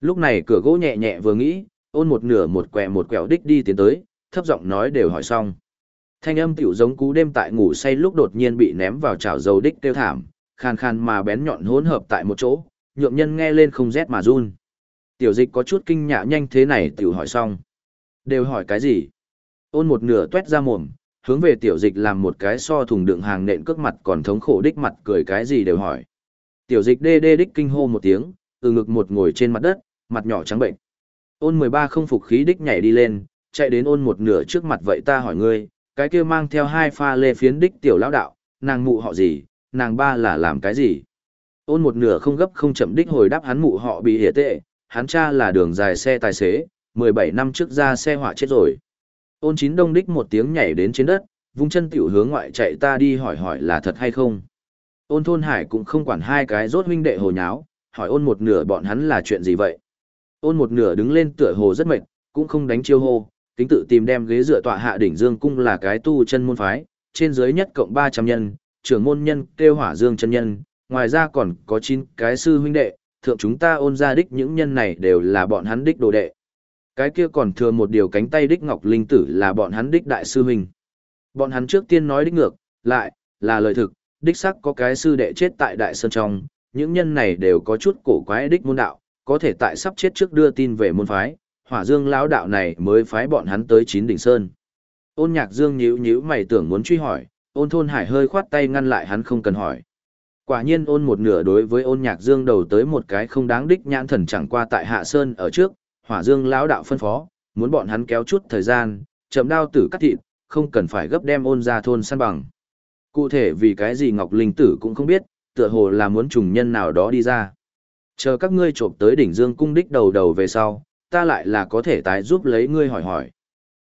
Lúc này cửa gỗ nhẹ nhẹ vừa nghĩ, ôn một nửa một quẹ một quẹo đích đi tiến tới, thấp giọng nói đều hỏi xong. Thanh âm tiểu giống cú đêm tại ngủ say lúc đột nhiên bị ném vào chảo dầu đích tiêu thảm, khàn khàn mà bén nhọn hỗn hợp tại một chỗ, nhượng nhân nghe lên không rét mà run. Tiểu dịch có chút kinh nhạ nhanh thế này tiểu hỏi xong. Đều hỏi cái gì? Ôn một nửa tuét ra mồm, hướng về tiểu dịch làm một cái so thùng đựng hàng nện cước mặt còn thống khổ đích mặt cười cái gì đều hỏi. Tiểu dịch đê đê đích kinh hô một tiếng, từ ngực một ngồi trên mặt đất, mặt nhỏ trắng bệnh. Ôn 13 không phục khí đích nhảy đi lên, chạy đến ôn một nửa trước mặt vậy ta hỏi ngươi, cái kia mang theo hai pha lê phiến đích tiểu lão đạo, nàng mụ họ gì, nàng ba là làm cái gì? Ôn một nửa không gấp không chậm đích hồi đáp hắn mụ họ bị hiệt tệ, hắn cha là đường dài xe tài xế, 17 năm trước ra xe hỏa chết rồi. Ôn chín đông đích một tiếng nhảy đến trên đất, vung chân tiểu hướng ngoại chạy ta đi hỏi hỏi là thật hay không. Ôn thôn hải cũng không quản hai cái rốt huynh đệ hồ nháo, hỏi ôn một nửa bọn hắn là chuyện gì vậy. Ôn một nửa đứng lên tựa hồ rất mệt, cũng không đánh chiêu hô, kính tự tìm đem ghế dựa tọa hạ đỉnh dương cung là cái tu chân môn phái, trên dưới nhất cộng 300 nhân, trưởng môn nhân kêu hỏa dương chân nhân, ngoài ra còn có 9 cái sư huynh đệ, thượng chúng ta ôn ra đích những nhân này đều là bọn hắn đích đồ đệ. Cái kia còn thừa một điều cánh tay đích ngọc linh tử là bọn hắn đích đại sư huynh. Bọn hắn trước tiên nói đích ngược, lại, là lời thực, đích sắc có cái sư đệ chết tại đại sơn trong, những nhân này đều có chút cổ quái đích môn đạo, có thể tại sắp chết trước đưa tin về môn phái, hỏa dương lão đạo này mới phái bọn hắn tới chín đỉnh sơn. Ôn nhạc dương nhíu nhíu mày tưởng muốn truy hỏi, ôn thôn hải hơi khoát tay ngăn lại hắn không cần hỏi. Quả nhiên ôn một nửa đối với ôn nhạc dương đầu tới một cái không đáng đích nhãn thần chẳng qua tại hạ sơn ở trước, hỏa dương lão đạo phân phó, muốn bọn hắn kéo chút thời gian, chậm đao tử cắt thịt, không cần phải gấp đem ôn ra thôn săn bằng. Cụ thể vì cái gì Ngọc Linh Tử cũng không biết, tựa hồ là muốn trùng nhân nào đó đi ra. Chờ các ngươi trộm tới đỉnh dương cung đích đầu đầu về sau, ta lại là có thể tái giúp lấy ngươi hỏi hỏi.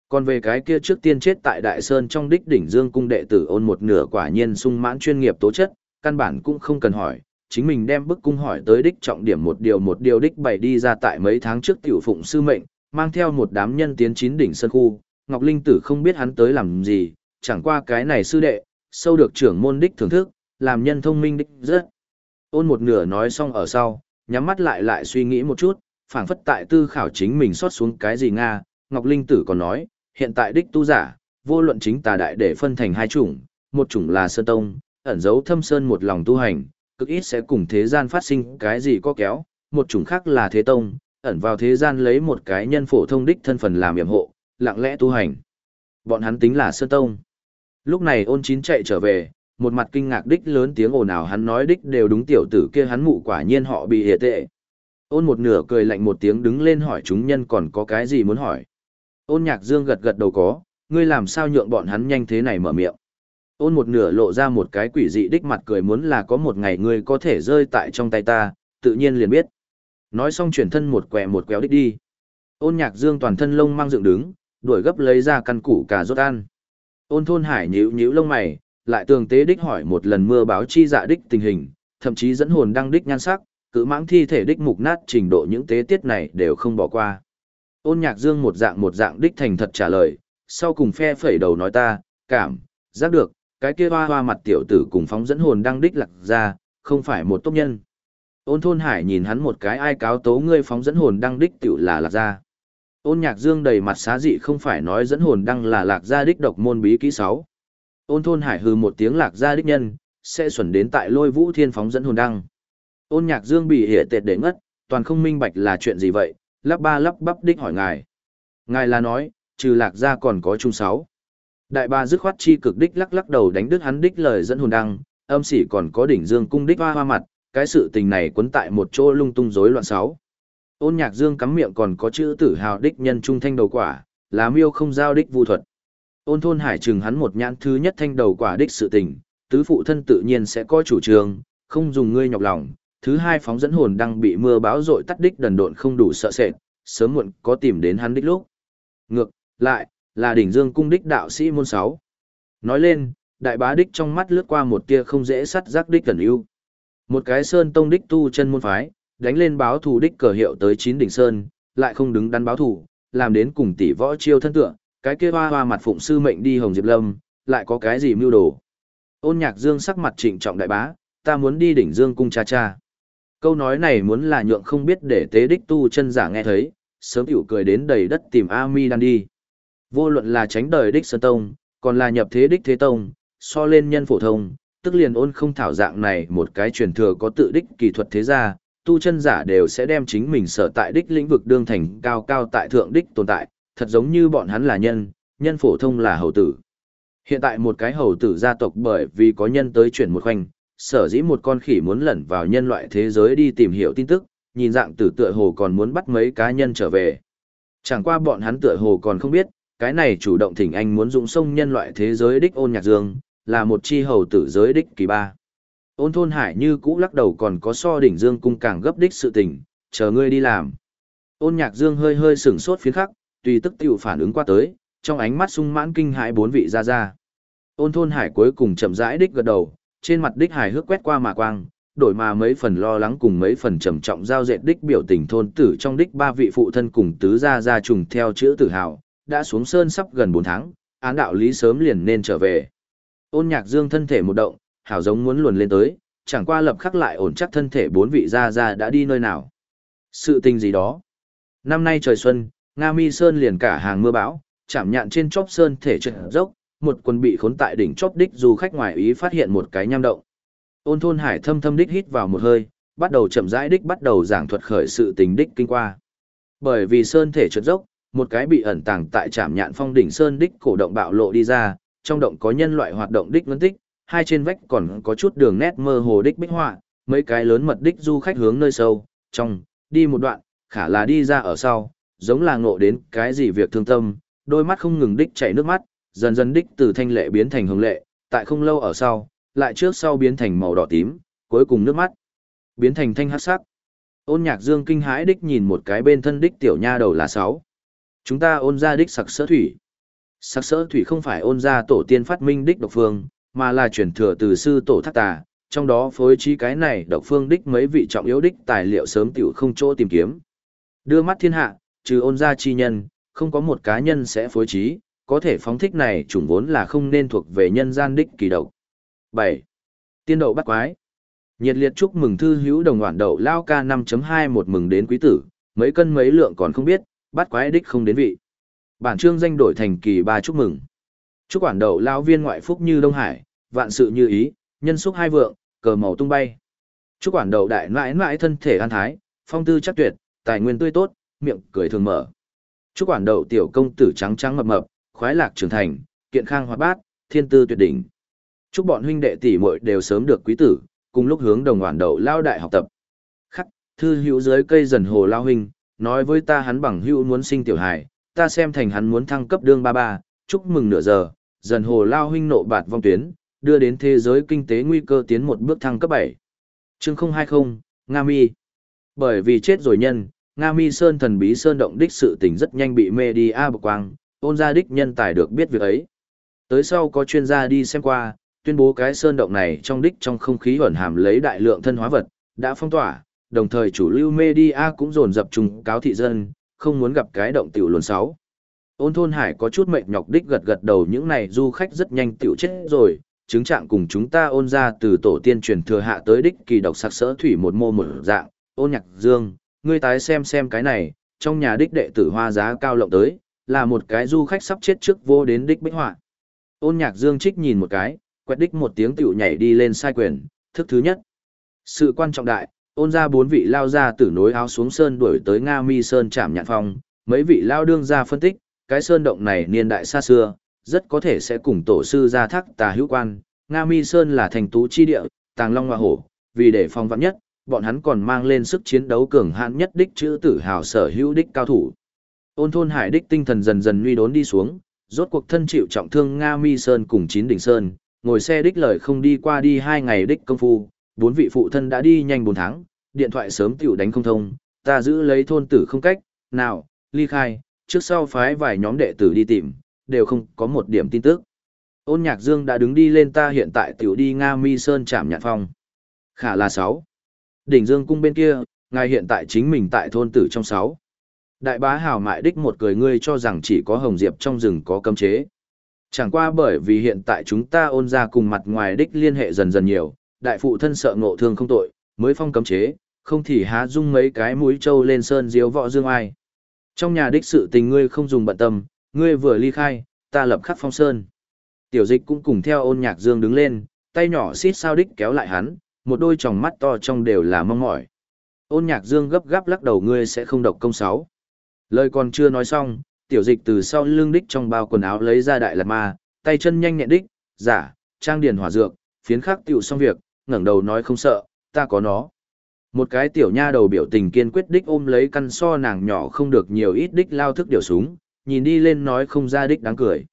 Còn về cái kia trước tiên chết tại Đại Sơn trong đích đỉnh dương cung đệ tử ôn một nửa quả nhiên sung mãn chuyên nghiệp tố chất, căn bản cũng không cần hỏi, chính mình đem bức cung hỏi tới đích trọng điểm một điều một điều đích bày đi ra tại mấy tháng trước tiểu phụng sư mệnh, mang theo một đám nhân tiến chín đỉnh sơn khu, Ngọc Linh Tử không biết hắn tới làm gì, chẳng qua cái này sư đệ, sâu được trưởng môn đích thưởng thức, làm nhân thông minh đích rất. Ôn một nửa nói xong ở sau, nhắm mắt lại lại suy nghĩ một chút, phảng phất tại tư khảo chính mình xót xuống cái gì Nga, Ngọc Linh Tử còn nói, hiện tại đích tu giả, vô luận chính tà đại để phân thành hai chủng, một chủng là sơn tông, ẩn giấu thâm sơn một lòng tu hành, cực ít sẽ cùng thế gian phát sinh cái gì có kéo, một chủng khác là thế tông, ẩn vào thế gian lấy một cái nhân phổ thông đích thân phần làm yểm hộ, lặng lẽ tu hành. Bọn hắn tính là sơn tông. Lúc này ôn chín chạy trở về, một mặt kinh ngạc đích lớn tiếng ồn ào hắn nói đích đều đúng tiểu tử kia hắn mụ quả nhiên họ bị hệ tệ. Ôn một nửa cười lạnh một tiếng đứng lên hỏi chúng nhân còn có cái gì muốn hỏi. Ôn nhạc dương gật gật đầu có, ngươi làm sao nhượng bọn hắn nhanh thế này mở miệng. Ôn một nửa lộ ra một cái quỷ dị đích mặt cười muốn là có một ngày ngươi có thể rơi tại trong tay ta, tự nhiên liền biết. Nói xong chuyển thân một quẹ một quéo đích đi. Ôn nhạc dương toàn thân lông mang dựng đứng, đuổi gấp lấy ra căn củ cà rốt ăn. Ôn thôn hải nhíu nhíu lông mày, lại tường tế đích hỏi một lần mưa báo chi dạ đích tình hình, thậm chí dẫn hồn đăng đích nhan sắc, cự mãng thi thể đích mục nát trình độ những tế tiết này đều không bỏ qua. Ôn nhạc dương một dạng một dạng đích thành thật trả lời, sau cùng phe phẩy đầu nói ta, cảm, giác được, cái kia hoa hoa mặt tiểu tử cùng phóng dẫn hồn đăng đích lạc ra, không phải một tốt nhân. Ôn thôn hải nhìn hắn một cái ai cáo tố ngươi phóng dẫn hồn đăng đích tiểu là lạc ra. Ôn nhạc dương đầy mặt xá dị không phải nói dẫn hồn đăng là lạc ra đích độc môn bí kỹ sáu. Ôn thôn hải hư một tiếng lạc gia đích nhân, sẽ xuẩn đến tại lôi vũ thiên phóng dẫn hồn đăng. Ôn nhạc dương bị hệ tệt để ngất, toàn không minh bạch là chuyện gì vậy, lắp ba lắp bắp đích hỏi ngài. Ngài là nói, trừ lạc gia còn có chung sáu. Đại ba dứt khoát chi cực đích lắc lắc đầu đánh đứt hắn đích lời dẫn hồn đăng, âm sỉ còn có đỉnh dương cung đích hoa hoa mặt, cái sự tình này quấn tại một chỗ lung tung rối loạn sáu. Ôn nhạc dương cắm miệng còn có chữ tử hào đích nhân trung thanh đầu quả, là miêu không giao đích vu thuật. Ôn thôn hải trừng hắn một nhãn thứ nhất thanh đầu quả đích sự tình, tứ phụ thân tự nhiên sẽ có chủ trương, không dùng ngươi nhọc lòng. Thứ hai phóng dẫn hồn đang bị mưa bão rội tắt đích đần độn không đủ sợ sệt, sớm muộn có tìm đến hắn đích lúc. Ngược, lại, là đỉnh dương cung đích đạo sĩ môn sáu. Nói lên, đại bá đích trong mắt lướt qua một tia không dễ sắt giác đích gần ưu. Một cái sơn tông đích tu chân môn phái, đánh lên báo thù đích cờ hiệu tới chín đỉnh sơn, lại không đứng đắn báo thù, làm đến cùng tỷ võ chiêu thân tượng, cái kia hoa hoa mặt phụng sư mệnh đi Hồng Diệp Lâm, lại có cái gì mưu đồ. Ôn nhạc dương sắc mặt trịnh trọng đại bá, ta muốn đi đỉnh dương cung cha cha. Câu nói này muốn là nhượng không biết để tế đích tu chân giả nghe thấy, sớm tiểu cười đến đầy đất tìm A-mi đi. Vô luận là tránh đời đích sơn tông, còn là nhập thế đích thế tông, so lên nhân phổ thông, tức liền ôn không thảo dạng này một cái truyền thừa có tự đích kỹ thuật thế gia, tu chân giả đều sẽ đem chính mình sở tại đích lĩnh vực đương thành cao cao tại thượng đích tồn tại, thật giống như bọn hắn là nhân, nhân phổ thông là hầu tử. Hiện tại một cái hầu tử gia tộc bởi vì có nhân tới chuyển một khoanh, sở dĩ một con khỉ muốn lẩn vào nhân loại thế giới đi tìm hiểu tin tức, nhìn dạng tử tựa hồ còn muốn bắt mấy cá nhân trở về. Chẳng qua bọn hắn tựa hồ còn không biết, cái này chủ động thỉnh anh muốn dụng sông nhân loại thế giới đích ôn nhạc dương, là một chi hầu tử giới đích kỳ ba. Ôn thôn hải như cũ lắc đầu còn có so đỉnh dương cung càng gấp đích sự tình, chờ ngươi đi làm. Ôn nhạc dương hơi hơi sửng sốt phiến khắc, tùy tức tiểu phản ứng qua tới, trong ánh mắt sung mãn kinh hãi bốn vị ra ra. Ôn thôn hải cuối cùng chậm rãi đích gật đầu, trên mặt đích hải hước quét qua mà quang, đổi mà mấy phần lo lắng cùng mấy phần trầm trọng giao dệt đích biểu tình thôn tử trong đích ba vị phụ thân cùng tứ gia gia trùng theo chữ tử hào, đã xuống sơn sắp gần 4 tháng, án đạo lý sớm liền nên trở về. Ôn nhạc dương thân thể một động, hảo giống muốn luồn lên tới, chẳng qua lập khắc lại ổn chắc thân thể bốn vị gia gia đã đi nơi nào. Sự tình gì đó. Năm nay trời xuân, Nga Mi Sơn liền cả hàng mưa bão, chạm nhạn trên chóp sơn thể trượt dốc, một quân bị khốn tại đỉnh chóp đích du khách ngoài ý phát hiện một cái nham động. Ôn thôn hải thâm thâm đích hít vào một hơi, bắt đầu chậm rãi đích bắt đầu giảng thuật khởi sự tình đích kinh qua. Bởi vì sơn thể trượt dốc, một cái bị ẩn tàng tại trạm nhạn phong đỉnh sơn đích cổ động bạo lộ đi ra, trong động có nhân loại hoạt động đích ngân tích, hai trên vách còn có chút đường nét mơ hồ đích bích họa, mấy cái lớn mật đích du khách hướng nơi sâu, trong, đi một đoạn, khả là đi ra ở sau, giống là ngộ đến cái gì việc thương tâm, đôi mắt không ngừng đích chảy nước mắt, dần dần đích từ thanh lệ biến thành hồng lệ, tại không lâu ở sau, lại trước sau biến thành màu đỏ tím, cuối cùng nước mắt biến thành thanh hắc sắc. Ôn Nhạc Dương kinh hãi đích nhìn một cái bên thân đích tiểu nha đầu là sáu. Chúng ta ôn ra đích sặc sỡ thủy. Sặc sỡ thủy không phải ôn ra tổ tiên phát minh đích độc phương, mà là chuyển thừa từ sư tổ thác tà, trong đó phối trí cái này độc phương đích mấy vị trọng yếu đích tài liệu sớm tiểu không chỗ tìm kiếm. Đưa mắt thiên hạ, trừ ôn gia chi nhân, không có một cá nhân sẽ phối trí, có thể phóng thích này chủng vốn là không nên thuộc về nhân gian đích kỳ độc. 7. Tiên đậu bắt quái. Nhiệt liệt chúc mừng thư hữu đồng hoản đậu lao ca 5.2 một mừng đến quý tử, mấy cân mấy lượng còn không biết, bắt quái đích không đến vị. Bản chương danh đổi thành kỳ ba chúc mừng. Chúc quản đậu lao viên ngoại phúc như Đông Hải, vạn sự như ý, nhân xúc hai vượng, cờ màu tung bay. Chúc quản đậu đại mãi mãi thân thể an thái, phong tư chắc tuyệt, tài nguyên tươi tốt, miệng cười thường mở. Chúc quản đậu tiểu công tử trắng trắng mập mập, khoái lạc trưởng thành, kiện khang hoạt bát, thiên tư tuyệt đỉnh. Chúc bọn huynh đệ tỷ muội đều sớm được quý tử, cùng lúc hướng đồng quản đậu lao đại học tập. Khắc, thư hữu dưới cây dần hồ lao huynh, nói với ta hắn bằng hữu muốn sinh tiểu hài, ta xem thành hắn muốn thăng cấp đương ba ba, chúc mừng nửa giờ, dần hồ lao huynh nộ bạt vong tuyến, đưa đến thế giới kinh tế nguy cơ tiến một bước thăng cấp 7. Chương 020, Nga Mi. Bởi vì chết rồi nhân, Nga Mi Sơn thần bí Sơn động đích sự tình rất nhanh bị media bực quang, ôn gia đích nhân tài được biết việc ấy. Tới sau có chuyên gia đi xem qua, tuyên bố cái Sơn động này trong đích trong không khí ẩn hàm lấy đại lượng thân hóa vật, đã phong tỏa, đồng thời chủ lưu media cũng dồn dập trùng cáo thị dân, không muốn gặp cái động tiểu luồn sáu. Ôn thôn hải có chút mệt nhọc đích gật gật đầu những này du khách rất nhanh tiểu chết rồi, chứng trạng cùng chúng ta ôn ra từ tổ tiên truyền thừa hạ tới đích kỳ độc sắc sỡ thủy một mô một dạng, ôn nhạc dương, ngươi tái xem xem cái này, trong nhà đích đệ tử hoa giá cao lộng tới, là một cái du khách sắp chết trước vô đến đích bích họa. Ôn nhạc dương trích nhìn một cái, quẹt đích một tiếng tiểu nhảy đi lên sai quyền, thức thứ nhất. Sự quan trọng đại, ôn ra bốn vị lao ra tử nối áo xuống sơn đuổi tới Nga Mi Sơn chạm nhạn phong, mấy vị lao đương ra phân tích, cái sơn động này niên đại xa xưa, rất có thể sẽ cùng tổ sư ra thác tà hữu quan, Nga Mi Sơn là thành tú chi địa, tàng long hoa hổ, vì để phong vạn nhất, bọn hắn còn mang lên sức chiến đấu cường hãn nhất đích chữ tử hào sở hữu đích cao thủ. Ôn thôn hải đích tinh thần dần dần nguy đốn đi xuống, rốt cuộc thân chịu trọng thương Nga Mi Sơn cùng chín đỉnh Sơn, ngồi xe đích lời không đi qua đi hai ngày đích công phu, bốn vị phụ thân đã đi nhanh bốn tháng, điện thoại sớm tiểu đánh không thông, ta giữ lấy thôn tử không cách, nào, ly khai, trước sau phái vài nhóm đệ tử đi tìm, đều không có một điểm tin tức. Ôn nhạc dương đã đứng đi lên ta hiện tại tiểu đi Nga Mi Sơn chạm nhạn phong. Khả là 6. Đỉnh dương cung bên kia, ngài hiện tại chính mình tại thôn tử trong sáu. Đại bá hào mại đích một cười ngươi cho rằng chỉ có hồng diệp trong rừng có cấm chế. Chẳng qua bởi vì hiện tại chúng ta ôn ra cùng mặt ngoài đích liên hệ dần dần nhiều, đại phụ thân sợ ngộ thương không tội, mới phong cấm chế, không thì há dung mấy cái mũi trâu lên sơn diếu võ dương ai. Trong nhà đích sự tình ngươi không dùng bận tâm, ngươi vừa ly khai, ta lập khắc phong sơn. Tiểu dịch cũng cùng theo ôn nhạc dương đứng lên, tay nhỏ xít sao đích kéo lại hắn, một đôi tròng mắt to trong đều là mong mỏi. Ôn nhạc dương gấp gáp lắc đầu ngươi sẽ không độc công sáu. Lời còn chưa nói xong, tiểu dịch từ sau lưng đích trong bao quần áo lấy ra đại lạt ma, tay chân nhanh nhẹn đích, giả, trang điền hỏa dược, phiến khắc tiểu xong việc, ngẩng đầu nói không sợ, ta có nó. Một cái tiểu nha đầu biểu tình kiên quyết đích ôm lấy căn so nàng nhỏ không được nhiều ít đích lao thức điều súng, nhìn đi lên nói không ra đích đáng cười.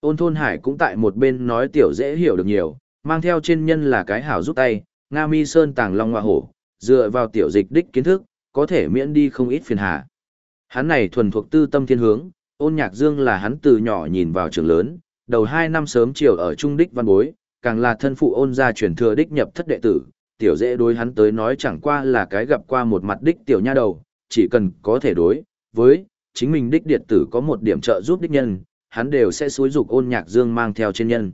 Ôn thôn hải cũng tại một bên nói tiểu dễ hiểu được nhiều, mang theo trên nhân là cái hảo giúp tay, Nga mi sơn tàng long hoa hổ, dựa vào tiểu dịch đích kiến thức, có thể miễn đi không ít phiền hà. Hắn này thuần thuộc tư tâm thiên hướng, ôn nhạc dương là hắn từ nhỏ nhìn vào trường lớn, đầu hai năm sớm chiều ở trung đích văn bối, càng là thân phụ ôn gia truyền thừa đích nhập thất đệ tử, tiểu dễ đối hắn tới nói chẳng qua là cái gặp qua một mặt đích tiểu nha đầu, chỉ cần có thể đối với chính mình đích điện tử có một điểm trợ giúp đích nhân, hắn đều sẽ xúi dục ôn nhạc dương mang theo trên nhân.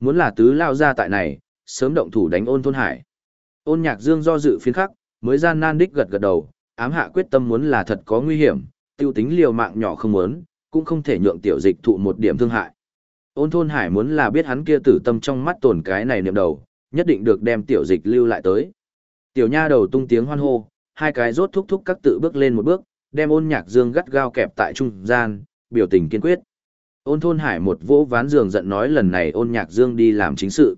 Muốn là tứ lao ra tại này, sớm động thủ đánh ôn thôn hải. Ôn nhạc dương do dự phiến khắc, mới gian nan đích gật gật đầu, ám hạ quyết tâm muốn là thật có nguy hiểm, tiêu tính liều mạng nhỏ không muốn, cũng không thể nhượng tiểu dịch thụ một điểm thương hại. Ôn thôn hải muốn là biết hắn kia tử tâm trong mắt tổn cái này niệm đầu, nhất định được đem tiểu dịch lưu lại tới. Tiểu nha đầu tung tiếng hoan hô, hai cái rốt thúc thúc các tự bước lên một bước, đem ôn nhạc dương gắt gao kẹp tại trung gian, biểu tình kiên quyết. Ôn thôn hải một vỗ ván giường giận nói lần này ôn nhạc dương đi làm chính sự.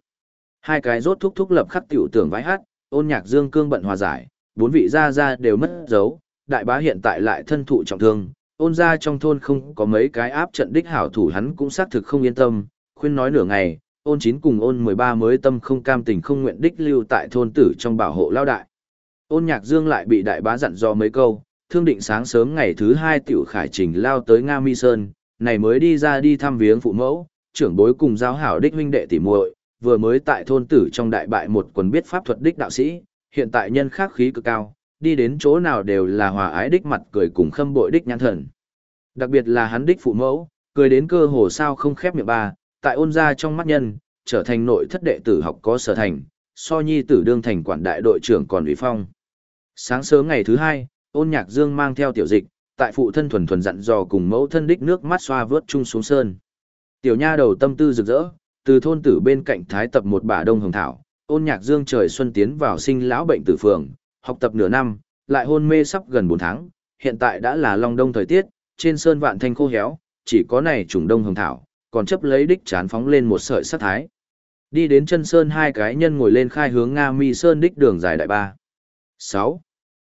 Hai cái rốt thúc thúc lập khắc tiểu tưởng vãi hát, ôn nhạc dương cương bận hòa giải, bốn vị gia gia đều mất dấu, đại bá hiện tại lại thân thụ trọng thương, ôn gia trong thôn không có mấy cái áp trận đích hảo thủ hắn cũng xác thực không yên tâm, khuyên nói nửa ngày, ôn chín cùng ôn mười ba mới tâm không cam tình không nguyện đích lưu tại thôn tử trong bảo hộ lao đại. Ôn nhạc dương lại bị đại bá dặn do mấy câu, thương định sáng sớm ngày thứ hai tiểu khải trình lao tới Nga Mi Sơn, này mới đi ra đi thăm viếng phụ mẫu, trưởng bối cùng giáo hảo đích huynh đệ tỉ muội, vừa mới tại thôn tử trong đại bại một quần biết pháp thuật đích đạo sĩ, hiện tại nhân khắc khí cực cao, đi đến chỗ nào đều là hòa ái đích mặt cười cùng khâm bội đích nhãn thần. Đặc biệt là hắn đích phụ mẫu, cười đến cơ hồ sao không khép miệng ba, tại ôn gia trong mắt nhân, trở thành nội thất đệ tử học có sở thành, so nhi tử đương thành quản đại đội trưởng còn ủy phong. Sáng sớm ngày thứ hai, ôn nhạc dương mang theo tiểu dịch, tại phụ thân thuần thuần dặn dò cùng mẫu thân đích nước mắt xoa vớt chung xuống sơn. Tiểu nha đầu tâm tư rực rỡ, từ thôn tử bên cạnh thái tập một bả đông hồng thảo, ôn nhạc dương trời xuân tiến vào sinh lão bệnh tử phường, học tập nửa năm, lại hôn mê sắp gần 4 tháng, hiện tại đã là long đông thời tiết, trên sơn vạn thanh khô héo, chỉ có này trùng đông hồng thảo, còn chấp lấy đích chán phóng lên một sợi sắc thái. Đi đến chân sơn hai cái nhân ngồi lên khai hướng Nga Mi Sơn đích đường dài đại ba. 6.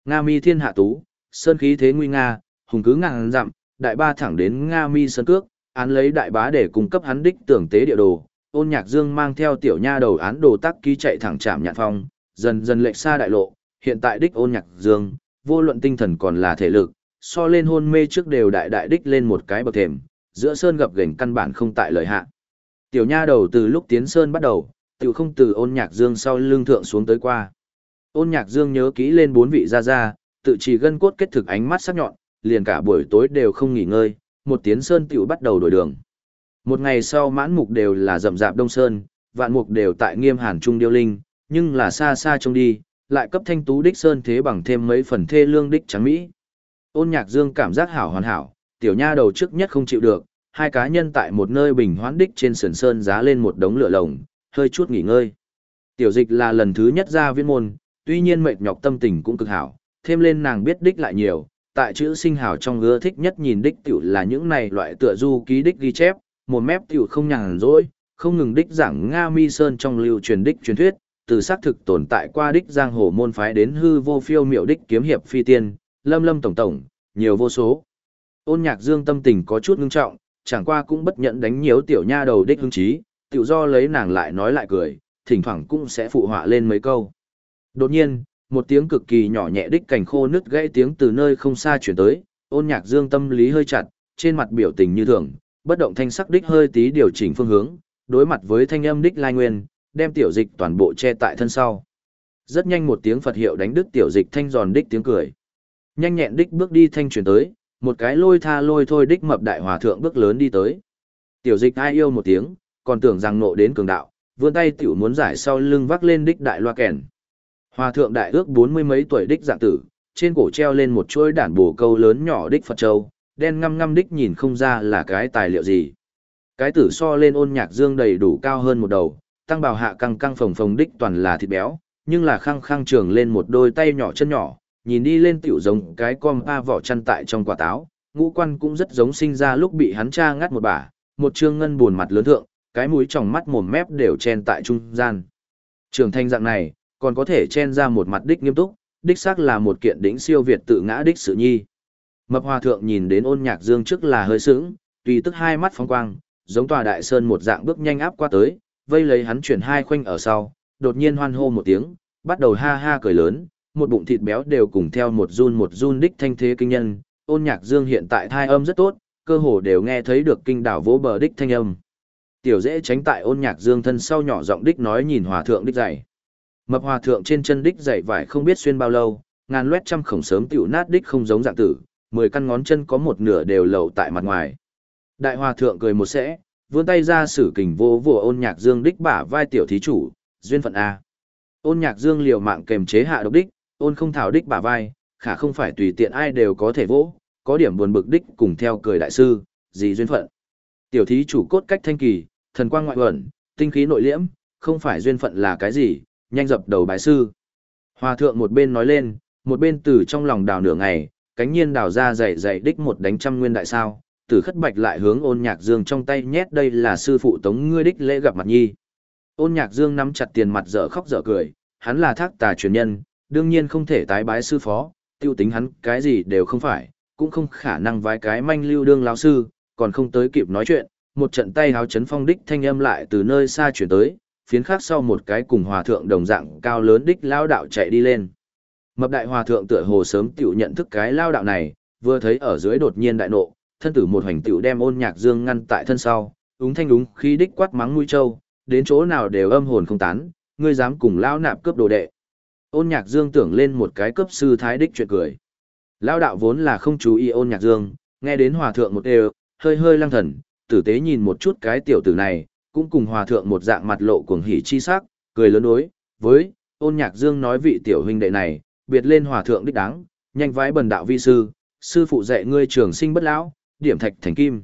Nga Mi Thiên Hạ Tú, Sơn khí thế nguy nga, hùng cứ ngàn dặm, đại ba thẳng đến Nga Mi Sơn Cước, án lấy đại bá để cung cấp hắn đích tưởng tế địa đồ. Ôn Nhạc Dương mang theo tiểu nha đầu án đồ tắc ký chạy thẳng trạm nhạn phong, dần dần lệch xa đại lộ, hiện tại đích Ôn Nhạc Dương, vô luận tinh thần còn là thể lực, so lên hôn mê trước đều đại đại đích lên một cái bậc thềm, giữa sơn gập ghềnh căn bản không tại lời hạ. Tiểu nha đầu từ lúc tiến sơn bắt đầu, tiểu không từ ôn nhạc dương sau lưng thượng xuống tới qua. Ôn nhạc dương nhớ kỹ lên bốn vị gia gia, tự chỉ gân cốt kết thực ánh mắt sắc nhọn, liền cả buổi tối đều không nghỉ ngơi, một tiến sơn tiểu bắt đầu đổi đường. Một ngày sau mãn mục đều là rậm rạp đông sơn, vạn mục đều tại nghiêm hàn trung điêu linh, nhưng là xa xa trông đi, lại cấp thanh tú đích sơn thế bằng thêm mấy phần thê lương đích trắng mỹ. Ôn nhạc dương cảm giác hảo hoàn hảo, tiểu nha đầu trước nhất không chịu được, hai cá nhân tại một nơi bình hoán đích trên sườn sơn giá lên một đống lửa lồng, hơi chút nghỉ ngơi. Tiểu dịch là lần thứ nhất ra viên môn, tuy nhiên mệt nhọc tâm tình cũng cực hảo, thêm lên nàng biết đích lại nhiều, tại chữ sinh hảo trong ưa thích nhất nhìn đích tiểu là những này loại tựa du ký đích ghi chép, một mép tiểu không nhàn rỗi, không ngừng đích giảng Nga Mi Sơn trong lưu truyền đích truyền thuyết, từ xác thực tồn tại qua đích giang hồ môn phái đến hư vô phiêu miệu đích kiếm hiệp phi tiên, lâm lâm tổng tổng, nhiều vô số. Ôn nhạc dương tâm tình có chút ngưng trọng, chẳng qua cũng bất nhận đánh nhiều tiểu nha đầu đích hứng chí, tiểu do lấy nàng lại nói lại cười, thỉnh thoảng cũng sẽ phụ họa lên mấy câu. Đột nhiên, một tiếng cực kỳ nhỏ nhẹ đích cảnh khô nứt gãy tiếng từ nơi không xa chuyển tới, ôn nhạc dương tâm lý hơi chặt, trên mặt biểu tình như thường, bất động thanh sắc đích hơi tí điều chỉnh phương hướng, đối mặt với thanh âm đích lai nguyên, đem tiểu dịch toàn bộ che tại thân sau. Rất nhanh một tiếng Phật hiệu đánh đứt tiểu dịch thanh giòn đích tiếng cười. Nhanh nhẹn đích bước đi thanh chuyển tới, một cái lôi tha lôi thôi đích mập đại hòa thượng bước lớn đi tới. Tiểu dịch ai yêu một tiếng, còn tưởng rằng nộ đến cường đạo, vươn tay tiểu muốn giải sau lưng vác lên đích đại loa kèn. Hòa thượng đại ước bốn mươi mấy tuổi đích dạng tử, trên cổ treo lên một chuỗi đản bổ câu lớn nhỏ đích Phật Châu, đen ngăm ngăm đích nhìn không ra là cái tài liệu gì. Cái tử so lên ôn nhạc dương đầy đủ cao hơn một đầu, tăng bào hạ căng căng phồng phồng đích toàn là thịt béo, nhưng là khăng khăng trường lên một đôi tay nhỏ chân nhỏ, nhìn đi lên tiểu giống cái con pa vỏ chăn tại trong quả táo, ngũ quan cũng rất giống sinh ra lúc bị hắn cha ngắt một bả, một trương ngân buồn mặt lớn thượng, cái mũi tròng mắt mồm mép đều chen tại trung gian. Trường thanh dạng này, còn có thể chen ra một mặt đích nghiêm túc, đích xác là một kiện đỉnh siêu việt tự ngã đích sự nhi. Mập hòa thượng nhìn đến ôn nhạc dương trước là hơi sững, tùy tức hai mắt phóng quang, giống tòa đại sơn một dạng bước nhanh áp qua tới, vây lấy hắn chuyển hai khoanh ở sau, đột nhiên hoan hô một tiếng, bắt đầu ha ha cười lớn, một bụng thịt béo đều cùng theo một run một run đích thanh thế kinh nhân, ôn nhạc dương hiện tại thai âm rất tốt, cơ hồ đều nghe thấy được kinh đảo vỗ bờ đích thanh âm. Tiểu dễ tránh tại ôn nhạc dương thân sau nhỏ giọng đích nói nhìn hòa thượng đích dạy. Mập hòa thượng trên chân đích dạy vải không biết xuyên bao lâu, ngàn loét trăm khổng sớm tiểu nát đích không giống dạng tử, mười căn ngón chân có một nửa đều lậu tại mặt ngoài. Đại hòa thượng cười một sẽ, vươn tay ra sử kình vô vô ôn nhạc dương đích bả vai tiểu thí chủ, duyên phận A. Ôn nhạc dương liều mạng kềm chế hạ độc đích, ôn không thảo đích bả vai, khả không phải tùy tiện ai đều có thể vỗ, có điểm buồn bực đích cùng theo cười đại sư, gì duyên phận. Tiểu thí chủ cốt cách thanh kỳ, thần quang ngoại ẩn, tinh khí nội liễm, không phải duyên phận là cái gì, nhanh dập đầu bái sư. Hòa thượng một bên nói lên, một bên từ trong lòng đào nửa ngày, cánh nhiên đào ra dày dày đích một đánh trăm nguyên đại sao, tử khất bạch lại hướng ôn nhạc dương trong tay nhét đây là sư phụ tống ngươi đích lễ gặp mặt nhi. Ôn nhạc dương nắm chặt tiền mặt dở khóc dở cười, hắn là thác tà truyền nhân, đương nhiên không thể tái bái sư phó, tiêu tính hắn cái gì đều không phải, cũng không khả năng vái cái manh lưu đương lão sư, còn không tới kịp nói chuyện, một trận tay háo chấn phong đích thanh âm lại từ nơi xa chuyển tới, phiến khác sau một cái cùng hòa thượng đồng dạng cao lớn đích lão đạo chạy đi lên. Mập đại hòa thượng tựa hồ sớm tiểu nhận thức cái lao đạo này, vừa thấy ở dưới đột nhiên đại nộ, thân tử một hoành tiểu đem ôn nhạc dương ngăn tại thân sau, úng thanh đúng khí đích quát mắng mũi trâu, đến chỗ nào đều âm hồn không tán, ngươi dám cùng lao nạp cướp đồ đệ. Ôn nhạc dương tưởng lên một cái cấp sư thái đích chuyện cười. Lao đạo vốn là không chú ý ôn nhạc dương, nghe đến hòa thượng một đều, hơi hơi lăng thần, tử tế nhìn một chút cái tiểu tử này, cũng cùng hòa thượng một dạng mặt lộ cuồng hỉ chi sắc, cười lớn đối, với, ôn nhạc dương nói vị tiểu huynh đệ này, biệt lên hòa thượng đích đáng, nhanh vái bần đạo vi sư, sư phụ dạy ngươi trường sinh bất lão, điểm thạch thành kim.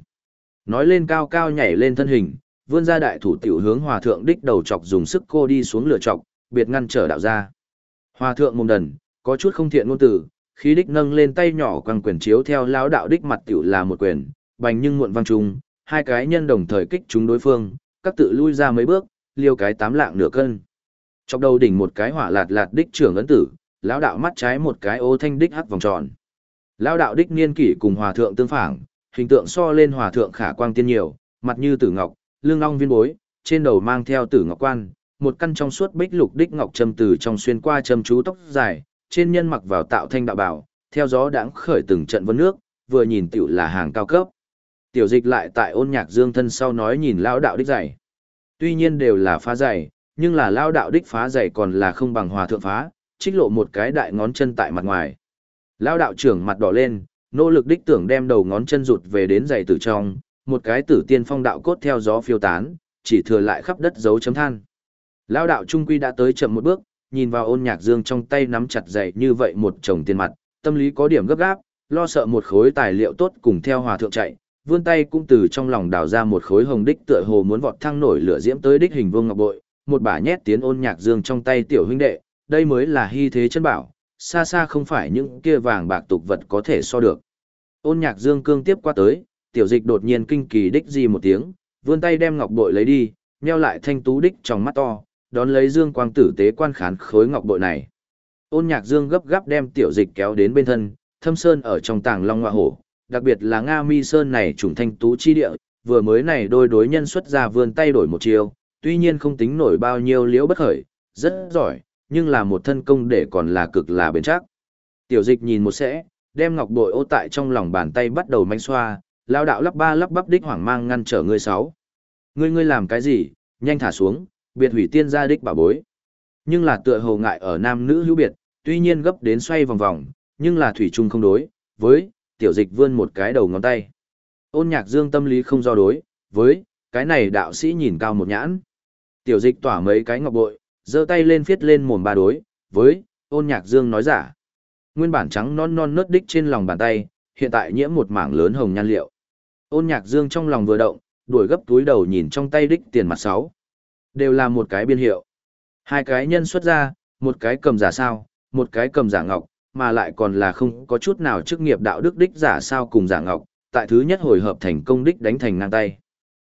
Nói lên cao cao nhảy lên thân hình, vươn ra đại thủ tiểu hướng hòa thượng đích đầu chọc dùng sức cô đi xuống lửa chọc, biệt ngăn trở đạo ra. Hòa thượng mồm đần, có chút không thiện ngôn từ, khí đích nâng lên tay nhỏ quăng quyền chiếu theo lão đạo đích mặt tiểu là một quyền, bành nhưng muộn vang trùng, hai cái nhân đồng thời kích chúng đối phương, các tự lui ra mấy bước, liêu cái tám lạng nửa cân. Chọc đầu đỉnh một cái hỏa lạt lạt đích trưởng ấn tử, lão đạo mắt trái một cái ô thanh đích hắc vòng tròn. Lão đạo đích niên kỷ cùng hòa thượng tương phản, hình tượng so lên hòa thượng khả quang tiên nhiều, mặt như tử ngọc, lương long viên bối, trên đầu mang theo tử ngọc quan, một căn trong suốt bích lục đích ngọc châm từ trong xuyên qua châm chú tóc dài, trên nhân mặc vào tạo thanh đạo bảo, theo gió đãng khởi từng trận vân nước, vừa nhìn tiểu là hàng cao cấp. Tiểu dịch lại tại ôn nhạc dương thân sau nói nhìn lão đạo đích dày. Tuy nhiên đều là phá dày, nhưng là lão đạo đích phá dày còn là không bằng hòa thượng phá, trích lộ một cái đại ngón chân tại mặt ngoài. Lao đạo trưởng mặt đỏ lên, nỗ lực đích tưởng đem đầu ngón chân rụt về đến giày tử trong, một cái tử tiên phong đạo cốt theo gió phiêu tán, chỉ thừa lại khắp đất dấu chấm than. Lao đạo trung quy đã tới chậm một bước, nhìn vào ôn nhạc dương trong tay nắm chặt giày như vậy một chồng tiền mặt, tâm lý có điểm gấp gáp, lo sợ một khối tài liệu tốt cùng theo hòa thượng chạy, vươn tay cũng từ trong lòng đào ra một khối hồng đích tựa hồ muốn vọt thăng nổi lửa diễm tới đích hình vương ngọc bội, một bả nhét tiến ôn nhạc dương trong tay tiểu huynh đệ, đây mới là hy thế chân bảo, xa xa không phải những kia vàng bạc tục vật có thể so được. Ôn nhạc dương cương tiếp qua tới, tiểu dịch đột nhiên kinh kỳ đích gì một tiếng, vươn tay đem ngọc bội lấy đi, nheo lại thanh tú đích trong mắt to, đón lấy dương quang tử tế quan khán khối ngọc bội này. Ôn nhạc dương gấp gáp đem tiểu dịch kéo đến bên thân, thâm sơn ở trong tàng long hoa hổ, đặc biệt là Nga Mi Sơn này trùng thanh tú chi địa, vừa mới này đôi đối nhân xuất ra vươn tay đổi một chiều, tuy nhiên không tính nổi bao nhiêu liễu bất khởi, rất giỏi, nhưng là một thân công để còn là cực là bền chắc. Tiểu dịch nhìn một sẽ, đem ngọc bội ô tại trong lòng bàn tay bắt đầu manh xoa, lao đạo lắp ba lắp bắp đích hoảng mang ngăn trở ngươi sáu. Ngươi ngươi làm cái gì, nhanh thả xuống, biệt hủy tiên gia đích bảo bối. Nhưng là tựa hồ ngại ở nam nữ hữu biệt, tuy nhiên gấp đến xoay vòng vòng, nhưng là thủy chung không đối, với, tiểu dịch vươn một cái đầu ngón tay. Ôn nhạc dương tâm lý không do đối, với, cái này đạo sĩ nhìn cao một nhãn. Tiểu dịch tỏa mấy cái ngọc bội, giơ tay lên phiết lên mồm ba đối, với, ôn nhạc dương nói giả. Nguyên bản trắng non non nớt đích trên lòng bàn tay, hiện tại nhiễm một mảng lớn hồng nhan liệu. Ôn nhạc dương trong lòng vừa động, đuổi gấp túi đầu nhìn trong tay đích tiền mặt sáu. Đều là một cái biên hiệu. Hai cái nhân xuất ra, một cái cầm giả sao, một cái cầm giả ngọc, mà lại còn là không có chút nào chức nghiệp đạo đức đích giả sao cùng giả ngọc, tại thứ nhất hồi hợp thành công đích đánh thành ngang tay.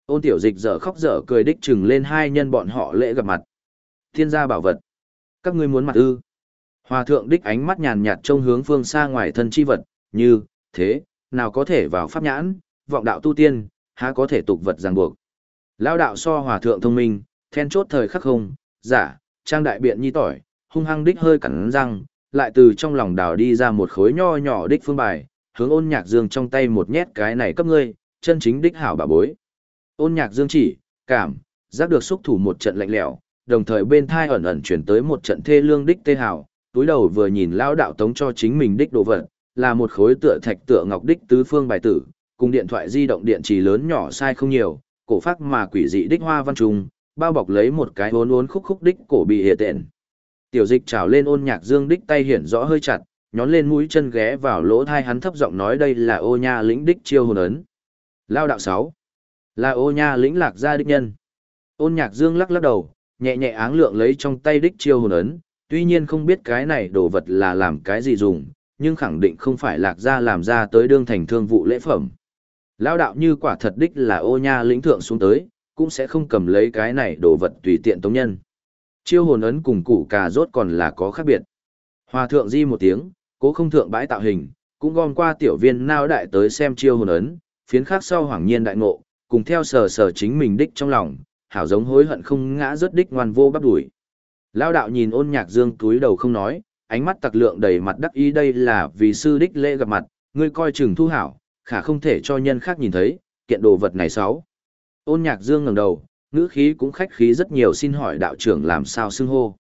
Ôn tiểu dịch dở khóc dở cười đích chừng lên hai nhân bọn họ lễ gặp mặt. Thiên gia bảo vật. Các ngươi muốn mặt ư. Hòa thượng đích ánh mắt nhàn nhạt trông hướng phương xa ngoài thân chi vật, như, thế, nào có thể vào pháp nhãn, vọng đạo tu tiên, há có thể tục vật ràng buộc. Lao đạo so hòa thượng thông minh, then chốt thời khắc không, giả, trang đại biện nhi tỏi, hung hăng đích hơi cắn răng, lại từ trong lòng đào đi ra một khối nho nhỏ đích phương bài, hướng ôn nhạc dương trong tay một nhét cái này cấp ngươi, chân chính đích hảo bà bối. Ôn nhạc dương chỉ, cảm, giác được xúc thủ một trận lạnh lẽo, đồng thời bên thai ẩn ẩn chuyển tới một trận thê lương đích tê hảo, túi đầu vừa nhìn lao đạo tống cho chính mình đích đồ vật, là một khối tựa thạch tựa ngọc đích tứ phương bài tử, cùng điện thoại di động điện trì lớn nhỏ sai không nhiều, cổ phát mà quỷ dị đích hoa văn trùng, bao bọc lấy một cái uốn uốn khúc khúc đích cổ bị hệ tện. Tiểu dịch trào lên ôn nhạc dương đích tay hiển rõ hơi chặt, nhón lên mũi chân ghé vào lỗ thai hắn thấp giọng nói đây là ô nha lĩnh đích chiêu hồn ấn. Lao đạo 6. Là ô nha lĩnh lạc gia đích nhân. Ôn nhạc dương lắc lắc đầu, nhẹ nhẹ áng lượng lấy trong tay đích chiêu hồn ấn, tuy nhiên không biết cái này đồ vật là làm cái gì dùng, nhưng khẳng định không phải lạc gia làm ra tới đương thành thương vụ lễ phẩm. Lao đạo như quả thật đích là ô nha lĩnh thượng xuống tới, cũng sẽ không cầm lấy cái này đồ vật tùy tiện tống nhân. Chiêu hồn ấn cùng củ cà rốt còn là có khác biệt. Hòa thượng di một tiếng, cố không thượng bãi tạo hình, cũng gom qua tiểu viên nao đại tới xem chiêu hồn ấn, phiến khác sau hoàng nhiên đại ngộ, cùng theo sờ sờ chính mình đích trong lòng, hảo giống hối hận không ngã rớt đích ngoan vô bắp đuổi. Lao đạo nhìn ôn nhạc dương túi đầu không nói, ánh mắt tặc lượng đầy mặt đắc ý đây là vì sư đích lễ gặp mặt, ngươi coi chừng thu hảo, khả không thể cho nhân khác nhìn thấy, kiện đồ vật này xấu. Ôn nhạc dương ngẩng đầu, ngữ khí cũng khách khí rất nhiều xin hỏi đạo trưởng làm sao xưng hô.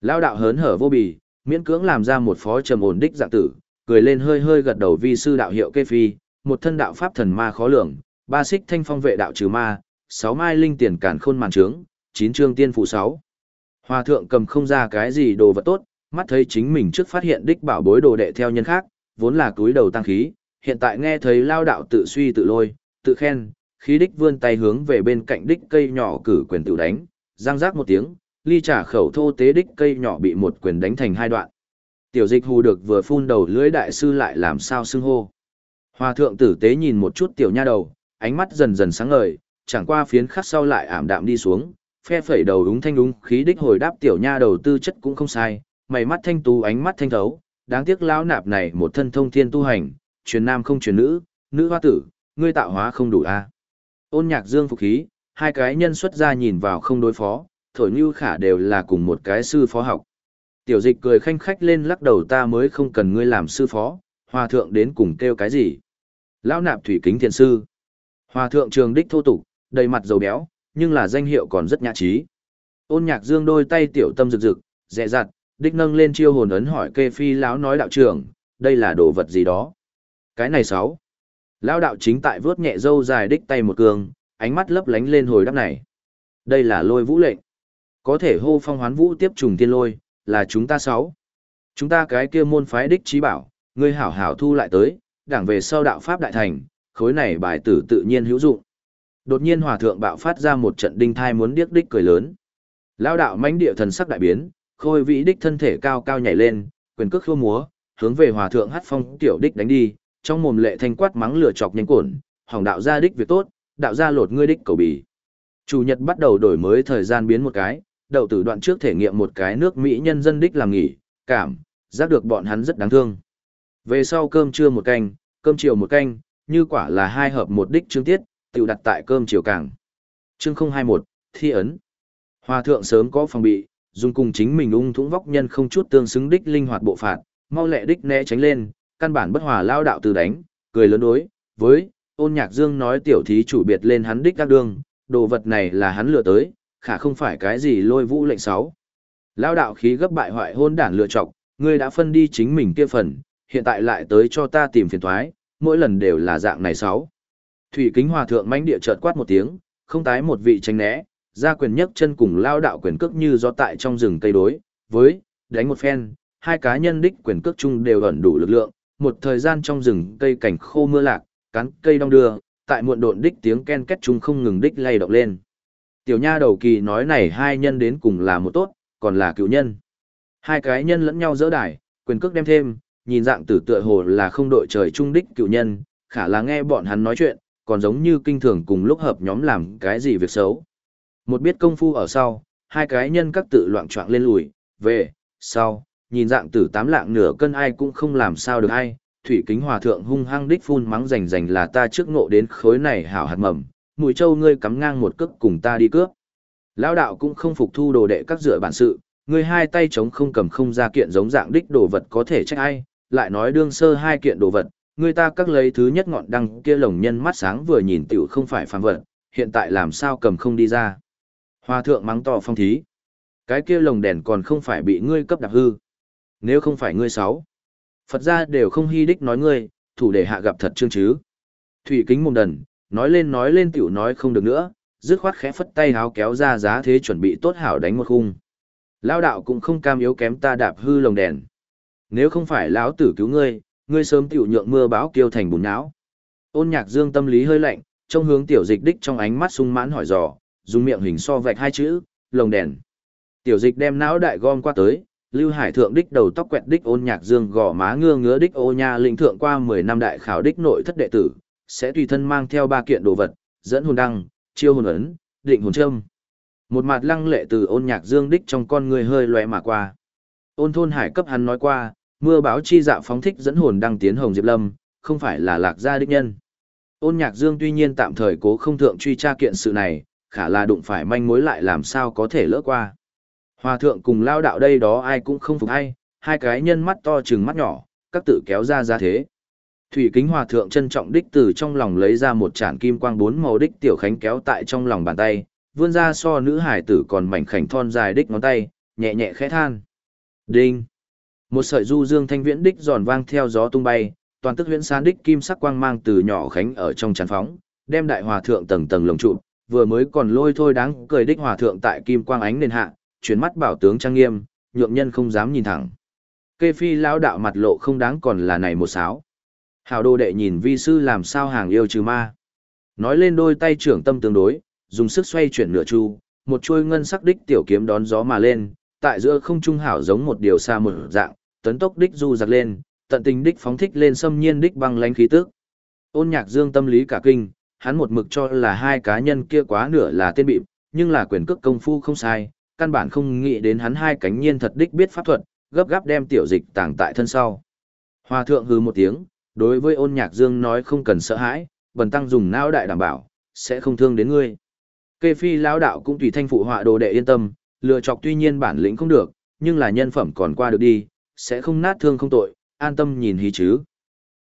Lao đạo hớn hở vô bì, miễn cưỡng làm ra một phó trầm ổn đích dạng tử, cười lên hơi hơi gật đầu vi sư đạo hiệu kê phi, một thân đạo pháp thần ma khó lường, ba xích thanh phong vệ đạo trừ ma, sáu mai linh tiền cản khôn màn trướng, chín trương tiên phụ sáu. Hòa thượng cầm không ra cái gì đồ vật tốt, mắt thấy chính mình trước phát hiện đích bảo bối đồ đệ theo nhân khác, vốn là túi đầu tăng khí, hiện tại nghe thấy lao đạo tự suy tự lôi, tự khen, khí đích vươn tay hướng về bên cạnh đích cây nhỏ cử quyền tự đánh, giang giác một tiếng, ly trả khẩu thô tế đích cây nhỏ bị một quyền đánh thành hai đoạn. Tiểu dịch hù được vừa phun đầu lưỡi đại sư lại làm sao xưng hô. Hòa thượng tử tế nhìn một chút tiểu nha đầu, ánh mắt dần dần sáng ngời, chẳng qua phiến khắc sau lại ảm đạm đi xuống, phe phẩy đầu đúng thanh đúng khí đích hồi đáp tiểu nha đầu tư chất cũng không sai, mày mắt thanh tú ánh mắt thanh thấu, đáng tiếc lão nạp này một thân thông thiên tu hành, truyền nam không truyền nữ, nữ hoa tử, ngươi tạo hóa không đủ a. Ôn nhạc dương phục khí, hai cái nhân xuất ra nhìn vào không đối phó, thổi như khả đều là cùng một cái sư phó học. Tiểu dịch cười khanh khách lên lắc đầu ta mới không cần ngươi làm sư phó, hòa thượng đến cùng kêu cái gì. Lão nạp thủy kính thiền sư. Hòa thượng trường đích thô tục, đầy mặt dầu béo, nhưng là danh hiệu còn rất nhã trí. Ôn nhạc dương đôi tay tiểu tâm rực rực, dẹ dặt, đích nâng lên chiêu hồn ấn hỏi kê phi lão nói đạo trưởng, đây là đồ vật gì đó. Cái này sáu. Lão đạo chính tại vớt nhẹ dâu dài đích tay một cường, ánh mắt lấp lánh lên hồi đáp này. Đây là lôi vũ lệnh. Có thể hô phong hoán vũ tiếp trùng tiên lôi, là chúng ta sáu. Chúng ta cái kia môn phái đích trí bảo, ngươi hảo hảo thu lại tới, đảng về sau đạo pháp đại thành, khối này bài tử tự nhiên hữu dụng. Đột nhiên hòa thượng bạo phát ra một trận đinh thai muốn điếc đích cười lớn. Lão đạo mãnh địa thần sắc đại biến, khôi vĩ đích thân thể cao cao nhảy lên, quyền cước khua múa, hướng về hòa thượng hát phong tiểu đích đánh đi, trong mồm lệ thanh quát mắng lửa chọc nhanh cổn, hỏng đạo gia đích việc tốt, đạo gia lột ngươi đích cầu bì. Chủ nhật bắt đầu đổi mới thời gian biến một cái, đậu tử đoạn trước thể nghiệm một cái nước Mỹ nhân dân đích làm nghỉ, cảm, giác được bọn hắn rất đáng thương. Về sau cơm trưa một canh, cơm chiều một canh, như quả là hai hợp một đích chương tiết, tự đặt tại cơm chiều càng. Chương 021, Thi ấn. Hòa thượng sớm có phòng bị, dùng cùng chính mình ung thũng vóc nhân không chút tương xứng đích linh hoạt bộ phạt, mau lẹ đích né tránh lên, căn bản bất hòa lao đạo từ đánh, cười lớn đối, với, ôn nhạc dương nói tiểu thí chủ biệt lên hắn đích các đương, đồ vật này là hắn lựa tới, khả không phải cái gì lôi vũ lệnh sáu. Lao đạo khí gấp bại hoại hôn đản lựa chọc, ngươi đã phân đi chính mình kia phần, hiện tại lại tới cho ta tìm phiền thoái, mỗi lần đều là dạng này sáu. Thủy kính hòa thượng mãnh địa chợt quát một tiếng, không tái một vị tránh né, ra quyền nhấc chân cùng lao đạo quyền cước như do tại trong rừng cây đối, với, đánh một phen, hai cá nhân đích quyền cước chung đều ẩn đủ lực lượng, một thời gian trong rừng cây cảnh khô mưa lạc, cắn cây đong đưa, tại muộn độn đích tiếng ken két chung không ngừng đích lay động lên. Tiểu nha đầu kỳ nói này hai nhân đến cùng là một tốt, còn là cựu nhân. Hai cái nhân lẫn nhau dỡ đài, quyền cước đem thêm, nhìn dạng tử tựa hồ là không đội trời trung đích cựu nhân, khả là nghe bọn hắn nói chuyện, còn giống như kinh thường cùng lúc hợp nhóm làm cái gì việc xấu. Một biết công phu ở sau, hai cái nhân các tự loạn trọng lên lùi, về, sau, nhìn dạng tử tám lạng nửa cân ai cũng không làm sao được ai, thủy kính hòa thượng hung hăng đích phun mắng rành rành là ta trước ngộ đến khối này hảo hạt mầm, mũi châu ngươi cắm ngang một cước cùng ta đi cướp. Lão đạo cũng không phục thu đồ đệ các dựa bản sự, ngươi hai tay chống không cầm không ra kiện giống dạng đích đồ vật có thể trách ai, lại nói đương sơ hai kiện đồ vật, người ta các lấy thứ nhất ngọn đăng kia lồng nhân mắt sáng vừa nhìn tiểu không phải phàm vật, hiện tại làm sao cầm không đi ra. Hòa thượng mắng to phong thí. Cái kia lồng đèn còn không phải bị ngươi cấp đạp hư. Nếu không phải ngươi sáu. Phật gia đều không hy đích nói ngươi, thủ để hạ gặp thật chương chứ. Thủy kính mồm đần, nói lên nói lên tiểu nói không được nữa, dứt khoát khẽ phất tay háo kéo ra giá thế chuẩn bị tốt hảo đánh một khung. Lao đạo cũng không cam yếu kém ta đạp hư lồng đèn. Nếu không phải lão tử cứu ngươi, ngươi sớm tiểu nhượng mưa báo kêu thành bùn não. Ôn nhạc dương tâm lý hơi lạnh, trong hướng tiểu dịch đích trong ánh mắt sung mãn hỏi dò, dùng miệng hình so vạch hai chữ, lồng đèn. Tiểu dịch đem não đại gom qua tới, Lưu Hải thượng đích đầu tóc quẹt đích ôn nhạc dương gò má ngưa ngứa đích ô nha lĩnh thượng qua 10 năm đại khảo đích nội thất đệ tử, sẽ tùy thân mang theo ba kiện đồ vật, dẫn hồn đăng, chiêu hồn ấn, định hồn trâm. Một mặt lăng lệ từ ôn nhạc dương đích trong con người hơi lóe mà qua. Ôn thôn hải cấp hắn nói qua, mưa báo chi dạo phóng thích dẫn hồn đăng tiến hồng diệp lâm, không phải là lạc gia đích nhân. Ôn nhạc dương tuy nhiên tạm thời cố không thượng truy tra kiện sự này, khả là đụng phải manh mối lại làm sao có thể lỡ qua. Hòa thượng cùng lao đạo đây đó ai cũng không phục hay hai cái nhân mắt to chừng mắt nhỏ, các tự kéo ra ra thế. Thủy kính hòa thượng trân trọng đích từ trong lòng lấy ra một chản kim quang bốn màu đích tiểu khánh kéo tại trong lòng bàn tay, vươn ra so nữ hải tử còn mảnh khảnh thon dài đích ngón tay, nhẹ nhẹ khẽ than. Đinh! Một sợi du dương thanh viễn đích giòn vang theo gió tung bay, toàn tức huyễn san đích kim sắc quang mang từ nhỏ khánh ở trong tràn phóng, đem đại hòa thượng tầng tầng lồng trụ, vừa mới còn lôi thôi đáng cười đích hòa thượng tại kim quang ánh nền hạ, chuyển mắt bảo tướng trang nghiêm, nhượng nhân không dám nhìn thẳng. Kê phi lão đạo mặt lộ không đáng còn là này một sáo. Hào đô đệ nhìn vi sư làm sao hàng yêu trừ ma. Nói lên đôi tay trưởng tâm tương đối, dùng sức xoay chuyển nửa chu, một chuôi ngân sắc đích tiểu kiếm đón gió mà lên, tại giữa không trung hảo giống một điều xa một dạng, tấn tốc đích du giặc lên, tận tình đích phóng thích lên xâm nhiên đích băng lánh khí tức. Ôn nhạc dương tâm lý cả kinh, hắn một mực cho là hai cá nhân kia quá nửa là tên bịp, nhưng là quyền cước công phu không sai, căn bản không nghĩ đến hắn hai cánh nhiên thật đích biết pháp thuật, gấp gáp đem tiểu dịch tàng tại thân sau. Hòa thượng hừ một tiếng, đối với ôn nhạc dương nói không cần sợ hãi, bần tăng dùng não đại đảm bảo, sẽ không thương đến ngươi. Kê phi lão đạo cũng tùy thanh phụ họa đồ đệ yên tâm, lựa chọc tuy nhiên bản lĩnh không được, nhưng là nhân phẩm còn qua được đi, sẽ không nát thương không tội, an tâm nhìn hí chứ.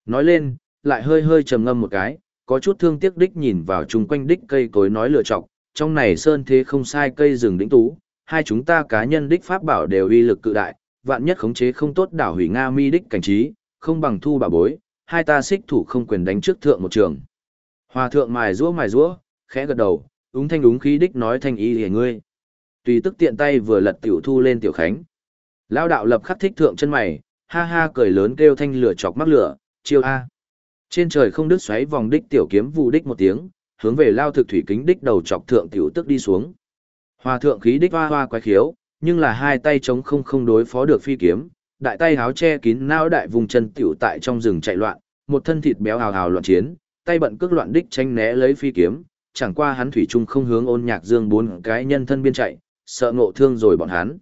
Nói lên, lại hơi hơi trầm ngâm một cái, có chút thương tiếc đích nhìn vào chung quanh đích cây cối nói lựa chọc, trong này sơn thế không sai cây rừng đỉnh tú, hai chúng ta cá nhân đích pháp bảo đều uy lực cự đại, vạn nhất khống chế không tốt đảo hủy Nga mi đích cảnh trí, không bằng thu bảo bối, hai ta xích thủ không quyền đánh trước thượng một trường. Hòa thượng mài rũa mài rũa, khẽ gật đầu, úng thanh úng khí đích nói thanh ý hề ngươi. Tùy tức tiện tay vừa lật tiểu thu lên tiểu khánh. Lao đạo lập khắc thích thượng chân mày, ha ha cười lớn kêu thanh lửa chọc mắc lửa, chiêu A. Trên trời không đứt xoáy vòng đích tiểu kiếm vụ đích một tiếng, hướng về lao thực thủy kính đích đầu chọc thượng tiểu tức đi xuống. Hòa thượng khí đích hoa hoa quái khiếu, nhưng là hai tay chống không không đối phó được phi kiếm, đại tay háo che kín não đại vùng chân tiểu tại trong rừng chạy loạn, một thân thịt béo hào hào loạn chiến, tay bận cước loạn đích tranh né lấy phi kiếm, chẳng qua hắn thủy chung không hướng ôn nhạc dương bốn cái nhân thân biên chạy, sợ ngộ thương rồi bọn hắn.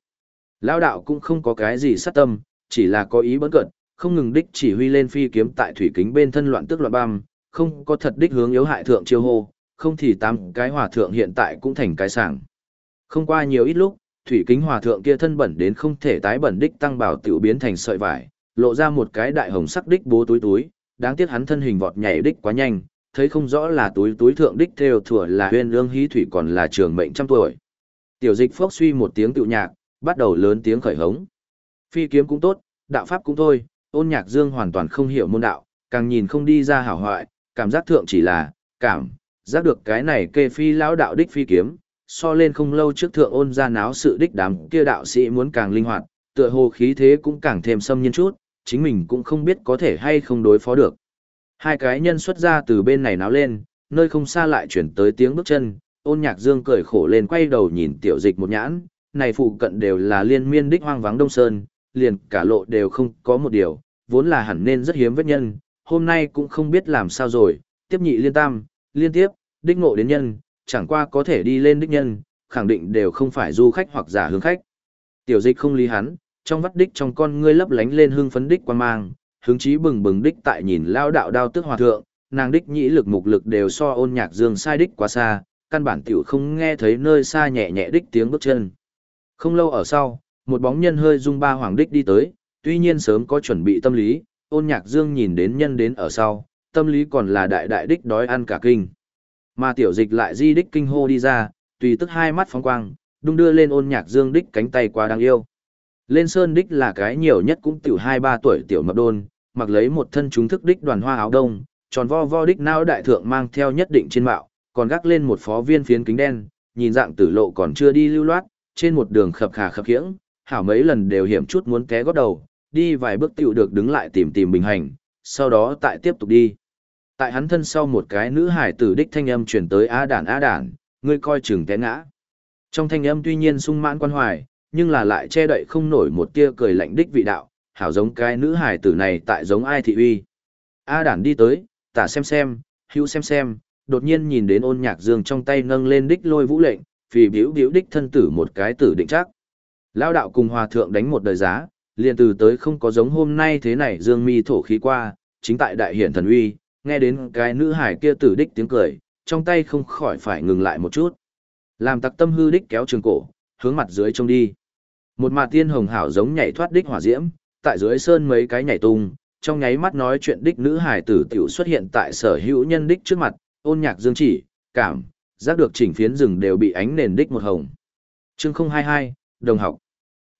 Lao đạo cũng không có cái gì sát tâm, chỉ là có ý bấn cận, không ngừng đích chỉ huy lên phi kiếm tại thủy kính bên thân loạn tức loạn băm, không có thật đích hướng yếu hại thượng chiêu hô, không thì tám cái hòa thượng hiện tại cũng thành cái sảng. Không qua nhiều ít lúc, thủy kính hòa thượng kia thân bẩn đến không thể tái bẩn đích tăng bảo tiểu biến thành sợi vải, lộ ra một cái đại hồng sắc đích bố túi túi, đáng tiếc hắn thân hình vọt nhảy đích quá nhanh, thấy không rõ là túi túi thượng đích theo thừa là huyên lương hí thủy còn là trường mệnh trăm tuổi. Tiểu dịch phốc suy một tiếng tự nhạc, bắt đầu lớn tiếng khởi hống. Phi kiếm cũng tốt, đạo pháp cũng thôi, ôn nhạc dương hoàn toàn không hiểu môn đạo, càng nhìn không đi ra hảo hoại, cảm giác thượng chỉ là, cảm, giác được cái này kê phi lão đạo đích phi kiếm, so lên không lâu trước thượng ôn ra náo sự đích đám kia đạo sĩ muốn càng linh hoạt, tựa hồ khí thế cũng càng thêm xâm nhiên chút, chính mình cũng không biết có thể hay không đối phó được. Hai cái nhân xuất ra từ bên này náo lên, nơi không xa lại chuyển tới tiếng bước chân, ôn nhạc dương cười khổ lên quay đầu nhìn tiểu dịch một nhãn, này phụ cận đều là liên miên đích hoang vắng đông sơn, liền cả lộ đều không có một điều, vốn là hẳn nên rất hiếm vết nhân, hôm nay cũng không biết làm sao rồi, tiếp nhị liên tam, liên tiếp, đích ngộ đến nhân, chẳng qua có thể đi lên đích nhân, khẳng định đều không phải du khách hoặc giả hướng khách. Tiểu dịch không lý hắn, trong vắt đích trong con ngươi lấp lánh lên hương phấn đích quan mang, hứng chí bừng bừng đích tại nhìn lao đạo đao tức hòa thượng, nàng đích nhĩ lực mục lực đều so ôn nhạc dương sai đích quá xa, căn bản tiểu không nghe thấy nơi xa nhẹ nhẹ đích tiếng bước chân. Không lâu ở sau, một bóng nhân hơi dung ba hoàng đích đi tới, tuy nhiên sớm có chuẩn bị tâm lý, ôn nhạc dương nhìn đến nhân đến ở sau, tâm lý còn là đại đại đích đói ăn cả kinh. Mà tiểu dịch lại di đích kinh hô đi ra, tùy tức hai mắt phóng quang, đung đưa lên ôn nhạc dương đích cánh tay quá đáng yêu. Lên sơn đích là cái nhiều nhất cũng tiểu hai ba tuổi tiểu mập đôn, mặc lấy một thân chúng thức đích đoàn hoa áo đông, tròn vo vo đích nao đại thượng mang theo nhất định trên mạo, còn gác lên một phó viên phiến kính đen, nhìn dạng tử lộ còn chưa đi lưu loát, trên một đường khập khà khập khiễng, hảo mấy lần đều hiểm chút muốn té gót đầu, đi vài bước tiểu được đứng lại tìm tìm bình hành, sau đó tại tiếp tục đi. Tại hắn thân sau một cái nữ hải tử đích thanh âm chuyển tới á đản á đản, ngươi coi chừng té ngã. Trong thanh âm tuy nhiên sung mãn quan hoài, nhưng là lại che đậy không nổi một tia cười lạnh đích vị đạo, hảo giống cái nữ hải tử này tại giống ai thị uy. A đản đi tới, tả xem xem, hữu xem xem, đột nhiên nhìn đến ôn nhạc dương trong tay nâng lên đích lôi vũ lệnh, vì biểu biểu đích thân tử một cái tử định chắc. Lao đạo cùng hòa thượng đánh một đời giá, liền từ tới không có giống hôm nay thế này dương mi thổ khí qua, chính tại đại hiển thần uy, nghe đến cái nữ hải kia tử đích tiếng cười, trong tay không khỏi phải ngừng lại một chút. Làm tặc tâm hư đích kéo trường cổ, hướng mặt dưới trông đi. Một mặt tiên hồng hảo giống nhảy thoát đích hỏa diễm, tại dưới sơn mấy cái nhảy tung, trong nháy mắt nói chuyện đích nữ hải tử tiểu xuất hiện tại sở hữu nhân đích trước mặt, ôn nhạc dương chỉ, cảm, giác được chỉnh phiến rừng đều bị ánh nền đích một hồng. Chương 022, đồng học.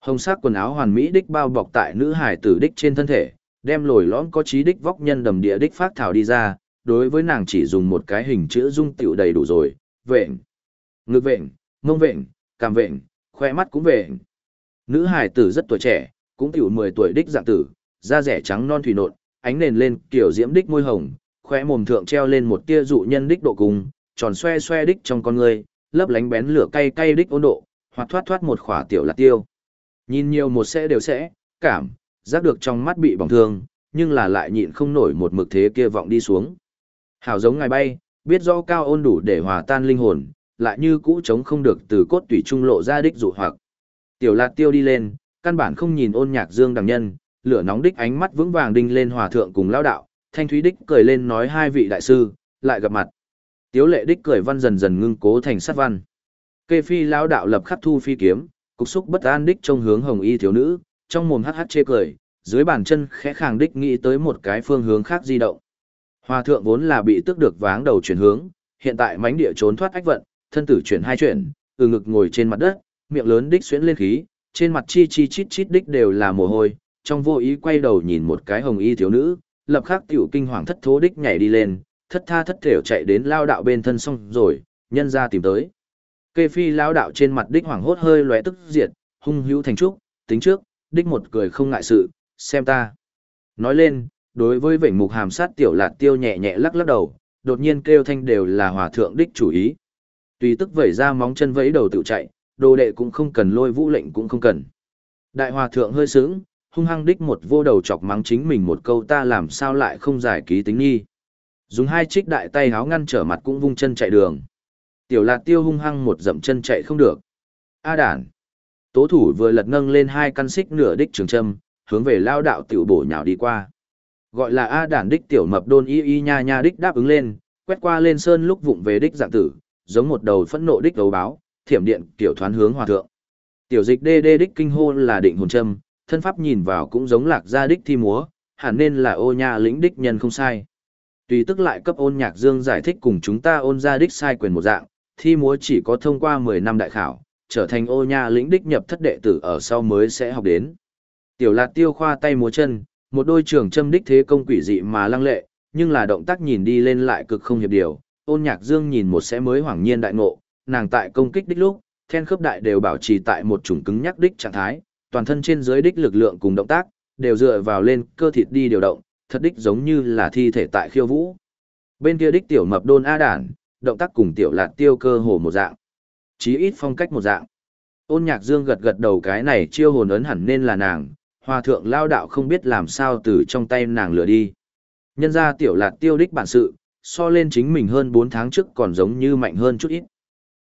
Hồng sắc quần áo hoàn mỹ đích bao bọc tại nữ hải tử đích trên thân thể, đem lồi lõm có trí đích vóc nhân đầm địa đích phát thảo đi ra, đối với nàng chỉ dùng một cái hình chữ dung tiểu đầy đủ rồi, vện, ngực vện, mông vện, cằm vện, khoe mắt cũng vện. Nữ hải tử rất tuổi trẻ, cũng tiểu 10 tuổi đích dạng tử, da rẻ trắng non thủy nộn, ánh nền lên kiểu diễm đích môi hồng, khoe mồm thượng treo lên một tia dụ nhân đích độ cùng, tròn xoe xoe đích trong con người, lấp lánh bén lửa cay cay đích ôn độ, hoặc thoát thoát một khỏa tiểu lạc tiêu. Nhìn nhiều một sẽ đều sẽ, cảm, giác được trong mắt bị bỏng thương, nhưng là lại nhịn không nổi một mực thế kia vọng đi xuống. Hảo giống ngài bay, biết rõ cao ôn đủ để hòa tan linh hồn, lại như cũ chống không được từ cốt tủy trung lộ ra đích dụ hoặc. Tiểu lạc tiêu đi lên, căn bản không nhìn ôn nhạc dương đằng nhân, lửa nóng đích ánh mắt vững vàng đinh lên hòa thượng cùng lao đạo, thanh thúy đích cười lên nói hai vị đại sư, lại gặp mặt. Tiếu lệ đích cười văn dần dần ngưng cố thành sát văn. Kê phi lao đạo lập khắc thu phi kiếm, cục xúc bất an đích trông hướng hồng y thiếu nữ, trong mồm hắc hắc chê cười, dưới bàn chân khẽ khàng đích nghĩ tới một cái phương hướng khác di động. Hòa thượng vốn là bị tức được váng đầu chuyển hướng, hiện tại mánh địa trốn thoát ách vận, thân tử chuyển hai chuyển, từ ngực ngồi trên mặt đất, miệng lớn đích xuyến lên khí, trên mặt chi chi chít chít đích đều là mồ hôi, trong vô ý quay đầu nhìn một cái hồng y thiếu nữ, lập khắc tiểu kinh hoàng thất thố đích nhảy đi lên, thất tha thất thểu chạy đến lao đạo bên thân xong rồi, nhân ra tìm tới. Kê phi lao đạo trên mặt đích hoàng hốt hơi lóe tức diệt, hung hữu thành trúc, tính trước, đích một cười không ngại sự, xem ta. Nói lên, đối với vệnh mục hàm sát tiểu lạt tiêu nhẹ nhẹ lắc lắc đầu, đột nhiên kêu thanh đều là hòa thượng đích chủ ý. Tùy tức vẩy ra móng chân vẫy đầu tự chạy, đồ đệ cũng không cần lôi vũ lệnh cũng không cần. Đại hòa thượng hơi sướng, hung hăng đích một vô đầu chọc mắng chính mình một câu ta làm sao lại không giải ký tính nghi. Dùng hai trích đại tay háo ngăn trở mặt cũng vung chân chạy đường. Tiểu lạt tiêu hung hăng một dậm chân chạy không được. A đản. Tố thủ vừa lật nâng lên hai căn xích nửa đích trường châm, hướng về lao đạo tiểu bổ nhào đi qua. Gọi là A đản đích tiểu mập đôn y y nha nha đích đáp ứng lên, quét qua lên sơn lúc vụng về đích dạng tử, giống một đầu phẫn nộ đích đấu báo, thiểm điện tiểu thoán hướng hòa thượng. Tiểu dịch đê đê đích kinh hô là định hồn châm, thân pháp nhìn vào cũng giống lạc gia đích thi múa, hẳn nên là ô nha lĩnh đích nhân không sai. Tùy tức lại cấp ôn nhạc dương giải thích cùng chúng ta ôn ra đích sai quyền một dạng, thi múa chỉ có thông qua 10 năm đại khảo, trở thành ô nha lĩnh đích nhập thất đệ tử ở sau mới sẽ học đến. Tiểu lạc tiêu khoa tay múa chân, một đôi trường châm đích thế công quỷ dị mà lăng lệ, nhưng là động tác nhìn đi lên lại cực không hiệp điều. Ôn nhạc dương nhìn một sẽ mới hoảng nhiên đại ngộ, nàng tại công kích đích lúc, then khớp đại đều bảo trì tại một chủng cứng nhắc đích trạng thái, toàn thân trên dưới đích lực lượng cùng động tác, đều dựa vào lên cơ thịt đi điều động, thật đích giống như là thi thể tại khiêu vũ. Bên kia đích tiểu mập đôn A đản, động tác cùng tiểu lạt tiêu cơ hồ một dạng. Chí ít phong cách một dạng. Ôn nhạc dương gật gật đầu cái này chiêu hồn ấn hẳn nên là nàng, hòa thượng lao đạo không biết làm sao từ trong tay nàng lừa đi. Nhân ra tiểu lạt tiêu đích bản sự, so lên chính mình hơn 4 tháng trước còn giống như mạnh hơn chút ít.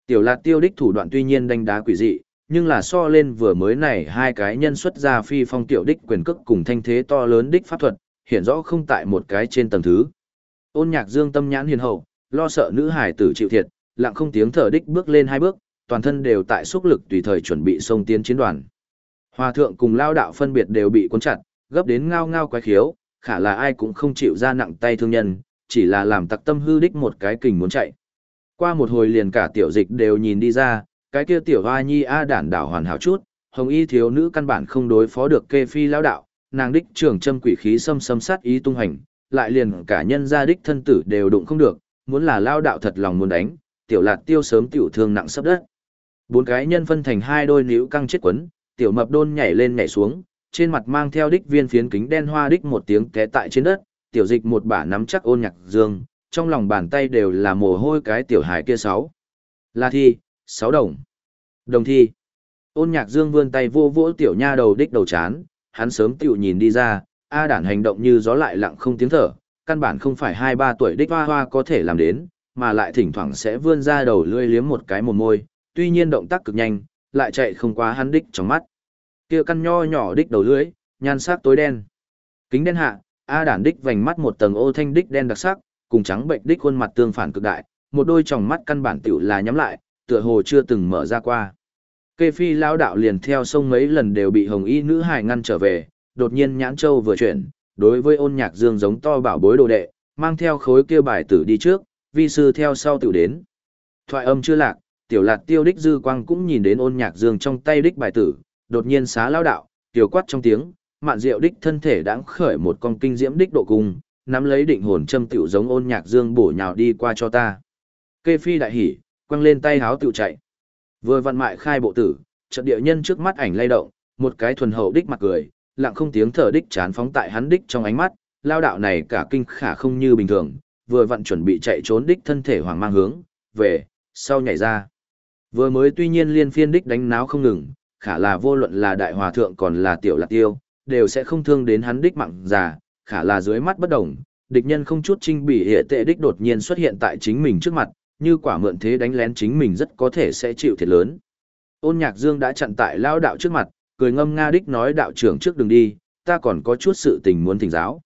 Tiểu lạt tiêu đích thủ đoạn tuy nhiên đánh đá quỷ dị, nhưng là so lên vừa mới này hai cái nhân xuất ra phi phong tiểu đích quyền cước cùng thanh thế to lớn đích pháp thuật, hiện rõ không tại một cái trên tầng thứ. Ôn nhạc dương tâm nhãn hiền hậu, lo sợ nữ hải tử chịu thiệt, lặng không tiếng thở đích bước lên hai bước, toàn thân đều tại xúc lực tùy thời chuẩn bị xông tiến chiến đoàn. Hòa thượng cùng lao đạo phân biệt đều bị cuốn chặt, gấp đến ngao ngao quái khiếu, khả là ai cũng không chịu ra nặng tay thương nhân, chỉ là làm tặc tâm hư đích một cái kình muốn chạy. Qua một hồi liền cả tiểu dịch đều nhìn đi ra, cái kia tiểu hoa nhi a đản đảo hoàn hảo chút, hồng y thiếu nữ căn bản không đối phó được kê phi lao đạo, nàng đích trưởng châm quỷ khí xâm xâm sát ý tung hành, lại liền cả nhân gia đích thân tử đều đụng không được, muốn là lao đạo thật lòng muốn đánh, tiểu lạt tiêu sớm tiểu thương nặng sắp đất. Bốn cái nhân phân thành hai đôi níu căng chết quấn, tiểu mập đôn nhảy lên nhảy xuống, trên mặt mang theo đích viên phiến kính đen hoa đích một tiếng té tại trên đất, tiểu dịch một bả nắm chắc ôn nhạc dương, trong lòng bàn tay đều là mồ hôi cái tiểu hài kia sáu. La thi, sáu đồng. Đồng thi. Ôn nhạc dương vươn tay vô vỗ tiểu nha đầu đích đầu chán, hắn sớm tiểu nhìn đi ra, A đản hành động như gió lại lặng không tiếng thở, căn bản không phải hai ba tuổi đích hoa hoa có thể làm đến, mà lại thỉnh thoảng sẽ vươn ra đầu lươi liếm một cái mồm môi, tuy nhiên động tác cực nhanh, lại chạy không quá hắn đích trong mắt. Kia căn nho nhỏ đích đầu lưỡi, nhan sắc tối đen. Kính đen hạ, A đản đích vành mắt một tầng ô thanh đích đen đặc sắc, cùng trắng bệnh đích khuôn mặt tương phản cực đại, một đôi tròng mắt căn bản tiểu là nhắm lại, tựa hồ chưa từng mở ra qua. Kê phi lao đạo liền theo sông mấy lần đều bị hồng y nữ hài ngăn trở về, đột nhiên nhãn châu vừa chuyển, đối với ôn nhạc dương giống to bảo bối đồ đệ, mang theo khối kia bài tử đi trước, vi sư theo sau tiểu đến. Thoại âm chưa lạc, tiểu lạc tiêu đích dư quang cũng nhìn đến ôn nhạc dương trong tay đích bài tử, đột nhiên xá lao đạo, tiểu quát trong tiếng, mạn diệu đích thân thể đã khởi một con kinh diễm đích độ cung, nắm lấy định hồn châm tiểu giống ôn nhạc dương bổ nhào đi qua cho ta. Kê phi đại hỉ, quăng lên tay háo tiểu chạy. Vừa vặn mại khai bộ tử, trận địa nhân trước mắt ảnh lay động, một cái thuần hậu đích mặt cười, lặng không tiếng thở đích chán phóng tại hắn đích trong ánh mắt, lao đạo này cả kinh khả không như bình thường, vừa vặn chuẩn bị chạy trốn đích thân thể hoàng mang hướng, về, sau nhảy ra. Vừa mới tuy nhiên liên phiên đích đánh náo không ngừng, khả là vô luận là đại hòa thượng còn là tiểu lạc tiêu, đều sẽ không thương đến hắn đích mặn già, khả là dưới mắt bất đồng, địch nhân không chút trinh bị hệ tệ đích đột nhiên xuất hiện tại chính mình trước mặt, như quả mượn thế đánh lén chính mình rất có thể sẽ chịu thiệt lớn. Ôn nhạc dương đã chặn tại lao đạo trước mặt, cười ngâm nga đích nói đạo trưởng trước đường đi, ta còn có chút sự tình muốn thỉnh giáo.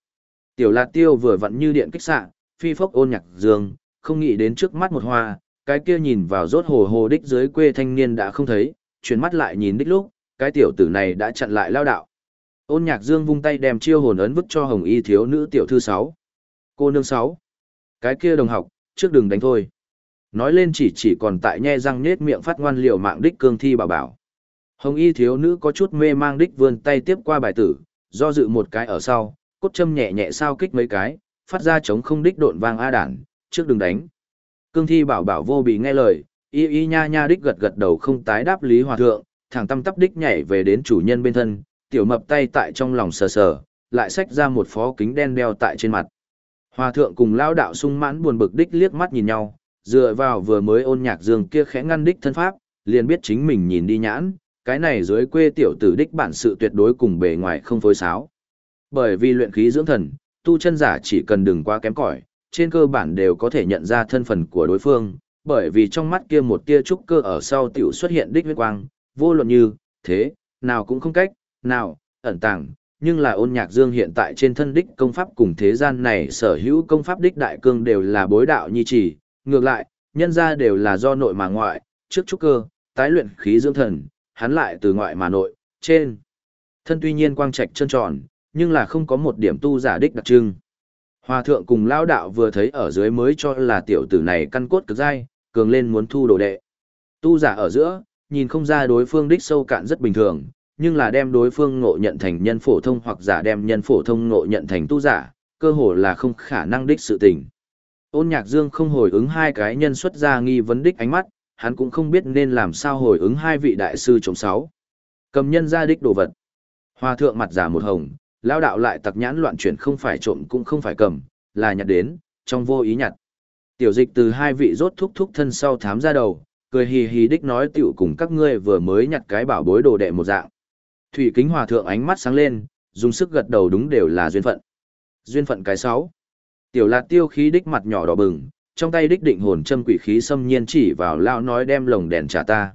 Tiểu lạc tiêu vừa vặn như điện kích xạ, phi phốc ôn nhạc dương, không nghĩ đến trước mắt một hoa, cái kia nhìn vào rốt hồ hồ đích dưới quê thanh niên đã không thấy, chuyển mắt lại nhìn đích lúc, cái tiểu tử này đã chặn lại lao đạo. Ôn nhạc dương vung tay đem chiêu hồn ấn vứt cho hồng y thiếu nữ tiểu thư 6. Cô nương 6. Cái kia đồng học, trước đừng đánh thôi. Nói lên chỉ chỉ còn tại nhe răng nết miệng phát ngoan liều mạng đích cương thi bảo bảo. Hồng y thiếu nữ có chút mê mang đích vươn tay tiếp qua bài tử, do dự một cái ở sau, cốt châm nhẹ nhẹ sao kích mấy cái, phát ra chống không đích độn vang a đản, trước đừng đánh. Cương thi bảo bảo vô bị nghe lời, y y nha nha đích gật gật đầu không tái đáp lý hòa thượng, thẳng tâm tắp đích nhảy về đến chủ nhân bên thân, tiểu mập tay tại trong lòng sờ sờ, lại xách ra một phó kính đen đeo tại trên mặt. Hòa thượng cùng lao đạo sung mãn buồn bực đích liếc mắt nhìn nhau, dựa vào vừa mới ôn nhạc dương kia khẽ ngăn đích thân pháp, liền biết chính mình nhìn đi nhãn, cái này dưới quê tiểu tử đích bản sự tuyệt đối cùng bề ngoài không phối sáo. Bởi vì luyện khí dưỡng thần, tu chân giả chỉ cần đừng quá kém cỏi, trên cơ bản đều có thể nhận ra thân phận của đối phương, bởi vì trong mắt kia một tia trúc cơ ở sau tiểu xuất hiện đích huyết quang, vô luận như, thế, nào cũng không cách, nào, ẩn tàng, nhưng là ôn nhạc dương hiện tại trên thân đích công pháp cùng thế gian này sở hữu công pháp đích đại cương đều là bối đạo nhi chỉ, ngược lại, nhân ra đều là do nội mà ngoại, trước trúc cơ, tái luyện khí dưỡng thần, hắn lại từ ngoại mà nội, trên. Thân tuy nhiên quang trạch chân tròn, nhưng là không có một điểm tu giả đích đặc trưng. Hòa thượng cùng lao đạo vừa thấy ở dưới mới cho là tiểu tử này căn cốt cực dai, cường lên muốn thu đồ đệ. Tu giả ở giữa, nhìn không ra đối phương đích sâu cạn rất bình thường, nhưng là đem đối phương ngộ nhận thành nhân phổ thông hoặc giả đem nhân phổ thông ngộ nhận thành tu giả, cơ hồ là không khả năng đích sự tình. Ôn nhạc dương không hồi ứng hai cái nhân xuất ra nghi vấn đích ánh mắt, hắn cũng không biết nên làm sao hồi ứng hai vị đại sư chống sáu. Cầm nhân ra đích đồ vật. Hòa thượng mặt giả một hồng, lao đạo lại tặc nhãn loạn chuyển không phải trộm cũng không phải cầm, là nhặt đến, trong vô ý nhặt. Tiểu dịch từ hai vị rốt thúc thúc thân sau thám ra đầu, cười hì hì đích nói tiểu cùng các ngươi vừa mới nhặt cái bảo bối đồ đệ một dạng. Thủy kính hòa thượng ánh mắt sáng lên, dùng sức gật đầu đúng đều là duyên phận. Duyên phận cái sáu. Tiểu lạt tiêu khí đích mặt nhỏ đỏ bừng, trong tay đích định hồn châm quỷ khí xâm nhiên chỉ vào lao nói đem lồng đèn trả ta.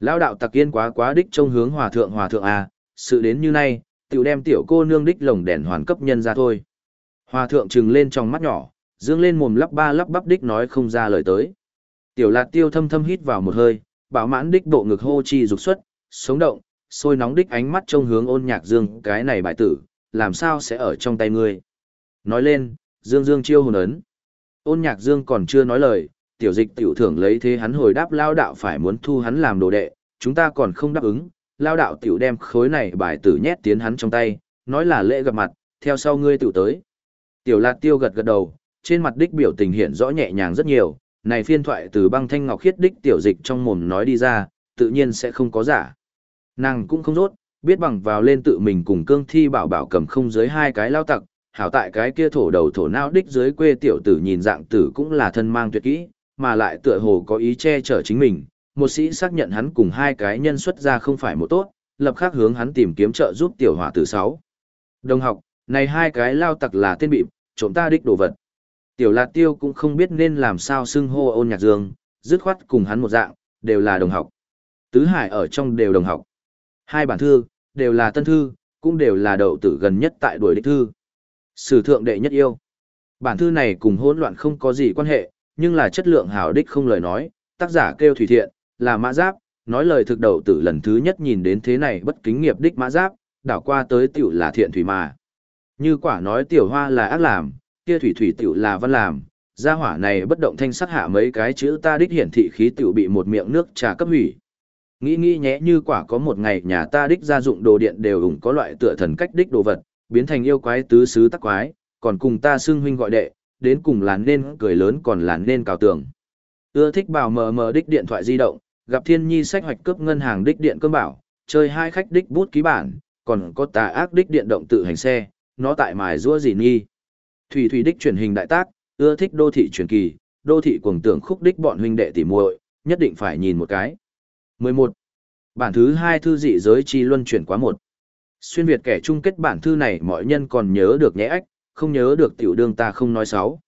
Lao đạo tặc yên quá quá đích trông hướng hòa thượng hòa thượng à, sự đến như nay, tiểu đem tiểu cô nương đích lồng đèn hoàn cấp nhân ra thôi. Hòa thượng trừng lên trong mắt nhỏ, dương lên mồm lắp ba lắp bắp đích nói không ra lời tới. Tiểu lạt tiêu thâm thâm hít vào một hơi, bảo mãn đích độ ngực hô chi dục xuất, sống động, sôi nóng đích ánh mắt trông hướng ôn nhạc dương cái này bại tử, làm sao sẽ ở trong tay ngươi. Nói lên, dương dương chiêu hồn ấn. Ôn nhạc dương còn chưa nói lời, tiểu dịch tiểu thưởng lấy thế hắn hồi đáp lao đạo phải muốn thu hắn làm đồ đệ, chúng ta còn không đáp ứng, lao đạo tiểu đem khối này bài tử nhét tiến hắn trong tay, nói là lễ gặp mặt, theo sau ngươi tiểu tới. Tiểu lạt tiêu gật gật đầu, trên mặt đích biểu tình hiện rõ nhẹ nhàng rất nhiều, này phiên thoại từ băng thanh ngọc khiết đích tiểu dịch trong mồm nói đi ra, tự nhiên sẽ không có giả. Nàng cũng không rốt, biết bằng vào lên tự mình cùng cương thi bảo bảo cầm không dưới hai cái lao tặc, hảo tại cái kia thổ đầu thổ não đích dưới quê tiểu tử nhìn dạng tử cũng là thân mang tuyệt kỹ, mà lại tựa hồ có ý che chở chính mình, một sĩ xác nhận hắn cùng hai cái nhân xuất ra không phải một tốt, lập khắc hướng hắn tìm kiếm trợ giúp tiểu hỏa tử sáu. Đồng học, này hai cái lao tặc là tên bị, trộm ta đích đồ vật. Tiểu Lạt Tiêu cũng không biết nên làm sao xưng hô ôn nhạc dương, dứt khoát cùng hắn một dạng, đều là đồng học. Tứ Hải ở trong đều đồng học. Hai bản thư, đều là tân thư, cũng đều là đậu tử gần nhất tại đuổi đích thư. Sử thượng đệ nhất yêu. Bản thư này cùng hỗn loạn không có gì quan hệ, nhưng là chất lượng hảo đích không lời nói, tác giả kêu thủy thiện, là mã giáp, nói lời thực đầu tử lần thứ nhất nhìn đến thế này bất kính nghiệp đích mã giáp, đảo qua tới tiểu là thiện thủy mà. Như quả nói tiểu hoa là ác làm, kia thủy thủy tiểu là văn làm, gia hỏa này bất động thanh sắc hạ mấy cái chữ ta đích hiển thị khí tiểu bị một miệng nước trà cấp hủy. Nghĩ nghĩ nhẽ như quả có một ngày nhà ta đích gia dụng đồ điện đều ủng có loại tựa thần cách đích đồ vật, biến thành yêu quái tứ xứ tắc quái, còn cùng ta xưng huynh gọi đệ, đến cùng là nên cười lớn còn là nên cào tường. Ưa thích bảo mờ mờ đích điện thoại di động, gặp thiên nhi sách hoạch cướp ngân hàng đích điện cơm bảo, chơi hai khách đích bút ký bản, còn có tà ác đích điện động tự hành xe, nó tại mài rua gì nghi. Thủy thủy đích truyền hình đại tác, ưa thích đô thị truyền kỳ, đô thị cuồng tưởng khúc đích bọn huynh đệ tỉ muội, nhất định phải nhìn một cái. 11. Bản thứ hai thư dị giới chi luân chuyển quá một. Xuyên Việt kẻ chung kết bản thư này mọi nhân còn nhớ được nhẽ ách, không nhớ được tiểu đương ta không nói xấu.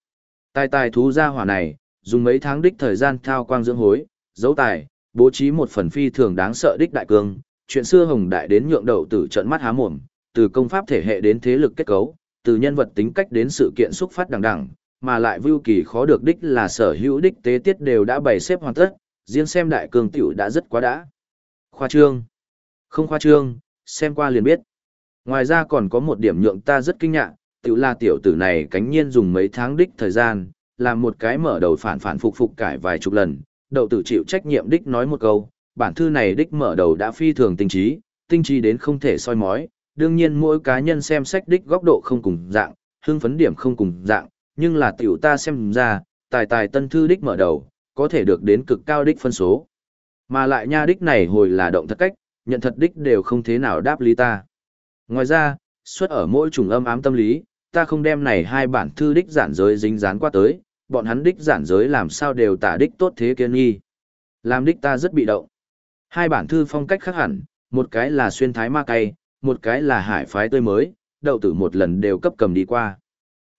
Tài tài thú gia hỏa này, dùng mấy tháng đích thời gian thao quang dưỡng hối, dấu tài, bố trí một phần phi thường đáng sợ đích đại cương, chuyện xưa hồng đại đến nhượng đầu từ trận mắt há mồm, từ công pháp thể hệ đến thế lực kết cấu, từ nhân vật tính cách đến sự kiện xúc phát đằng đẳng mà lại vưu kỳ khó được đích là sở hữu đích tế tiết đều đã bày xếp hoàn tất, riêng xem đại cường tiểu đã rất quá đã. Khoa trương. Không khoa trương, xem qua liền biết. Ngoài ra còn có một điểm nhượng ta rất kinh ngạc, tiểu là tiểu tử này cánh nhiên dùng mấy tháng đích thời gian, làm một cái mở đầu phản phản phục phục cải vài chục lần, đầu tử chịu trách nhiệm đích nói một câu, bản thư này đích mở đầu đã phi thường tinh trí, tinh trí đến không thể soi mói, đương nhiên mỗi cá nhân xem sách đích góc độ không cùng dạng, hương phấn điểm không cùng dạng, nhưng là tiểu ta xem ra, tài tài tân thư đích mở đầu, có thể được đến cực cao đích phân số. Mà lại nha đích này hồi là động thật cách, nhận thật đích đều không thế nào đáp lý ta. Ngoài ra, xuất ở mỗi trùng âm ám tâm lý, ta không đem này hai bản thư đích giản giới dính dán qua tới, bọn hắn đích giản giới làm sao đều tả đích tốt thế kiên nghi. Làm đích ta rất bị động. Hai bản thư phong cách khác hẳn, một cái là xuyên thái ma cay, một cái là hải phái tươi mới, đậu tử một lần đều cấp cầm đi qua.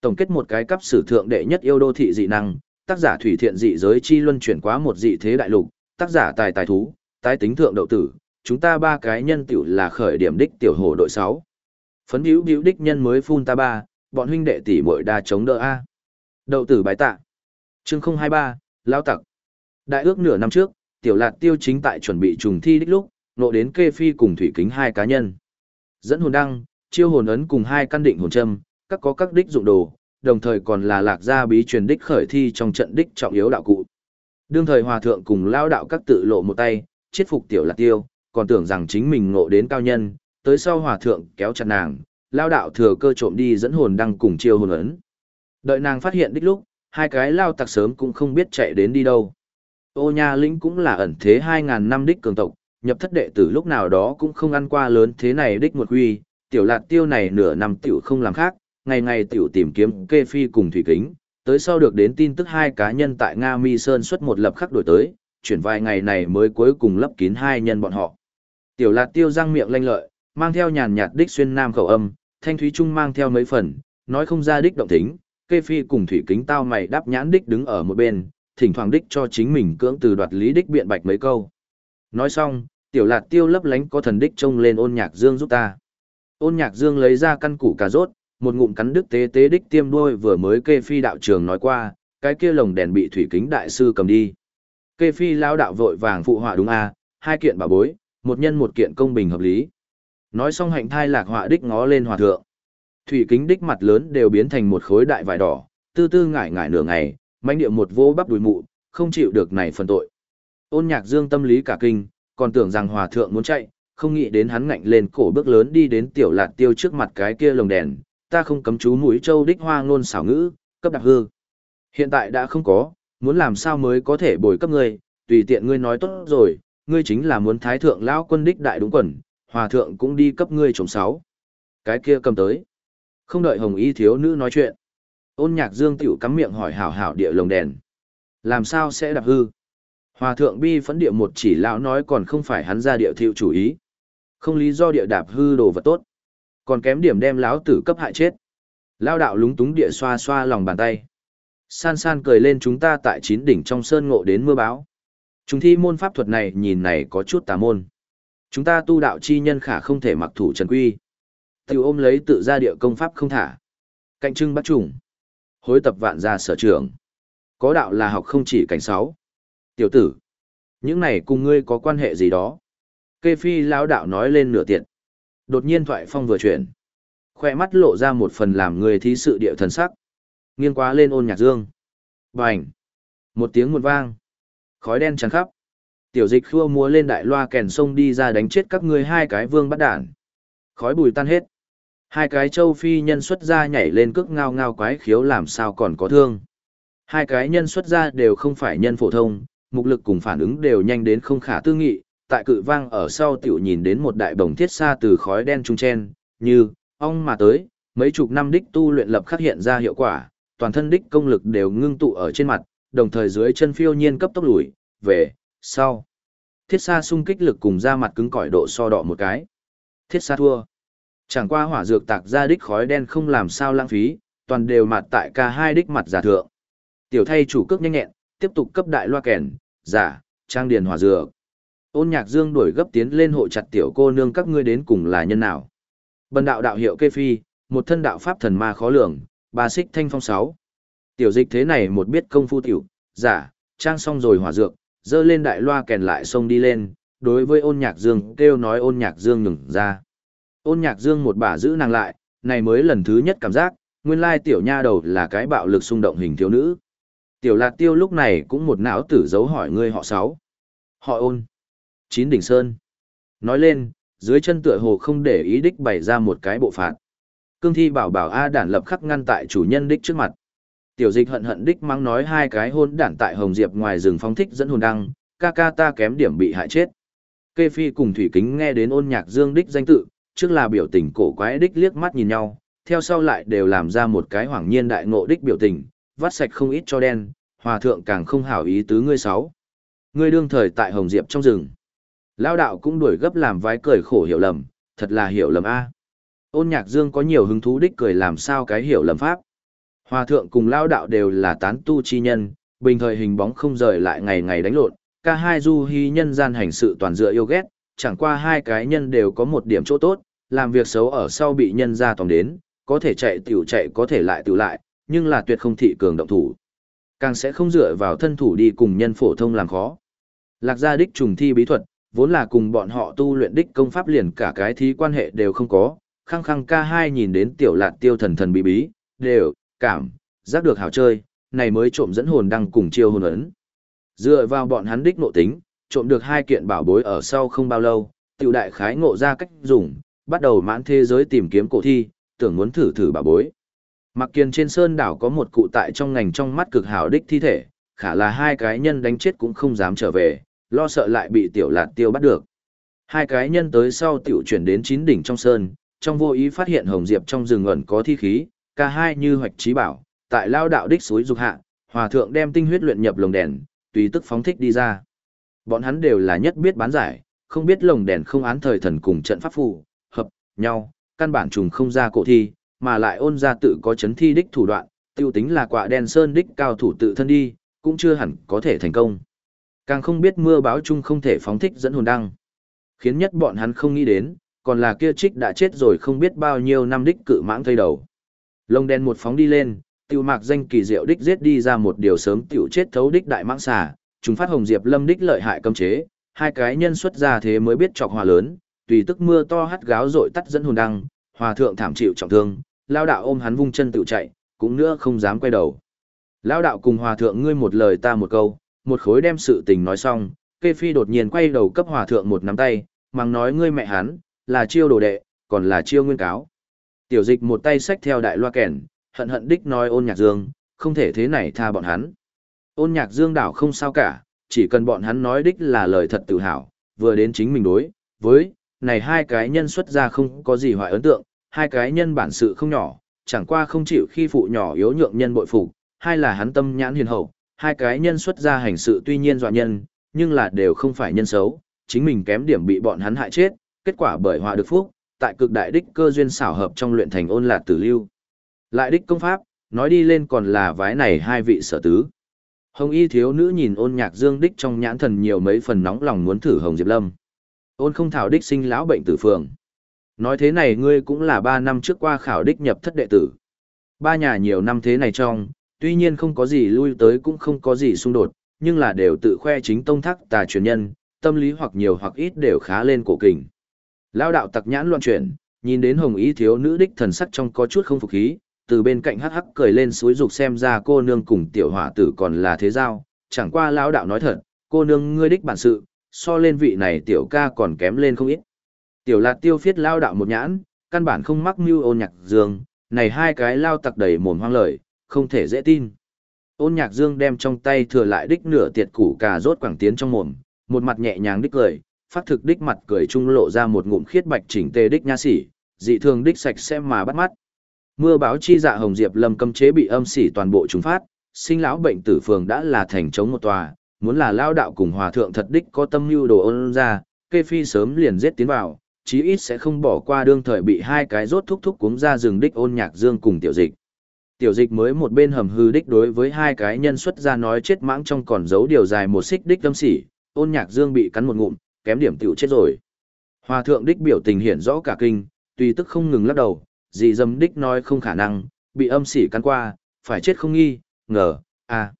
Tổng kết một cái cấp sử thượng đệ nhất yêu đô thị dị năng, tác giả thủy thiện dị giới chi luân chuyển quá một dị thế đại lục, tác giả tài tài thú, tái tính thượng đậu tử, chúng ta ba cái nhân tiểu là khởi điểm đích tiểu hồ đội 6. Phấn hữu hữu đích nhân mới phun ta ba, bọn huynh đệ tỷ muội đa chống đỡ A. Đậu tử bái tạ. Chương 023, lao tặc. Đại ước nửa năm trước, tiểu lạt tiêu chính tại chuẩn bị trùng thi đích lúc, nộ đến kê phi cùng thủy kính hai cá nhân. Dẫn hồn đăng, chiêu hồn ấn cùng hai căn định hồn châm, các có các đích dụng đồ, đồng thời còn là lạc gia bí truyền đích khởi thi trong trận đích trọng yếu đạo cụ. Đương thời hòa thượng cùng lao đạo các tự lộ một tay, chiết phục tiểu lạc tiêu, còn tưởng rằng chính mình ngộ đến cao nhân, tới sau hòa thượng kéo chặt nàng, lao đạo thừa cơ trộm đi dẫn hồn đăng cùng chiêu hồn ấn. Đợi nàng phát hiện đích lúc, hai cái lao tặc sớm cũng không biết chạy đến đi đâu. Ô Nha Lĩnh cũng là ẩn thế 2.000 năm đích cường tộc, nhập thất đệ tử lúc nào đó cũng không ăn qua lớn thế này đích một huy, tiểu lạt tiêu này nửa năm tiểu không làm khác, ngày ngày tiểu tìm kiếm kê phi cùng thủy kính, tới sau được đến tin tức hai cá nhân tại Nga Mi Sơn xuất một lập khắc đổi tới, chuyển vài ngày này mới cuối cùng lấp kín hai nhân bọn họ. Tiểu lạt tiêu răng miệng lanh lợi, mang theo nhàn nhạt đích xuyên nam khẩu âm, thanh thúy trung mang theo mấy phần, nói không ra đích động tính, kê phi cùng thủy kính tao mày đáp nhãn đích đứng ở một bên, thỉnh thoảng đích cho chính mình cưỡng từ đoạt lý đích biện bạch mấy câu. Nói xong, tiểu lạt tiêu lấp lánh có thần đích trông lên ôn nhạc dương giúp ta. Ôn nhạc dương lấy ra căn củ cà rốt, một ngụm cắn đức tế tế đích tiêm đuôi vừa mới kê phi đạo trường nói qua, cái kia lồng đèn bị thủy kính đại sư cầm đi. Kê phi lao đạo vội vàng phụ họa đúng a hai kiện bà bối, một nhân một kiện công bình hợp lý. Nói xong hạnh thai lạc họa đích ngó lên hòa thượng. Thủy kính đích mặt lớn đều biến thành một khối đại vải đỏ, tư tư ngải ngải nửa ngày, manh điệu một vô bắp đùi mụ, không chịu được này phần tội. Ôn nhạc dương tâm lý cả kinh, còn tưởng rằng hòa thượng muốn chạy, không nghĩ đến hắn ngạnh lên cổ bước lớn đi đến tiểu lạt tiêu trước mặt cái kia lồng đèn, ta không cấm chú mũi châu đích hoa ngôn xảo ngữ, cấp đặc hư. Hiện tại đã không có, muốn làm sao mới có thể bồi cấp ngươi, tùy tiện ngươi nói tốt rồi, ngươi chính là muốn thái thượng lão quân đích đại đúng quần, hòa thượng cũng đi cấp ngươi trồng sáu. Cái kia cầm tới. Không đợi hồng y thiếu nữ nói chuyện. Ôn nhạc dương tiểu cắm miệng hỏi hảo hảo địa lồng đèn. Làm sao sẽ đạp hư? Hòa thượng bi phẫn địa một chỉ lão nói còn không phải hắn ra địa thiệu chủ ý. Không lý do địa đạp hư đồ vật tốt. Còn kém điểm đem lão tử cấp hại chết. Lao đạo lúng túng địa xoa xoa lòng bàn tay. San san cười lên chúng ta tại chín đỉnh trong sơn ngộ đến mưa báo. Chúng thi môn pháp thuật này nhìn này có chút tà môn. Chúng ta tu đạo chi nhân khả không thể mặc thủ trần quy. Tiểu ôm lấy tự ra địa công pháp không thả. Cạnh trưng bắt trùng. Hối tập vạn gia sở trường. Có đạo là học không chỉ cảnh sáu. Tiểu tử. Những này cùng ngươi có quan hệ gì đó. Kê phi lão đạo nói lên nửa tiện. Đột nhiên thoại phong vừa chuyển. Khoe mắt lộ ra một phần làm người thí sự địa thần sắc. Nghiêng quá lên ôn nhạc dương. Bành. Một tiếng một vang. Khói đen tràn khắp. Tiểu dịch khua múa lên đại loa kèn sông đi ra đánh chết các ngươi hai cái vương bắt đản. Khói bùi tan hết. Hai cái châu phi nhân xuất ra nhảy lên cước ngao ngao quái khiếu làm sao còn có thương. Hai cái nhân xuất ra đều không phải nhân phổ thông, mục lực cùng phản ứng đều nhanh đến không khả tư nghị, tại cự vang ở sau tiểu nhìn đến một đại bồng thiết xa từ khói đen trung chen, như, ong mà tới, mấy chục năm đích tu luyện lập khắc hiện ra hiệu quả, toàn thân đích công lực đều ngưng tụ ở trên mặt, đồng thời dưới chân phiêu nhiên cấp tốc lùi, về, sau. Thiết xa sung kích lực cùng ra mặt cứng cỏi độ so đọ một cái. Thiết xa thua. Chẳng qua hỏa dược tạc ra đích khói đen không làm sao lãng phí, toàn đều mặt tại cả hai đích mặt giả thượng. Tiểu thay chủ cước nhanh nhẹn, tiếp tục cấp đại loa kèn, giả, trang điền hỏa dược. Ôn nhạc dương đuổi gấp tiến lên hộ chặt tiểu cô nương các ngươi đến cùng là nhân nào. Bần đạo đạo hiệu kê phi, một thân đạo pháp thần ma khó lường, ba xích thanh phong sáu. Tiểu dịch thế này một biết công phu tiểu, giả, trang xong rồi hỏa dược, dơ lên đại loa kèn lại xông đi lên, đối với ôn nhạc dương kêu nói ôn nhạc dương nhừng ra. Ôn nhạc dương một bà giữ nàng lại, này mới lần thứ nhất cảm giác, nguyên lai tiểu nha đầu là cái bạo lực xung động hình thiếu nữ. Tiểu lạc tiêu lúc này cũng một não tử dấu hỏi ngươi họ sáu. Họ ôn. Chín đỉnh sơn. Nói lên, dưới chân tựa hồ không để ý đích bày ra một cái bộ phạt. Cương thi bảo bảo A đản lập khắc ngăn tại chủ nhân đích trước mặt. Tiểu dịch hận hận đích mang nói hai cái hôn đản tại Hồng Diệp ngoài rừng phong thích dẫn hồn đăng, ca ca ta kém điểm bị hại chết. Kê Phi cùng Thủy Kính nghe đến ôn nhạc dương đích danh tự, trước là biểu tình cổ quái đích liếc mắt nhìn nhau, theo sau lại đều làm ra một cái hoảng nhiên đại ngộ đích biểu tình, vắt sạch không ít cho đen, hòa thượng càng không hảo ý tứ ngươi sáu. Ngươi đương thời tại Hồng Diệp trong rừng. Lao đạo cũng đuổi gấp làm vái cười khổ hiểu lầm, thật là hiểu lầm a. Ôn nhạc dương có nhiều hứng thú đích cười làm sao cái hiểu lầm pháp. Hòa thượng cùng lao đạo đều là tán tu chi nhân, bình thời hình bóng không rời lại ngày ngày đánh lộn, cả hai du hy nhân gian hành sự toàn dựa yêu ghét, chẳng qua hai cái nhân đều có một điểm chỗ tốt, làm việc xấu ở sau bị nhân ra tòng đến, có thể chạy tiểu chạy có thể lại tiểu lại, nhưng là tuyệt không thị cường động thủ. Càng sẽ không dựa vào thân thủ đi cùng nhân phổ thông làm khó. Lạc gia đích trùng thi bí thuật, vốn là cùng bọn họ tu luyện đích công pháp liền cả cái thí quan hệ đều không có, khăng khăng ca hai nhìn đến tiểu lạc tiêu thần thần bí bí, đều, cảm, giác được hảo chơi, này mới trộm dẫn hồn đăng cùng chiêu hồn ấn. Dựa vào bọn hắn đích nộ tính, trộm được hai kiện bảo bối ở sau không bao lâu, tiểu đại khái ngộ ra cách dùng, bắt đầu mãn thế giới tìm kiếm cổ thi, tưởng muốn thử thử bảo bối. Mặc kiền trên sơn đảo có một cụ tại trong ngành trong mắt cực hảo đích thi thể, khả là hai cái nhân đánh chết cũng không dám trở về, lo sợ lại bị tiểu lạt tiêu bắt được. Hai cái nhân tới sau tiểu chuyển đến chín đỉnh trong sơn, trong vô ý phát hiện Hồng Diệp trong rừng ẩn có thi khí, Ca hai như hoạch trí bảo, tại lao đạo đích suối dục hạ, hòa thượng đem tinh huyết luyện nhập lồng đèn, tùy tức phóng thích đi ra. Bọn hắn đều là nhất biết bán giải, không biết lồng đèn không án thời thần cùng trận pháp phù, hợp nhau, căn bản trùng không ra cổ thi, mà lại ôn ra tự có chấn thi đích thủ đoạn, tiêu tính là quả đen sơn đích cao thủ tự thân đi, cũng chưa hẳn có thể thành công. Càng không biết mưa báo chung không thể phóng thích dẫn hồn đăng. Khiến nhất bọn hắn không nghĩ đến, còn là kia trích đã chết rồi không biết bao nhiêu năm đích cự mãng thây đầu. Lông đen một phóng đi lên, tiêu mạc danh kỳ diệu đích giết đi ra một điều sớm tiểu chết thấu đích đại mãng xà, chúng phát hồng diệp lâm đích lợi hại cấm chế, hai cái nhân xuất ra thế mới biết chọc hòa lớn, tùy tức mưa to hắt gáo rồi tắt dẫn hồn đăng, hòa thượng thảm chịu trọng thương, lao đạo ôm hắn vung chân tự chạy, cũng nữa không dám quay đầu. Lao đạo cùng hòa thượng ngươi một lời ta một câu, một khối đem sự tình nói xong, kê phi đột nhiên quay đầu cấp hòa thượng một nắm tay, mang nói ngươi mẹ hắn, là chiêu đồ đệ, còn là chiêu nguyên cáo. Tiểu dịch một tay xách theo đại loa kèn, hận hận đích nói ôn nhạc dương, không thể thế này tha bọn hắn. Ôn nhạc dương đảo không sao cả, chỉ cần bọn hắn nói đích là lời thật tự hào, vừa đến chính mình đối, với, này hai cái nhân xuất ra không có gì hoại ấn tượng, hai cái nhân bản sự không nhỏ, chẳng qua không chịu khi phụ nhỏ yếu nhượng nhân bội phục, hai là hắn tâm nhãn hiền hậu, hai cái nhân xuất ra hành sự tuy nhiên dọa nhân, nhưng là đều không phải nhân xấu, chính mình kém điểm bị bọn hắn hại chết, kết quả bởi họa được phúc, tại cực đại đích cơ duyên xảo hợp trong luyện thành ôn lạc tử lưu. Lại đích công pháp, nói đi lên còn là vái này hai vị sở tứ. Hồng y thiếu nữ nhìn ôn nhạc dương đích trong nhãn thần nhiều mấy phần nóng lòng muốn thử Hồng Diệp Lâm. Ôn không thảo đích sinh lão bệnh tử phường. Nói thế này ngươi cũng là ba năm trước qua khảo đích nhập thất đệ tử. Ba nhà nhiều năm thế này trong, tuy nhiên không có gì lui tới cũng không có gì xung đột, nhưng là đều tự khoe chính tông thắc tà truyền nhân, tâm lý hoặc nhiều hoặc ít đều khá lên cổ kình. Lao đạo tặc nhãn loạn chuyển, nhìn đến hồng ý thiếu nữ đích thần sắc trong có chút không phục khí, từ bên cạnh hắc hắc cười lên suối dục xem ra cô nương cùng tiểu hỏa tử còn là thế giao, chẳng qua lão đạo nói thật, cô nương ngươi đích bản sự, so lên vị này tiểu ca còn kém lên không ít. Tiểu lạt tiêu phiết lao đạo một nhãn, căn bản không mắc mưu ôn nhạc dương, này hai cái lao tặc đầy mồm hoang lời, không thể dễ tin. Ôn nhạc dương đem trong tay thừa lại đích nửa tiệt củ cà rốt quảng tiến trong mồm, một mặt nhẹ nhàng đích cười, phát thực đích mặt cười trung lộ ra một ngụm khiết bạch chỉnh tề đích nha sỉ, dị thường đích sạch sẽ mà bắt mắt. Mưa báo chi dạ hồng diệp lâm cấm chế bị âm sỉ toàn bộ trùng phát, sinh lão bệnh tử phường đã là thành chống một tòa, muốn là lao đạo cùng hòa thượng thật đích có tâm lưu đồ ôn ra, kê phi sớm liền giết tiến vào, chí ít sẽ không bỏ qua đương thời bị hai cái rốt thúc thúc cuống ra rừng đích ôn nhạc dương cùng tiểu dịch. Tiểu dịch mới một bên hầm hư đích đối với hai cái nhân xuất ra nói chết mãng trong còn giấu điều dài một xích đích tâm sỉ, ôn nhạc dương bị cắn một ngụm, kém điểm tiểu chết rồi. Hòa thượng đích biểu tình hiển rõ cả kinh, tuy tức không ngừng lắc đầu, dì dâm đích nói không khả năng, bị âm sỉ căn qua, phải chết không nghi, ngờ, à.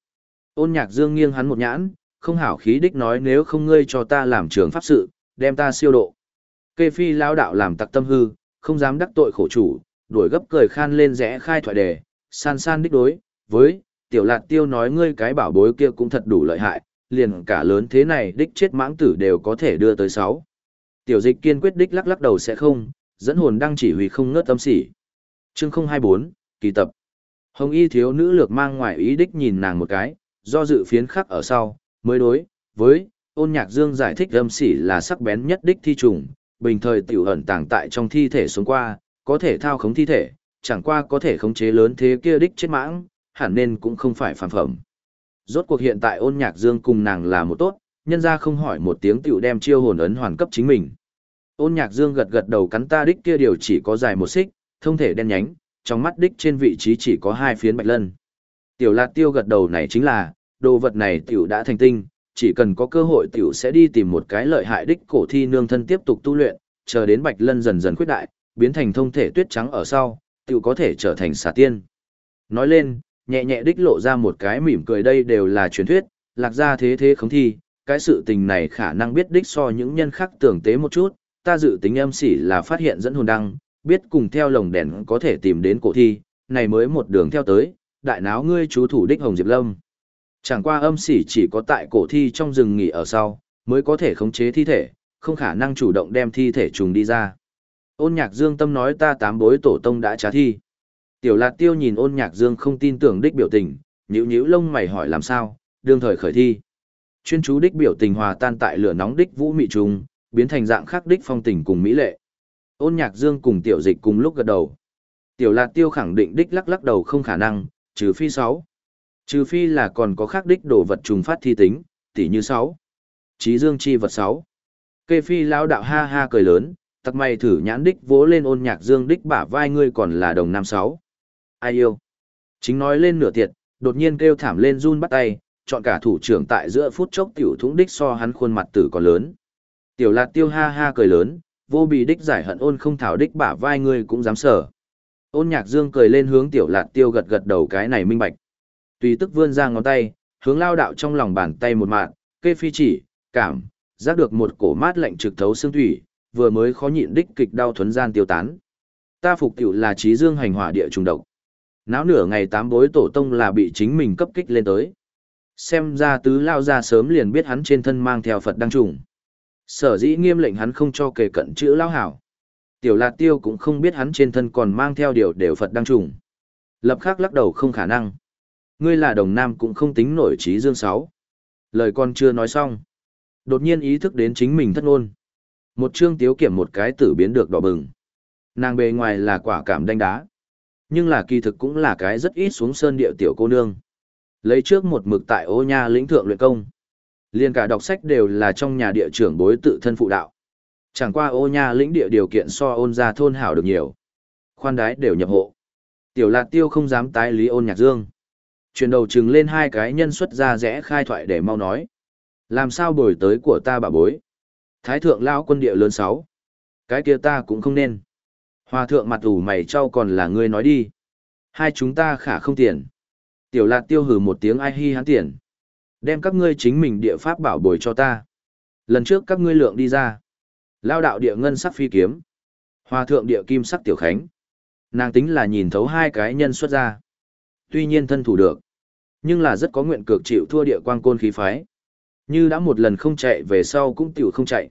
Ôn nhạc dương nghiêng hắn một nhãn, không hảo khí đích nói nếu không ngươi cho ta làm trường pháp sự, đem ta siêu độ. Kê phi lao đạo làm tặc tâm hư, không dám đắc tội khổ chủ, đuổi gấp cười khan lên rẽ khai thoại đề, san san đích đối, với, tiểu lạt tiêu nói ngươi cái bảo bối kia cũng thật đủ lợi hại, liền cả lớn thế này đích chết mãng tử đều có thể đưa tới sáu. Tiểu dịch kiên quyết đích lắc lắc đầu sẽ không, dẫn hồn đang chỉ huy không ngớt tâm sỉ. Chương 024, kỳ tập. Hồng y thiếu nữ lược mang ngoài ý đích nhìn nàng một cái, do dự phiến khắc ở sau, mới đối, với, ôn nhạc dương giải thích âm sỉ là sắc bén nhất đích thi trùng, bình thời tiểu ẩn tàng tại trong thi thể xuống qua, có thể thao khống thi thể, chẳng qua có thể khống chế lớn thế kia đích chết mãng, hẳn nên cũng không phải phản phẩm. Rốt cuộc hiện tại ôn nhạc dương cùng nàng là một tốt, nhân ra không hỏi một tiếng tiểu đem chiêu hồn ấn hoàn cấp chính mình. Ôn nhạc dương gật gật đầu cắn ta đích kia điều chỉ có dài một xích, thông thể đen nhánh, trong mắt đích trên vị trí chỉ có hai phiến bạch lân. Tiểu lạt tiêu gật đầu này chính là, đồ vật này tiểu đã thành tinh, chỉ cần có cơ hội tiểu sẽ đi tìm một cái lợi hại đích cổ thi nương thân tiếp tục tu luyện, chờ đến bạch lân dần dần khuyết đại, biến thành thông thể tuyết trắng ở sau, tiểu có thể trở thành xà tiên. Nói lên, nhẹ nhẹ đích lộ ra một cái mỉm cười đây đều là truyền thuyết, lạc ra thế thế không thi, cái sự tình này khả năng biết đích so những nhân khác tưởng tế một chút, ta dự tính âm sỉ là phát hiện dẫn hồn đăng, biết cùng theo lồng đèn có thể tìm đến cổ thi, này mới một đường theo tới, đại náo ngươi chú thủ đích Hồng Diệp Lâm. Chẳng qua âm sỉ chỉ có tại cổ thi trong rừng nghỉ ở sau, mới có thể khống chế thi thể, không khả năng chủ động đem thi thể trùng đi ra. Ôn nhạc dương tâm nói ta tám bối tổ tông đã trả thi. Tiểu lạc tiêu nhìn ôn nhạc dương không tin tưởng đích biểu tình, nhữ nhữ lông mày hỏi làm sao, đương thời khởi thi. Chuyên chú đích biểu tình hòa tan tại lửa nóng đích vũ mị trùng, biến thành dạng khác đích phong tình cùng mỹ lệ. Ôn nhạc dương cùng tiểu dịch cùng lúc gật đầu. Tiểu lạt tiêu khẳng định đích lắc lắc đầu không khả năng, trừ phi 6. Trừ phi là còn có khác đích đồ vật trùng phát thi tính, tỷ như 6. chí dương chi vật 6. Kê phi lao đạo ha ha cười lớn, tặc mày thử nhãn đích vỗ lên ôn nhạc dương đích bả vai ngươi còn là đồng nam 6. Ai yêu? Chính nói lên nửa tiệt, đột nhiên kêu thảm lên run bắt tay, chọn cả thủ trưởng tại giữa phút chốc tiểu thúng đích so hắn khuôn mặt tử còn lớn. Tiểu lạt tiêu ha ha cười lớn, vô bị đích giải hận ôn không thảo đích bả vai ngươi cũng dám sở. Ôn nhạc dương cười lên hướng tiểu lạt tiêu gật gật đầu cái này minh bạch. Tùy tức vươn ra ngón tay, hướng lao đạo trong lòng bàn tay một mạng, kê phi chỉ, cảm, giác được một cổ mát lạnh trực thấu xương thủy, vừa mới khó nhịn đích kịch đau thuấn gian tiêu tán. Ta phục tiểu là trí dương hành hỏa địa trùng độc. Náo nửa ngày tám bối tổ tông là bị chính mình cấp kích lên tới. Xem ra tứ lao ra sớm liền biết hắn trên thân mang theo Phật đăng trùng. Sở dĩ nghiêm lệnh hắn không cho kề cận chữ lao hảo. Tiểu lạc tiêu cũng không biết hắn trên thân còn mang theo điều đều Phật đăng trùng. Lập khắc lắc đầu không khả năng. Ngươi là đồng nam cũng không tính nổi trí dương sáu. Lời con chưa nói xong. Đột nhiên ý thức đến chính mình thất ngôn. Một chương tiếu kiểm một cái tử biến được đỏ bừng. Nàng bề ngoài là quả cảm đanh đá. Nhưng là kỳ thực cũng là cái rất ít xuống sơn địa tiểu cô nương. Lấy trước một mực tại ô nha lĩnh thượng luyện công. Liên cả đọc sách đều là trong nhà địa trưởng bối tự thân phụ đạo. Chẳng qua ô nha lĩnh địa điều kiện so ôn ra thôn hảo được nhiều. Khoan đái đều nhập hộ. Tiểu lạc tiêu không dám tái lý ôn nhạc dương. Chuyển đầu chừng lên hai cái nhân xuất ra rẽ khai thoại để mau nói. Làm sao bồi tới của ta bà bối? Thái thượng lao quân địa lớn sáu. Cái kia ta cũng không nên. Hòa thượng mặt ủ mày trao còn là ngươi nói đi. Hai chúng ta khả không tiền. Tiểu lạc tiêu hử một tiếng ai hi hắn tiền. Đem các ngươi chính mình địa pháp bảo bồi cho ta. Lần trước các ngươi lượng đi ra. Lao đạo địa ngân sắc phi kiếm. Hòa thượng địa kim sắc tiểu khánh. Nàng tính là nhìn thấu hai cái nhân xuất ra. Tuy nhiên thân thủ được. Nhưng là rất có nguyện cược chịu thua địa quang côn khí phái. Như đã một lần không chạy về sau cũng tiểu không chạy.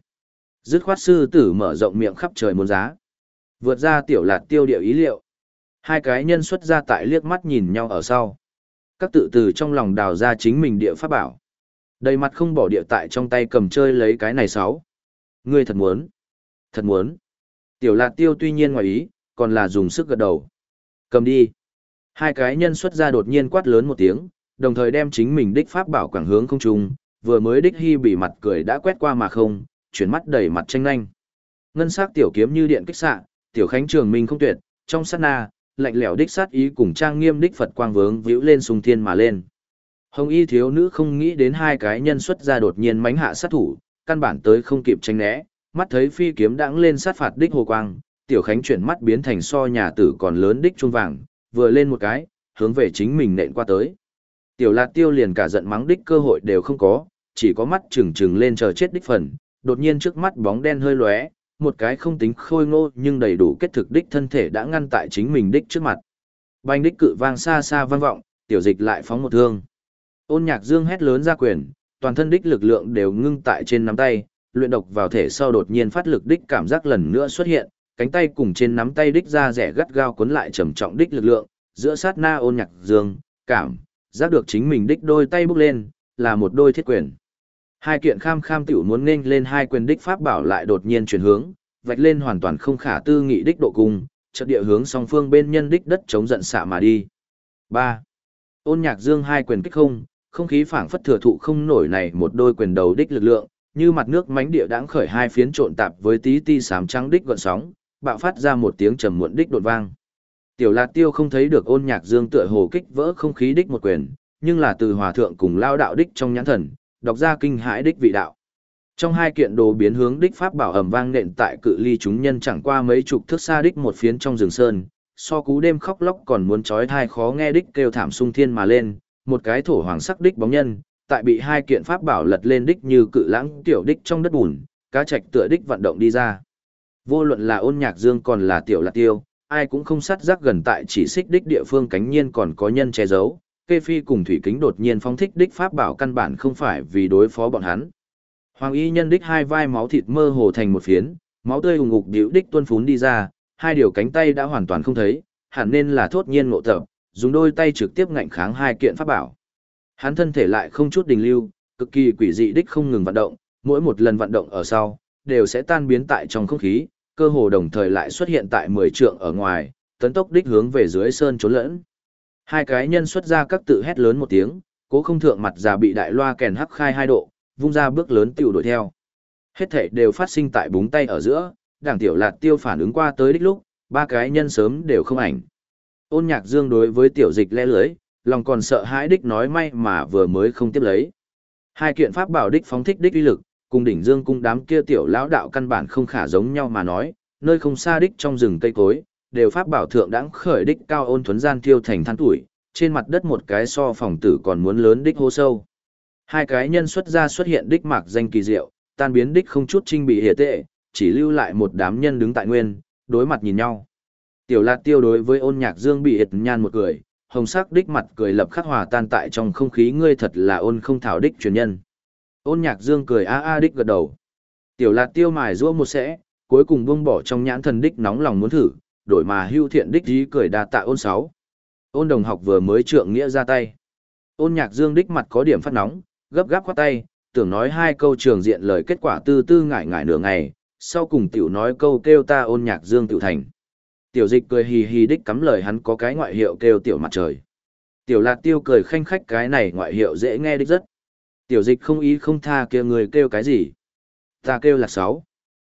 Dứt khoát sư tử mở rộng miệng khắp trời muốn giá. Vượt ra tiểu lạt tiêu địa ý liệu. Hai cái nhân xuất ra tại liếc mắt nhìn nhau ở sau. Các tự từ trong lòng đào ra chính mình địa pháp bảo. Đầy mặt không bỏ địa tại trong tay cầm chơi lấy cái này sáu. Ngươi thật muốn. Thật muốn. Tiểu lạt tiêu tuy nhiên ngoài ý, còn là dùng sức gật đầu. Cầm đi. Hai cái nhân xuất ra đột nhiên quát lớn một tiếng, đồng thời đem chính mình đích pháp bảo quảng hướng không trung, vừa mới đích hy bị mặt cười đã quét qua mà không, chuyển mắt đầy mặt tranh nhanh. Ngân sắc tiểu kiếm như điện kích xạ, tiểu khánh trường minh không tuyệt, trong sát na, lạnh lẽo đích sát ý cùng trang nghiêm đích Phật quang vướng vĩu lên sung thiên mà lên. Hồng y thiếu nữ không nghĩ đến hai cái nhân xuất ra đột nhiên mánh hạ sát thủ, căn bản tới không kịp tranh né, mắt thấy phi kiếm đãng lên sát phạt đích hồ quang, tiểu khánh chuyển mắt biến thành so nhà tử còn lớn đích trung vàng, vừa lên một cái, hướng về chính mình nện qua tới. Tiểu lạt tiêu liền cả giận mắng đích cơ hội đều không có, chỉ có mắt trừng trừng lên chờ chết đích phần, đột nhiên trước mắt bóng đen hơi lóe, một cái không tính khôi ngô nhưng đầy đủ kết thực đích thân thể đã ngăn tại chính mình đích trước mặt. Banh đích cự vang xa xa vang vọng, tiểu dịch lại phóng một thương. Ôn nhạc dương hét lớn ra quyền, toàn thân đích lực lượng đều ngưng tại trên nắm tay, luyện độc vào thể sau đột nhiên phát lực đích cảm giác lần nữa xuất hiện, cánh tay cùng trên nắm tay đích ra rẻ gắt gao cuốn lại trầm trọng đích lực lượng, giữa sát na ôn nhạc dương, cảm, giác được chính mình đích đôi tay bước lên, là một đôi thiết quyền. Hai kiện kham kham tiểu muốn nên lên hai quyền đích pháp bảo lại đột nhiên chuyển hướng, vạch lên hoàn toàn không khả tư nghị đích độ cung, chợt địa hướng song phương bên nhân đích đất chống giận xạ mà đi. 3. Ôn nhạc dương hai quyền kích không, không khí phảng phất thừa thụ không nổi này một đôi quyền đầu đích lực lượng, như mặt nước mánh địa đãng khởi hai phiến trộn tạp với tí ti sám trắng đích gọn sóng, bạo phát ra một tiếng trầm muộn đích đột vang. Tiểu Lạt Tiêu không thấy được ôn nhạc dương tựa hồ kích vỡ không khí đích một quyền, nhưng là từ hòa thượng cùng lao đạo đích trong nhãn thần, đọc ra kinh hãi đích vị đạo. Trong hai kiện đồ biến hướng đích pháp bảo ầm vang nện tại cự ly chúng nhân chẳng qua mấy chục thước xa đích một phiến trong rừng sơn, so cú đêm khóc lóc còn muốn chói thai khó nghe đích kêu thảm sung thiên mà lên, một cái thổ hoàng sắc đích bóng nhân, tại bị hai kiện pháp bảo lật lên đích như cự lãng tiểu đích trong đất bùn, cá trạch tựa đích vận động đi ra. Vô luận là ôn nhạc dương còn là tiểu lạc tiêu, ai cũng không sát giác gần tại chỉ xích đích địa phương cánh nhiên còn có nhân che giấu, kê phi cùng thủy kính đột nhiên phóng thích đích pháp bảo căn bản không phải vì đối phó bọn hắn. Hoàng y nhân đích hai vai máu thịt mơ hồ thành một phiến, máu tươi hùng ngục điệu đích tuôn phún đi ra, hai điều cánh tay đã hoàn toàn không thấy, hẳn nên là thốt nhiên ngộ tập, dùng đôi tay trực tiếp ngạnh kháng hai kiện pháp bảo. Hắn thân thể lại không chút đình lưu, cực kỳ quỷ dị đích không ngừng vận động, mỗi một lần vận động ở sau, đều sẽ tan biến tại trong không khí, cơ hồ đồng thời lại xuất hiện tại 10 trượng ở ngoài, tấn tốc đích hướng về dưới sơn trốn lẫn. Hai cái nhân xuất ra các tự hét lớn một tiếng, cố không thượng mặt già bị đại loa kèn hắc khai hai độ, vung ra bước lớn tiểu đuổi theo. Hết thể đều phát sinh tại búng tay ở giữa, đảng tiểu lạt tiêu phản ứng qua tới đích lúc, ba cái nhân sớm đều không ảnh. Ôn nhạc dương đối với tiểu dịch lẽ lưới, lòng còn sợ hãi đích nói may mà vừa mới không tiếp lấy. Hai kiện pháp bảo đích phóng thích đích uy lực, cùng đỉnh dương cung đám kia tiểu lão đạo căn bản không khả giống nhau mà nói, nơi không xa đích trong rừng cây cối, đều pháp bảo thượng đãng khởi đích cao ôn thuấn gian thiêu thành than tuổi, trên mặt đất một cái so phòng tử còn muốn lớn đích hô sâu. Hai cái nhân xuất ra xuất hiện đích mạc danh kỳ diệu, tan biến đích không chút trinh bị hệ tệ, chỉ lưu lại một đám nhân đứng tại nguyên, đối mặt nhìn nhau. Tiểu Lạt Tiêu đối với Ôn Nhạc Dương bị hệt nhan một cười, hồng sắc đích mặt cười lập khắc hòa tan tại trong không khí ngươi thật là ôn không thảo đích truyền nhân. Ôn Nhạc Dương cười a a đích gật đầu. Tiểu Lạt Tiêu mài giũa một sẽ, cuối cùng buông bỏ trong nhãn thần đích nóng lòng muốn thử, đổi mà hưu thiện đích dí cười đa tạ ôn sáu. Ôn đồng học vừa mới trượng nghĩa ra tay. Ôn Nhạc Dương đích mặt có điểm phát nóng, gấp gáp khoát tay, tưởng nói hai câu trường diện lời kết quả tư tư ngại ngại nửa ngày, sau cùng tiểu nói câu kêu ta ôn nhạc dương tiểu thành. Tiểu dịch cười hì hì đích cắm lời hắn có cái ngoại hiệu kêu tiểu mặt trời. Tiểu lạc tiêu cười khanh khách cái này ngoại hiệu dễ nghe đích rất. Tiểu dịch không ý không tha kia người kêu cái gì. Ta kêu là sáu.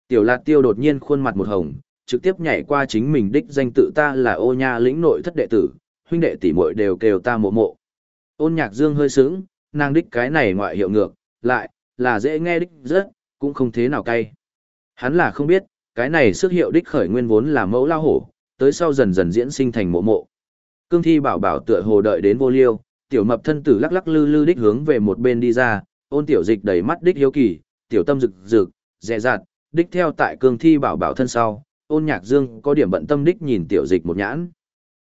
Tiểu lạc tiêu đột nhiên khuôn mặt một hồng, trực tiếp nhảy qua chính mình đích danh tự ta là ô nha lĩnh nội thất đệ tử, huynh đệ tỷ muội đều kêu ta mộ mộ. Ôn nhạc dương hơi sướng, nàng đích cái này ngoại hiệu ngược, lại, là dễ nghe đích rất, cũng không thế nào cay. Hắn là không biết, cái này sức hiệu đích khởi nguyên vốn là mẫu lao hổ, tới sau dần dần diễn sinh thành mộ mộ. Cương thi bảo bảo tựa hồ đợi đến vô liêu, tiểu mập thân tử lắc lắc lư lư đích hướng về một bên đi ra, ôn tiểu dịch đầy mắt đích hiếu kỳ, tiểu tâm rực rực, dè dặt, đích theo tại cương thi bảo bảo thân sau, ôn nhạc dương có điểm bận tâm đích nhìn tiểu dịch một nhãn.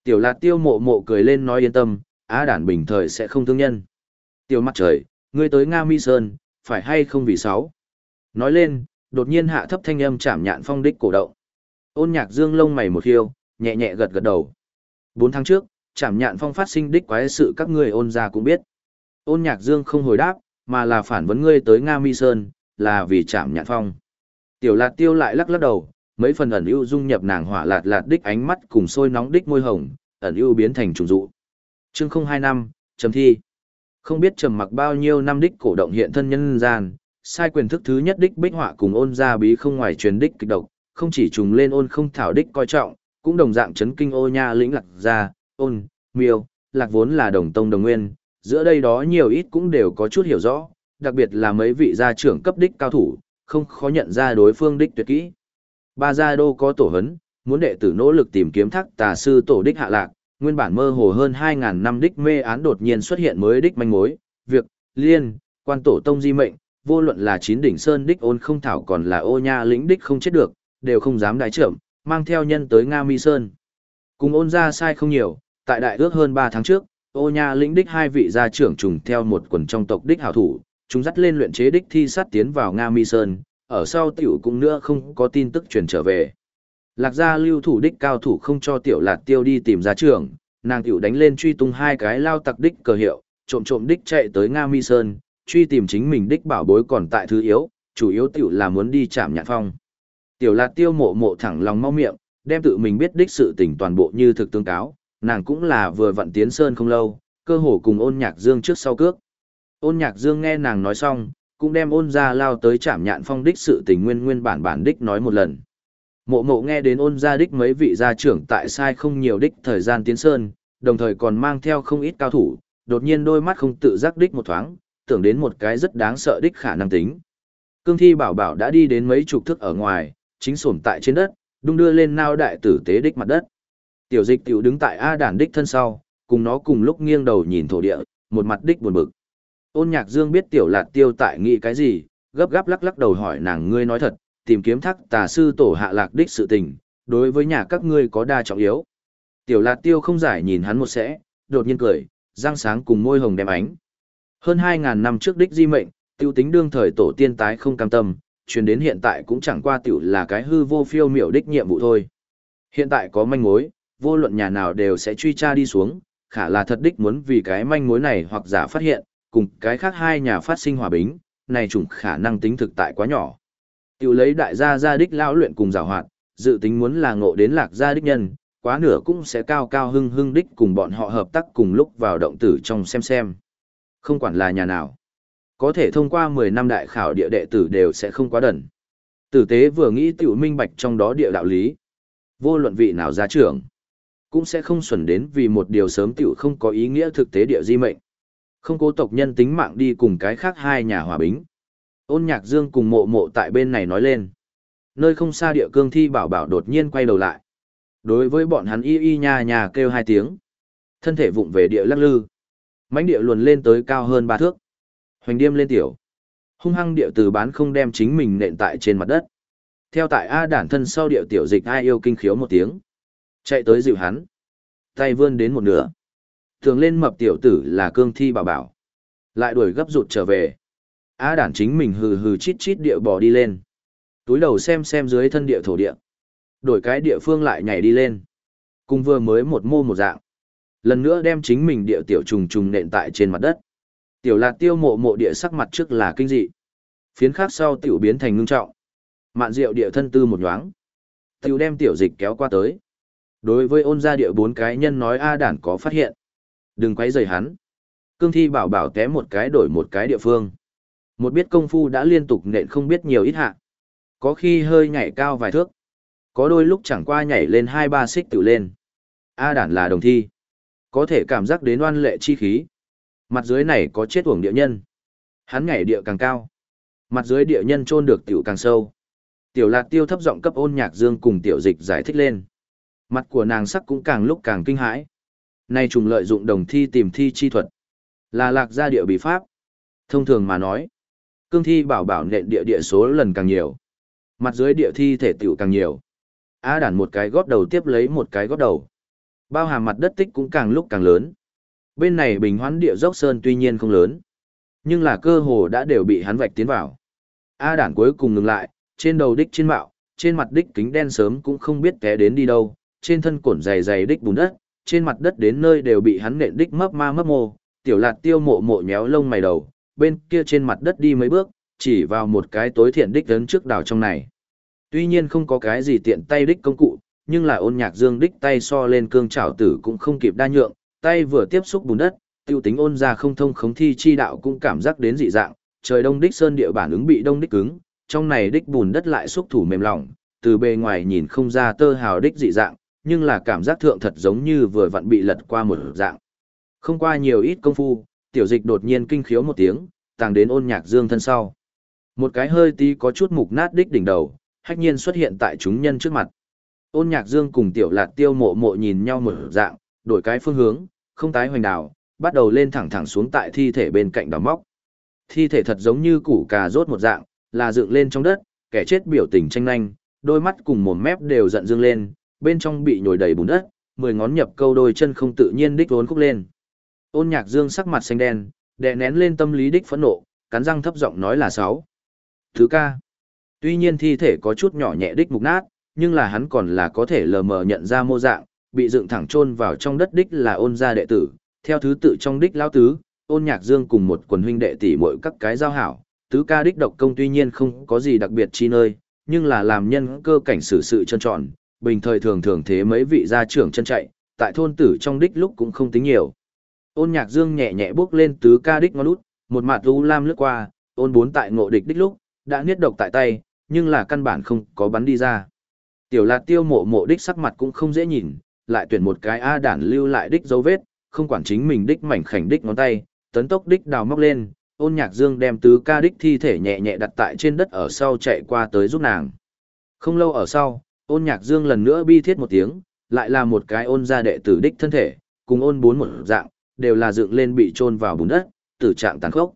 Tiểu lạt tiêu mộ mộ cười lên nói yên tâm, á đản bình thời sẽ không thương nhân. Tiểu mặt trời, ngươi tới Nga Mi Sơn, phải hay không vì sáu? Nói lên, đột nhiên hạ thấp thanh âm chạm nhạn phong đích cổ động. Ôn nhạc dương lông mày một khiêu, nhẹ nhẹ gật gật đầu. Bốn tháng trước, chạm nhạn phong phát sinh đích quái sự các ngươi ôn ra cũng biết. Ôn nhạc dương không hồi đáp, mà là phản vấn ngươi tới Nga Mi Sơn, là vì chạm nhạn phong. Tiểu lạt tiêu lại lắc lắc đầu, mấy phần ẩn ưu dung nhập nàng hỏa lạt lạt đích ánh mắt cùng sôi nóng đích môi hồng, ẩn ưu biến thành trùng dụ. Chương không hai năm, chấm thi. Không biết trầm mặc bao nhiêu năm đích cổ động hiện thân nhân gian, sai quyền thức thứ nhất đích bích họa cùng ôn gia bí không ngoài truyền đích kịch độc, không chỉ trùng lên ôn không thảo đích coi trọng, cũng đồng dạng chấn kinh ô nha lĩnh lạc gia ôn, miêu, lạc vốn là đồng tông đồng nguyên, giữa đây đó nhiều ít cũng đều có chút hiểu rõ, đặc biệt là mấy vị gia trưởng cấp đích cao thủ, không khó nhận ra đối phương đích tuyệt kỹ. Ba gia đô có tổ hấn, muốn đệ tử nỗ lực tìm kiếm thác tà sư tổ đích hạ lạc, nguyên bản mơ hồ hơn 2.000 năm đích mê án đột nhiên xuất hiện mới đích manh mối, việc, liên, quan tổ tông di mệnh, vô luận là chín đỉnh sơn đích ôn không thảo còn là ô nha lĩnh đích không chết được, đều không dám đại trưởng, mang theo nhân tới Nga Mi Sơn. Cùng ôn ra sai không nhiều, tại đại ước hơn 3 tháng trước, ô nha lĩnh đích hai vị gia trưởng trùng theo một quần trong tộc đích hảo thủ, chúng dắt lên luyện chế đích thi sát tiến vào Nga Mi Sơn, ở sau tiểu cũng nữa không có tin tức truyền trở về. Lạc gia lưu thủ đích cao thủ không cho tiểu lạc tiêu đi tìm gia trưởng, nàng tiểu đánh lên truy tung hai cái lao tặc đích cờ hiệu, trộm trộm đích chạy tới Nga Mi Sơn, truy tìm chính mình đích bảo bối còn tại thứ yếu, chủ yếu tiểu là muốn đi chạm nhạn phong. Tiểu lạc tiêu mộ mộ thẳng lòng mau miệng, đem tự mình biết đích sự tình toàn bộ như thực tương cáo, nàng cũng là vừa vận tiến sơn không lâu, cơ hồ cùng ôn nhạc dương trước sau cước. Ôn nhạc dương nghe nàng nói xong, cũng đem ôn ra lao tới chạm nhạn phong đích sự tình nguyên nguyên bản bản đích nói một lần. Mộ mộ nghe đến ôn gia đích mấy vị gia trưởng tại sai không nhiều đích thời gian tiến sơn, đồng thời còn mang theo không ít cao thủ, đột nhiên đôi mắt không tự giác đích một thoáng, tưởng đến một cái rất đáng sợ đích khả năng tính. Cương thi bảo bảo đã đi đến mấy chục thước ở ngoài, chính sổm tại trên đất, đung đưa lên nao đại tử tế đích mặt đất. Tiểu dịch tiểu đứng tại A đàn đích thân sau, cùng nó cùng lúc nghiêng đầu nhìn thổ địa, một mặt đích buồn bực. Ôn nhạc dương biết tiểu lạc tiêu tại nghĩ cái gì, gấp gáp lắc lắc đầu hỏi nàng ngươi nói thật, tìm kiếm thắc tà sư tổ hạ lạc đích sự tình, đối với nhà các ngươi có đa trọng yếu. Tiểu lạc tiêu không giải nhìn hắn một sẽ, đột nhiên cười, răng sáng cùng môi hồng đem ánh. Hơn 2.000 năm trước đích di mệnh, tiêu tính đương thời tổ tiên tái không cam tâm, truyền đến hiện tại cũng chẳng qua tiểu là cái hư vô phiêu miểu đích nhiệm vụ thôi. Hiện tại có manh mối, vô luận nhà nào đều sẽ truy tra đi xuống, khả là thật đích muốn vì cái manh mối này hoặc giả phát hiện, cùng cái khác hai nhà phát sinh hòa bình, này chủng khả năng tính thực tại quá nhỏ. Tiểu lấy đại gia gia đích lao luyện cùng giảo hoạt, dự tính muốn là ngộ đến lạc gia đích nhân, quá nửa cũng sẽ cao cao hưng hưng đích cùng bọn họ hợp tác cùng lúc vào động tử trong xem xem. Không quản là nhà nào. Có thể thông qua 10 năm đại khảo địa đệ tử đều sẽ không quá đần. Tử tế vừa nghĩ tiểu minh bạch trong đó địa đạo lý. Vô luận vị nào gia trưởng, cũng sẽ không xuẩn đến vì một điều sớm tiểu không có ý nghĩa thực tế địa di mệnh. Không cố tộc nhân tính mạng đi cùng cái khác hai nhà hòa bính. Ôn nhạc dương cùng mộ mộ tại bên này nói lên. Nơi không xa địa cương thi bảo bảo đột nhiên quay đầu lại. Đối với bọn hắn y y nha nhà kêu hai tiếng. Thân thể vụng về địa lắc lư. mãnh địa luồn lên tới cao hơn ba thước. Hoành điêm lên tiểu. Hung hăng địa từ bán không đem chính mình nện tại trên mặt đất. Theo tại A đản thân sau địa tiểu dịch ai yêu kinh khiếu một tiếng. Chạy tới dịu hắn. Tay vươn đến một nửa. Thường lên mập tiểu tử là cương thi bảo bảo. Lại đuổi gấp rụt trở về. A đản chính mình hừ hừ chít chít địa bò đi lên. Túi đầu xem xem dưới thân địa thổ địa. Đổi cái địa phương lại nhảy đi lên. Cùng vừa mới một mô một dạng. Lần nữa đem chính mình địa tiểu trùng trùng nện tại trên mặt đất. Tiểu lạc tiêu mộ mộ địa sắc mặt trước là kinh dị. Phiến khác sau tiểu biến thành ngưng trọng. Mạn rượu địa thân tư một nhoáng. Tiểu đem tiểu dịch kéo qua tới. Đối với ôn gia địa bốn cái nhân nói A đản có phát hiện. Đừng quấy rầy hắn. Cương thi bảo bảo té một cái đổi một cái địa phương. Một biết công phu đã liên tục nện không biết nhiều ít hạ. Có khi hơi nhảy cao vài thước. Có đôi lúc chẳng qua nhảy lên hai ba xích tự lên. A đản là đồng thi. Có thể cảm giác đến oan lệ chi khí. Mặt dưới này có chết uổng địa nhân. Hắn nhảy địa càng cao. Mặt dưới địa nhân trôn được tiểu càng sâu. Tiểu lạc tiêu thấp giọng cấp ôn nhạc dương cùng tiểu dịch giải thích lên. Mặt của nàng sắc cũng càng lúc càng kinh hãi. Nay trùng lợi dụng đồng thi tìm thi chi thuật. Là lạc gia địa bị pháp. Thông thường mà nói. Cương thi bảo bảo nện địa địa số lần càng nhiều. Mặt dưới địa thi thể tiểu càng nhiều. A đản một cái góp đầu tiếp lấy một cái góp đầu. Bao hàm mặt đất tích cũng càng lúc càng lớn. Bên này bình hoán địa dốc sơn tuy nhiên không lớn. Nhưng là cơ hồ đã đều bị hắn vạch tiến vào. A đản cuối cùng ngừng lại, trên đầu đích trên mạo, trên mặt đích kính đen sớm cũng không biết té đến đi đâu, trên thân cổn dày dày đích bùn đất, trên mặt đất đến nơi đều bị hắn nện đích mấp ma mấp mô, tiểu lạt tiêu mộ mộ nhéo lông mày đầu, bên kia trên mặt đất đi mấy bước, chỉ vào một cái tối thiện đích lớn trước đảo trong này. Tuy nhiên không có cái gì tiện tay đích công cụ, nhưng là ôn nhạc dương đích tay so lên cương trảo tử cũng không kịp đa nhượng, tay vừa tiếp xúc bùn đất, tiêu tính ôn ra không thông khống thi chi đạo cũng cảm giác đến dị dạng, trời đông đích sơn địa bản ứng bị đông đích cứng, trong này đích bùn đất lại xúc thủ mềm lỏng, từ bề ngoài nhìn không ra tơ hào đích dị dạng, nhưng là cảm giác thượng thật giống như vừa vặn bị lật qua một dạng. Không qua nhiều ít công phu, tiểu dịch đột nhiên kinh khiếu một tiếng, tàng đến ôn nhạc dương thân sau. Một cái hơi tí có chút mục nát đích đỉnh đầu, hách nhiên xuất hiện tại chúng nhân trước mặt. Ôn nhạc dương cùng tiểu lạt tiêu mộ mộ nhìn nhau một dạng, đổi cái phương hướng, không tái hoành đảo, bắt đầu lên thẳng thẳng xuống tại thi thể bên cạnh đào móc. Thi thể thật giống như củ cà rốt một dạng, là dựng lên trong đất, kẻ chết biểu tình tranh nhanh, đôi mắt cùng mồm mép đều giận dương lên, bên trong bị nhồi đầy bùn đất, mười ngón nhập câu đôi chân không tự nhiên đích vốn khúc lên. Ôn nhạc dương sắc mặt xanh đen, đè nén lên tâm lý đích phẫn nộ, cắn răng thấp giọng nói là sáu. Thứ ca. Tuy nhiên thi thể có chút nhỏ nhẹ đích mục nát, nhưng là hắn còn là có thể lờ mờ nhận ra mô dạng, bị dựng thẳng chôn vào trong đất đích là ôn gia đệ tử, theo thứ tự trong đích lão tứ, ôn nhạc dương cùng một quần huynh đệ tỷ muội các cái giao hảo, tứ ca đích độc công tuy nhiên không có gì đặc biệt chi nơi, nhưng là làm nhân cơ cảnh xử sự trơn tròn, bình thời thường thường thế mấy vị gia trưởng chân chạy, tại thôn tử trong đích lúc cũng không tính nhiều. Ôn nhạc dương nhẹ nhẹ bước lên tứ ca đích ngón út, một mặt u lam lướt qua, ôn bốn tại ngộ địch đích lúc, đã niết độc tại tay, nhưng là căn bản không có bắn đi ra. Tiểu lạc tiêu mộ mộ đích sắc mặt cũng không dễ nhìn, lại tuyển một cái A đản lưu lại đích dấu vết, không quản chính mình đích mảnh khảnh đích ngón tay, tấn tốc đích đào móc lên, ôn nhạc dương đem tứ ca đích thi thể nhẹ nhẹ đặt tại trên đất ở sau chạy qua tới giúp nàng. Không lâu ở sau, ôn nhạc dương lần nữa bi thiết một tiếng, lại là một cái ôn gia đệ tử đích thân thể, cùng ôn bốn một dạng, đều là dựng lên bị trôn vào bùn đất, tử trạng tàn khốc.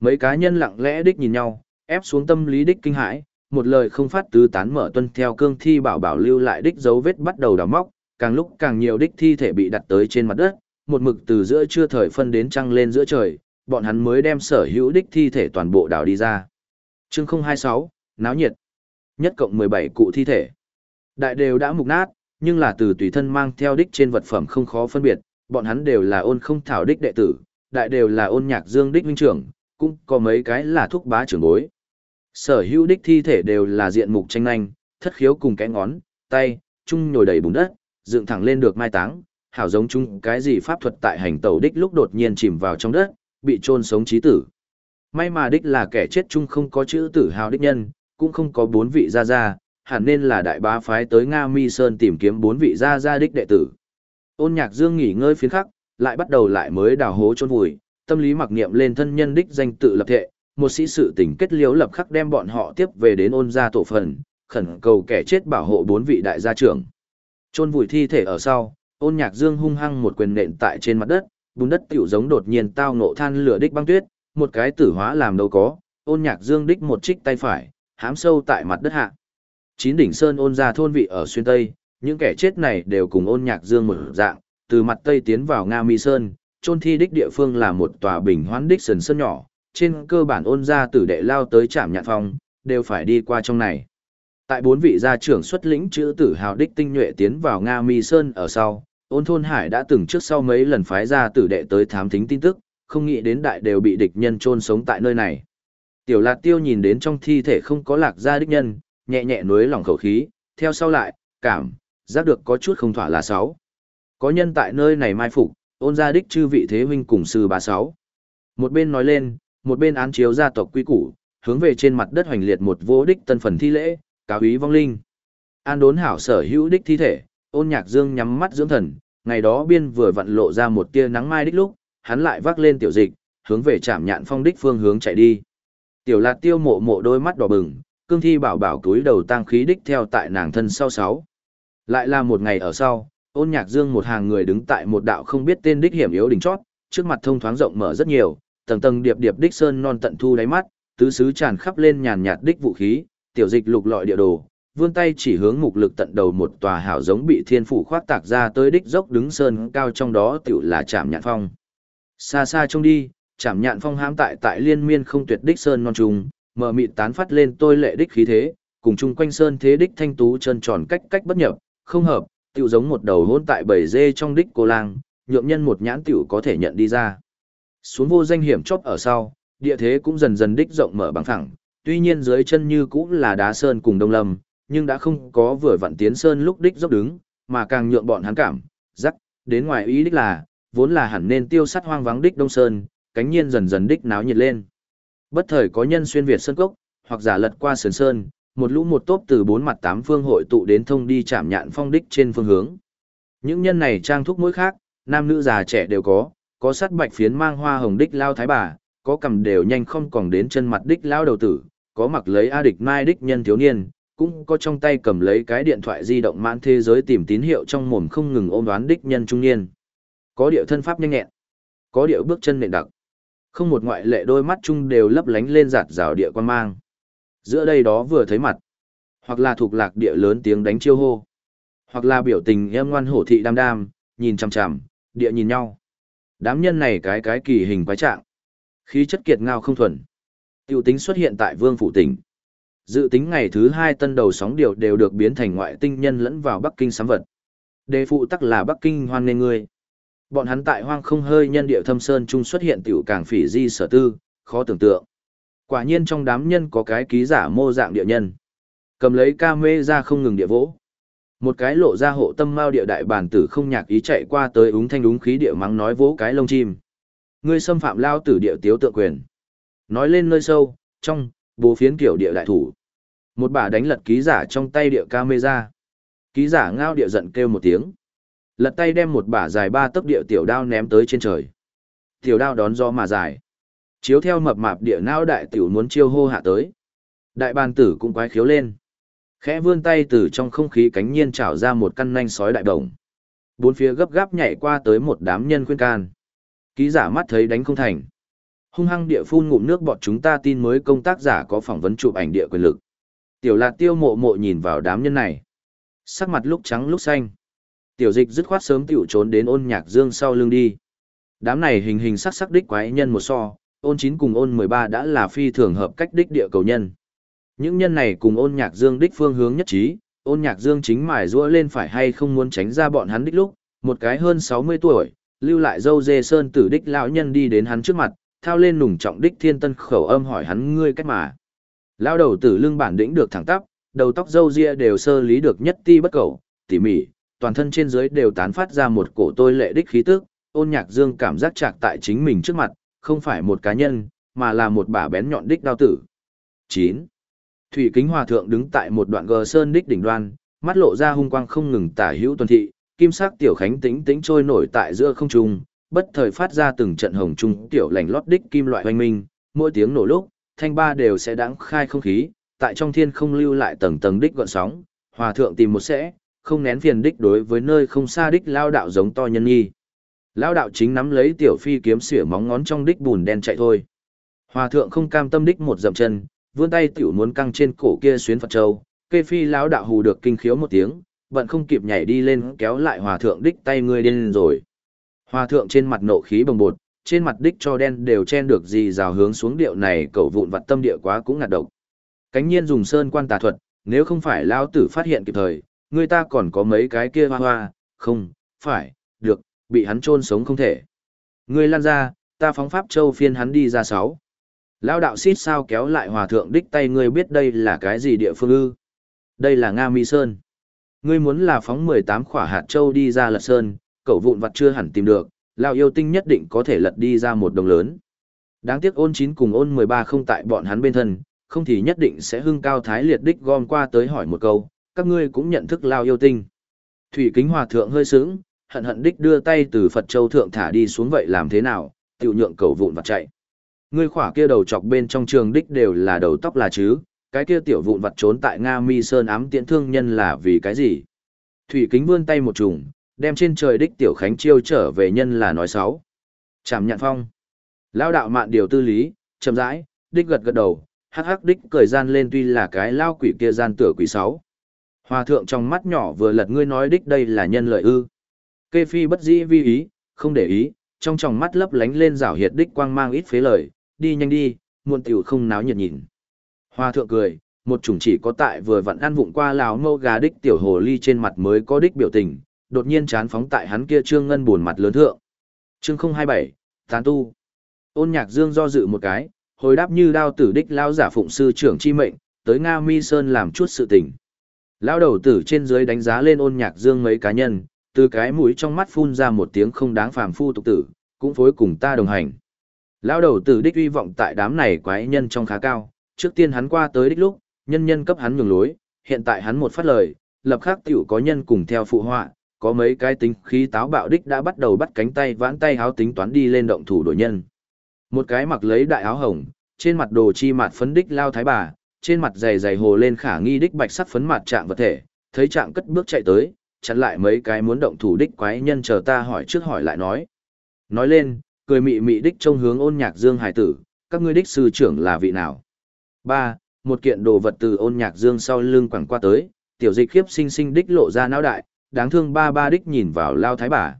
Mấy cá nhân lặng lẽ đích nhìn nhau, ép xuống tâm lý đích kinh hãi, một lời không phát tứ tán mở tuân theo cương thi bảo bảo lưu lại đích dấu vết bắt đầu đào móc, càng lúc càng nhiều đích thi thể bị đặt tới trên mặt đất, một mực từ giữa trưa thời phân đến trăng lên giữa trời, bọn hắn mới đem sở hữu đích thi thể toàn bộ đào đi ra. Chương 026, náo nhiệt. Nhất cộng 17 cụ thi thể. Đại đều đã mục nát, nhưng là từ tùy thân mang theo đích trên vật phẩm không khó phân biệt, bọn hắn đều là ôn không thảo đích đệ tử, đại đều là ôn nhạc dương đích minh trưởng, cũng có mấy cái là thúc bá trưởng bối. Sở hữu đích thi thể đều là diện mục tranh nhanh, thất khiếu cùng cái ngón, tay, chung nhồi đầy bùn đất, dựng thẳng lên được mai táng, hảo giống chung cái gì pháp thuật tại hành tẩu đích lúc đột nhiên chìm vào trong đất, bị chôn sống chí tử. May mà đích là kẻ chết chung không có chữ tử hào đích nhân, cũng không có bốn vị gia gia, hẳn nên là đại bá phái tới Nga Mi Sơn tìm kiếm bốn vị gia gia đích đệ tử. Ôn Nhạc Dương nghỉ ngơi phiến khắc, lại bắt đầu lại mới đào hố chôn vùi, tâm lý mặc niệm lên thân nhân đích danh tự lập thệ, một sĩ sự tình kết liễu lập khắc đem bọn họ tiếp về đến ôn gia tổ phần, khẩn cầu kẻ chết bảo hộ bốn vị đại gia trưởng. Chôn vùi thi thể ở sau, ôn nhạc dương hung hăng một quyền nện tại trên mặt đất, bùn đất tiểu giống đột nhiên tao ngộ than lửa đích băng tuyết, một cái tử hóa làm đâu có, ôn nhạc dương đích một trích tay phải, hám sâu tại mặt đất hạ. Chín đỉnh sơn ôn ra thôn vị ở xuyên tây, những kẻ chết này đều cùng ôn nhạc dương một dạng, từ mặt tây tiến vào Nga Mi Sơn, chôn thi đích địa phương là một tòa bình hoán đích sần sơn nhỏ, trên cơ bản ôn ra tử đệ lao tới trạm nhạn phong, đều phải đi qua trong này. Tại bốn vị gia trưởng xuất lĩnh chữ tử hào đích tinh nhuệ tiến vào Nga Mi Sơn ở sau, ôn thôn hải đã từng trước sau mấy lần phái ra tử đệ tới thám thính tin tức, không nghĩ đến đại đều bị địch nhân chôn sống tại nơi này. Tiểu Lạt Tiêu nhìn đến trong thi thể không có lạc gia đích nhân, nhẹ nhẹ nuối lòng khẩu khí, theo sau lại, cảm, giác được có chút không thỏa là sáu. Có nhân tại nơi này mai phục, ôn gia đích chư vị thế huynh cùng sư bà sáu. Một bên nói lên, một bên án chiếu gia tộc quy củ, hướng về trên mặt đất hoành liệt một vô đích tân phần thi lễ, cáo ý vong linh. An đốn hảo sở hữu đích thi thể, ôn nhạc dương nhắm mắt dưỡng thần, ngày đó biên vừa vặn lộ ra một tia nắng mai đích lúc, hắn lại vác lên tiểu dịch, hướng về chạm nhạn phong đích phương hướng chạy đi. Tiểu lạt tiêu mộ mộ đôi mắt đỏ bừng, cương thi bảo bảo túi đầu tang khí đích theo tại nàng thân sau sáu. Lại là một ngày ở sau, ôn nhạc dương một hàng người đứng tại một đạo không biết tên đích hiểm yếu đỉnh chót, trước mặt thông thoáng rộng mở rất nhiều, tầng tầng điệp điệp đích sơn non tận thu đáy mắt, tứ xứ tràn khắp lên nhàn nhạt đích vũ khí, tiểu dịch lục lọi địa đồ, vươn tay chỉ hướng mục lực tận đầu một tòa hảo giống bị thiên phủ khoác tạc ra tới đích dốc đứng sơn cao trong đó tiểu là chạm nhạn phong. Xa xa trông đi, chạm nhạn phong hãm tại tại liên miên không tuyệt đích sơn non trùng, mở mịt tán phát lên tôi lệ đích khí thế, cùng chung quanh sơn thế đích thanh tú chân tròn cách cách bất nhập, không hợp, tiểu giống một đầu hôn tại bầy dê trong đích cô lang, nhượng nhân một nhãn tiểu có thể nhận đi ra. Xuống vô danh hiểm chóp ở sau, địa thế cũng dần dần đích rộng mở bằng phẳng, tuy nhiên dưới chân như cũng là đá sơn cùng đông lâm, nhưng đã không có vừa vặn tiến sơn lúc đích dốc đứng, mà càng nhượng bọn hắn cảm, rắc, đến ngoài ý đích là, vốn là hẳn nên tiêu sát hoang vắng đích đông sơn, cánh nhiên dần dần đích náo nhiệt lên. Bất thời có nhân xuyên Việt sơn cốc, hoặc giả lật qua sườn sơn, một lũ một tốp từ bốn mặt tám phương hội tụ đến thông đi chạm nhạn phong đích trên phương hướng. Những nhân này trang thúc mỗi khác, nam nữ già trẻ đều có, có sắt bạch phiến mang hoa hồng đích lao thái bà, có cầm đều nhanh không còn đến chân mặt đích lao đầu tử, có mặc lấy A địch mai đích nhân thiếu niên, cũng có trong tay cầm lấy cái điện thoại di động mãn thế giới tìm tín hiệu trong mồm không ngừng ôm đoán đích nhân trung niên. Có điệu thân pháp nhanh nhẹn, có điệu bước chân nện đặc. Không một ngoại lệ đôi mắt chung đều lấp lánh lên giạt rào địa quan mang. Giữa đây đó vừa thấy mặt, hoặc là thuộc lạc địa lớn tiếng đánh chiêu hô, hoặc là biểu tình em ngoan hổ thị đam đam, nhìn chằm chằm, địa nhìn nhau. Đám nhân này cái cái kỳ hình quái trạng, khí chất kiệt ngao không thuần. Tiêu tính xuất hiện tại vương phủ tỉnh. Dự tính ngày thứ hai tân đầu sóng điều đều được biến thành ngoại tinh nhân lẫn vào Bắc Kinh sám vật. Đề phụ tắc là Bắc Kinh hoan nghênh người. Bọn hắn tại hoang không hơi nhân địa thâm sơn trung xuất hiện tiểu càng phỉ di sở tư, khó tưởng tượng. Quả nhiên trong đám nhân có cái ký giả mô dạng địa nhân. Cầm lấy ca mê ra không ngừng địa vỗ. Một cái lộ ra hộ tâm mao địa đại bản tử không nhạc ý chạy qua tới úng thanh úng khí địa mắng nói vỗ cái lông chim. Ngươi xâm phạm lao tử địa tiếu tượng quyền. Nói lên nơi sâu, trong, bố phiến kiểu địa đại thủ. Một bà đánh lật ký giả trong tay địa camera. Ký giả ngao địa giận kêu một tiếng. Lật tay đem một bả dài ba tấc địa tiểu đao ném tới trên trời. Tiểu đao đón gió mà dài. Chiếu theo mập mạp địa nao đại tiểu muốn chiêu hô hạ tới. Đại bàn tử cũng quái khiếu lên. Khẽ vươn tay từ trong không khí cánh nhiên trảo ra một căn nanh sói đại đồng. Bốn phía gấp gáp nhảy qua tới một đám nhân khuyên can. Ký giả mắt thấy đánh không thành. Hung hăng địa phun ngụm nước bọt chúng ta tin mới công tác giả có phỏng vấn chụp ảnh địa quyền lực. Tiểu lạc tiêu mộ mộ nhìn vào đám nhân này. Sắc mặt lúc trắng lúc xanh. Tiểu dịch dứt khoát sớm tiểu trốn đến ôn nhạc dương sau lưng đi. Đám này hình hình sắc sắc đích quái nhân một so, ôn chín cùng ôn mười ba đã là phi thường hợp cách đích địa cầu nhân. Những nhân này cùng ôn nhạc dương đích phương hướng nhất trí, ôn nhạc dương chính mải rũa lên phải hay không muốn tránh ra bọn hắn đích lúc, một cái hơn sáu mươi tuổi, lưu lại dâu dê sơn tử đích lão nhân đi đến hắn trước mặt, thao lên nùng trọng đích thiên tân khẩu âm hỏi hắn ngươi cách mà. Lao đầu tử lưng bản đĩnh được thẳng tắp, đầu tóc dâu ria đều sơ lý được nhất ti bất cầu, tỉ mỉ, toàn thân trên dưới đều tán phát ra một cổ tôi lệ đích khí tức, ôn nhạc dương cảm giác chạc tại chính mình trước mặt, không phải một cá nhân, mà là một bả bén nhọn đích đao tử. 9. Thủy kính hòa thượng đứng tại một đoạn gờ sơn đích đỉnh đoan, mắt lộ ra hung quang không ngừng tả hữu tuần thị, kim sắc tiểu khánh tĩnh tĩnh trôi nổi tại giữa không trung, bất thời phát ra từng trận hồng trung tiểu lành lót đích kim loại hoành minh, mỗi tiếng nổ lúc, thanh ba đều sẽ đáng khai không khí, tại trong thiên không lưu lại tầng tầng đích gọn sóng, hòa thượng tìm một sẽ, không nén phiền đích đối với nơi không xa đích lao đạo giống to nhân nghi. Lao đạo chính nắm lấy tiểu phi kiếm xỉa móng ngón trong đích bùn đen chạy thôi. Hòa thượng không cam tâm đích một dậm chân, vươn tay tiểu muốn căng trên cổ kia xuyến Phật Châu, kê phi lão đạo hù được kinh khiếu một tiếng, bận không kịp nhảy đi lên kéo lại hòa thượng đích tay người điên rồi. Hòa thượng trên mặt nộ khí bồng bột, trên mặt đích cho đen đều chen được gì rào hướng xuống điệu này cậu vụn vặt tâm địa quá cũng ngạt độc. Cánh nhiên dùng sơn quan tà thuật, nếu không phải lão tử phát hiện kịp thời, người ta còn có mấy cái kia hoa hoa, không, phải, được, bị hắn chôn sống không thể. Ngươi lan ra, ta phóng pháp châu phiên hắn đi ra sáu. Lão đạo xít sao kéo lại hòa thượng đích tay ngươi biết đây là cái gì địa phương ư? Đây là Nga Mi Sơn. Ngươi muốn là phóng 18 khỏa hạt châu đi ra lật sơn, cậu vụn vặt chưa hẳn tìm được, lão yêu tinh nhất định có thể lật đi ra một đồng lớn. Đáng tiếc ôn 9 cùng ôn 13 không tại bọn hắn bên thân, không thì nhất định sẽ hưng cao thái liệt đích gom qua tới hỏi một câu, các ngươi cũng nhận thức lao yêu tinh. Thủy kính hòa thượng hơi sướng, hận hận đích đưa tay từ Phật Châu thượng thả đi xuống vậy làm thế nào, tiểu nhượng cầu vụn vặt chạy. Ngươi khỏa kia đầu chọc bên trong trường đích đều là đầu tóc là chứ, cái kia tiểu vụn vặt trốn tại Nga Mi Sơn ám tiễn thương nhân là vì cái gì? Thủy kính vươn tay một trùng, đem trên trời đích tiểu khánh chiêu trở về nhân là nói xấu. Chạm nhận phong. Lao đạo mạn điều tư lý, chậm rãi, đích gật gật đầu, hắc hắc đích cười gian lên tuy là cái lao quỷ kia gian tửa quỷ sáu. Hòa thượng trong mắt nhỏ vừa lật ngươi nói đích đây là nhân lợi ư. Kê phi bất dĩ vi ý, không để ý, trong tròng mắt lấp lánh lên rảo hiệt đích quang mang ít phế lời, đi nhanh đi, muôn tiểu không náo nhiệt nhìn. Hoa thượng cười, một chủng chỉ có tại vừa vặn ăn vụng qua lào mâu gà đích tiểu hồ ly trên mặt mới có đích biểu tình, đột nhiên chán phóng tại hắn kia trương ngân buồn mặt lớn thượng. Chương 027, tán tu. Ôn nhạc dương do dự một cái, hồi đáp như đao tử đích lao giả phụng sư trưởng chi mệnh, tới Nga Mi Sơn làm chút sự tình. Lao đầu tử trên dưới đánh giá lên ôn nhạc dương mấy cá nhân, từ cái mũi trong mắt phun ra một tiếng không đáng phàm phu tục tử, cũng phối cùng ta đồng hành. Lao đầu tử đích uy vọng tại đám này quái nhân trong khá cao, trước tiên hắn qua tới đích lúc, nhân nhân cấp hắn nhường lối, hiện tại hắn một phát lời, lập khắc tiểu có nhân cùng theo phụ họa, có mấy cái tính khí táo bạo đích đã bắt đầu bắt cánh tay vãn tay háo tính toán đi lên động thủ đổi nhân. Một cái mặc lấy đại áo hồng, trên mặt đồ chi mạt phấn đích lao thái bà, trên mặt dày dày hồ lên khả nghi đích bạch sắc phấn mặt trạng vật thể, thấy trạng cất bước chạy tới, chặn lại mấy cái muốn động thủ đích quái nhân chờ ta hỏi trước hỏi lại nói. Nói lên, cười mị mị đích trông hướng ôn nhạc dương hải tử, các ngươi đích sư trưởng là vị nào? ba Một kiện đồ vật từ ôn nhạc dương sau lưng quẳng qua tới, tiểu dịch khiếp sinh sinh đích lộ ra não đại, đáng thương ba ba đích nhìn vào lao thái bà.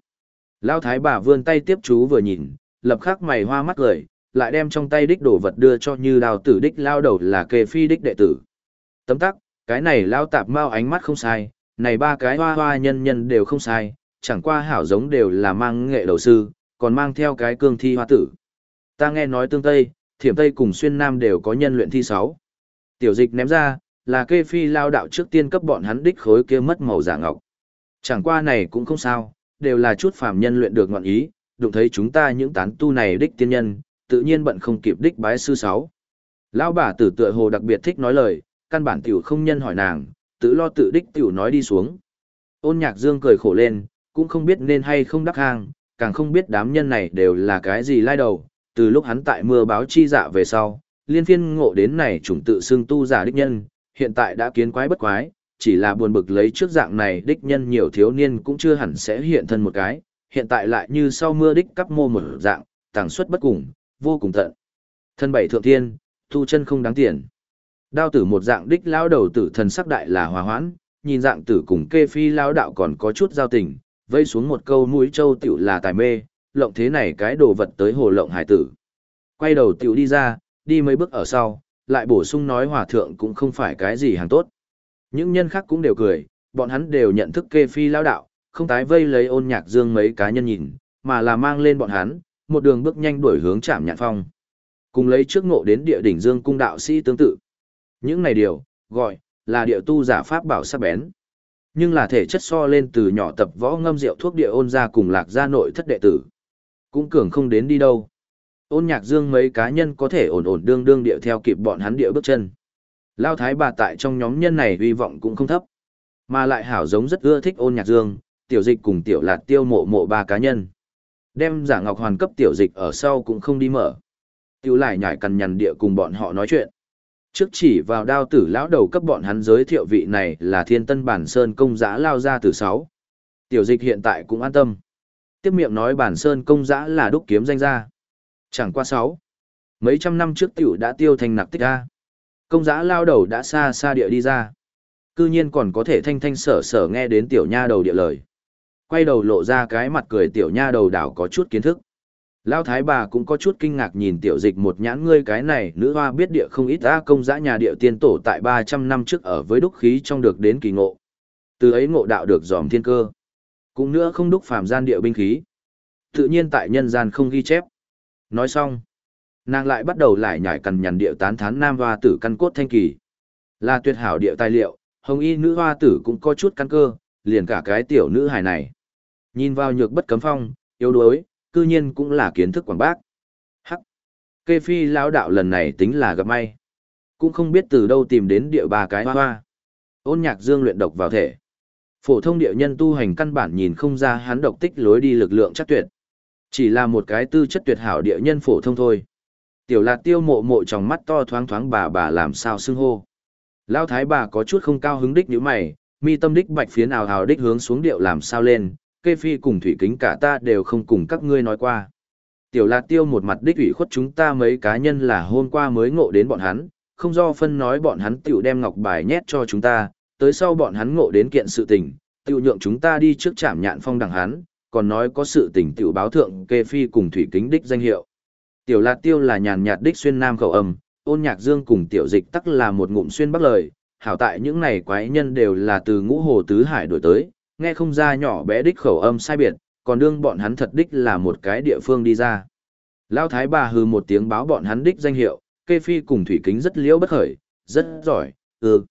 Lao thái bà vươn tay tiếp chú vừa nhìn, lập khắc mày hoa mắt cười, lại đem trong tay đích đồ vật đưa cho như đào tử đích lao đầu là kê phi đích đệ tử. Tấm tắc, cái này lao tạp mau ánh mắt không sai, này ba cái hoa hoa nhân nhân đều không sai, chẳng qua hảo giống đều là mang nghệ đầu sư, còn mang theo cái cương thi hoa tử. Ta nghe nói tương Tây, thiểm Tây cùng xuyên Nam đều có nhân luyện thi sáu. Tiểu dịch ném ra, là kê phi lao đạo trước tiên cấp bọn hắn đích khối kia mất màu giả ngọc. Chẳng qua này cũng không sao, đều là chút phàm nhân luyện được ngọn ý, đụng thấy chúng ta những tán tu này đích tiên nhân, tự nhiên bận không kịp đích bái sư sáu. Lão bà tử tựa hồ đặc biệt thích nói lời, căn bản tiểu không nhân hỏi nàng, tự lo tự đích tiểu nói đi xuống. Ôn nhạc dương cười khổ lên, cũng không biết nên hay không đắc hang, càng không biết đám nhân này đều là cái gì lai đầu, từ lúc hắn tại mưa báo chi dạ về sau, liên phiên ngộ đến này chủng tự xưng tu giả đích nhân, hiện tại đã kiến quái bất quái, chỉ là buồn bực lấy trước dạng này đích nhân nhiều thiếu niên cũng chưa hẳn sẽ hiện thân một cái, hiện tại lại như sau mưa đích cắp mô một dạng, tàng suất bất cùng, vô cùng tận. Thân bảy thượng thiên, tu chân không đáng tiền. Đao tử một dạng đích lão đầu tử thần sắc đại là hòa hoãn, nhìn dạng tử cùng kê phi lão đạo còn có chút giao tình, vây xuống một câu mũi châu tiểu là tài mê, lộng thế này cái đồ vật tới hồ lộng hải tử. Quay đầu tiểu đi ra, đi mấy bước ở sau, lại bổ sung nói hòa thượng cũng không phải cái gì hàng tốt. Những nhân khác cũng đều cười, bọn hắn đều nhận thức kê phi lão đạo, không tái vây lấy ôn nhạc dương mấy cá nhân nhìn, mà là mang lên bọn hắn, một đường bước nhanh đuổi hướng chạm nhạn phong. Cùng lấy trước ngộ đến địa đỉnh dương cung đạo sĩ tương tự. Những này điều, gọi, là địa tu giả pháp bảo sắc bén. Nhưng là thể chất so lên từ nhỏ tập võ ngâm rượu thuốc địa ôn ra cùng lạc gia nội thất đệ tử. Cũng cường không đến đi đâu. Ôn nhạc dương mấy cá nhân có thể ổn ổn đương đương địa theo kịp bọn hắn địa bước chân. Lao thái bà tại trong nhóm nhân này hy vọng cũng không thấp. Mà lại hảo giống rất ưa thích ôn nhạc dương, tiểu dịch cùng tiểu lạt tiêu mộ mộ ba cá nhân. Đem giả ngọc hoàn cấp tiểu dịch ở sau cũng không đi mở. Tiểu lại nhảy cằn nhằn địa cùng bọn họ nói chuyện. Trước chỉ vào đao tử lão đầu cấp bọn hắn giới thiệu vị này là thiên tân bản sơn công giã lao ra từ sáu. Tiểu dịch hiện tại cũng an tâm. Tiếp miệng nói bản sơn công giã là đúc kiếm danh gia. Chẳng qua sáu. Mấy trăm năm trước tiểu đã tiêu thành nặc tích A. Công giã lao đầu đã xa xa địa đi ra. Cư nhiên còn có thể thanh thanh sở sở nghe đến tiểu nha đầu địa lời. Quay đầu lộ ra cái mặt cười tiểu nha đầu đảo có chút kiến thức. lão thái bà cũng có chút kinh ngạc nhìn tiểu dịch một nhãn ngươi cái này nữ hoa biết địa không ít ra công dã nhà địa tiên tổ tại 300 năm trước ở với đúc khí trong được đến kỳ ngộ. Từ ấy ngộ đạo được dòm thiên cơ. Cũng nữa không đúc phàm gian địa binh khí. Tự nhiên tại nhân gian không ghi chép. Nói xong. Nàng lại bắt đầu lại nhảy cằn nhằn địa tán thán nam hoa tử căn cốt thanh kỳ. Là tuyệt hảo địa tài liệu, hồng y nữ hoa tử cũng có chút căn cơ, liền cả cái tiểu nữ hài này. Nhìn vào nhược bất cấm phong, yếu đuối, cư nhiên cũng là kiến thức quảng bác. Hắc. Kê phi lão đạo lần này tính là gặp may. Cũng không biết từ đâu tìm đến địa ba cái hoa hoa. Ôn nhạc dương luyện độc vào thể. Phổ thông địa nhân tu hành căn bản nhìn không ra hắn độc tích lối đi lực lượng chắc tuyệt. Chỉ là một cái tư chất tuyệt hảo địa nhân phổ thông thôi. Tiểu lạc tiêu mộ mộ trong mắt to thoáng thoáng bà bà làm sao xưng hô. Lao thái bà có chút không cao hứng đích như mày, mi tâm đích bạch phiến ào hào đích hướng xuống điệu làm sao lên, kê phi cùng thủy kính cả ta đều không cùng các ngươi nói qua. Tiểu lạc tiêu một mặt đích ủy khuất chúng ta mấy cá nhân là hôm qua mới ngộ đến bọn hắn, không do phân nói bọn hắn tiểu đem ngọc bài nhét cho chúng ta, tới sau bọn hắn ngộ đến kiện sự tình, tiểu nhượng chúng ta đi trước trạm nhạn phong đằng hắn, còn nói có sự tình tiểu báo thượng kê phi cùng thủy kính đích danh hiệu. Tiểu lạc tiêu là nhàn nhạt đích xuyên nam khẩu âm, ôn nhạc dương cùng tiểu dịch tắc là một ngụm xuyên bắc lời, hảo tại những này quái nhân đều là từ ngũ hồ tứ hải đổi tới, nghe không ra nhỏ bé đích khẩu âm sai biệt, còn đương bọn hắn thật đích là một cái địa phương đi ra. Lao thái bà hừ một tiếng báo bọn hắn đích danh hiệu, kê phi cùng thủy kính rất liễu bất khởi, rất giỏi, ừ.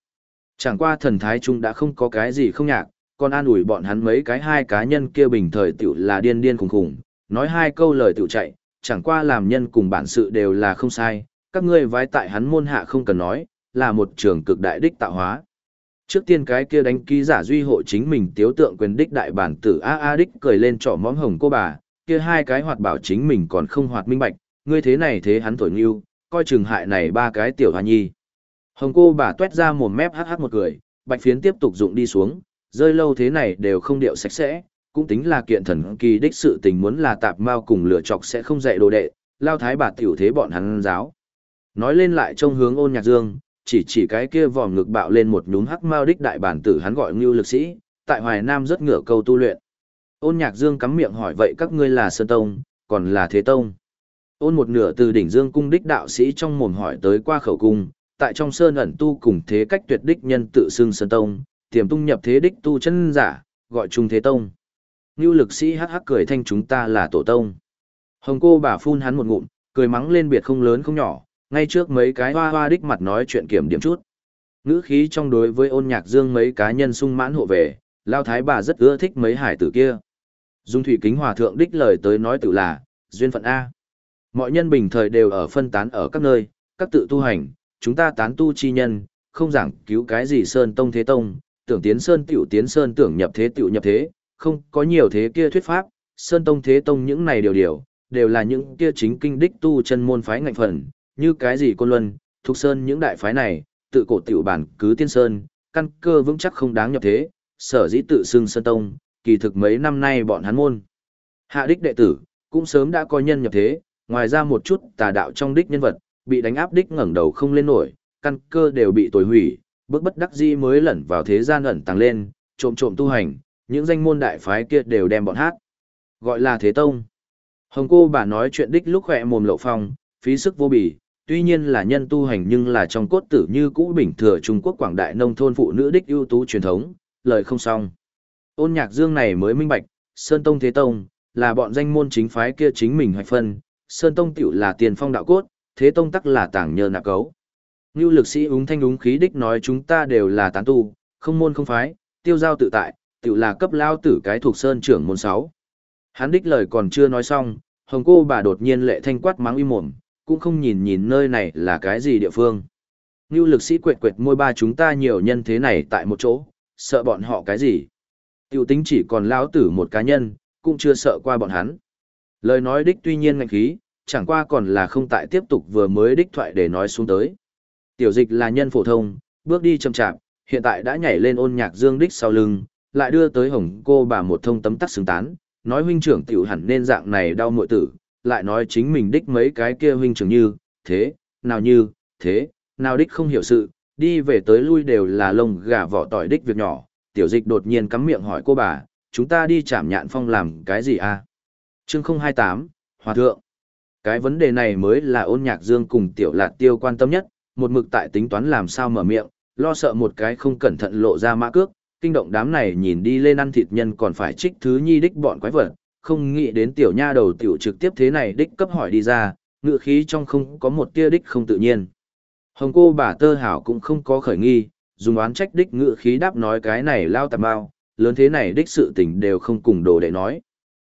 Chẳng qua thần thái trung đã không có cái gì không nhạc, còn an ủi bọn hắn mấy cái hai cá nhân kia bình thời tiểu là điên điên khủng khủng, nói hai câu lời tiểu chạy, chẳng qua làm nhân cùng bản sự đều là không sai, các ngươi vái tại hắn môn hạ không cần nói, là một trường cực đại đích tạo hóa. Trước tiên cái kia đánh ký giả duy hộ chính mình tiếu tượng quyền đích đại bản tử A A đích cười lên trỏ móm hồng cô bà, kia hai cái hoạt bảo chính mình còn không hoạt minh bạch, ngươi thế này thế hắn thổi nghiêu, coi chừng hại này ba cái tiểu hoa nhi. Hồng cô bà tuét ra một mép hắc hắc một cười, bạch phiến tiếp tục dụng đi xuống, rơi lâu thế này đều không điệu sạch sẽ, cũng tính là kiện thần kỳ đích sự tình muốn là tạp mao cùng lửa chọc sẽ không dạy đồ đệ, lao thái bà tiểu thế bọn hắn giáo. Nói lên lại trông hướng ôn nhạc dương, chỉ chỉ cái kia vòm ngực bạo lên một nhúm hắc mao đích đại bản tử hắn gọi ngưu lực sĩ, tại Hoài Nam rất ngửa câu tu luyện. Ôn nhạc dương cắm miệng hỏi vậy các ngươi là Sơn Tông, còn là Thế Tông. Ôn một nửa từ đỉnh dương cung đích đạo sĩ trong mồm hỏi tới qua khẩu cung, tại trong Sơn ẩn tu cùng thế cách tuyệt đích nhân tự xưng Sơn Tông, tiềm tung nhập thế đích tu chân giả, gọi chung Thế Tông. Ngưu lực sĩ hắc hắc cười thanh chúng ta là tổ tông. Hồng cô bà phun hắn một ngụm, cười mắng lên biệt không lớn không nhỏ, ngay trước mấy cái hoa hoa đích mặt nói chuyện kiểm điểm chút. Ngữ khí trong đối với ôn nhạc dương mấy cá nhân sung mãn hộ về, lao thái bà rất ưa thích mấy hải tử kia. Dung thủy kính hòa thượng đích lời tới nói tự là, duyên phận A. Mọi nhân bình thời đều ở phân tán ở các nơi, các tự tu hành, chúng ta tán tu chi nhân, không giảng cứu cái gì sơn tông thế tông, tưởng tiến sơn tiểu tiến sơn tưởng nhập thế tiểu nhập thế, không có nhiều thế kia thuyết pháp, sơn tông thế tông những này điều điều, đều là những kia chính kinh đích tu chân môn phái ngạnh phần, như cái gì côn luân, thục sơn những đại phái này, tự cổ tiểu bản cứ tiên sơn, căn cơ vững chắc không đáng nhập thế, sở dĩ tự xưng sơn tông, kỳ thực mấy năm nay bọn hắn môn. Hạ đích đệ tử, cũng sớm đã coi nhân nhập thế, ngoài ra một chút tà đạo trong đích nhân vật, bị đánh áp đích ngẩng đầu không lên nổi, căn cơ đều bị tồi hủy, bước bất đắc dĩ mới lẩn vào thế gian ẩn tăng lên, trộm trộm tu hành, những danh môn đại phái kia đều đem bọn hát. Gọi là thế tông. Hồng cô bà nói chuyện đích lúc khỏe mồm lộ phong, phí sức vô bì, tuy nhiên là nhân tu hành nhưng là trong cốt tử như cũ bình thừa Trung Quốc quảng đại nông thôn phụ nữ đích ưu tú truyền thống, lời không xong. Ôn nhạc dương này mới minh bạch, Sơn Tông Thế Tông, là bọn danh môn chính phái kia chính mình hoạch phân, Sơn Tông tiểu là tiền phong đạo cốt, Thế Tông tắc là tảng nhờ nạp cấu. Như lực sĩ úng thanh úng khí đích nói chúng ta đều là tán tu, không môn không phái, tiêu giao tự tại, tiểu là cấp lao tử cái thuộc sơn trưởng môn sáu. Hắn đích lời còn chưa nói xong, hồng cô bà đột nhiên lệ thanh quát mắng im mồm, cũng không nhìn nhìn nơi này là cái gì địa phương. Ngưu lực sĩ quệt quệt môi ba chúng ta nhiều nhân thế này tại một chỗ, sợ bọn họ cái gì. Tiểu tính chỉ còn lão tử một cá nhân, cũng chưa sợ qua bọn hắn. Lời nói đích tuy nhiên ngạch khí, chẳng qua còn là không tại tiếp tục vừa mới đích thoại để nói xuống tới. Tiểu dịch là nhân phổ thông, bước đi chậm chạp, hiện tại đã nhảy lên ôn nhạc dương đích sau lưng, lại đưa tới hồng cô bà một thông tấm tắc xứng tán, nói huynh trưởng tiểu hẳn nên dạng này đau muội tử, lại nói chính mình đích mấy cái kia huynh trưởng như, thế, nào như, thế, nào đích không hiểu sự, đi về tới lui đều là lông gà vỏ tỏi đích việc nhỏ, tiểu dịch đột nhiên cắm miệng hỏi cô bà, chúng ta đi chạm nhạn phong làm cái gì à? Chương 028, Hòa Thượng. Cái vấn đề này mới là ôn nhạc dương cùng tiểu lạt tiêu quan tâm nhất, một mực tại tính toán làm sao mở miệng, lo sợ một cái không cẩn thận lộ ra mã cước, kinh động đám này nhìn đi lên ăn thịt nhân còn phải trích thứ nhi đích bọn quái vật, không nghĩ đến tiểu nha đầu tiểu trực tiếp thế này đích cấp hỏi đi ra, ngựa khí trong không có một tia đích không tự nhiên. Hồng cô bà tơ hảo cũng không có khởi nghi, dùng oán trách đích ngựa khí đáp nói cái này lao tạp bao, lớn thế này đích sự tình đều không cùng đồ để nói.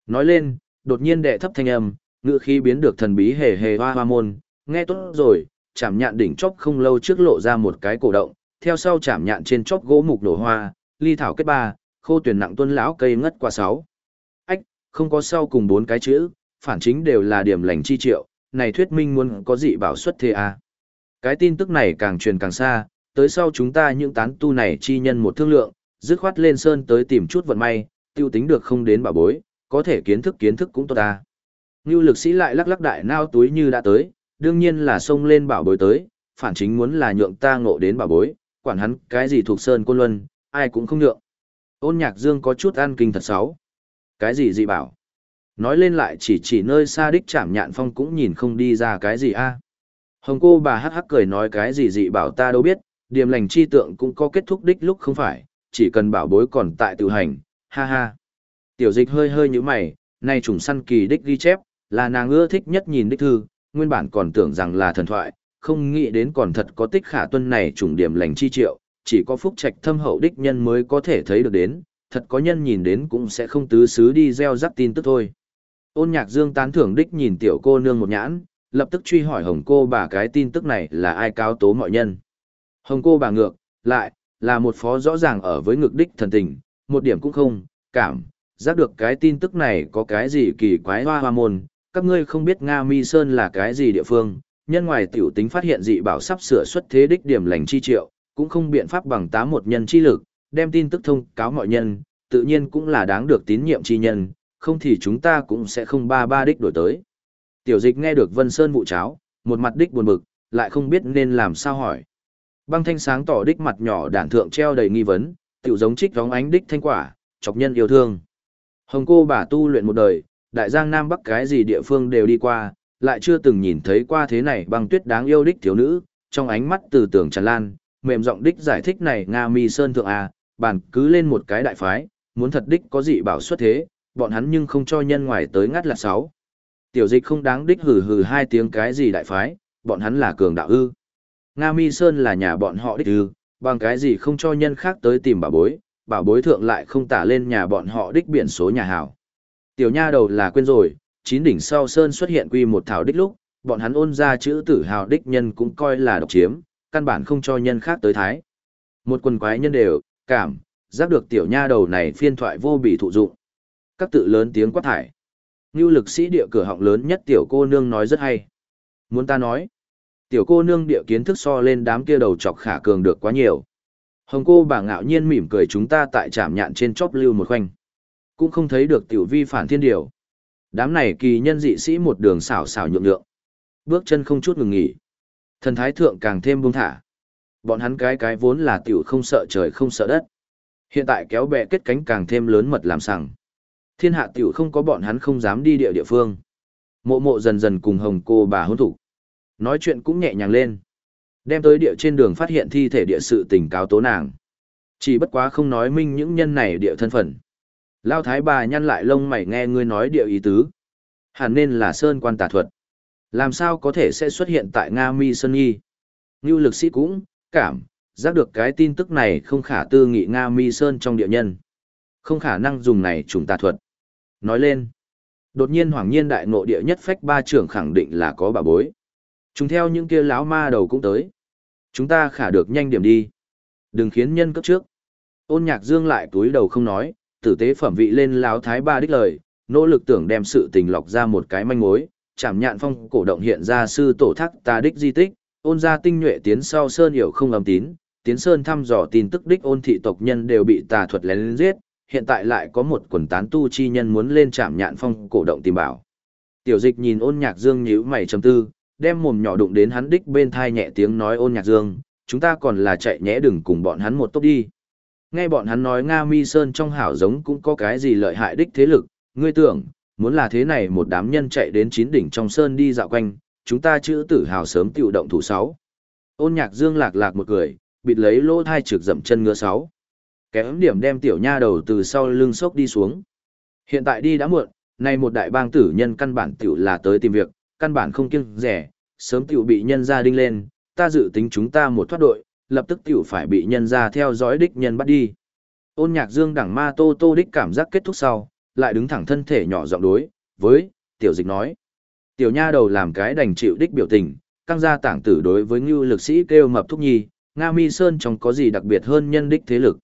Nói lên, đột nhiên đệ thấp thanh âm, ngựa khí biến được thần bí hề hề hoa hoa môn, nghe tốt rồi, chạm nhạn đỉnh chóp không lâu trước lộ ra một cái cổ động, theo sau chạm nhạn trên chóp gỗ mục nổ hoa, ly thảo kết ba, khô tuyển nặng tuân lão cây ngất qua sáu. Không có sau cùng bốn cái chữ, phản chính đều là điểm lành chi triệu, này thuyết minh muốn có dị bảo xuất thế à. Cái tin tức này càng truyền càng xa, tới sau chúng ta những tán tu này chi nhân một thương lượng, dứt khoát lên sơn tới tìm chút vận may, tiêu tính được không đến bảo bối, có thể kiến thức kiến thức cũng tốt ta. Ngưu lực sĩ lại lắc lắc đại nao túi như đã tới, đương nhiên là xông lên bảo bối tới, phản chính muốn là nhượng ta ngộ đến bảo bối, quản hắn cái gì thuộc sơn côn luân, ai cũng không nhượng. Ôn nhạc dương có chút ăn kinh thật xấu. Cái gì dị bảo? Nói lên lại chỉ chỉ nơi xa đích chạm nhạn phong cũng nhìn không đi ra cái gì a. Hồng cô bà hắc hắc cười nói cái gì dị bảo ta đâu biết, điềm lành chi tượng cũng có kết thúc đích lúc không phải, chỉ cần bảo bối còn tại tự hành, ha ha. Tiểu dịch hơi hơi như mày, nay trùng săn kỳ đích ghi chép, là nàng ưa thích nhất nhìn đích thư, nguyên bản còn tưởng rằng là thần thoại, không nghĩ đến còn thật có tích khả tuân này trùng điểm lành chi triệu, chỉ có phúc trạch thâm hậu đích nhân mới có thể thấy được đến, thật có nhân nhìn đến cũng sẽ không tứ xứ đi gieo rắc tin tức thôi. Ôn nhạc dương tán thưởng đích nhìn tiểu cô nương một nhãn, lập tức truy hỏi hồng cô bà cái tin tức này là ai cáo tố mọi nhân. Hồng cô bà ngược, lại, là một phó rõ ràng ở với ngực đích thần tình, một điểm cũng không, cảm, giác được cái tin tức này có cái gì kỳ quái hoa hoa môn, các ngươi không biết Nga Mi Sơn là cái gì địa phương, nhân ngoài tiểu tính phát hiện dị bảo sắp sửa xuất thế đích điểm lành chi triệu, cũng không biện pháp bằng tá một nhân chi lực, đem tin tức thông cáo mọi nhân, tự nhiên cũng là đáng được tín nhiệm chi nhân, không thì chúng ta cũng sẽ không ba ba đích đổi tới. Tiểu dịch nghe được Vân Sơn vụ cháo, một mặt đích buồn bực, lại không biết nên làm sao hỏi. Băng thanh sáng tỏ đích mặt nhỏ đản thượng treo đầy nghi vấn, tiểu giống trích vóng ánh đích thanh quả, chọc nhân yêu thương. Hồng cô bà tu luyện một đời, đại giang nam bắc cái gì địa phương đều đi qua, lại chưa từng nhìn thấy qua thế này băng tuyết đáng yêu đích thiếu nữ, trong ánh mắt từ tưởng tràn lan, mềm giọng đích giải thích này Nga Mi Sơn thượng à, bàn cứ lên một cái đại phái, muốn thật đích có dị bảo xuất thế, bọn hắn nhưng không cho nhân ngoài tới ngắt là sáu. Tiểu dịch không đáng đích hừ hừ hai tiếng cái gì đại phái, bọn hắn là cường đạo ư. Nga Mi Sơn là nhà bọn họ đích ư, bằng cái gì không cho nhân khác tới tìm bảo bối, bảo bối thượng lại không tả lên nhà bọn họ đích biển số nhà hảo. Tiểu nha đầu là quên rồi, chín đỉnh sau Sơn xuất hiện quy một thảo đích lúc, bọn hắn ôn ra chữ tử hào đích nhân cũng coi là độc chiếm, căn bản không cho nhân khác tới thái. Một quần quái nhân đều, cảm, giác được tiểu nha đầu này phiên thoại vô bị thụ dụng. Các tự lớn tiếng quát thải. Ngưu lực sĩ địa cửa họng lớn nhất tiểu cô nương nói rất hay. Muốn ta nói, tiểu cô nương địa kiến thức so lên đám kia đầu chọc khả cường được quá nhiều. Hồng cô bà ngạo nhiên mỉm cười chúng ta tại trạm nhạn trên chóp lưu một khoanh. Cũng không thấy được tiểu vi phản thiên điều. Đám này kỳ nhân dị sĩ một đường xảo xảo nhượng nhượng. Bước chân không chút ngừng nghỉ. Thần thái thượng càng thêm buông thả. Bọn hắn cái cái vốn là tiểu không sợ trời không sợ đất. Hiện tại kéo bè kết cánh càng thêm lớn mật làm sằng. Thiên hạ tiểu không có bọn hắn không dám đi địa địa phương. Mộ mộ dần dần cùng hồng cô bà hôn thủ. Nói chuyện cũng nhẹ nhàng lên. Đem tới địa trên đường phát hiện thi thể địa sự tình cáo tố nàng. Chỉ bất quá không nói minh những nhân này địa thân phận. Lao thái bà nhăn lại lông mày nghe ngươi nói địa ý tứ. Hẳn nên là sơn quan tà thuật. Làm sao có thể sẽ xuất hiện tại Nga Mi Sơn Nhi? Ngưu lực sĩ cũng, cảm, giác được cái tin tức này không khả tư nghị Nga Mi Sơn trong địa nhân. Không khả năng dùng này trùng tà thuật. Nói lên, đột nhiên hoàng nhiên đại ngộ địa nhất phách ba trưởng khẳng định là có bà bối. Chúng theo những kia lão ma đầu cũng tới. Chúng ta khả được nhanh điểm đi. Đừng khiến nhân cấp trước. Ôn nhạc dương lại túi đầu không nói, tử tế phẩm vị lên láo thái ba đích lời, nỗ lực tưởng đem sự tình lọc ra một cái manh mối, chảm nhạn phong cổ động hiện ra sư tổ thác ta đích di tích, ôn gia tinh nhuệ tiến sau sơn hiểu không âm tín, tiến sơn thăm dò tin tức đích ôn thị tộc nhân đều bị tà thuật lén lén giết, hiện tại lại có một quần tán tu chi nhân muốn lên chạm nhạn phong cổ động tìm bảo. Tiểu dịch nhìn ôn nhạc dương nhíu mày trầm tư, đem mồm nhỏ đụng đến hắn đích bên thai nhẹ tiếng nói ôn nhạc dương, chúng ta còn là chạy nhẽ đừng cùng bọn hắn một tốc đi. Nghe bọn hắn nói Nga Mi Sơn trong hảo giống cũng có cái gì lợi hại đích thế lực, ngươi tưởng, muốn là thế này một đám nhân chạy đến chín đỉnh trong sơn đi dạo quanh, chúng ta chữ tử hào sớm tiểu động thủ sáu. Ôn nhạc dương lạc lạc một cười, bịt lấy lỗ thai trực dậm chân ngựa sáu. Kém điểm đem tiểu nha đầu từ sau lưng sốc đi xuống. Hiện tại đi đã muộn, nay một đại bang tử nhân căn bản tiểu là tới tìm việc, căn bản không kiêng rẻ, sớm tiểu bị nhân ra đinh lên, ta dự tính chúng ta một thoát đội, lập tức tiểu phải bị nhân ra theo dõi đích nhân bắt đi. Ôn nhạc dương đẳng ma tô tô đích cảm giác kết thúc sau, lại đứng thẳng thân thể nhỏ giọng đối, với, tiểu dịch nói. Tiểu nha đầu làm cái đành chịu đích biểu tình, căng ra tảng tử đối với ngưu lực sĩ kêu mập thúc nhi, Nga mi sơn trong có gì đặc biệt hơn nhân đích thế lực.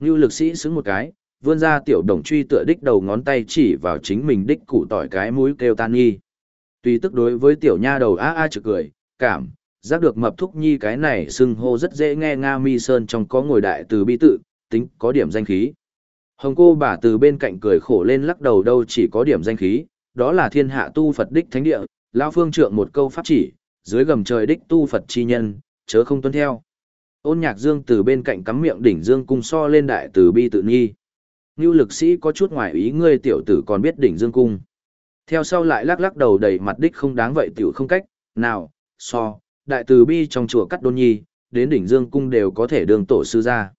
Ngưu lực sĩ xứng một cái, vươn ra tiểu đồng truy tựa đích đầu ngón tay chỉ vào chính mình đích cụ tỏi cái mũi kêu tan nhi. Tuy tức đối với tiểu nha đầu a a trực cười, cảm, giác được mập thúc nhi cái này xưng hô rất dễ nghe Nga mi sơn trong có ngồi đại từ bi tự, tính có điểm danh khí. Hồng cô bà từ bên cạnh cười khổ lên lắc đầu đâu chỉ có điểm danh khí, đó là thiên hạ tu Phật đích thánh địa, lão phương trượng một câu pháp chỉ, dưới gầm trời đích tu Phật chi nhân, chớ không tuân theo. Ôn nhạc dương từ bên cạnh cắm miệng đỉnh dương cung so lên đại từ bi tự nghi. Nưu lực sĩ có chút ngoài ý ngươi tiểu tử còn biết đỉnh dương cung. Theo sau lại lắc lắc đầu đầy mặt đích không đáng vậy tiểu không cách, nào, so, đại từ bi trong chùa cắt đôn nhi, đến đỉnh dương cung đều có thể đường tổ sư ra.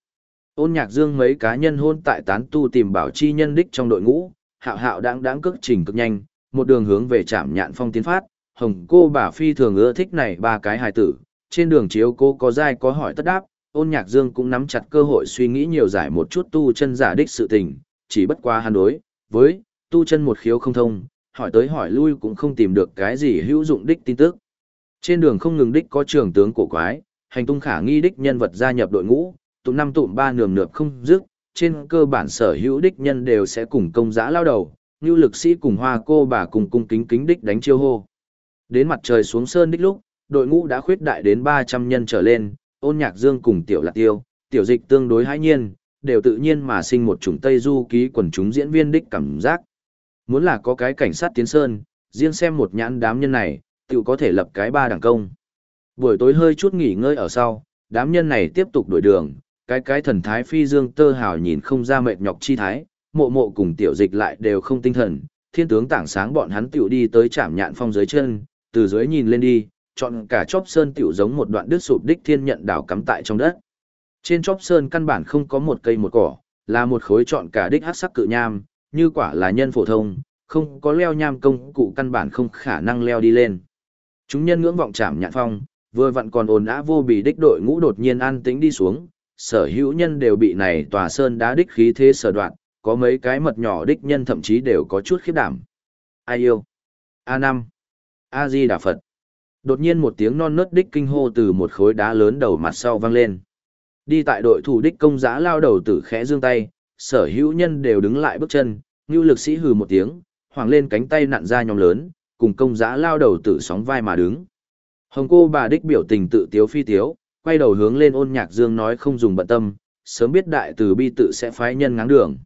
Ôn nhạc dương mấy cá nhân hôn tại tán tu tìm bảo chi nhân đích trong đội ngũ, hạo hạo đáng đáng cước trình cực nhanh, một đường hướng về trạm nhạn phong tiến phát, hồng cô bà phi thường ưa thích này ba cái hài tử, trên đường chiếu cô có dai có hỏi tất đáp, ôn nhạc dương cũng nắm chặt cơ hội suy nghĩ nhiều giải một chút tu chân giả đích sự tình, chỉ bất qua hắn đối, với, tu chân một khiếu không thông, hỏi tới hỏi lui cũng không tìm được cái gì hữu dụng đích tin tức. Trên đường không ngừng đích có trường tướng cổ quái, hành tung khả nghi đích nhân vật gia nhập đội ngũ, tụm năm tụm ba nườm nượp không dứt, trên cơ bản sở hữu đích nhân đều sẽ cùng công giã lao đầu, như lực sĩ cùng hoa cô bà cùng cung kính kính đích đánh chiêu hô. Đến mặt trời xuống sơn đích lúc, đội ngũ đã khuyết đại đến 300 nhân trở lên, ôn nhạc dương cùng tiểu lạc tiêu, tiểu dịch tương đối hãi nhiên, đều tự nhiên mà sinh một chủng Tây Du ký quần chúng diễn viên đích cảm giác. Muốn là có cái cảnh sát tiến sơn, riêng xem một nhãn đám nhân này, tự có thể lập cái ba đẳng công. Buổi tối hơi chút nghỉ ngơi ở sau, đám nhân này tiếp tục đổi đường, cái cái thần thái phi dương tơ hào nhìn không ra mệt nhọc chi thái, mộ mộ cùng tiểu dịch lại đều không tinh thần, thiên tướng tảng sáng bọn hắn tiểu đi tới chạm nhạn phong dưới chân, từ dưới nhìn lên đi, chọn cả chóp sơn tiểu giống một đoạn đứt sụp đích thiên nhận đảo cắm tại trong đất. Trên chóp sơn căn bản không có một cây một cỏ, là một khối chọn cả đích hắc sắc cự nham, như quả là nhân phổ thông, không có leo nham công cụ căn bản không khả năng leo đi lên. Chúng nhân ngưỡng vọng chạm nhạn phong, vừa vặn còn ồn ã vô bì đích đội ngũ đột nhiên an tĩnh đi xuống, sở hữu nhân đều bị này tòa sơn đá đích khí thế sở đoạn, có mấy cái mật nhỏ đích nhân thậm chí đều có chút khiếp đảm. Ai yêu? A năm, A-di Đà Phật. Đột nhiên một tiếng non nớt đích kinh hô từ một khối đá lớn đầu mặt sau vang lên. Đi tại đội thủ đích công giã lao đầu tử khẽ dương tay, sở hữu nhân đều đứng lại bước chân, như lực sĩ hừ một tiếng, hoàng lên cánh tay nặn ra nhóm lớn, cùng công giã lao đầu tử sóng vai mà đứng. Hồng cô bà đích biểu tình tự tiếu phi tiếu, quay đầu hướng lên ôn nhạc dương nói không dùng bận tâm, sớm biết đại từ bi tự sẽ phái nhân ngáng đường.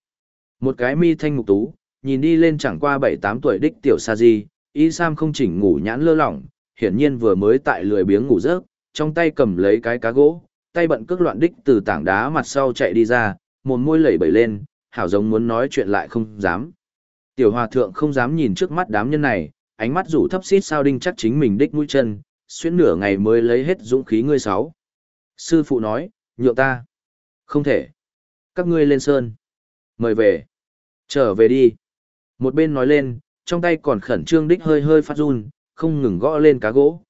Một cái mi thanh ngục tú, nhìn đi lên chẳng qua 7-8 tuổi đích tiểu sa di, y sam không chỉnh ngủ nhãn lơ lỏng, hiển nhiên vừa mới tại lười biếng ngủ rớt, trong tay cầm lấy cái cá gỗ, tay bận cước loạn đích từ tảng đá mặt sau chạy đi ra, một môi lẩy bẩy lên, hảo giống muốn nói chuyện lại không dám. Tiểu hòa thượng không dám nhìn trước mắt đám nhân này, ánh mắt rủ thấp xít sao đinh chắc chính mình đích mũi chân, xuyên nửa ngày mới lấy hết dũng khí ngươi sáu. Sư phụ nói, nhượng ta. Không thể. Các ngươi lên sơn. Mời về. Trở về đi. Một bên nói lên, trong tay còn khẩn trương đích hơi hơi phát run, không ngừng gõ lên cá gỗ.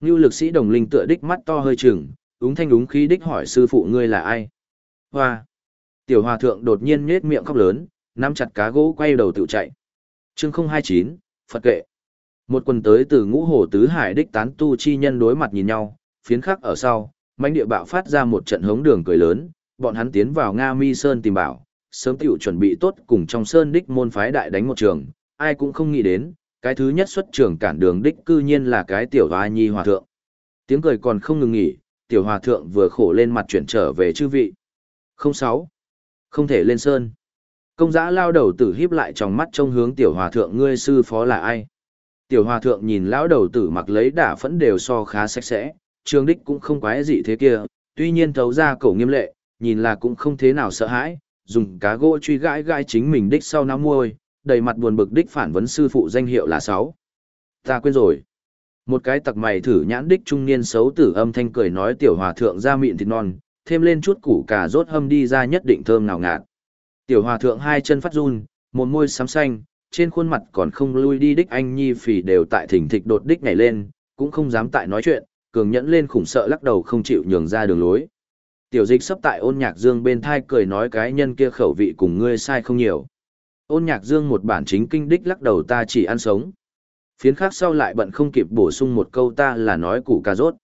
Ngưu lực sĩ đồng linh tựa đích mắt to hơi chừng, úng thanh úng khí đích hỏi sư phụ ngươi là ai? Hoa! Tiểu hòa thượng đột nhiên nhết miệng khóc lớn, nắm chặt cá gỗ quay đầu tự chạy. Chương 029, Phật kệ. Một quần tới từ ngũ hồ tứ hải đích tán tu chi nhân đối mặt nhìn nhau, phiến khắc ở sau, mãnh địa bạo phát ra một trận hống đường cười lớn, bọn hắn tiến vào Nga Mi Sơn tìm bảo, sớm tiểu chuẩn bị tốt cùng trong Sơn đích môn phái đại đánh một trường, ai cũng không nghĩ đến, cái thứ nhất xuất trường cản đường đích cư nhiên là cái tiểu hoa nhi hòa thượng. Tiếng cười còn không ngừng nghỉ, tiểu hòa thượng vừa khổ lên mặt chuyển trở về chư vị. Không sáu, Không thể lên Sơn. Công giã lao đầu tử híp lại trong mắt trông hướng tiểu hòa thượng ngươi sư phó là ai. Tiểu hòa thượng nhìn lão đầu tử mặc lấy đả phẫn đều so khá sạch sẽ, trường đích cũng không quái gì thế kia, tuy nhiên thấu ra cổ nghiêm lệ, nhìn là cũng không thế nào sợ hãi, dùng cá gỗ truy gãi gãi chính mình đích sau năm môi, đầy mặt buồn bực đích phản vấn sư phụ danh hiệu là sáu. Ta quên rồi. Một cái tặc mày thử nhãn đích trung niên xấu tử âm thanh cười nói tiểu hòa thượng ra miệng thịt non, thêm lên chút củ cà rốt hâm đi ra nhất định thơm nào ngạt. Tiểu hòa thượng hai chân phát run, một môi xám xanh, trên khuôn mặt còn không lui đi đích anh nhi phì đều tại thỉnh thịch đột đích nhảy lên, cũng không dám tại nói chuyện, cường nhẫn lên khủng sợ lắc đầu không chịu nhường ra đường lối. Tiểu dịch sắp tại ôn nhạc dương bên thai cười nói cái nhân kia khẩu vị cùng ngươi sai không nhiều. Ôn nhạc dương một bản chính kinh đích lắc đầu ta chỉ ăn sống. Phiến khác sau lại bận không kịp bổ sung một câu ta là nói củ cà rốt.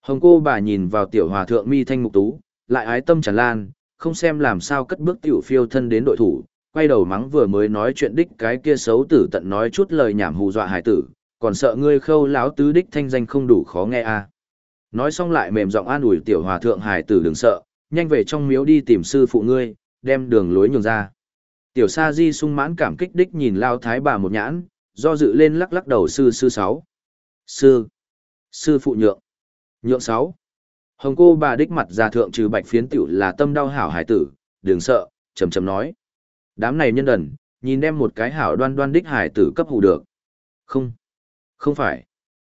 Hồng cô bà nhìn vào tiểu hòa thượng mi thanh mục tú, lại ái tâm tràn lan, không xem làm sao cất bước tiểu phiêu thân đến đội thủ, quay đầu mắng vừa mới nói chuyện đích cái kia xấu tử tận nói chút lời nhảm hù dọa hải tử, còn sợ ngươi khâu láo tứ đích thanh danh không đủ khó nghe à. Nói xong lại mềm giọng an ủi tiểu hòa thượng hải tử đừng sợ, nhanh về trong miếu đi tìm sư phụ ngươi, đem đường lối nhường ra. Tiểu sa di sung mãn cảm kích đích nhìn lao thái bà một nhãn, do dự lên lắc lắc đầu sư sư sáu. Sư. Sư phụ nhượng. Nhượng sáu. Hồng cô bà đích mặt ra thượng trừ bạch phiến tiểu là tâm đau hảo hải tử, đừng sợ, chầm chầm nói. Đám này nhân đần, nhìn đem một cái hảo đoan đoan đích hải tử cấp hù được. Không. Không phải.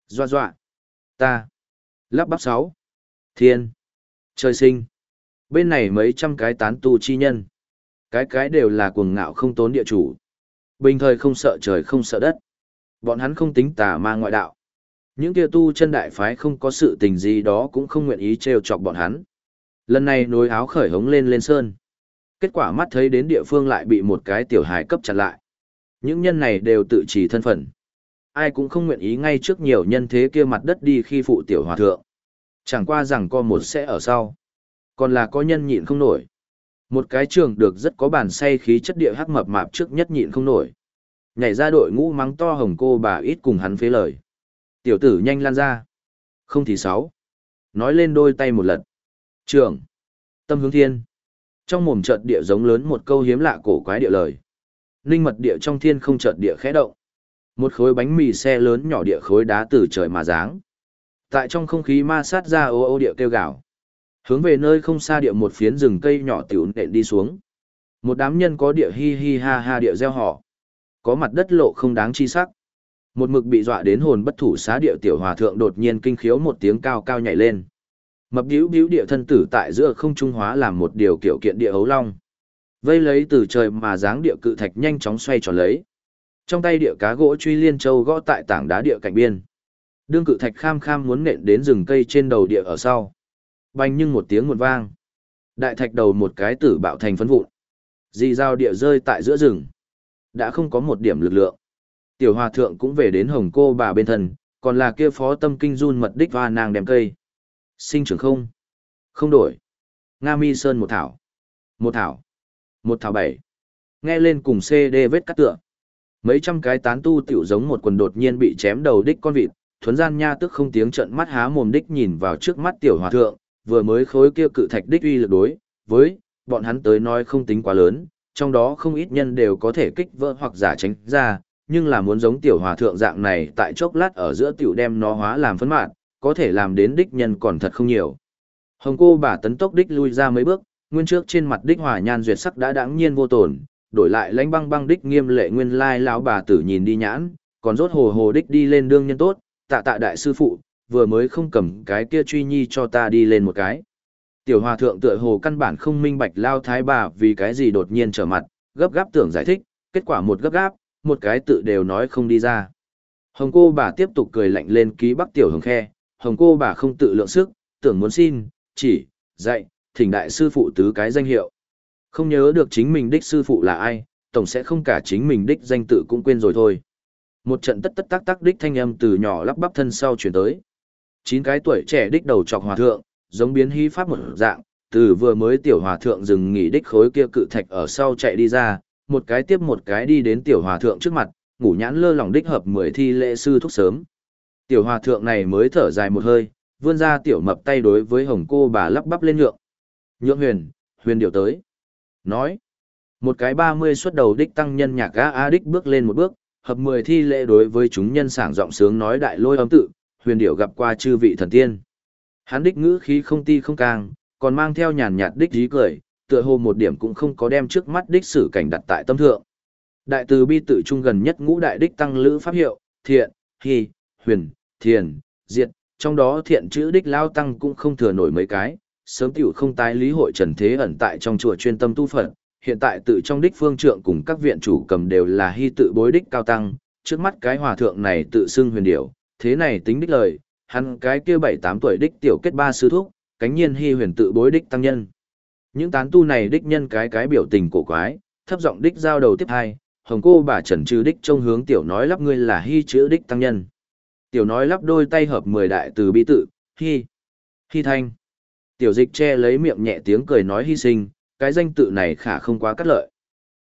Doa doa. Ta. Lắp bắp sáu. Thiên. Trời sinh. Bên này mấy trăm cái tán tu chi nhân. Cái cái đều là cuồng ngạo không tốn địa chủ. Bình thời không sợ trời không sợ đất. Bọn hắn không tính tà ma ngoại đạo. Những kia tu chân đại phái không có sự tình gì đó cũng không nguyện ý trêu chọc bọn hắn. Lần này nối áo khởi hống lên lên sơn. Kết quả mắt thấy đến địa phương lại bị một cái tiểu hài cấp chặn lại. Những nhân này đều tự chỉ thân phận. Ai cũng không nguyện ý ngay trước nhiều nhân thế kia mặt đất đi khi phụ tiểu hòa thượng. Chẳng qua rằng có một sẽ ở sau. Còn là có nhân nhịn không nổi. Một cái trường được rất có bản say khí chất địa hắc mập mạp trước nhất nhịn không nổi. Nhảy ra đội ngũ mắng to hồng cô bà ít cùng hắn phế lời. Tiểu tử nhanh lan ra. Không thì sáu. Nói lên đôi tay một lần. Trường. Tâm hướng thiên. Trong mồm chợt địa giống lớn một câu hiếm lạ cổ quái địa lời. Ninh mật địa trong thiên không chợt địa khẽ động. Một khối bánh mì xe lớn nhỏ địa khối đá từ trời mà giáng. Tại trong không khí ma sát ra ô ô địa kêu gào. Hướng về nơi không xa địa một phiến rừng cây nhỏ tiểu nện đi xuống. Một đám nhân có địa hi hi ha ha địa gieo họ. Có mặt đất lộ không đáng chi sắc. Một mực bị dọa đến hồn bất thủ xá địa tiểu hòa thượng đột nhiên kinh khiếu một tiếng cao cao nhảy lên. Mập bĩu bĩu địa thân tử tại giữa không trung hóa làm một điều kiểu kiện địa hấu long. Vây lấy từ trời mà dáng địa cự thạch nhanh chóng xoay tròn lấy. Trong tay địa cá gỗ truy liên châu gõ tại tảng đá địa cạnh biên. Đương cự thạch kham kham muốn nện đến rừng cây trên đầu địa ở sau. Bành nhưng một tiếng một vang. Đại thạch đầu một cái tử bạo thành phấn vụn. Dì dao địa rơi tại giữa rừng. Đã không có một điểm lực lượng. Tiểu hòa thượng cũng về đến hồng cô bà bên thân, còn là kia phó tâm kinh run mật đích hoa nàng đem cây. Sinh trưởng không? Không đổi. Nga mi sơn một thảo. Một thảo. Một thảo bảy. Nghe lên cùng CD vết cắt tựa. Mấy trăm cái tán tu tiểu giống một quần đột nhiên bị chém đầu đích con vịt, thuấn gian nha tức không tiếng trận mắt há mồm đích nhìn vào trước mắt tiểu hòa thượng, vừa mới khối kia cự thạch đích uy lực đối, với, bọn hắn tới nói không tính quá lớn, trong đó không ít nhân đều có thể kích vỡ hoặc giả tránh ra, nhưng là muốn giống tiểu hòa thượng dạng này tại chốc lát ở giữa tiểu đem nó hóa làm phấn mạn, có thể làm đến đích nhân còn thật không nhiều. Hồng cô bà tấn tốc đích lui ra mấy bước, nguyên trước trên mặt đích hòa nhan duyệt sắc đã đáng nhiên vô tổn, đổi lại lãnh băng băng đích nghiêm lệ nguyên lai lão bà tử nhìn đi nhãn, còn rốt hồ hồ đích đi lên đương nhân tốt, tạ tạ đại sư phụ, vừa mới không cầm cái kia truy nhi cho ta đi lên một cái. Tiểu hòa thượng tựa hồ căn bản không minh bạch lao thái bà vì cái gì đột nhiên trở mặt, gấp gáp tưởng giải thích, kết quả một gấp gáp, một cái tự đều nói không đi ra. Hồng cô bà tiếp tục cười lạnh lên ký bắc tiểu hồng khe, hồng cô bà không tự lượng sức, tưởng muốn xin, chỉ, dạy, thỉnh đại sư phụ tứ cái danh hiệu. Không nhớ được chính mình đích sư phụ là ai, tổng sẽ không cả chính mình đích danh tự cũng quên rồi thôi. Một trận tất tất tác tác đích thanh âm từ nhỏ lắp bắp thân sau chuyển tới. Chín cái tuổi trẻ đích đầu trọc hòa thượng, giống biến hy pháp một dạng, từ vừa mới tiểu hòa thượng dừng nghỉ đích khối kia cự thạch ở sau chạy đi ra, một cái tiếp một cái đi đến tiểu hòa thượng trước mặt, ngủ nhãn lơ lỏng đích hợp mười thi lễ sư thúc sớm. Tiểu hòa thượng này mới thở dài một hơi, vươn ra tiểu mập tay đối với hồng cô bà lắp bắp lên nhượng. Nhượng huyền, huyền điều tới. Nói, một cái ba mươi xuất đầu đích tăng nhân nhạc gã A đích bước lên một bước, hợp mười thi lễ đối với chúng nhân sảng giọng sướng nói đại lôi âm tự, huyền điệu gặp qua chư vị thần tiên. Hắn đích ngữ khí không ti không càng, còn mang theo nhàn nhạt đích dí cười, tựa hồ một điểm cũng không có đem trước mắt đích sử cảnh đặt tại tâm thượng. Đại từ bi tự trung gần nhất ngũ đại đích tăng lữ pháp hiệu, thiện, hy, huyền, thiền, diệt, trong đó thiện chữ đích lao tăng cũng không thừa nổi mấy cái, sớm tiểu không tái lý hội trần thế ẩn tại trong chùa chuyên tâm tu phật, hiện tại tự trong đích phương trượng cùng các viện chủ cầm đều là hy tự bối đích cao tăng, trước mắt cái hòa thượng này tự xưng huyền điểu, thế này tính đích lời, hắn cái kia bảy tám tuổi đích tiểu kết ba sư thúc, cánh nhiên hy huyền tự bối đích tăng nhân. Những tán tu này đích nhân cái cái biểu tình cổ quái, thấp giọng đích giao đầu tiếp hai, hồng cô bà trần trừ đích trông hướng tiểu nói lắp ngươi là hy chữ đích tăng nhân. Tiểu nói lắp đôi tay hợp mười đại từ bi tự, hy, hy thanh. Tiểu dịch che lấy miệng nhẹ tiếng cười nói hy sinh, cái danh tự này khả không quá cắt lợi.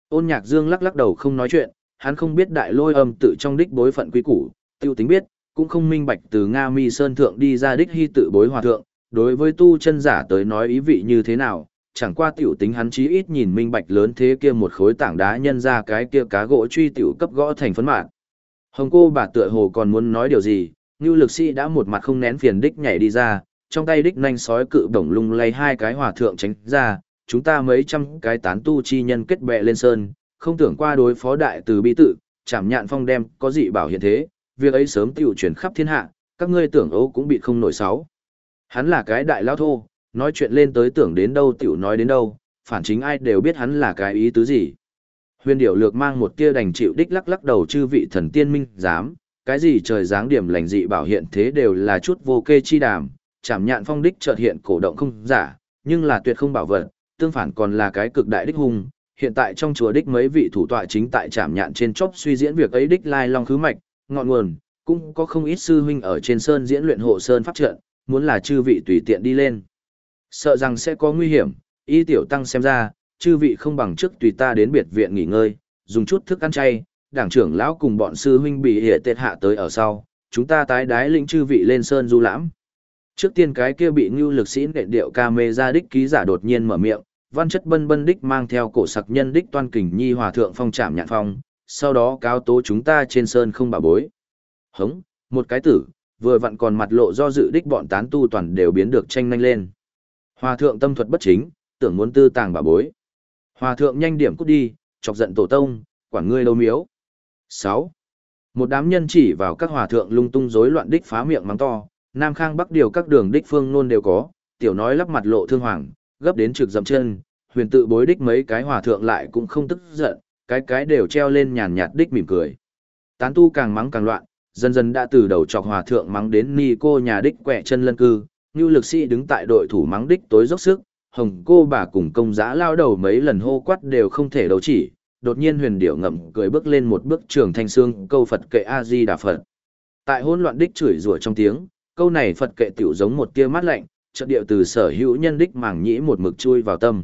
Ôn nhạc dương lắc lắc đầu không nói chuyện, hắn không biết đại lôi âm tự trong đích bối phận quý củ, tiêu tính biết, cũng không minh bạch từ Nga mi sơn thượng đi ra đích hy tự bối hòa thượng, đối với tu chân giả tới nói ý vị như thế nào, chẳng qua tiểu tính hắn chí ít nhìn minh bạch lớn thế kia một khối tảng đá nhân ra cái kia cá gỗ truy tiểu cấp gõ thành phấn mạng. Hồng cô bà tựa hồ còn muốn nói điều gì, như lực sĩ đã một mặt không nén phiền đích nhảy đi ra, trong tay đích nhanh sói cự bổng lung lay hai cái hòa thượng tránh ra, chúng ta mấy trăm cái tán tu chi nhân kết bè lên sơn, không tưởng qua đối phó đại từ bi tự, chảm nhạn phong đem có dị bảo hiện thế, việc ấy sớm tiểu chuyển khắp thiên hạ, các ngươi tưởng ấu cũng bị không nổi sáu. Hắn là cái đại lao thô, nói chuyện lên tới tưởng đến đâu tiểu nói đến đâu, phản chính ai đều biết hắn là cái ý tứ gì. Huyền điểu lược mang một tia đành chịu đích lắc lắc đầu chư vị thần tiên minh dám, cái gì trời dáng điểm lành dị bảo hiện thế đều là chút vô kê chi đàm, chảm nhạn phong đích chợt hiện cổ động không giả, nhưng là tuyệt không bảo vật, tương phản còn là cái cực đại đích hung. Hiện tại trong chùa đích mấy vị thủ tọa chính tại chảm nhạn trên chóp suy diễn việc ấy đích lai long khứ mạch, ngọn nguồn, cũng có không ít sư huynh ở trên sơn diễn luyện hộ sơn pháp trận, muốn là chư vị tùy tiện đi lên. Sợ rằng sẽ có nguy hiểm, y tiểu tăng xem ra, chư vị không bằng trước tùy ta đến biệt viện nghỉ ngơi, dùng chút thức ăn chay, đảng trưởng lão cùng bọn sư huynh bị hệ tệt hạ tới ở sau, chúng ta tái đái lĩnh chư vị lên sơn du lãm. Trước tiên cái kia bị ngưu lực sĩ nện điệu ca mê ra đích ký giả đột nhiên mở miệng, văn chất bân bân đích mang theo cổ sặc nhân đích toan kình nhi hòa thượng phong trảm nhạn phong, sau đó cáo tố chúng ta trên sơn không bà bối. Hống, một cái tử, vừa vặn còn mặt lộ do dự đích bọn tán tu toàn đều biến được tranh nhanh lên. Hòa thượng tâm thuật bất chính, tưởng muốn tư tàng bà bối. Hòa thượng nhanh điểm cút đi, chọc giận tổ tông, quản ngươi lâu miếu. 6. Một đám nhân chỉ vào các hòa thượng lung tung rối loạn đích phá miệng mắng to, Nam Khang Bắc điều các đường đích phương luôn đều có, tiểu nói lắp mặt lộ thương hoàng, gấp đến trực dậm chân, huyền tự bối đích mấy cái hòa thượng lại cũng không tức giận, cái cái đều treo lên nhàn nhạt đích mỉm cười. Tán tu càng mắng càng loạn, dần dần đã từ đầu chọc hòa thượng mắng đến ni cô nhà đích quẹ chân lân cư, như lực sĩ đứng tại đội thủ mắng đích tối dốc sức, hồng cô bà cùng công giã lao đầu mấy lần hô quát đều không thể đấu chỉ, đột nhiên huyền điệu ngậm cười bước lên một bước trường thanh xương câu Phật kệ A-di Đà Phật. Tại hỗn loạn đích chửi rủa trong tiếng, câu này Phật kệ tiểu giống một tia mát lạnh, chợt điệu từ sở hữu nhân đích màng nhĩ một mực chui vào tâm.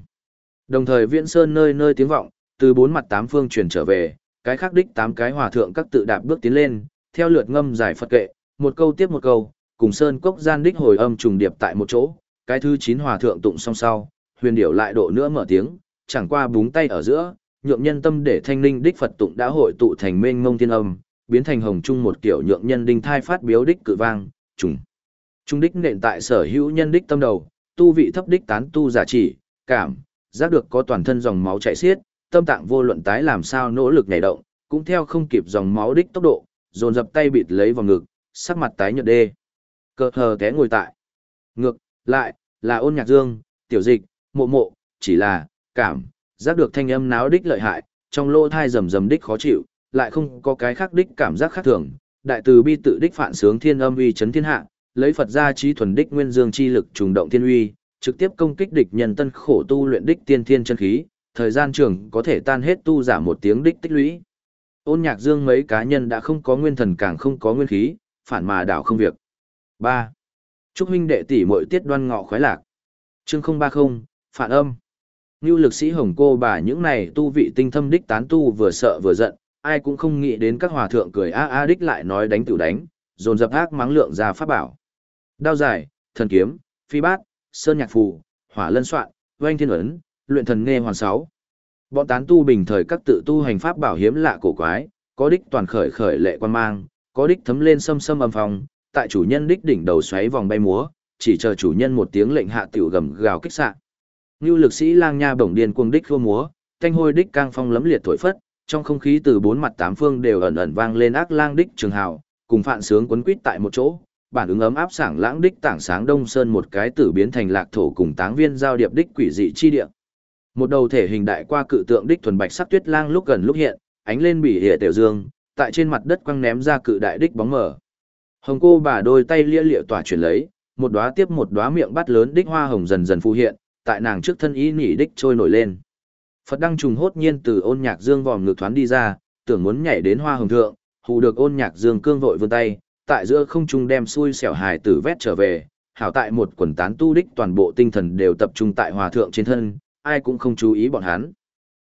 Đồng thời viễn sơn nơi nơi tiếng vọng, từ bốn mặt tám phương truyền trở về, cái khác đích tám cái hòa thượng các tự đạp bước tiến lên, theo lượt ngâm giải Phật kệ, một câu tiếp một câu, cùng sơn cốc gian đích hồi âm trùng điệp tại một chỗ, cái thứ chín hòa thượng tụng song sau, huyền điệu lại độ nữa mở tiếng, chẳng qua búng tay ở giữa, nhượng nhân tâm để thanh linh đích Phật tụng đã hội tụ thành mênh mông thiên âm, biến thành hồng trung một kiểu nhượng nhân đinh thai phát biếu đích cự vang, trùng. Trung đích nện tại sở hữu nhân đích tâm đầu, tu vị thấp đích tán tu giả chỉ, cảm, giác được có toàn thân dòng máu chảy xiết, tâm tạng vô luận tái làm sao nỗ lực nhảy động, cũng theo không kịp dòng máu đích tốc độ, dồn dập tay bịt lấy vào ngực, sắc mặt tái nhợt đê. Cờ hờ té ngồi tại. Ngược, lại, là ôn nhạc dương, tiểu dịch, mộ mộ, chỉ là, cảm, giác được thanh âm náo đích lợi hại, trong lỗ thai rầm rầm đích khó chịu, lại không có cái khác đích cảm giác khác thường. Đại từ bi tự đích phản sướng thiên âm uy chấn thiên hạ, lấy Phật gia trí thuần đích nguyên dương chi lực trùng động thiên uy, trực tiếp công kích địch nhân tân khổ tu luyện đích tiên thiên chân khí, thời gian trường có thể tan hết tu giả một tiếng đích tích lũy. Ôn nhạc dương mấy cá nhân đã không có nguyên thần càng không có nguyên khí, phản mà đảo không việc. 3. Chúc huynh đệ tỷ muội tiết đoan ngọ khoái lạc. Chương 030, phản âm. Như lực sĩ hồng cô bà những này tu vị tinh thâm đích tán tu vừa sợ vừa giận, ai cũng không nghĩ đến các hòa thượng cười a a đích lại nói đánh tiểu đánh, dồn dập ác mắng lượng ra pháp bảo. Đao giải, thần kiếm, phi bát, sơn nhạc phù, hỏa lân soạn, oanh thiên ấn, luyện thần nghe hoàn sáu. Bọn tán tu bình thời các tự tu hành pháp bảo hiếm lạ cổ quái, có đích toàn khởi khởi lệ quan mang, có đích thấm lên sâm sâm âm phòng, tại chủ nhân đích đỉnh đầu xoáy vòng bay múa, chỉ chờ chủ nhân một tiếng lệnh hạ tiểu gầm gào kích sạ, Như lực sĩ lang nha bổng điên cuồng đích khua múa, thanh hôi đích cang phong lấm liệt thổi phất, trong không khí từ bốn mặt tám phương đều ẩn ẩn vang lên ác lang đích trường hào, cùng phạn sướng quấn quýt tại một chỗ, bản ứng ấm áp sảng lãng đích tảng sáng đông sơn một cái tử biến thành lạc thổ cùng táng viên giao điệp đích quỷ dị chi địa. Một đầu thể hình đại qua cự tượng đích thuần bạch sắc tuyết lang lúc gần lúc hiện, ánh lên bỉ hệ tiểu dương, tại trên mặt đất quăng ném ra cự đại đích bóng mờ. Hồng cô bà đôi tay lia lịa tỏa chuyển lấy, một đóa tiếp một đóa miệng bắt lớn đích hoa hồng dần dần phù hiện, tại nàng trước thân ý nhỉ đích trôi nổi lên. Phật đăng trùng hốt nhiên từ ôn nhạc dương vòm ngực thoáng đi ra, tưởng muốn nhảy đến hoa hồng thượng, hù được ôn nhạc dương cương vội vươn tay, tại giữa không trung đem xui xẻo hài tử vét trở về, hảo tại một quần tán tu đích toàn bộ tinh thần đều tập trung tại hòa thượng trên thân, ai cũng không chú ý bọn hắn.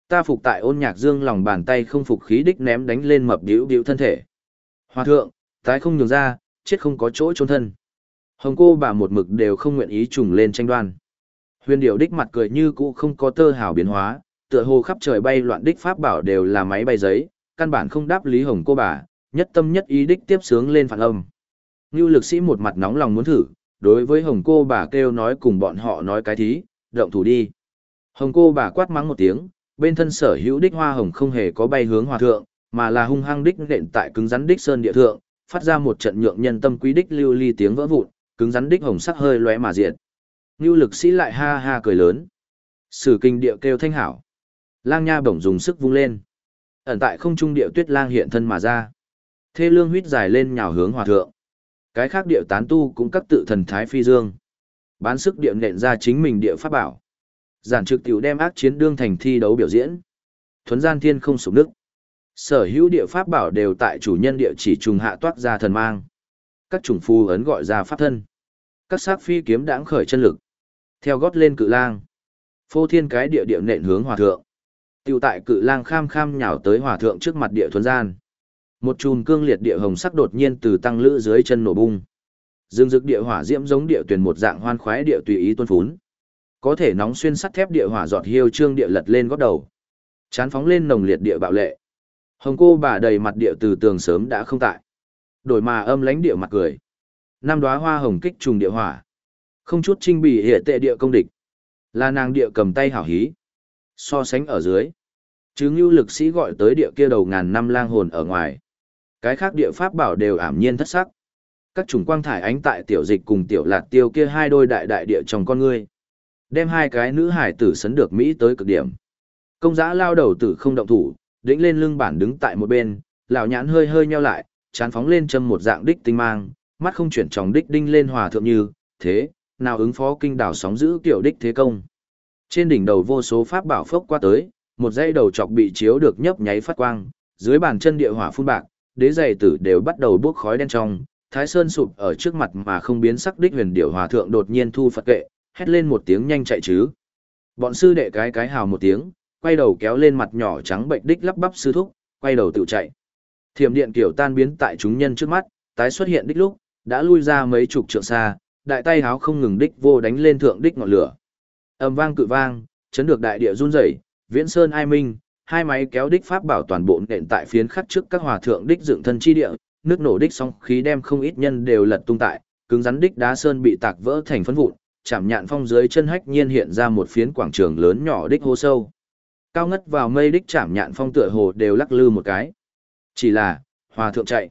Ta phục tại ôn nhạc dương lòng bàn tay không phục khí đích ném đánh lên mập điếu điếu thân thể. Hòa thượng, tái không nhường ra, chết không có chỗ trốn thân. Hồng cô bà một mực đều không nguyện ý trùng lên tranh đoan. Huyền điệu đích mặt cười như cũ không có tơ hào biến hóa, tựa hồ khắp trời bay loạn đích pháp bảo đều là máy bay giấy, căn bản không đáp lý hồng cô bà, nhất tâm nhất ý đích tiếp sướng lên phản âm. Ngưu lực sĩ một mặt nóng lòng muốn thử, đối với hồng cô bà kêu nói cùng bọn họ nói cái thí, động thủ đi. Hồng cô bà quát mắng một tiếng, bên thân sở hữu đích hoa hồng không hề có bay hướng hòa thượng, mà là hung hăng đích nện tại cứng rắn đích sơn địa thượng, phát ra một trận nhượng nhân tâm quý đích lưu ly tiếng vỡ vụn, cứng rắn đích hồng sắc hơi lóe mà diệt. Ngưu lực sĩ lại ha ha cười lớn. Sử kinh địa kêu thanh hảo. Lang nha bổng dùng sức vung lên. Ẩn tại không trung địa tuyết lang hiện thân mà ra. Thê lương huyết dài lên nhào hướng hòa thượng. Cái khác địa tán tu cũng các tự thần thái phi dương. Bán sức địa nện ra chính mình địa pháp bảo. Giản trực tiểu đem ác chiến đương thành thi đấu biểu diễn. Thuấn gian thiên không sụp nước. Sở hữu địa pháp bảo đều tại chủ nhân địa chỉ trùng hạ toát ra thần mang. Các chủng phu ấn gọi ra pháp thân. Các sát phi kiếm đãng khởi chân lực. Theo gót lên cự lang. Phô thiên cái địa địa nện hướng hòa thượng. Tiểu tại cự lang kham kham nhào tới hòa thượng trước mặt địa thuần gian. Một chùm cương liệt địa hồng sắc đột nhiên từ tăng lữ dưới chân nổ bung. Dương dực địa hỏa diễm giống địa tuyển một dạng hoan khoái địa tùy ý tuôn phún. Có thể nóng xuyên sắt thép địa hỏa giọt hiêu trương địa lật lên gót đầu. Chán phóng lên nồng liệt địa bạo lệ. Hồng cô bà đầy mặt địa từ tường sớm đã không tại. Đổi mà âm lánh địa mặt cười. Năm đóa hoa hồng kích trùng địa hỏa. Không chút trinh bỉ hệ tệ địa công địch. Là nàng địa cầm tay hảo hí. So sánh ở dưới. Chứ ngưu lực sĩ gọi tới địa kia đầu ngàn năm lang hồn ở ngoài. Cái khác địa pháp bảo đều ảm nhiên thất sắc. Các chủng quang thải ánh tại tiểu dịch cùng tiểu lạc tiêu kia hai đôi đại đại địa trong con ngươi. Đem hai cái nữ hải tử sấn được Mỹ tới cực điểm. Công giã lao đầu tử không động thủ, đĩnh lên lưng bản đứng tại một bên, lão nhãn hơi hơi nheo lại, chán phóng lên châm một dạng đích tinh mang, mắt không chuyển tròng đích đinh lên hòa thượng như, thế, nào ứng phó kinh đảo sóng giữ kiểu đích thế công. Trên đỉnh đầu vô số pháp bảo phốc qua tới, một dây đầu chọc bị chiếu được nhấp nháy phát quang, dưới bàn chân địa hỏa phun bạc, đế giày tử đều bắt đầu bốc khói đen trong, Thái Sơn sụp ở trước mặt mà không biến sắc đích huyền điệu hòa thượng đột nhiên thu Phật kệ, hét lên một tiếng nhanh chạy chứ. Bọn sư đệ cái cái hào một tiếng, quay đầu kéo lên mặt nhỏ trắng bệnh đích lắp bắp sư thúc, quay đầu tự chạy. Thiểm điện kiểu tan biến tại chúng nhân trước mắt, tái xuất hiện đích lúc, đã lui ra mấy chục trượng xa, đại tay háo không ngừng đích vô đánh lên thượng đích ngọn lửa. Âm vang cự vang, chấn được đại địa run rẩy, Viễn Sơn Ai Minh, hai máy kéo đích pháp bảo toàn bộ nện tại phiến khắc trước các hòa thượng đích dựng thân chi địa, nước nổ đích song khí đem không ít nhân đều lật tung tại, cứng rắn đích đá sơn bị tạc vỡ thành phấn vụn, chạm nhạn phong dưới chân hách nhiên hiện ra một phiến quảng trường lớn nhỏ đích hô sâu. Cao ngất vào mây đích chạm nhạn phong tựa hồ đều lắc lư một cái. Chỉ là, hòa thượng chạy.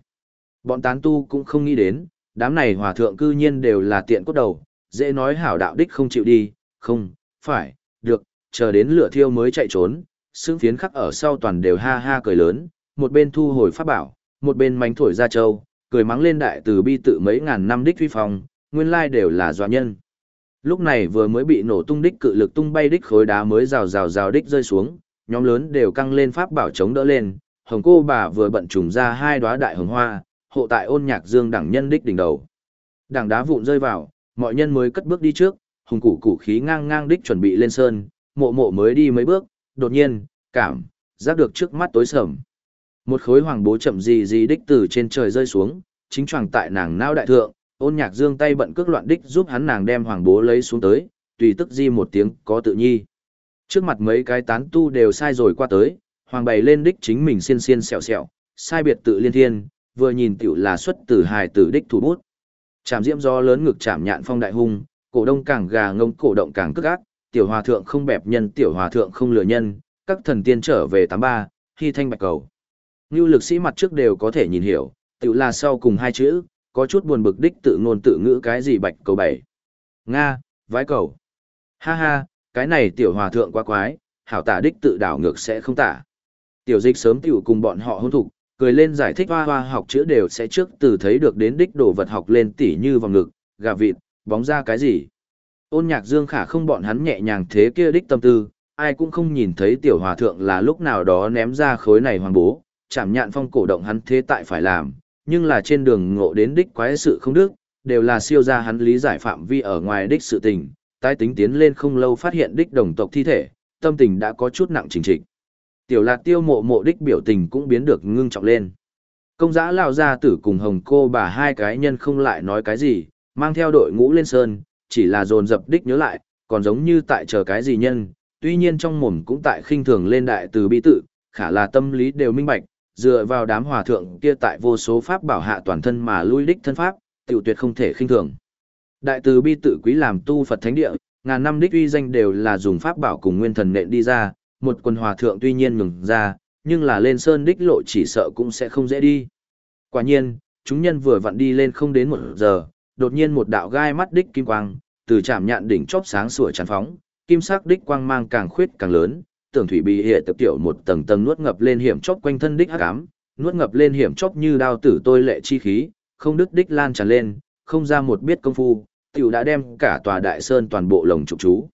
Bọn tán tu cũng không nghĩ đến, đám này hòa thượng cư nhiên đều là tiện cốt đầu, dễ nói hảo đạo đích không chịu đi, không, phải, được, chờ đến lửa thiêu mới chạy trốn, xương phiến khắc ở sau toàn đều ha ha cười lớn, một bên thu hồi pháp bảo, một bên mánh thổi ra châu, cười mắng lên đại từ bi tự mấy ngàn năm đích vi phong, nguyên lai đều là doa nhân. Lúc này vừa mới bị nổ tung đích cự lực tung bay đích khối đá mới rào rào rào đích rơi xuống, nhóm lớn đều căng lên pháp bảo chống đỡ lên, hồng cô bà vừa bận trùng ra hai đóa đại hồng hoa, hộ tại ôn nhạc dương đẳng nhân đích đỉnh đầu. Đảng đá vụn rơi vào, mọi nhân mới cất bước đi trước, hùng củ củ khí ngang ngang đích chuẩn bị lên sơn, mộ mộ mới đi mấy bước, đột nhiên, cảm, giác được trước mắt tối sầm. Một khối hoàng bố chậm gì gì đích từ trên trời rơi xuống, chính choàng tại nàng nao đại thượng, ôn nhạc dương tay bận cước loạn đích giúp hắn nàng đem hoàng bố lấy xuống tới, tùy tức di một tiếng có tự nhi. Trước mặt mấy cái tán tu đều sai rồi qua tới, hoàng bày lên đích chính mình xiên xiên xẹo xẹo, sai biệt tự liên thiên, vừa nhìn tiểu là xuất tử hài tử đích thủ bút. Chạm diễm do lớn ngực chạm nhạn phong đại hung, cổ đông càng gà ngông cổ động càng cức ác, tiểu hòa thượng không bẹp nhân tiểu hòa thượng không lừa nhân, các thần tiên trở về tám ba, khi thanh bạch cầu. Ngưu lực sĩ mặt trước đều có thể nhìn hiểu, tiểu là sau cùng hai chữ, có chút buồn bực đích tự ngôn tự ngữ cái gì bạch cầu bảy. Nga, vái cầu. Ha ha, cái này tiểu hòa thượng quá quái, hảo tả đích tự đảo ngược sẽ không tả. Tiểu dịch sớm tiểu cùng bọn họ hôn thục, cười lên giải thích hoa hoa học chữ đều sẽ trước từ thấy được đến đích đồ vật học lên tỉ như vòng ngực, gà vịt, bóng ra cái gì. Ôn nhạc dương khả không bọn hắn nhẹ nhàng thế kia đích tâm tư, ai cũng không nhìn thấy tiểu hòa thượng là lúc nào đó ném ra khối này hoàng bố, chạm nhạn phong cổ động hắn thế tại phải làm, nhưng là trên đường ngộ đến đích quái sự không đức, đều là siêu ra hắn lý giải phạm vi ở ngoài đích sự tình, tái tính tiến lên không lâu phát hiện đích đồng tộc thi thể, tâm tình đã có chút nặng trình trịch. Tiểu lạc tiêu mộ mộ đích biểu tình cũng biến được ngưng trọng lên. Công giã lao ra tử cùng hồng cô bà hai cái nhân không lại nói cái gì, mang theo đội ngũ lên sơn, chỉ là dồn dập đích nhớ lại, còn giống như tại chờ cái gì nhân, tuy nhiên trong mồm cũng tại khinh thường lên đại từ bi tự, khả là tâm lý đều minh bạch, dựa vào đám hòa thượng kia tại vô số pháp bảo hạ toàn thân mà lui đích thân pháp, tiểu tuyệt không thể khinh thường. Đại từ bi tự quý làm tu Phật thánh địa, ngàn năm đích uy danh đều là dùng pháp bảo cùng nguyên thần nện đi ra, một quần hòa thượng tuy nhiên ngừng ra, nhưng là lên sơn đích lộ chỉ sợ cũng sẽ không dễ đi. Quả nhiên, chúng nhân vừa vặn đi lên không đến một giờ, đột nhiên một đạo gai mắt đích kim quang, từ chạm nhạn đỉnh chóp sáng sủa tràn phóng, kim sắc đích quang mang càng khuyết càng lớn, tưởng thủy bị hệ tập tiểu một tầng tầng nuốt ngập lên hiểm chóp quanh thân đích hắc ám, nuốt ngập lên hiểm chóp như đao tử tôi lệ chi khí, không đứt đích lan tràn lên, không ra một biết công phu, tiểu đã đem cả tòa đại sơn toàn bộ lồng trục chú.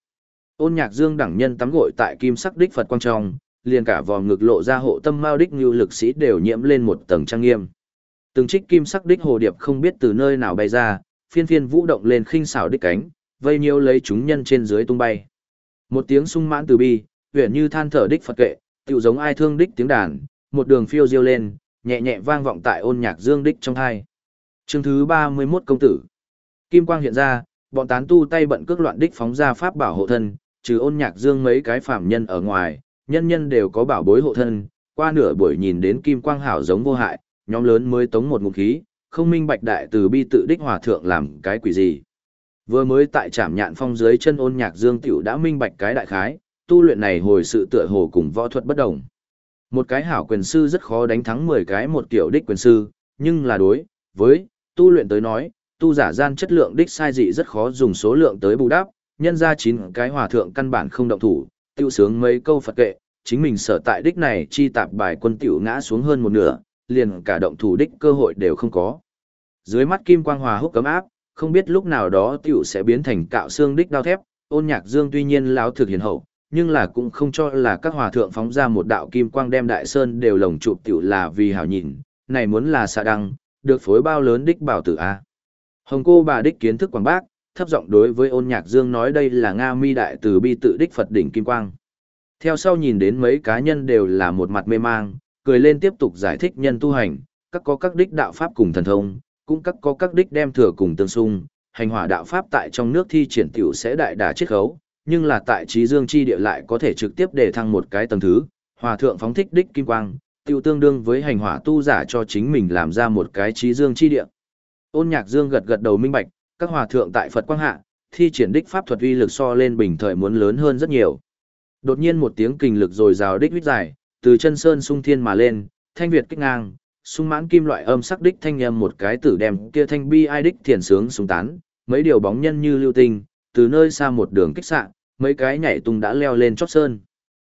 Ôn Nhạc Dương đẳng nhân tắm gội tại kim sắc đích Phật quang trong, liền cả vòm ngực lộ ra hộ tâm mao đích như lực sĩ đều nhiễm lên một tầng trang nghiêm. Từng trích kim sắc đích hồ điệp không biết từ nơi nào bay ra, phiên phiên vũ động lên khinh xảo đích cánh, vây nhiêu lấy chúng nhân trên dưới tung bay. Một tiếng sung mãn từ bi, huyền như than thở đích Phật kệ, tựu giống ai thương đích tiếng đàn, một đường phiêu diêu lên, nhẹ nhẹ vang vọng tại ôn nhạc dương đích trong hai. Chương thứ 31 công tử. Kim quang hiện ra, bọn tán tu tay bận cước loạn đích phóng ra pháp bảo hộ thân, trừ ôn nhạc dương mấy cái phạm nhân ở ngoài, nhân nhân đều có bảo bối hộ thân, qua nửa buổi nhìn đến kim quang hảo giống vô hại, nhóm lớn mới tống một ngụm khí, không minh bạch đại từ bi tự đích hòa thượng làm cái quỷ gì. Vừa mới tại trạm nhạn phong dưới chân ôn nhạc dương tiểu đã minh bạch cái đại khái, tu luyện này hồi sự tựa hồ cùng võ thuật bất đồng. Một cái hảo quyền sư rất khó đánh thắng 10 cái một tiểu đích quyền sư, nhưng là đối với tu luyện tới nói, tu giả gian chất lượng đích sai dị rất khó dùng số lượng tới bù đắp, nhân ra chín cái hòa thượng căn bản không động thủ, tiêu sướng mấy câu Phật kệ, chính mình sở tại đích này chi tạp bài quân tiểu ngã xuống hơn một nửa, liền cả động thủ đích cơ hội đều không có. Dưới mắt kim quang hòa húc cấm áp, không biết lúc nào đó tiểu sẽ biến thành cạo xương đích đao thép, ôn nhạc dương tuy nhiên láo thực hiền hậu, nhưng là cũng không cho là các hòa thượng phóng ra một đạo kim quang đem đại sơn đều lồng chụp tiểu là vì hảo nhìn, này muốn là xạ đăng, được phối bao lớn đích bảo tử A. Hồng cô bà đích kiến thức quảng bác, thấp giọng đối với ôn nhạc dương nói đây là Nga mi đại từ bi tự đích Phật đỉnh kim quang. Theo sau nhìn đến mấy cá nhân đều là một mặt mê mang, cười lên tiếp tục giải thích nhân tu hành, các có các đích đạo pháp cùng thần thông, cũng các có các đích đem thừa cùng tương xung, hành hỏa đạo pháp tại trong nước thi triển tiểu sẽ đại đả chiết khấu, nhưng là tại trí dương chi địa lại có thể trực tiếp để thăng một cái tầng thứ, hòa thượng phóng thích đích kim quang, tiêu tương đương với hành hỏa tu giả cho chính mình làm ra một cái trí dương chi địa. Ôn nhạc dương gật gật đầu minh bạch, các hòa thượng tại Phật quang hạ, thi triển đích pháp thuật uy lực so lên bình thời muốn lớn hơn rất nhiều. Đột nhiên một tiếng kình lực rồi rào đích huyết dài, từ chân sơn sung thiên mà lên, thanh việt kích ngang, sung mãn kim loại âm sắc đích thanh âm một cái tử đem kia thanh bi ai đích thiền sướng sung tán, mấy điều bóng nhân như lưu tinh, từ nơi xa một đường kích sạng mấy cái nhảy tung đã leo lên chót sơn.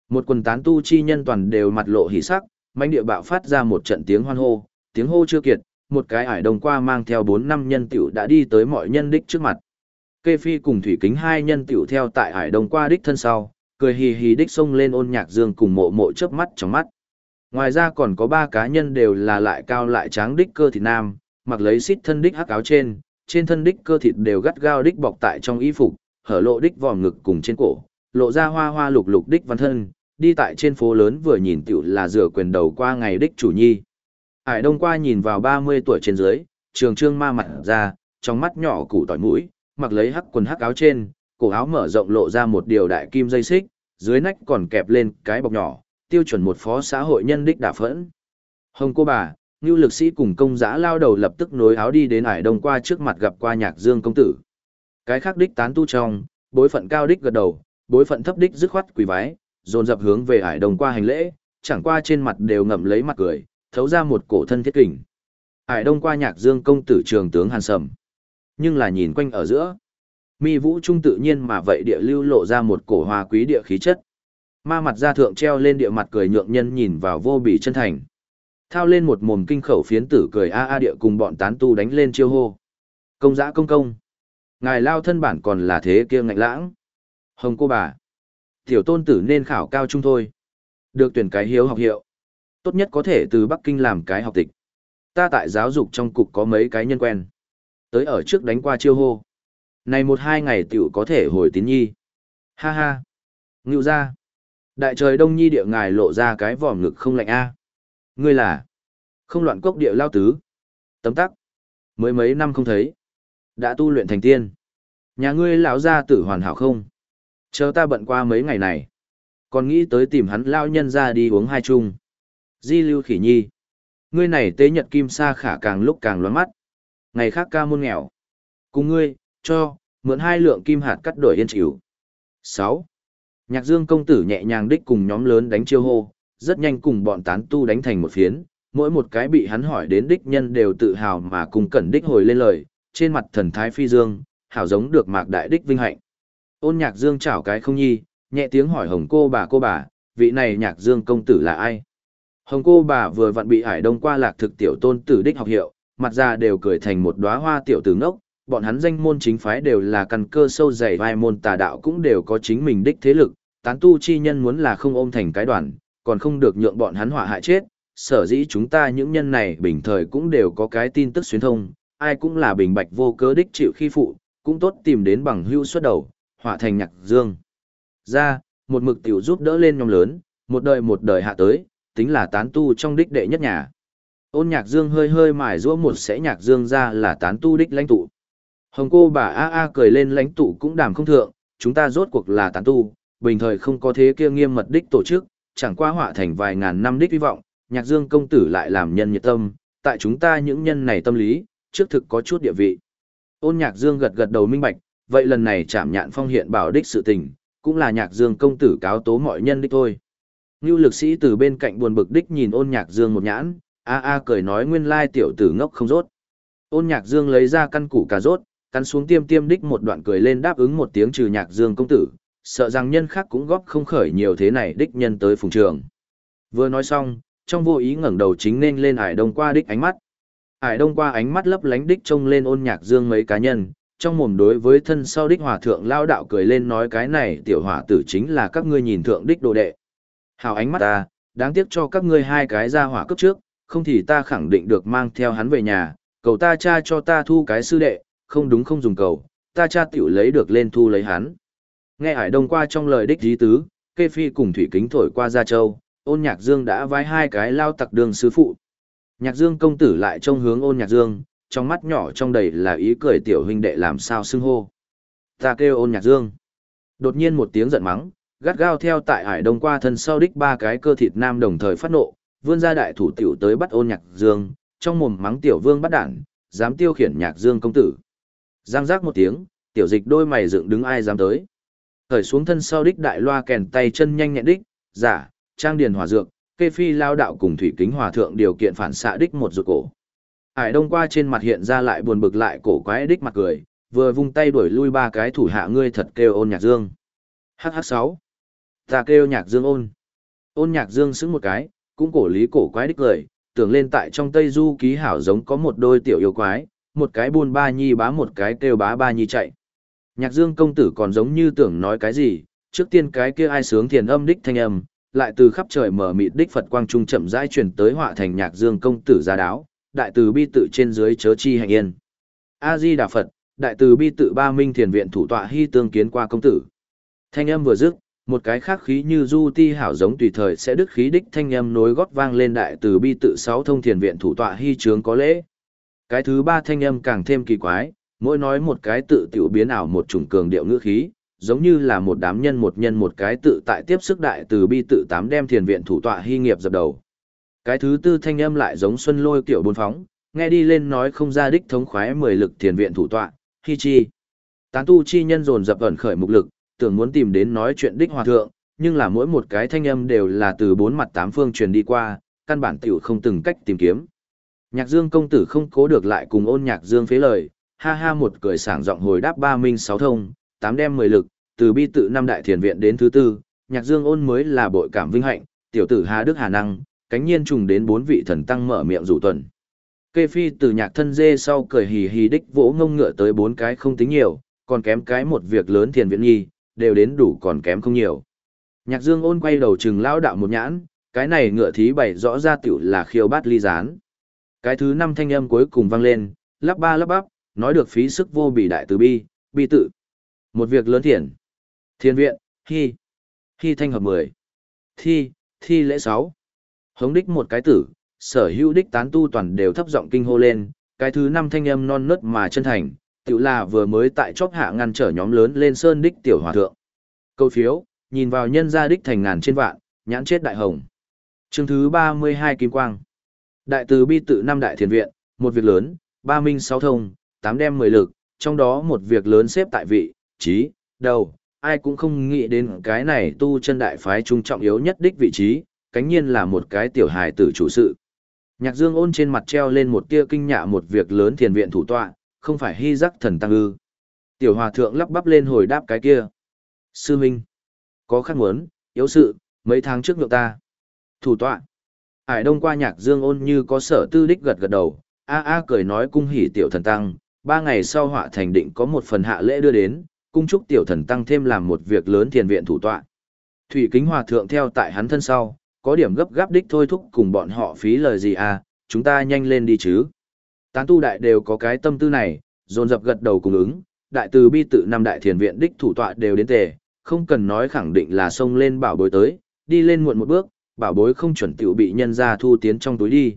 Một quần tán tu chi nhân toàn đều mặt lộ hỉ sắc, mãnh địa bạo phát ra một trận tiếng hoan hô, tiếng hô chưa kiệt, một cái ải đồng qua mang theo bốn năm nhân tiểu đã đi tới mọi nhân đích trước mặt. Kê Phi cùng Thủy Kính hai nhân tiểu theo tại ải đồng qua đích thân sau, cười hì hì đích xông lên ôn nhạc dương cùng mộ mộ chớp mắt trong mắt. Ngoài ra còn có ba cá nhân đều là lại cao lại tráng đích cơ thịt nam, mặc lấy xít thân đích hắc áo trên, trên thân đích cơ thịt đều gắt gao đích bọc tại trong y phục, hở lộ đích vòm ngực cùng trên cổ, lộ ra hoa hoa lục lục đích văn thân, đi tại trên phố lớn vừa nhìn tiểu là rửa quyền đầu qua ngày đích chủ nhi. Hải Đông qua nhìn vào 30 tuổi trên dưới, trường trương ma mặt ra, trong mắt nhỏ củ tỏi mũi, mặc lấy hắc quần hắc áo trên, cổ áo mở rộng lộ ra một điều đại kim dây xích, dưới nách còn kẹp lên cái bọc nhỏ, tiêu chuẩn một phó xã hội nhân đích đả phẫn. Hồng cô bà, Ngưu lực sĩ cùng công giã lao đầu lập tức nối áo đi đến ải đông qua trước mặt gặp qua nhạc dương công tử. Cái khác đích tán tu trong, bối phận cao đích gật đầu, bối phận thấp đích dứt khoát quỳ vái, dồn dập hướng về ải đông qua hành lễ, chẳng qua trên mặt đều ngậm lấy mặt cười, thấu ra một cổ thân thiết kình. Ải đông qua nhạc dương công tử trường tướng hàn sầm. Nhưng là nhìn quanh ở giữa. Mi vũ trung tự nhiên mà vậy địa lưu lộ ra một cổ hoa quý địa khí chất. Ma mặt ra thượng treo lên địa mặt cười nhượng nhân nhìn vào vô bỉ chân thành. Thao lên một mồm kinh khẩu phiến tử cười a a địa cùng bọn tán tu đánh lên chiêu hô. Công giã công công. Ngài lao thân bản còn là thế kia ngạnh lãng. Hồng cô bà. Tiểu tôn tử nên khảo cao trung thôi. Được tuyển cái hiếu học hiệu. Tốt nhất có thể từ Bắc Kinh làm cái học tịch. Ta tại giáo dục trong cục có mấy cái nhân quen. Tới ở trước đánh qua chiêu hô. Này một hai ngày tiểu có thể hồi tín nhi. Ha ha. Ngưu ra. Đại trời đông nhi địa ngài lộ ra cái vòm ngực không lạnh a. Ngươi là không loạn cốc địa lao tứ. Tấm tắc. Mới mấy năm không thấy. Đã tu luyện thành tiên. Nhà ngươi lão gia tử hoàn hảo không? Chờ ta bận qua mấy ngày này. Còn nghĩ tới tìm hắn lao nhân ra đi uống hai chung. Di lưu khỉ nhi. Ngươi này tế nhật kim sa khả càng lúc càng loáng mắt. Ngày khác ca môn nghèo. Cùng ngươi, cho, mượn hai lượng kim hạt cắt đổi yên chịu. 6. Nhạc dương công tử nhẹ nhàng đích cùng nhóm lớn đánh chiêu hô, rất nhanh cùng bọn tán tu đánh thành một phiến, mỗi một cái bị hắn hỏi đến đích nhân đều tự hào mà cùng cẩn đích hồi lên lời, trên mặt thần thái phi dương, hảo giống được mạc đại đích vinh hạnh. Ôn nhạc dương chảo cái không nhi, nhẹ tiếng hỏi hồng cô bà cô bà, vị này nhạc dương công tử là ai? Hồng cô bà vừa vặn bị hải đông qua lạc thực tiểu tôn tử đích học hiệu, mặt ra đều cười thành một đóa hoa tiểu tử ngốc, bọn hắn danh môn chính phái đều là căn cơ sâu dày vai môn tà đạo cũng đều có chính mình đích thế lực, tán tu chi nhân muốn là không ôm thành cái đoàn, còn không được nhượng bọn hắn hỏa hại chết, sở dĩ chúng ta những nhân này bình thời cũng đều có cái tin tức xuyên thông, ai cũng là bình bạch vô cớ đích chịu khi phụ, cũng tốt tìm đến bằng hưu xuất đầu, hỏa thành nhạc dương. Ra, một mực tiểu giúp đỡ lên nhóm lớn, một đời một đời hạ tới, tính là tán tu trong đích đệ nhất nhà. Ôn nhạc dương hơi hơi mải rũa một sẽ nhạc dương ra là tán tu đích lãnh tụ. Hồng cô bà A A cười lên lãnh tụ cũng đàm không thượng, chúng ta rốt cuộc là tán tu, bình thời không có thế kia nghiêm mật đích tổ chức, chẳng qua họa thành vài ngàn năm đích hy vọng, nhạc dương công tử lại làm nhân nhiệt tâm, tại chúng ta những nhân này tâm lý, trước thực có chút địa vị. Ôn nhạc dương gật gật đầu minh bạch, vậy lần này chạm nhạn phong hiện bảo đích sự tình, cũng là nhạc dương công tử cáo tố mọi nhân đích thôi. Ngưu lực sĩ từ bên cạnh buồn bực đích nhìn ôn nhạc dương một nhãn, a a cười nói nguyên lai tiểu tử ngốc không rốt. Ôn nhạc dương lấy ra căn củ cà rốt, cắn xuống tiêm tiêm đích một đoạn cười lên đáp ứng một tiếng trừ nhạc dương công tử, sợ rằng nhân khác cũng góp không khởi nhiều thế này đích nhân tới phùng trường. Vừa nói xong, trong vô ý ngẩng đầu chính nên lên ải đông qua đích ánh mắt. Ải đông qua ánh mắt lấp lánh đích trông lên ôn nhạc dương mấy cá nhân, trong mồm đối với thân sau đích hòa thượng lao đạo cười lên nói cái này tiểu hỏa tử chính là các ngươi nhìn thượng đích đồ đệ. Hào ánh mắt ta, đáng tiếc cho các ngươi hai cái ra hỏa cấp trước, không thì ta khẳng định được mang theo hắn về nhà, cầu ta cha cho ta thu cái sư đệ, không đúng không dùng cầu, ta cha tiểu lấy được lên thu lấy hắn. Nghe Hải Đông qua trong lời đích dí tứ, kê phi cùng thủy kính thổi qua Gia Châu, ôn nhạc dương đã vái hai cái lao tặc đường sư phụ. Nhạc dương công tử lại trông hướng ôn nhạc dương, trong mắt nhỏ trong đầy là ý cười tiểu huynh đệ làm sao xưng hô. Ta kêu ôn nhạc dương. Đột nhiên một tiếng giận mắng, gắt gao theo tại Hải Đông qua thân sau đích ba cái cơ thịt nam đồng thời phát nộ, vươn ra đại thủ tiểu tới bắt ôn nhạc dương, trong mồm mắng tiểu vương bắt đản, dám tiêu khiển nhạc dương công tử. Giang giác một tiếng, tiểu dịch đôi mày dựng đứng ai dám tới. Thời xuống thân sau đích đại loa kèn tay chân nhanh nhẹn đích, giả, trang điền hòa dược, kê phi lao đạo cùng thủy kính hòa thượng điều kiện phản xạ đích một rụt cổ. Hải đông qua trên mặt hiện ra lại buồn bực lại cổ quái đích mặt cười, vừa vung tay đuổi lui ba cái thủ hạ ngươi thật kêu ôn nhạc dương. hh sáu Ta kêu nhạc dương ôn. Ôn nhạc dương xứng một cái, cũng cổ lý cổ quái đích cười, tưởng lên tại trong Tây Du ký hảo giống có một đôi tiểu yêu quái, một cái buôn ba nhi bá một cái kêu bá ba nhi chạy. Nhạc dương công tử còn giống như tưởng nói cái gì, trước tiên cái kia ai sướng thiền âm đích thanh âm, lại từ khắp trời mở mịt đích Phật quang trung chậm rãi chuyển tới họa thành nhạc dương công tử gia đáo, đại từ bi tự trên dưới chớ chi hành yên. A Di Đà Phật, đại từ bi tự ba minh thiền viện thủ tọa hy tương kiến qua công tử. Thanh âm vừa dứt, một cái khác khí như du ti hảo giống tùy thời sẽ đức khí đích thanh âm nối gót vang lên đại từ bi tự sáu thông thiền viện thủ tọa hy trướng có lễ. Cái thứ ba thanh âm càng thêm kỳ quái, mỗi nói một cái tự tiểu biến ảo một chủng cường điệu ngữ khí, giống như là một đám nhân một nhân một cái tự tại tiếp sức đại từ bi tự tám đem thiền viện thủ tọa hy nghiệp dập đầu. Cái thứ tư thanh âm lại giống xuân lôi kiểu bốn phóng, nghe đi lên nói không ra đích thống khoái mười lực thiền viện thủ tọa, hi chi. Tán tu chi nhân dồn dập ẩn khởi mục lực, tưởng muốn tìm đến nói chuyện đích hòa thượng, nhưng là mỗi một cái thanh âm đều là từ bốn mặt tám phương truyền đi qua, căn bản tiểu không từng cách tìm kiếm. Nhạc Dương công tử không cố được lại cùng ôn Nhạc Dương phế lời, ha ha một cười sảng giọng hồi đáp ba minh sáu thông, tám đem mười lực, từ bi tự năm đại thiền viện đến thứ tư, Nhạc Dương ôn mới là bội cảm vinh hạnh, tiểu tử Hà Đức Hà Năng, cánh nhiên trùng đến bốn vị thần tăng mở miệng rủ tuần. Kê Phi từ nhạc thân dê sau cười hì hì đích vỗ ngông ngựa tới bốn cái không tính nhiều, còn kém cái một việc lớn thiền viện nhi, đều đến đủ còn kém không nhiều. Nhạc Dương ôn quay đầu trừng lão đạo một nhãn, cái này ngựa thí bày rõ ra tiểu là khiêu bát ly gián. Cái thứ năm thanh âm cuối cùng vang lên, lắp ba lắp bắp, nói được phí sức vô bỉ đại từ bi, bi tự. Một việc lớn thiền. Thiên viện, hy. Hy thanh hợp mười Thi, thi lễ sáu Hống đích một cái tử, sở hữu đích tán tu toàn đều thấp giọng kinh hô lên, cái thứ năm thanh âm non nớt mà chân thành, tự là vừa mới tại chóp hạ ngăn trở nhóm lớn lên sơn đích tiểu hòa thượng. Câu phiếu, nhìn vào nhân gia đích thành ngàn trên vạn, nhãn chết đại hồng. Chương thứ 32 Kim Quang. Đại từ bi tự năm đại thiền viện, một việc lớn, ba minh sáu thông, tám đem mười lực, trong đó một việc lớn xếp tại vị, trí, đầu, ai cũng không nghĩ đến cái này tu chân đại phái trung trọng yếu nhất đích vị trí, cánh nhiên là một cái tiểu hài tử chủ sự. Nhạc Dương ôn trên mặt treo lên một tia kinh nhạ một việc lớn thiền viện thủ tọa, không phải hy giác thần tăng ư. Tiểu hòa thượng lắp bắp lên hồi đáp cái kia. Sư Minh, có khắc muốn, yếu sự, mấy tháng trước nhượng ta. Thủ tọa. Hải đông qua nhạc Dương ôn như có sở tư đích gật gật đầu, a a cười nói cung hỉ tiểu thần tăng, ba ngày sau họa thành định có một phần hạ lễ đưa đến, cung chúc tiểu thần tăng thêm làm một việc lớn thiền viện thủ tọa. Thủy kính hòa thượng theo tại hắn thân sau, có điểm gấp gáp đích thôi thúc cùng bọn họ phí lời gì à, chúng ta nhanh lên đi chứ. Tán tu đại đều có cái tâm tư này, dồn dập gật đầu cùng ứng, đại từ bi tự năm đại thiền viện đích thủ tọa đều đến tề, không cần nói khẳng định là xông lên bảo bối tới, đi lên muộn một bước, bảo bối không chuẩn tiểu bị nhân ra thu tiến trong túi đi.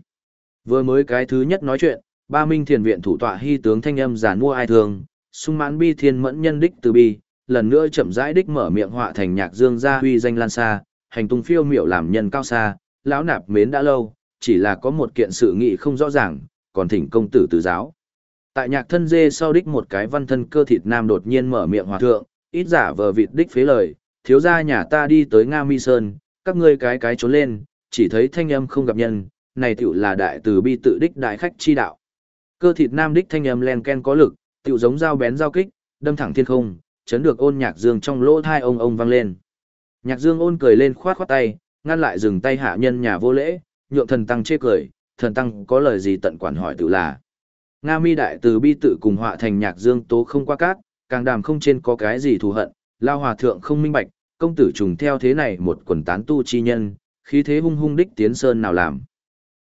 Vừa mới cái thứ nhất nói chuyện, ba minh thiền viện thủ tọa hy tướng thanh âm giả mua ai thường, sung mãn bi thiên mẫn nhân đích từ bi, lần nữa chậm rãi đích mở miệng họa thành nhạc dương gia huy danh lan xa, hành tung phiêu miểu làm nhân cao xa, lão nạp mến đã lâu, chỉ là có một kiện sự nghị không rõ ràng, còn thỉnh công tử từ giáo. Tại nhạc thân dê sau đích một cái văn thân cơ thịt nam đột nhiên mở miệng hòa thượng, ít giả vờ vịt đích phế lời, thiếu gia nhà ta đi tới Nga Mi Sơn, các ngươi cái cái trốn lên, chỉ thấy thanh âm không gặp nhân, này tiểu là đại từ bi tự đích đại khách chi đạo. Cơ thịt nam đích thanh âm len ken có lực, tiểu giống dao bén dao kích, đâm thẳng thiên không, chấn được ôn nhạc dương trong lỗ thai ông ông vang lên. Nhạc dương ôn cười lên khoát khoát tay, ngăn lại dừng tay hạ nhân nhà vô lễ, nhượng thần tăng chê cười, thần tăng có lời gì tận quản hỏi tự là. Nga mi đại từ bi tự cùng họa thành nhạc dương tố không qua cát, càng đàm không trên có cái gì thù hận, lao hòa thượng không minh bạch, công tử trùng theo thế này một quần tán tu chi nhân, khí thế hung hung đích tiến sơn nào làm.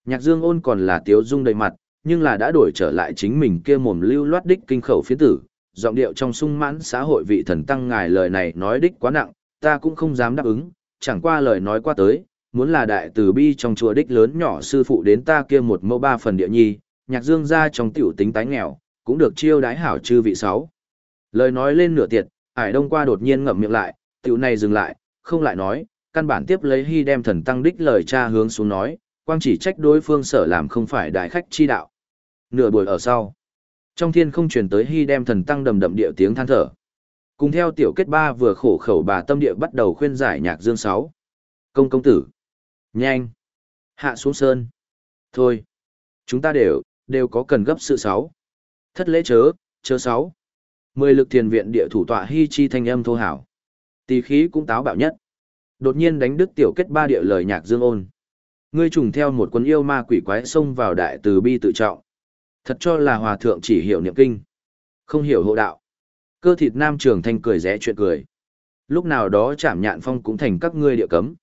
Nhạc dương ôn còn là tiếu dung đầy mặt, nhưng là đã đổi trở lại chính mình kia mồm lưu loát đích kinh khẩu phiến tử, giọng điệu trong sung mãn xã hội vị thần tăng ngài lời này nói đích quá nặng, ta cũng không dám đáp ứng, chẳng qua lời nói qua tới, muốn là đại từ bi trong chùa đích lớn nhỏ sư phụ đến ta kia một mẫu ba phần địa nhi, nhạc dương ra trong tiểu tính tái nghèo, cũng được chiêu đái hảo chư vị sáu. Lời nói lên nửa tiệt, ải đông qua đột nhiên ngậm miệng lại, tiểu này dừng lại, không lại nói, căn bản tiếp lấy hy đem thần tăng đích lời cha hướng xuống nói, quang chỉ trách đối phương sở làm không phải đại khách chi đạo. Nửa buổi ở sau, trong thiên không truyền tới hy đem thần tăng đầm đậm địa tiếng than thở. Cùng theo tiểu kết ba vừa khổ khẩu bà tâm địa bắt đầu khuyên giải nhạc dương sáu. Công công tử. Nhanh. Hạ xuống sơn. Thôi. Chúng ta đều, đều có cần gấp sự sáu. Thất lễ chớ, chớ sáu. Mười lực thiền viện địa thủ tọa hy chi thanh âm thô hảo. Tỳ khí cũng táo bạo nhất. Đột nhiên đánh đứt tiểu kết ba địa lời nhạc dương ôn. Ngươi trùng theo một quân yêu ma quỷ quái xông vào đại từ bi tự trọng. Thật cho là hòa thượng chỉ hiểu niệm kinh. Không hiểu hộ đạo. Cơ thịt nam trường thanh cười rẽ chuyện cười. Lúc nào đó chạm nhạn phong cũng thành các ngươi địa cấm.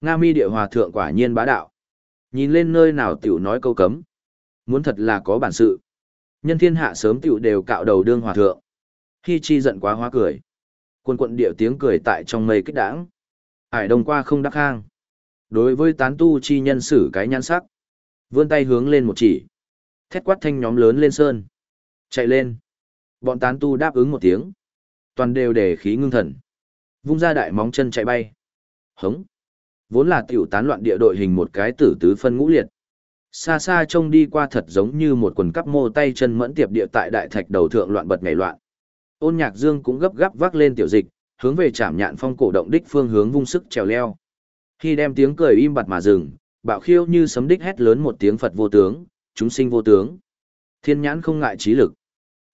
Nga mi địa hòa thượng quả nhiên bá đạo. Nhìn lên nơi nào tiểu nói câu cấm. Muốn thật là có bản sự. Nhân thiên hạ sớm tiểu đều cạo đầu đương hòa thượng. Khi chi giận quá hóa cười. Quân quận địa tiếng cười tại trong mây kích đảng. Hải đông qua không đắc hang. Đối với tán tu chi nhân xử cái nhãn sắc. Vươn tay hướng lên một chỉ. Thét quát thanh nhóm lớn lên sơn. Chạy lên. Bọn tán tu đáp ứng một tiếng. Toàn đều để khí ngưng thần. Vung ra đại móng chân chạy bay. Hống. Vốn là tiểu tán loạn địa đội hình một cái tử tứ phân ngũ liệt. Xa xa trông đi qua thật giống như một quần cắp mô tay chân mẫn tiệp địa tại đại thạch đầu thượng loạn bật nhảy loạn. Ôn nhạc dương cũng gấp gáp vác lên tiểu dịch, hướng về chạm nhạn phong cổ động đích phương hướng vung sức trèo leo. Khi đem tiếng cười im bặt mà dừng, bạo khiêu như sấm đích hét lớn một tiếng Phật vô tướng, chúng sinh vô tướng. Thiên nhãn không ngại trí lực.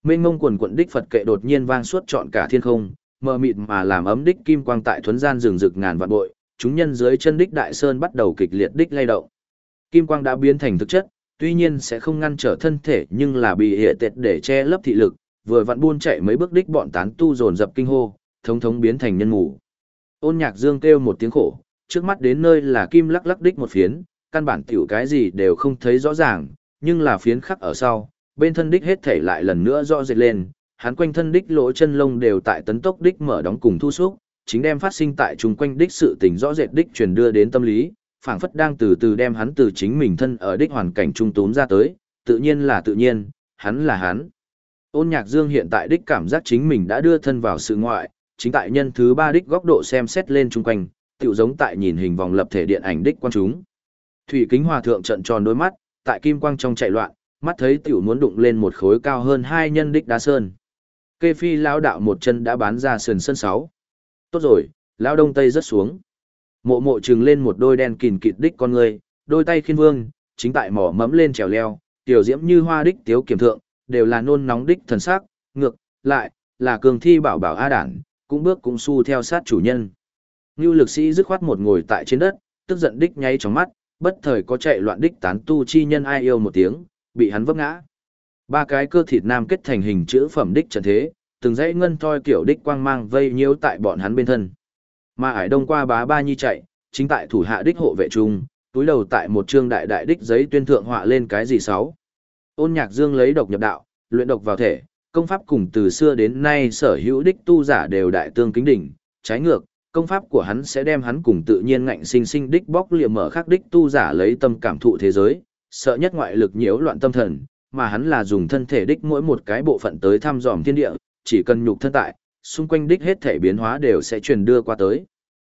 Mênh mông quần quận đích Phật kệ đột nhiên vang suốt trọn cả thiên không, mờ mịt mà làm ấm đích kim quang tại thuấn gian rừng rực ngàn vạn bội, chúng nhân dưới chân đích đại sơn bắt đầu kịch liệt đích lay động. Kim quang đã biến thành thực chất, tuy nhiên sẽ không ngăn trở thân thể nhưng là bị hệ tệt để che lấp thị lực, vừa vặn buôn chạy mấy bước đích bọn tán tu dồn dập kinh hô, thống thống biến thành nhân mù. Ôn nhạc dương kêu một tiếng khổ, trước mắt đến nơi là kim lắc lắc đích một phiến, căn bản tiểu cái gì đều không thấy rõ ràng, nhưng là phiến khắc ở sau, bên thân đích hết thể lại lần nữa rõ rệt lên, hắn quanh thân đích lỗ chân lông đều tại tấn tốc đích mở đóng cùng thu xúc, chính đem phát sinh tại chung quanh đích sự tình rõ rệt đích truyền đưa đến tâm lý, phảng phất đang từ từ đem hắn từ chính mình thân ở đích hoàn cảnh trung tốn ra tới, tự nhiên là tự nhiên, hắn là hắn. Ôn nhạc dương hiện tại đích cảm giác chính mình đã đưa thân vào sự ngoại, chính tại nhân thứ ba đích góc độ xem xét lên chung quanh, tiểu giống tại nhìn hình vòng lập thể điện ảnh đích quan chúng. Thủy kính hòa thượng trận tròn đôi mắt, tại kim quang trong chạy loạn, mắt thấy tiểu muốn đụng lên một khối cao hơn hai nhân đích đá sơn. Kê phi lão đạo một chân đã bán ra sườn sân sáu. Tốt rồi, lão đông tây rất xuống. Mộ mộ trừng lên một đôi đen kìn kịt đích con người, đôi tay khiên vương, chính tại mỏ mẫm lên trèo leo, tiểu diễm như hoa đích tiếu kiểm thượng, đều là nôn nóng đích thần sắc, ngược, lại, là cường thi bảo bảo A đản, cũng bước cũng su theo sát chủ nhân. Ngưu lực sĩ dứt khoát một ngồi tại trên đất, tức giận đích nháy trong mắt, bất thời có chạy loạn đích tán tu chi nhân ai yêu một tiếng, bị hắn vấp ngã. Ba cái cơ thịt nam kết thành hình chữ phẩm đích trận thế, từng dãy ngân thoi kiểu đích quang mang vây nhiễu tại bọn hắn bên thân. Mà ải đông qua bá ba nhi chạy, chính tại thủ hạ đích hộ vệ trung, túi đầu tại một trương đại đại đích giấy tuyên thượng họa lên cái gì sáu. Ôn nhạc dương lấy độc nhập đạo, luyện độc vào thể, công pháp cùng từ xưa đến nay sở hữu đích tu giả đều đại tương kính đỉnh, trái ngược, công pháp của hắn sẽ đem hắn cùng tự nhiên ngạnh sinh sinh đích bóc liệm mở khắc đích tu giả lấy tâm cảm thụ thế giới, sợ nhất ngoại lực nhiễu loạn tâm thần, mà hắn là dùng thân thể đích mỗi một cái bộ phận tới thăm dòm thiên địa, chỉ cần nhục thân tại, xung quanh đích hết thể biến hóa đều sẽ truyền đưa qua tới.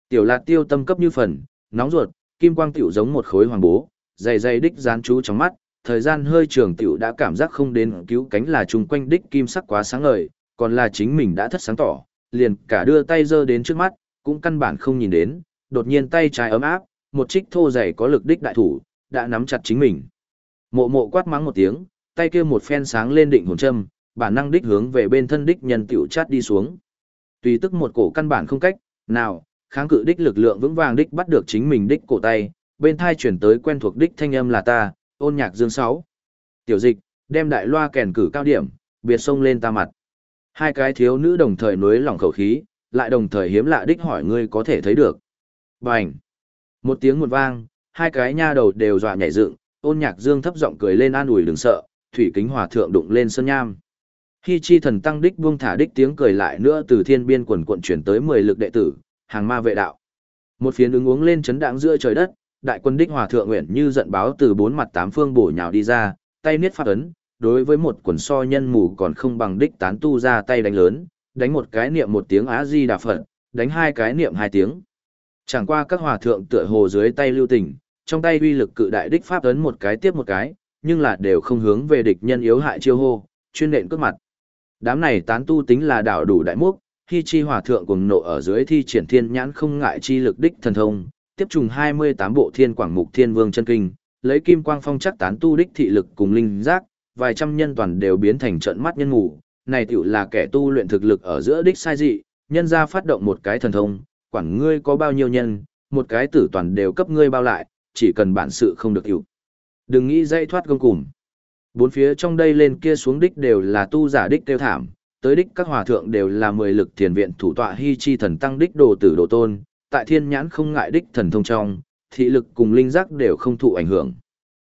Tiểu Lạt Tiêu tâm cấp như phần, nóng ruột, kim quang tiểu giống một khối hoàng bố, dày dày đích dán chú trong mắt, thời gian hơi trường tiểu đã cảm giác không đến cứu cánh là chung quanh đích kim sắc quá sáng ngời, còn là chính mình đã thất sáng tỏ, liền cả đưa tay giơ đến trước mắt, cũng căn bản không nhìn đến, đột nhiên tay trái ấm áp, một trích thô dày có lực đích đại thủ, đã nắm chặt chính mình. Mộ mộ quát mắng một tiếng, tay kia một phen sáng lên định hồn châm, bản năng đích hướng về bên thân đích nhân tiểu chát đi xuống. Tùy tức một cổ căn bản không cách, nào, kháng cự đích lực lượng vững vàng đích bắt được chính mình đích cổ tay, bên thai chuyển tới quen thuộc đích thanh âm là ta, ôn nhạc dương sáu. Tiểu dịch, đem đại loa kèn cử cao điểm, biệt sông lên ta mặt. Hai cái thiếu nữ đồng thời nối lỏng khẩu khí, lại đồng thời hiếm lạ đích hỏi ngươi có thể thấy được. Bành! Một tiếng một vang, hai cái nha đầu đều dọa nhảy dựng, ôn nhạc dương thấp giọng cười lên an ủi đừng sợ, thủy kính hòa thượng đụng lên sơn nham. Khi chi thần tăng đích buông thả đích tiếng cười lại nữa từ thiên biên quần quận chuyển tới 10 lực đệ tử, hàng ma vệ đạo. Một phiến ứng uống lên chấn đạng giữa trời đất, đại quân đích hòa thượng nguyện như giận báo từ bốn mặt tám phương bổ nhào đi ra, tay niết phát ấn, đối với một quần so nhân mù còn không bằng đích tán tu ra tay đánh lớn, đánh một cái niệm một tiếng á di đà phật, đánh hai cái niệm hai tiếng. Chẳng qua các hòa thượng tựa hồ dưới tay lưu tình, trong tay uy lực cự đại đích pháp ấn một cái tiếp một cái, nhưng là đều không hướng về địch nhân yếu hại chiêu hô, chuyên nện cước mặt. Đám này tán tu tính là đảo đủ đại mục, khi chi hòa thượng cùng nộ ở dưới thi triển thiên nhãn không ngại chi lực đích thần thông, tiếp trùng 28 bộ thiên quảng mục thiên vương chân kinh, lấy kim quang phong chắc tán tu đích thị lực cùng linh giác, vài trăm nhân toàn đều biến thành trận mắt nhân ngủ, này tiểu là kẻ tu luyện thực lực ở giữa đích sai dị, nhân ra phát động một cái thần thông, quản ngươi có bao nhiêu nhân, một cái tử toàn đều cấp ngươi bao lại, chỉ cần bản sự không được hiểu. Đừng nghĩ dây thoát gông cùng. Bốn phía trong đây lên kia xuống đích đều là tu giả đích tiêu thảm, tới đích các hòa thượng đều là mười lực thiền viện thủ tọa hy chi thần tăng đích đồ tử đồ tôn, tại thiên nhãn không ngại đích thần thông trong, thị lực cùng linh giác đều không thụ ảnh hưởng.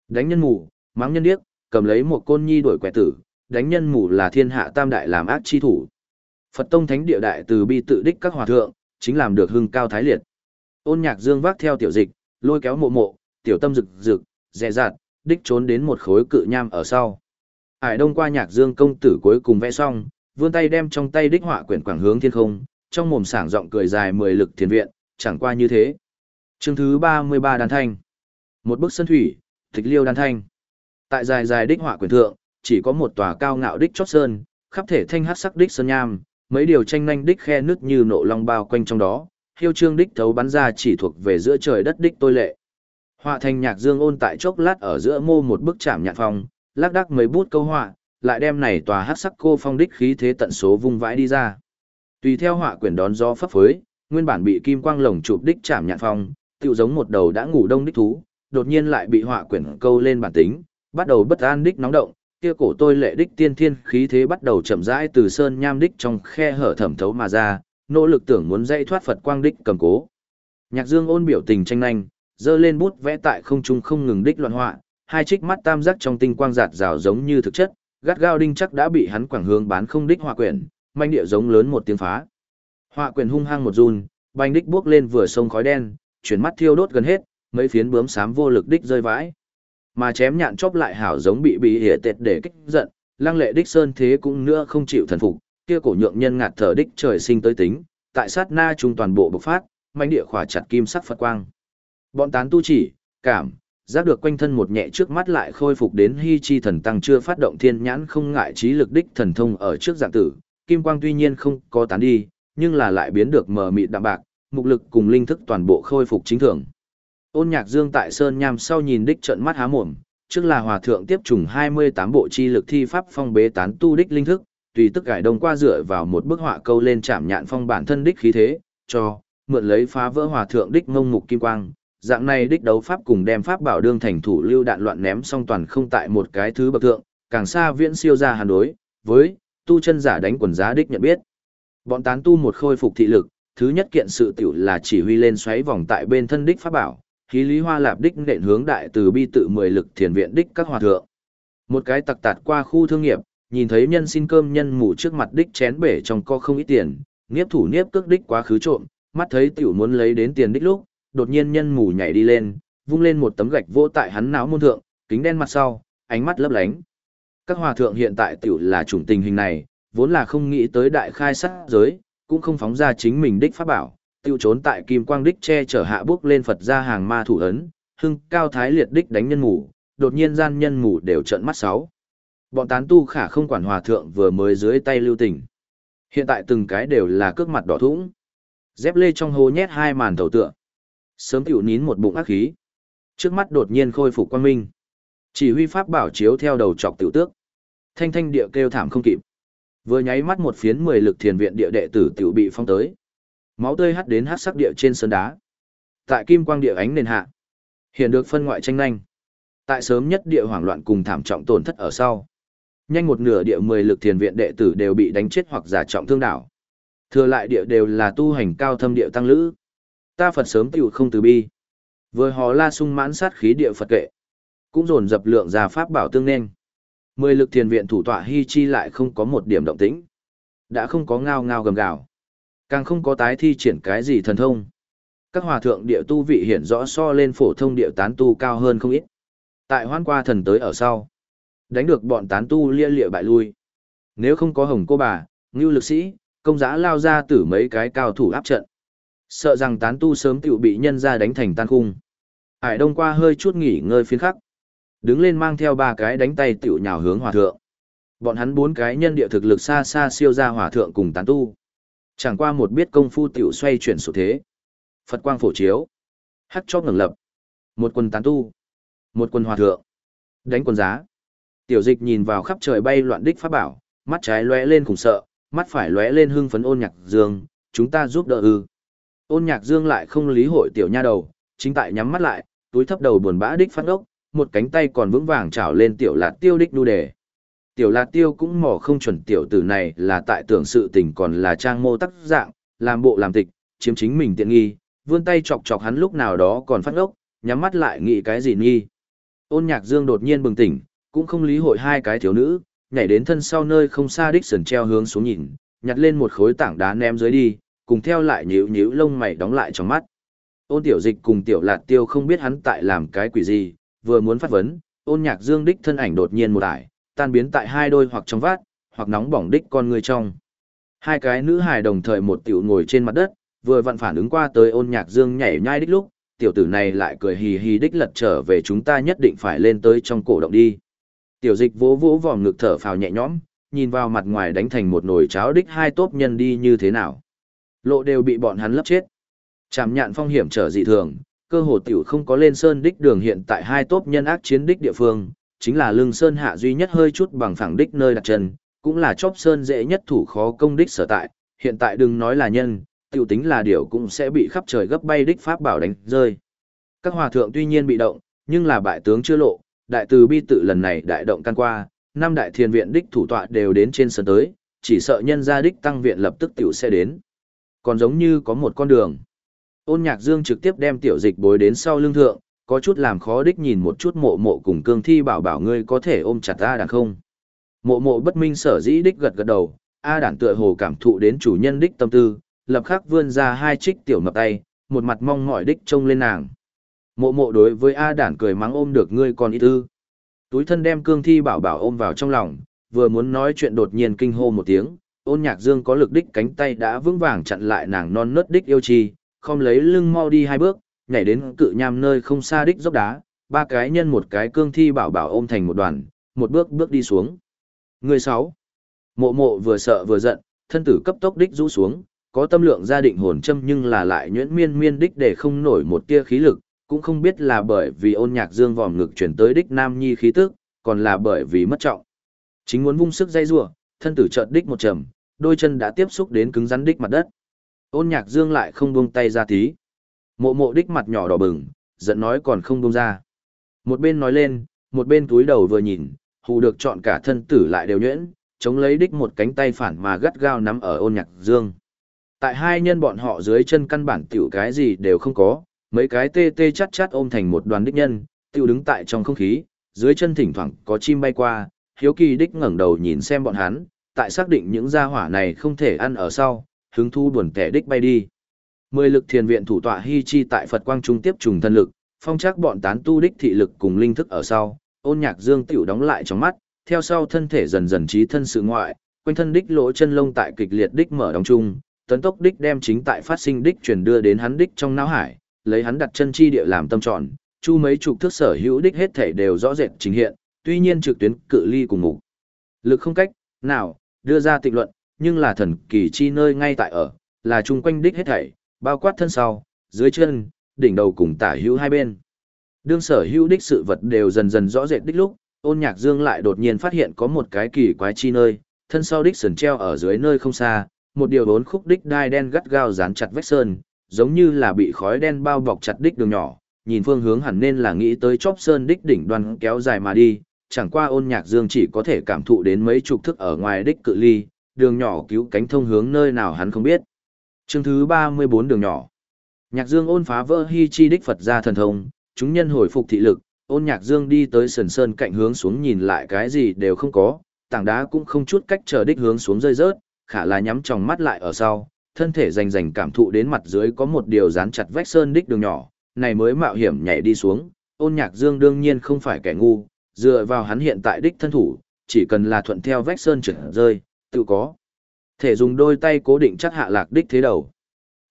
Đánh nhân mù, mắng nhân điếc, cầm lấy một côn nhi đuổi quẻ tử, đánh nhân mù là thiên hạ tam đại làm ác chi thủ. Phật tông thánh địa đại từ bi tự đích các hòa thượng, chính làm được hưng cao thái liệt. Ôn nhạc dương vác theo tiểu dịch, lôi kéo mộ mộ, tiểu tâm rực rực, dè dạt, đích trốn đến một khối cự nham ở sau. Hải đông qua nhạc dương công tử cuối cùng vẽ xong, vươn tay đem trong tay đích họa quyển quảng hướng thiên không, trong mồm sảng giọng cười dài mười lực thiền viện, chẳng qua như thế. Chương thứ ba mươi ba đàn thanh. Một bức sân thủy, tịch liêu đàn thanh. Tại dài dài đích họa quyền thượng, chỉ có một tòa cao ngạo đích chót sơn, khắp thể thanh hát sắc đích sơn nham, mấy điều tranh nhanh đích khe nước như nộ long bao quanh trong đó, hiêu trương đích thấu bắn ra chỉ thuộc về giữa trời đất đích tôi lệ. Họa thành nhạc dương ôn tại chốc lát ở giữa mô một bức chạm nhạc phong, lác đác mấy bút câu họa, lại đem này tòa hát sắc cô phong đích khí thế tận số vung vãi đi ra. Tùy theo họa quyển đón gió phấp phới, nguyên bản bị kim quang lồng chụp đích chạm nhạn phong, tựu giống một đầu đã ngủ đông đích thú, đột nhiên lại bị họa quyển câu lên bản tính, bắt đầu bất an đích nóng động, kia cổ tôi lệ đích tiên thiên khí thế bắt đầu chậm rãi từ sơn nham đích trong khe hở thẩm thấu mà ra, nỗ lực tưởng muốn dây thoát Phật quang đích cầm cố. Nhạc Dương ôn biểu tình tranh nhanh, dơ lên bút vẽ tại không trung không ngừng đích loạn họa, hai trích mắt tam giác trong tinh quang giạt rào giống như thực chất, gắt gao đinh chắc đã bị hắn quảng hướng bán không đích họa quyển, manh địa giống lớn một tiếng phá. Họa quyền hung hăng một run, banh đích bước lên vừa sông khói đen, chuyển mắt thiêu đốt gần hết, mấy phiến bướm xám vô lực đích rơi vãi. Mà chém nhạn chóp lại hảo giống bị bị hỉa tệt để kích giận, lăng lệ đích sơn thế cũng nữa không chịu thần phục, kia cổ nhượng nhân ngạt thở đích trời sinh tới tính, tại sát na trung toàn bộ bộc phát, manh địa khỏa chặt kim sắc Phật quang. Bọn tán tu chỉ, cảm, giác được quanh thân một nhẹ trước mắt lại khôi phục đến hy chi thần tăng chưa phát động thiên nhãn không ngại trí lực đích thần thông ở trước dạng tử, kim quang tuy nhiên không có tán đi, nhưng là lại biến được mờ mịt đạm bạc, mục lực cùng linh thức toàn bộ khôi phục chính thường. Ôn nhạc dương tại Sơn Nham sau nhìn đích trợn mắt há mồm, trước là hòa thượng tiếp trùng 28 bộ chi lực thi pháp phong bế tán tu đích linh thức, tùy tức cải đông qua dựa vào một bức họa câu lên chạm nhạn phong bản thân đích khí thế, cho, mượn lấy phá vỡ hòa thượng đích ngông mục kim quang. Dạng này đích đấu pháp cùng đem pháp bảo đương thành thủ lưu đạn loạn ném xong toàn không tại một cái thứ bậc thượng, càng xa viễn siêu ra hàn đối, với, tu chân giả đánh quần giá đích nhận biết. Bọn tán tu một khôi phục thị lực, thứ nhất kiện sự tiểu là chỉ huy lên xoáy vòng tại bên thân đích pháp bảo, khí lý hoa lạp đích nện hướng đại từ bi tự mười lực thiền viện đích các hòa thượng. Một cái tặc tạt qua khu thương nghiệp, nhìn thấy nhân xin cơm nhân mù trước mặt đích chén bể trong co không ít tiền, nghiếp thủ niếp cước đích quá khứ trộm, mắt thấy tiểu muốn lấy đến tiền đích lúc, đột nhiên nhân mù nhảy đi lên, vung lên một tấm gạch vô tại hắn não môn thượng, kính đen mặt sau, ánh mắt lấp lánh. Các hòa thượng hiện tại tiểu là chủng tình hình này, vốn là không nghĩ tới đại khai sát giới, cũng không phóng ra chính mình đích pháp bảo, tiêu trốn tại kim quang đích che chở hạ bước lên Phật ra hàng ma thủ ấn, hưng cao thái liệt đích đánh nhân ngủ đột nhiên gian nhân ngủ đều trợn mắt sáu. Bọn tán tu khả không quản hòa thượng vừa mới dưới tay lưu tình. Hiện tại từng cái đều là cước mặt đỏ thũng Dép lê trong hố nhét hai màn thầu tựa. Sớm tiểu nín một bụng ác khí. Trước mắt đột nhiên khôi phục quan minh. Chỉ huy pháp bảo chiếu theo đầu chọc tiểu tước. Thanh thanh địa kêu thảm không kịp. Vừa nháy mắt một phiến mười lực thiền viện địa đệ tử tiểu bị phong tới. Máu tươi hắt đến hắc sắc địa trên sơn đá. Tại kim quang địa ánh nền hạ, hiện được phân ngoại tranh nhanh. Tại sớm nhất địa hoảng loạn cùng thảm trọng tổn thất ở sau. Nhanh một nửa địa mười lực thiền viện đệ tử đều bị đánh chết hoặc giả trọng thương đảo. Thừa lại địa đều là tu hành cao thâm địa tăng lữ. Ta Phật sớm tiểu không từ bi. Vừa hò la sung mãn sát khí địa Phật kệ. Cũng dồn dập lượng ra pháp bảo tương nên. Mười lực thiền viện thủ tọa Hi Chi lại không có một điểm động tĩnh. Đã không có ngao ngao gầm gào. Càng không có tái thi triển cái gì thần thông. Các hòa thượng địa tu vị hiển rõ so lên phổ thông địa tán tu cao hơn không ít. Tại hoan qua thần tới ở sau. Đánh được bọn tán tu lia lịa bại lui. Nếu không có hồng cô bà, ngưu lực sĩ, công giã lao ra tử mấy cái cao thủ áp trận. Sợ rằng tán tu sớm tiểu bị nhân ra đánh thành tan khung. Hải đông qua hơi chút nghỉ ngơi phiến khắc. Đứng lên mang theo ba cái đánh tay tiểu nhào hướng hòa thượng. Bọn hắn bốn cái nhân địa thực lực xa xa siêu ra hòa thượng cùng tán tu. Chẳng qua một biết công phu tiểu xoay chuyển số thế. Phật quang phổ chiếu. Hắc chóp ngẩng lập. Một quân tán tu. Một quân hòa thượng. Đánh quân giá. Tiểu dịch nhìn vào khắp trời bay loạn đích pháp bảo, mắt trái lóe lên khủng sợ, mắt phải lóe lên hưng phấn ôn nhạc dương, chúng ta giúp đỡ ư. Ôn nhạc dương lại không lý hội tiểu nha đầu, chính tại nhắm mắt lại, túi thấp đầu buồn bã đích phát ốc, một cánh tay còn vững vàng chảo lên tiểu lạt tiêu đích đu đề. Tiểu lạt tiêu cũng mò không chuẩn tiểu tử này là tại tưởng sự tình còn là trang mô tắc dạng, làm bộ làm tịch, chiếm chính mình tiện nghi, vươn tay chọc chọc hắn lúc nào đó còn phát ngốc, nhắm mắt lại nghĩ cái gì nghi. Ôn nhạc dương đột nhiên bừng tỉnh, cũng không lý hội hai cái thiếu nữ, nhảy đến thân sau nơi không xa đích sần treo hướng xuống nhìn, nhặt lên một khối tảng đá ném dưới đi, cùng theo lại nhíu nhíu lông mày đóng lại trong mắt. Ôn tiểu dịch cùng tiểu lạt tiêu không biết hắn tại làm cái quỷ gì, vừa muốn phát vấn, ôn nhạc dương đích thân ảnh đột nhiên một ải, tan biến tại hai đôi hoặc trong vát, hoặc nóng bỏng đích con người trong. Hai cái nữ hài đồng thời một tiểu ngồi trên mặt đất, vừa vặn phản ứng qua tới ôn nhạc dương nhảy nhai đích lúc, tiểu tử này lại cười hì hì đích lật trở về chúng ta nhất định phải lên tới trong cổ động đi. Tiểu dịch vỗ vỗ vòm ngực thở phào nhẹ nhõm, nhìn vào mặt ngoài đánh thành một nồi cháo đích hai tốp nhân đi như thế nào. Lộ đều bị bọn hắn lấp chết. Chạm nhạn phong hiểm trở dị thường, cơ hồ tiểu không có lên sơn đích đường hiện tại hai tốp nhân ác chiến đích địa phương, chính là lưng sơn hạ duy nhất hơi chút bằng phẳng đích nơi đặt chân, cũng là chóp sơn dễ nhất thủ khó công đích sở tại, hiện tại đừng nói là nhân, tiểu tính là điều cũng sẽ bị khắp trời gấp bay đích pháp bảo đánh rơi. Các hòa thượng tuy nhiên bị động, nhưng là bại tướng chưa lộ, đại từ bi tự lần này đại động can qua, năm đại thiền viện đích thủ tọa đều đến trên sân tới, chỉ sợ nhân gia đích tăng viện lập tức tiểu sẽ đến. Còn giống như có một con đường. Ôn nhạc dương trực tiếp đem tiểu dịch bối đến sau lưng thượng, có chút làm khó đích nhìn một chút mộ mộ cùng cương thi bảo bảo ngươi có thể ôm chặt ta đàn không. Mộ mộ bất minh sở dĩ đích gật gật đầu, A đàn tựa hồ cảm thụ đến chủ nhân đích tâm tư, lập khắc vươn ra hai trích tiểu mập tay, một mặt mong mỏi đích trông lên nàng. Mộ mộ đối với A đản cười mắng ôm được ngươi còn ít ư. Túi thân đem cương thi bảo bảo ôm vào trong lòng, vừa muốn nói chuyện đột nhiên kinh hô một tiếng, ôn nhạc dương có lực đích cánh tay đã vững vàng chặn lại nàng non nớt đích yêu chi, khom lấy lưng mau đi hai bước, nhảy đến cự nham nơi không xa đích dốc đá, ba cái nhân một cái cương thi bảo bảo ôm thành một đoàn, một bước bước đi xuống. Người sáu. Mộ mộ vừa sợ vừa giận, thân tử cấp tốc đích rũ xuống, có tâm lượng gia định hồn châm nhưng là lại nhuyễn miên miên đích để không nổi một tia khí lực, cũng không biết là bởi vì ôn nhạc dương vòm ngực chuyển tới đích nam nhi khí tức, còn là bởi vì mất trọng. Chính muốn vung sức dây rủa, thân tử chợt đích một trầm, đôi chân đã tiếp xúc đến cứng rắn đích mặt đất. Ôn nhạc dương lại không buông tay ra tí. Mộ mộ đích mặt nhỏ đỏ bừng, giận nói còn không buông ra. Một bên nói lên, một bên túi đầu vừa nhìn, hù được chọn cả thân tử lại đều nhuyễn, chống lấy đích một cánh tay phản mà gắt gao nắm ở ôn nhạc dương. Tại hai nhân bọn họ dưới chân căn bản tiểu cái gì đều không có, mấy cái tê tê chắt chắt ôm thành một đoàn đích nhân, tiểu đứng tại trong không khí, dưới chân thỉnh thoảng có chim bay qua, hiếu kỳ đích ngẩng đầu nhìn xem bọn hắn, tại xác định những gia hỏa này không thể ăn ở sau, hứng thu buồn kẻ đích bay đi. Mười lực thiền viện thủ tọa hy chi tại Phật quang trung tiếp trùng thân lực, phong chắc bọn tán tu đích thị lực cùng linh thức ở sau, ôn nhạc dương tiểu đóng lại trong mắt, theo sau thân thể dần dần trí thân sự ngoại, quanh thân đích lỗ chân lông tại kịch liệt đích mở đóng chung, tấn tốc đích đem chính tại phát sinh đích truyền đưa đến hắn đích trong não hải, lấy hắn đặt chân chi địa làm tâm trọn, chu mấy chục thước sở hữu đích hết thể đều rõ rệt trình hiện, tuy nhiên trực tuyến cự ly cùng mục. Lực không cách, nào, đưa ra tịch luận, nhưng là thần kỳ chi nơi ngay tại ở, là chung quanh đích hết thảy, bao quát thân sau, dưới chân, đỉnh đầu cùng tả hữu hai bên. Đương sở hữu đích sự vật đều dần dần rõ rệt đích lúc, ôn nhạc dương lại đột nhiên phát hiện có một cái kỳ quái chi nơi, thân sau đích sườn treo ở dưới nơi không xa, một điều bốn khúc đích đai đen gắt gao dán chặt vách sơn, giống như là bị khói đen bao bọc chặt đích đường nhỏ, nhìn phương hướng hẳn nên là nghĩ tới chóp sơn đích đỉnh đoan kéo dài mà đi, chẳng qua ôn nhạc dương chỉ có thể cảm thụ đến mấy chục thức ở ngoài đích cự ly, đường nhỏ cứu cánh thông hướng nơi nào hắn không biết. Chương thứ 34 đường nhỏ. Nhạc Dương ôn phá vỡ hy chi đích Phật ra thần thông, chúng nhân hồi phục thị lực, ôn Nhạc Dương đi tới sườn sơn cạnh hướng xuống nhìn lại cái gì đều không có, tảng đá cũng không chút cách chờ đích hướng xuống rơi rớt, khả là nhắm tròng mắt lại ở sau, thân thể rành rành cảm thụ đến mặt dưới có một điều dán chặt vách sơn đích đường nhỏ, này mới mạo hiểm nhảy đi xuống, ôn Nhạc Dương đương nhiên không phải kẻ ngu, dựa vào hắn hiện tại đích thân thủ, chỉ cần là thuận theo vách sơn trở rơi, tự có. Thể dùng đôi tay cố định chắc hạ lạc đích thế đầu.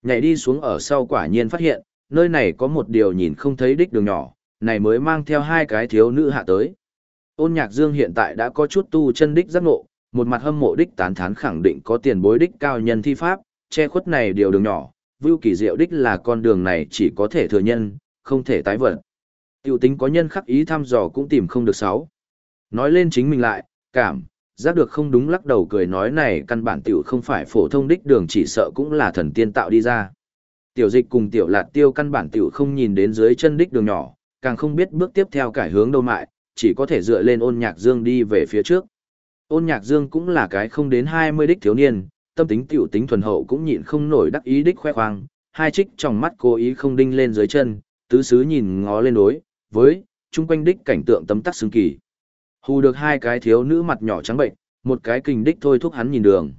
Nhảy đi xuống ở sau quả nhiên phát hiện, nơi này có một điều nhìn không thấy đích đường nhỏ, này mới mang theo hai cái thiếu nữ hạ tới. Ôn nhạc dương hiện tại đã có chút tu chân đích giác ngộ, một mặt hâm mộ đích tán thán khẳng định có tiền bối đích cao nhân thi pháp, che khuất này điều đường nhỏ, vưu kỳ diệu đích là con đường này chỉ có thể thừa nhân, không thể tái vận. Tiểu tính có nhân khắc ý thăm dò cũng tìm không được sáu. Nói lên chính mình lại, cảm, giác được không đúng lắc đầu cười nói này căn bản tiểu không phải phổ thông đích đường chỉ sợ cũng là thần tiên tạo đi ra. Tiểu dịch cùng tiểu lạt tiêu căn bản tiểu không nhìn đến dưới chân đích đường nhỏ, càng không biết bước tiếp theo cải hướng đâu mại, chỉ có thể dựa lên ôn nhạc dương đi về phía trước. Ôn nhạc dương cũng là cái không đến 20 đích thiếu niên, tâm tính tiểu tính thuần hậu cũng nhịn không nổi đắc ý đích khoe khoang, hai trích trong mắt cố ý không đinh lên dưới chân, tứ xứ nhìn ngó lên đối, với, chung quanh đích cảnh tượng tấm tắc xứng kỳ. Hù được hai cái thiếu nữ mặt nhỏ trắng bệnh, một cái kình đích thôi thúc hắn nhìn đường.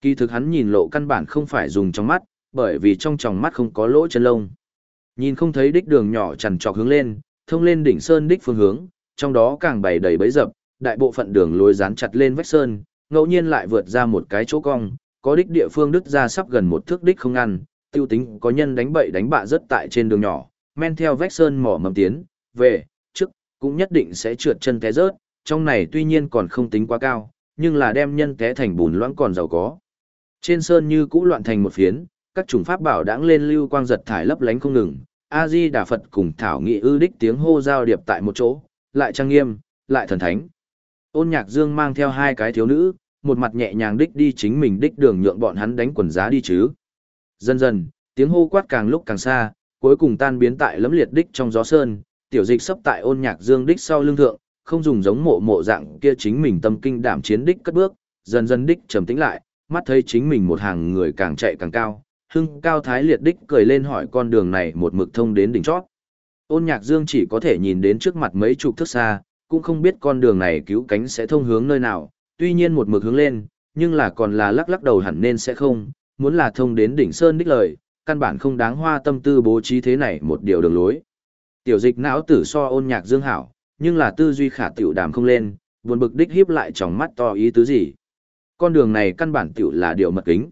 Kỳ thực hắn nhìn lộ căn bản không phải dùng trong mắt, bởi vì trong tròng mắt không có lỗ chân lông. Nhìn không thấy đích đường nhỏ chằn trọc hướng lên, thông lên đỉnh sơn đích phương hướng, trong đó càng bày đầy bấy dập, đại bộ phận đường lối dán chặt lên vách sơn, ngẫu nhiên lại vượt ra một cái chỗ cong, có đích địa phương đứt ra sắp gần một thước đích không ngăn, tiêu tính có nhân đánh bậy đánh bạ rất tại trên đường nhỏ, men theo vách sơn mỏ mầm tiến, về, trước, cũng nhất định sẽ trượt chân té rớt, trong này tuy nhiên còn không tính quá cao, nhưng là đem nhân té thành bùn loãng còn giàu có. Trên sơn như cũ loạn thành một phiến, các chủng pháp bảo đãng lên lưu quang giật thải lấp lánh không ngừng, A Di Đà Phật cùng thảo nghị ư đích tiếng hô giao điệp tại một chỗ, lại trang nghiêm, lại thần thánh. Ôn Nhạc Dương mang theo hai cái thiếu nữ, một mặt nhẹ nhàng đích đi chính mình đích đường nhượng bọn hắn đánh quần giá đi chứ. Dần dần, tiếng hô quát càng lúc càng xa, cuối cùng tan biến tại lấm liệt đích trong gió sơn, tiểu dịch sắp tại ôn nhạc dương đích sau lưng thượng, không dùng giống mộ mộ dạng kia chính mình tâm kinh đảm chiến đích cất bước, dần dần đích trầm tĩnh lại, mắt thấy chính mình một hàng người càng chạy càng cao, hưng cao thái liệt đích cười lên hỏi con đường này một mực thông đến đỉnh chót. Ôn nhạc dương chỉ có thể nhìn đến trước mặt mấy chục thước xa, cũng không biết con đường này cứu cánh sẽ thông hướng nơi nào, tuy nhiên một mực hướng lên, nhưng là còn là lắc lắc đầu hẳn nên sẽ không, muốn là thông đến đỉnh sơn đích lời, căn bản không đáng hoa tâm tư bố trí thế này một điều đường lối. Tiểu dịch não tử so ôn nhạc dương hảo, nhưng là tư duy khả tiểu đàm không lên, buồn bực đích hiếp lại trong mắt to ý tứ gì. Con đường này căn bản tiểu là điều mật kính.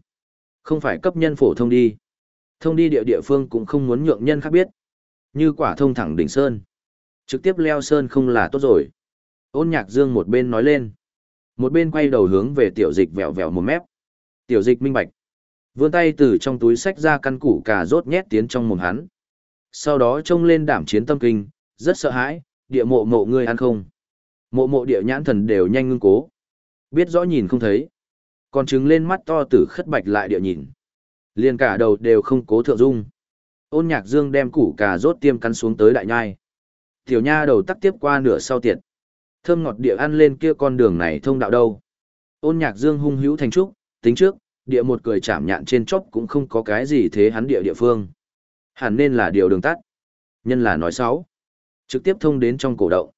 Không phải cấp nhân phổ thông đi. Thông đi địa địa phương cũng không muốn nhượng nhân khác biết. Như quả thông thẳng đỉnh sơn. Trực tiếp leo sơn không là tốt rồi. Ôn nhạc dương một bên nói lên. Một bên quay đầu hướng về tiểu dịch vẹo vẹo một mép. Tiểu dịch minh bạch. Vươn tay từ trong túi sách ra căn củ cà rốt nhét tiến trong mồm hắn. Sau đó trông lên đảm chiến tâm kinh, rất sợ hãi, địa mộ mộ ngươi ăn không. Mộ mộ địa nhãn thần đều nhanh ngưng cố. Biết rõ nhìn không thấy. Còn trứng lên mắt to tử khất bạch lại địa nhìn. liền cả đầu đều không cố thượng dung. Ôn nhạc dương đem củ cà rốt tiêm cắn xuống tới đại nhai. Tiểu nha đầu tắc tiếp qua nửa sau tiệt. Thơm ngọt địa ăn lên kia con đường này thông đạo đâu. Ôn nhạc dương hung hữu thành trúc, tính trước, địa một cười chảm nhạn trên chóp cũng không có cái gì thế hắn địa địa phương. Hẳn nên là điều đường tắt. Nhân là nói xấu. Trực tiếp thông đến trong cổ động.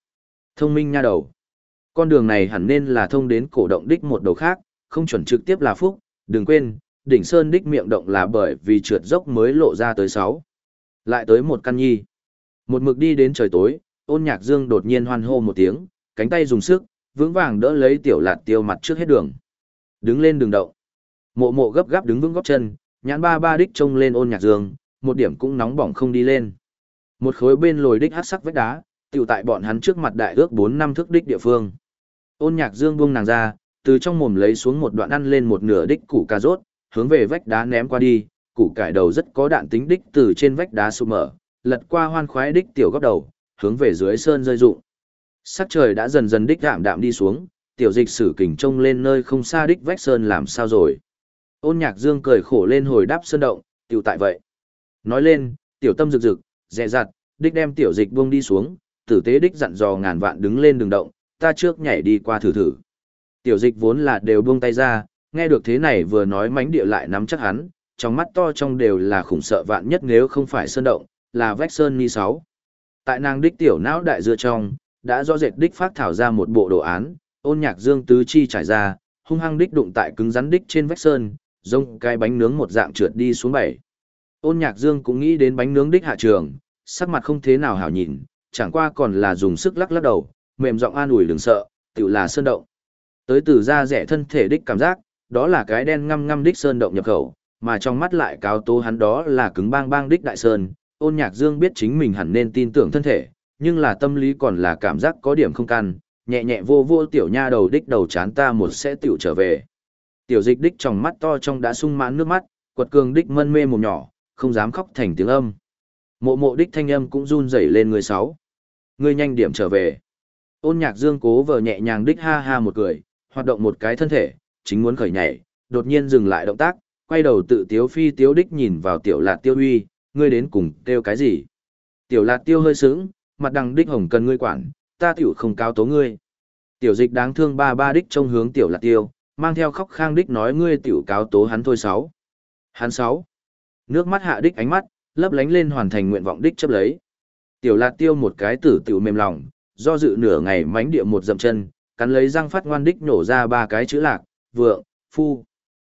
Thông minh nha đầu. Con đường này hẳn nên là thông đến cổ động đích một đầu khác, không chuẩn trực tiếp là phúc, đừng quên, đỉnh sơn đích miệng động là bởi vì trượt dốc mới lộ ra tới sáu. Lại tới một căn nhi. Một mực đi đến trời tối, ôn nhạc dương đột nhiên hoan hô một tiếng, cánh tay dùng sức, vững vàng đỡ lấy tiểu lạt tiêu mặt trước hết đường. Đứng lên đường động. Mộ mộ gấp gáp đứng vững góc chân, nhãn ba ba đích trông lên ôn nhạc dương, một điểm cũng nóng bỏng không đi lên. Một khối bên lồi đích hát sắc vách đá, tiểu tại bọn hắn trước mặt đại ước 4 năm thước đích địa phương. Ôn nhạc dương buông nàng ra, từ trong mồm lấy xuống một đoạn ăn lên một nửa đích củ cà rốt, hướng về vách đá ném qua đi, củ cải đầu rất có đạn tính đích từ trên vách đá sụp mở, lật qua hoan khoái đích tiểu góc đầu, hướng về dưới sơn rơi rụng. Sắc trời đã dần dần đích đạm đạm đi xuống, tiểu dịch sử kình trông lên nơi không xa đích vách sơn làm sao rồi. Ôn nhạc dương cười khổ lên hồi đáp sơn động, tiểu tại vậy. Nói lên, tiểu tâm rực rực, dè dặt, đích đem tiểu dịch buông đi xuống, tử tế đích dặn dò ngàn vạn đứng lên đường động, ta trước nhảy đi qua thử thử. Tiểu dịch vốn là đều buông tay ra, nghe được thế này vừa nói mánh địa lại nắm chắc hắn, trong mắt to trong đều là khủng sợ vạn nhất nếu không phải sơn động, là vách sơn ni sáu. Tại nàng đích tiểu não đại dựa trong, đã do dệt đích phát thảo ra một bộ đồ án, ôn nhạc dương tứ chi trải ra, hung hăng đích đụng tại cứng rắn đích trên vách sơn, giống cái bánh nướng một dạng trượt đi xuống bảy. Ôn nhạc dương cũng nghĩ đến bánh nướng đích hạ trường, sắc mặt không thế nào hảo nhìn, chẳng qua còn là dùng sức lắc lắc đầu, mềm giọng an ủi đừng sợ, tự là sơn động. Tới từ da rẻ thân thể đích cảm giác, đó là cái đen ngăm ngăm đích sơn động nhập khẩu, mà trong mắt lại cao tố hắn đó là cứng bang bang đích đại sơn. Ôn nhạc dương biết chính mình hẳn nên tin tưởng thân thể, nhưng là tâm lý còn là cảm giác có điểm không căn, nhẹ nhẹ vô vô tiểu nha đầu đích đầu chán ta một sẽ tiểu trở về. Tiểu dịch đích trong mắt to trong đã sung mãn nước mắt, quật cường đích mân mê một nhỏ, không dám khóc thành tiếng âm. Mộ mộ đích thanh âm cũng run rẩy lên người sáu. ngươi nhanh điểm trở về. Ôn nhạc dương cố vờ nhẹ nhàng đích ha ha một cười, hoạt động một cái thân thể, chính muốn khởi nhảy, đột nhiên dừng lại động tác, quay đầu tự tiếu phi tiếu đích nhìn vào tiểu lạt tiêu huy, ngươi đến cùng kêu cái gì. Tiểu lạt tiêu hơi sướng, mặt đằng đích hồng cần ngươi quản, ta tiểu không cao tố ngươi. Tiểu dịch đáng thương ba ba đích trông hướng tiểu Lạt tiêu, mang theo khóc khang đích nói ngươi tiểu cáo tố hắn thôi sáu. Hắn sáu. Nước mắt hạ đích ánh mắt, lấp lánh lên hoàn thành nguyện vọng đích chấp lấy. Tiểu lạc tiêu một cái tử tiểu mềm lòng, do dự nửa ngày mánh địa một dậm chân, cắn lấy răng phát ngoan đích nổ ra ba cái chữ lạc, vượng, phu.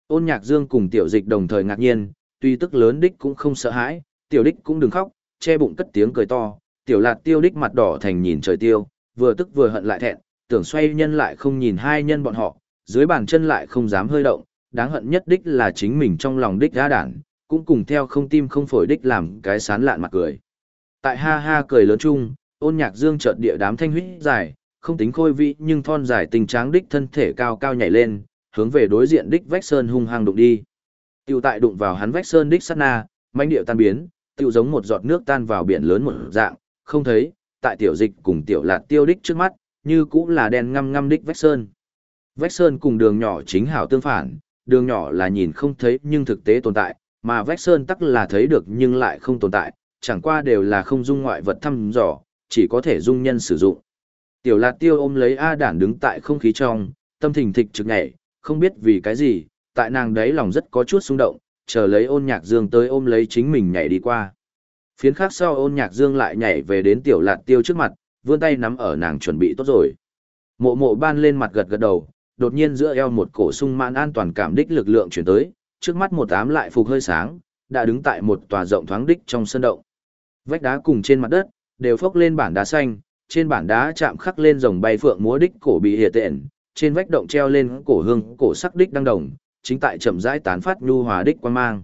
Ôn nhạc dương cùng tiểu dịch đồng thời ngạc nhiên, tuy tức lớn đích cũng không sợ hãi, tiểu đích cũng đừng khóc, che bụng cất tiếng cười to, tiểu lạt tiêu đích mặt đỏ thành nhìn trời tiêu, vừa tức vừa hận lại thẹn, tưởng xoay nhân lại không nhìn hai nhân bọn họ, dưới bàn chân lại không dám hơi động, đáng hận nhất đích là chính mình trong lòng đích ra đản, cũng cùng theo không tim không phổi đích làm cái sán lạn mặt cười. Tại ha ha cười lớn chung, ôn nhạc dương chợt địa đám thanh huyết dài, không tính khôi vị nhưng thon dài tình tráng đích thân thể cao cao nhảy lên, hướng về đối diện đích vách sơn hung hăng đụng đi. Tiêu tại đụng vào hắn vách sơn đích sát na, manh điệu tan biến, tiêu giống một giọt nước tan vào biển lớn một dạng, không thấy, tại tiểu dịch cùng tiểu lạt tiêu đích trước mắt, như cũng là đen ngăm ngăm đích vách sơn. Vách sơn cùng đường nhỏ chính hảo tương phản, đường nhỏ là nhìn không thấy nhưng thực tế tồn tại, mà vách sơn tắc là thấy được nhưng lại không tồn tại, chẳng qua đều là không dung ngoại vật thăm dò, chỉ có thể dung nhân sử dụng. Tiểu lạt tiêu ôm lấy A đản đứng tại không khí trong, tâm thình thịch trực nhảy, không biết vì cái gì, tại nàng đấy lòng rất có chút xung động, chờ lấy ôn nhạc dương tới ôm lấy chính mình nhảy đi qua. Phiến khác sau ôn nhạc dương lại nhảy về đến tiểu lạt tiêu trước mặt, vươn tay nắm ở nàng chuẩn bị tốt rồi. Mộ mộ ban lên mặt gật gật đầu, đột nhiên giữa eo một cổ sung mãn an toàn cảm đích lực lượng chuyển tới, trước mắt một ám lại phục hơi sáng, đã đứng tại một tòa rộng thoáng đích trong sân động. Vách đá cùng trên mặt đất, đều phốc lên bản đá xanh, trên bản đá chạm khắc lên rồng bay phượng múa đích cổ bị hiệt tiện trên vách động treo lên cổ hương cổ sắc đích đăng đồng, chính tại chậm rãi tán phát nhu hòa đích quan mang.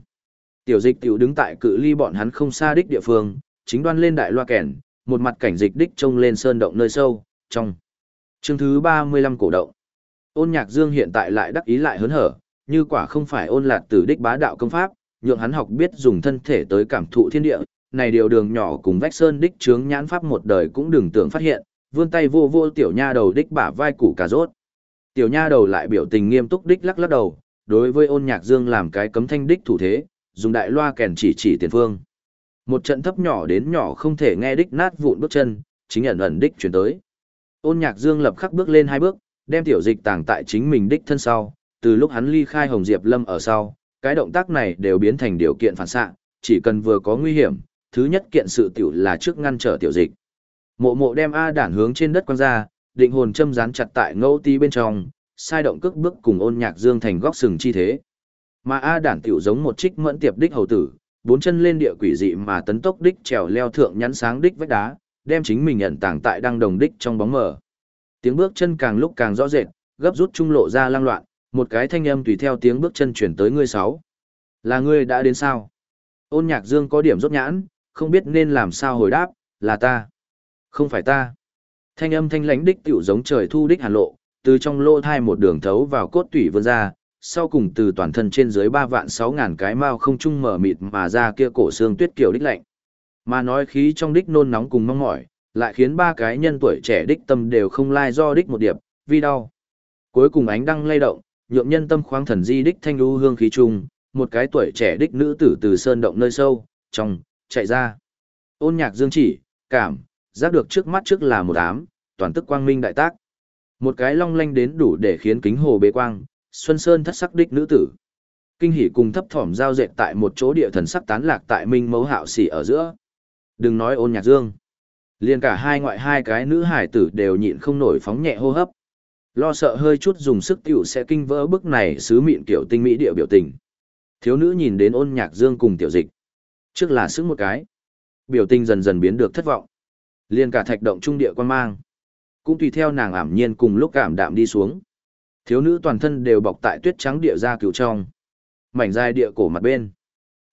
Tiểu dịch tiểu đứng tại cự ly bọn hắn không xa đích địa phương, chính đoan lên đại loa kèn, một mặt cảnh dịch đích trông lên sơn động nơi sâu, trong. Chương thứ 35 cổ động. Ôn nhạc dương hiện tại lại đắc ý lại hớn hở, như quả không phải ôn lạt tử đích bá đạo công pháp, nhượng hắn học biết dùng thân thể tới cảm thụ thiên địa, này điều đường nhỏ cùng vách sơn đích chướng nhãn pháp một đời cũng đừng tưởng phát hiện, vươn tay vô vô tiểu nha đầu đích bả vai củ cà rốt. Tiểu nha đầu lại biểu tình nghiêm túc đích lắc lắc đầu, đối với ôn nhạc dương làm cái cấm thanh đích thủ thế, dùng đại loa kèn chỉ chỉ tiền phương. Một trận thấp nhỏ đến nhỏ không thể nghe đích nát vụn bước chân, chính ẩn ẩn đích chuyển tới. Ôn nhạc dương lập khắc bước lên hai bước, đem tiểu dịch tàng tại chính mình đích thân sau, từ lúc hắn ly khai Hồng Diệp Lâm ở sau, cái động tác này đều biến thành điều kiện phản xạ, chỉ cần vừa có nguy hiểm, thứ nhất kiện sự tiểu là trước ngăn trở tiểu dịch. Mộ mộ đem A đản hướng trên đất quăng ra, định hồn châm dán chặt tại ngẫu tí bên trong, sai động cước bước cùng ôn nhạc dương thành góc sừng chi thế. Mà A đản tiểu giống một trích mẫn tiệp đích hầu tử, bốn chân lên địa quỷ dị mà tấn tốc đích trèo leo thượng nhắn sáng đích vách đá, đem chính mình ẩn tàng tại đăng đồng đích trong bóng mờ. Tiếng bước chân càng lúc càng rõ rệt, gấp rút trung lộ ra lang loạn, một cái thanh âm tùy theo tiếng bước chân chuyển tới ngươi sáu. Là ngươi đã đến sao? Ôn nhạc dương có điểm rốt nhãn, không biết nên làm sao hồi đáp, là ta. Không phải ta. Thanh âm thanh lãnh đích tiểu giống trời thu đích hàn lộ, từ trong lô thai một đường thấu vào cốt tủy vươn ra, sau cùng từ toàn thân trên dưới ba vạn sáu ngàn cái mao không trung mở mịt mà ra kia cổ xương tuyết kiểu đích lạnh. Mà nói khí trong đích nôn nóng cùng mong mỏi, lại khiến ba cái nhân tuổi trẻ đích tâm đều không lai do đích một điệp, vì đau. Cuối cùng ánh đăng lay động, nhượng nhân tâm khoáng thần di đích thanh lưu hương khí trung, một cái tuổi trẻ đích nữ tử từ sơn động nơi sâu, trong, chạy ra. Ôn nhạc dương chỉ, cảm, giác được trước mắt trước là một ám, toàn tức quang minh đại tác. Một cái long lanh đến đủ để khiến kính hồ bế quang, xuân sơn thất sắc đích nữ tử. Kinh hỉ cùng thấp thỏm giao dệt tại một chỗ địa thần sắc tán lạc tại minh mấu hạo xỉ ở giữa. Đừng nói ôn nhạc dương. liền cả hai ngoại hai cái nữ hải tử đều nhịn không nổi phóng nhẹ hô hấp. Lo sợ hơi chút dùng sức tiểu sẽ kinh vỡ bức này sứ mịn kiểu tinh mỹ địa biểu tình. Thiếu nữ nhìn đến ôn nhạc dương cùng tiểu dịch. Trước là sức một cái. Biểu tình dần dần biến được thất vọng. liền cả thạch động trung địa quan mang. Cũng tùy theo nàng ảm nhiên cùng lúc cảm đạm đi xuống. Thiếu nữ toàn thân đều bọc tại tuyết trắng địa ra cửu trong. Mảnh dài địa cổ mặt bên.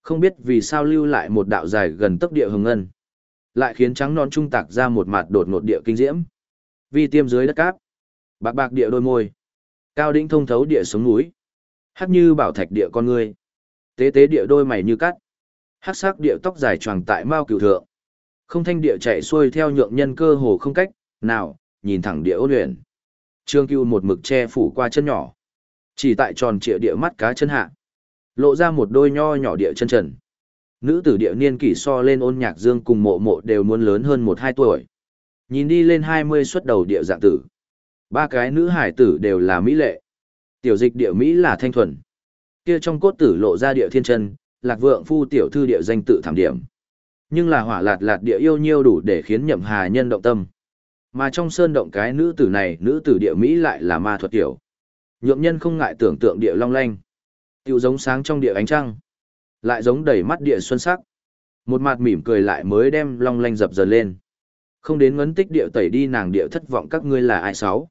Không biết vì sao lưu lại một đạo dài gần tốc địa hồng ngân. Lại khiến trắng non trung tạc ra một mặt đột ngột địa kinh diễm. Vi tiêm dưới đất cáp. Bạc bạc địa đôi môi. Cao đỉnh thông thấu địa sống núi. Hắc như bảo thạch địa con người. Tế tế địa đôi mày như cắt. Hắc sắc địa tóc dài choàng tại mao cửu thượng. Không thanh địa chạy xuôi theo nhượng nhân cơ hồ không cách, nào, nhìn thẳng địa ôn luyện. Trương Cưu một mực che phủ qua chân nhỏ. Chỉ tại tròn trịa địa mắt cá chân hạ. Lộ ra một đôi nho nhỏ địa chân trần. Nữ tử địa niên kỷ so lên ôn nhạc dương cùng mộ mộ đều muốn lớn hơn một hai tuổi, Nhìn đi lên 20 xuất đầu địa dạng tử. Ba cái nữ hải tử đều là mỹ lệ. Tiểu dịch địa Mỹ là thanh thuần. Kia trong cốt tử lộ ra địa thiên chân, lạc vượng phu tiểu thư địa danh tự thảm điểm. Nhưng là hỏa lạt lạt địa yêu nhiêu đủ để khiến nhậm hà nhân động tâm. Mà trong sơn động cái nữ tử này, nữ tử địa Mỹ lại là ma thuật tiểu. Nhượng nhân không ngại tưởng tượng địa long lanh. Tiểu giống sáng trong địa ánh trăng. Lại giống đầy mắt địa xuân sắc. Một mặt mỉm cười lại mới đem long lanh dập dần lên. Không đến ngấn tích địa tẩy đi nàng địa thất vọng các ngươi là ai sáu.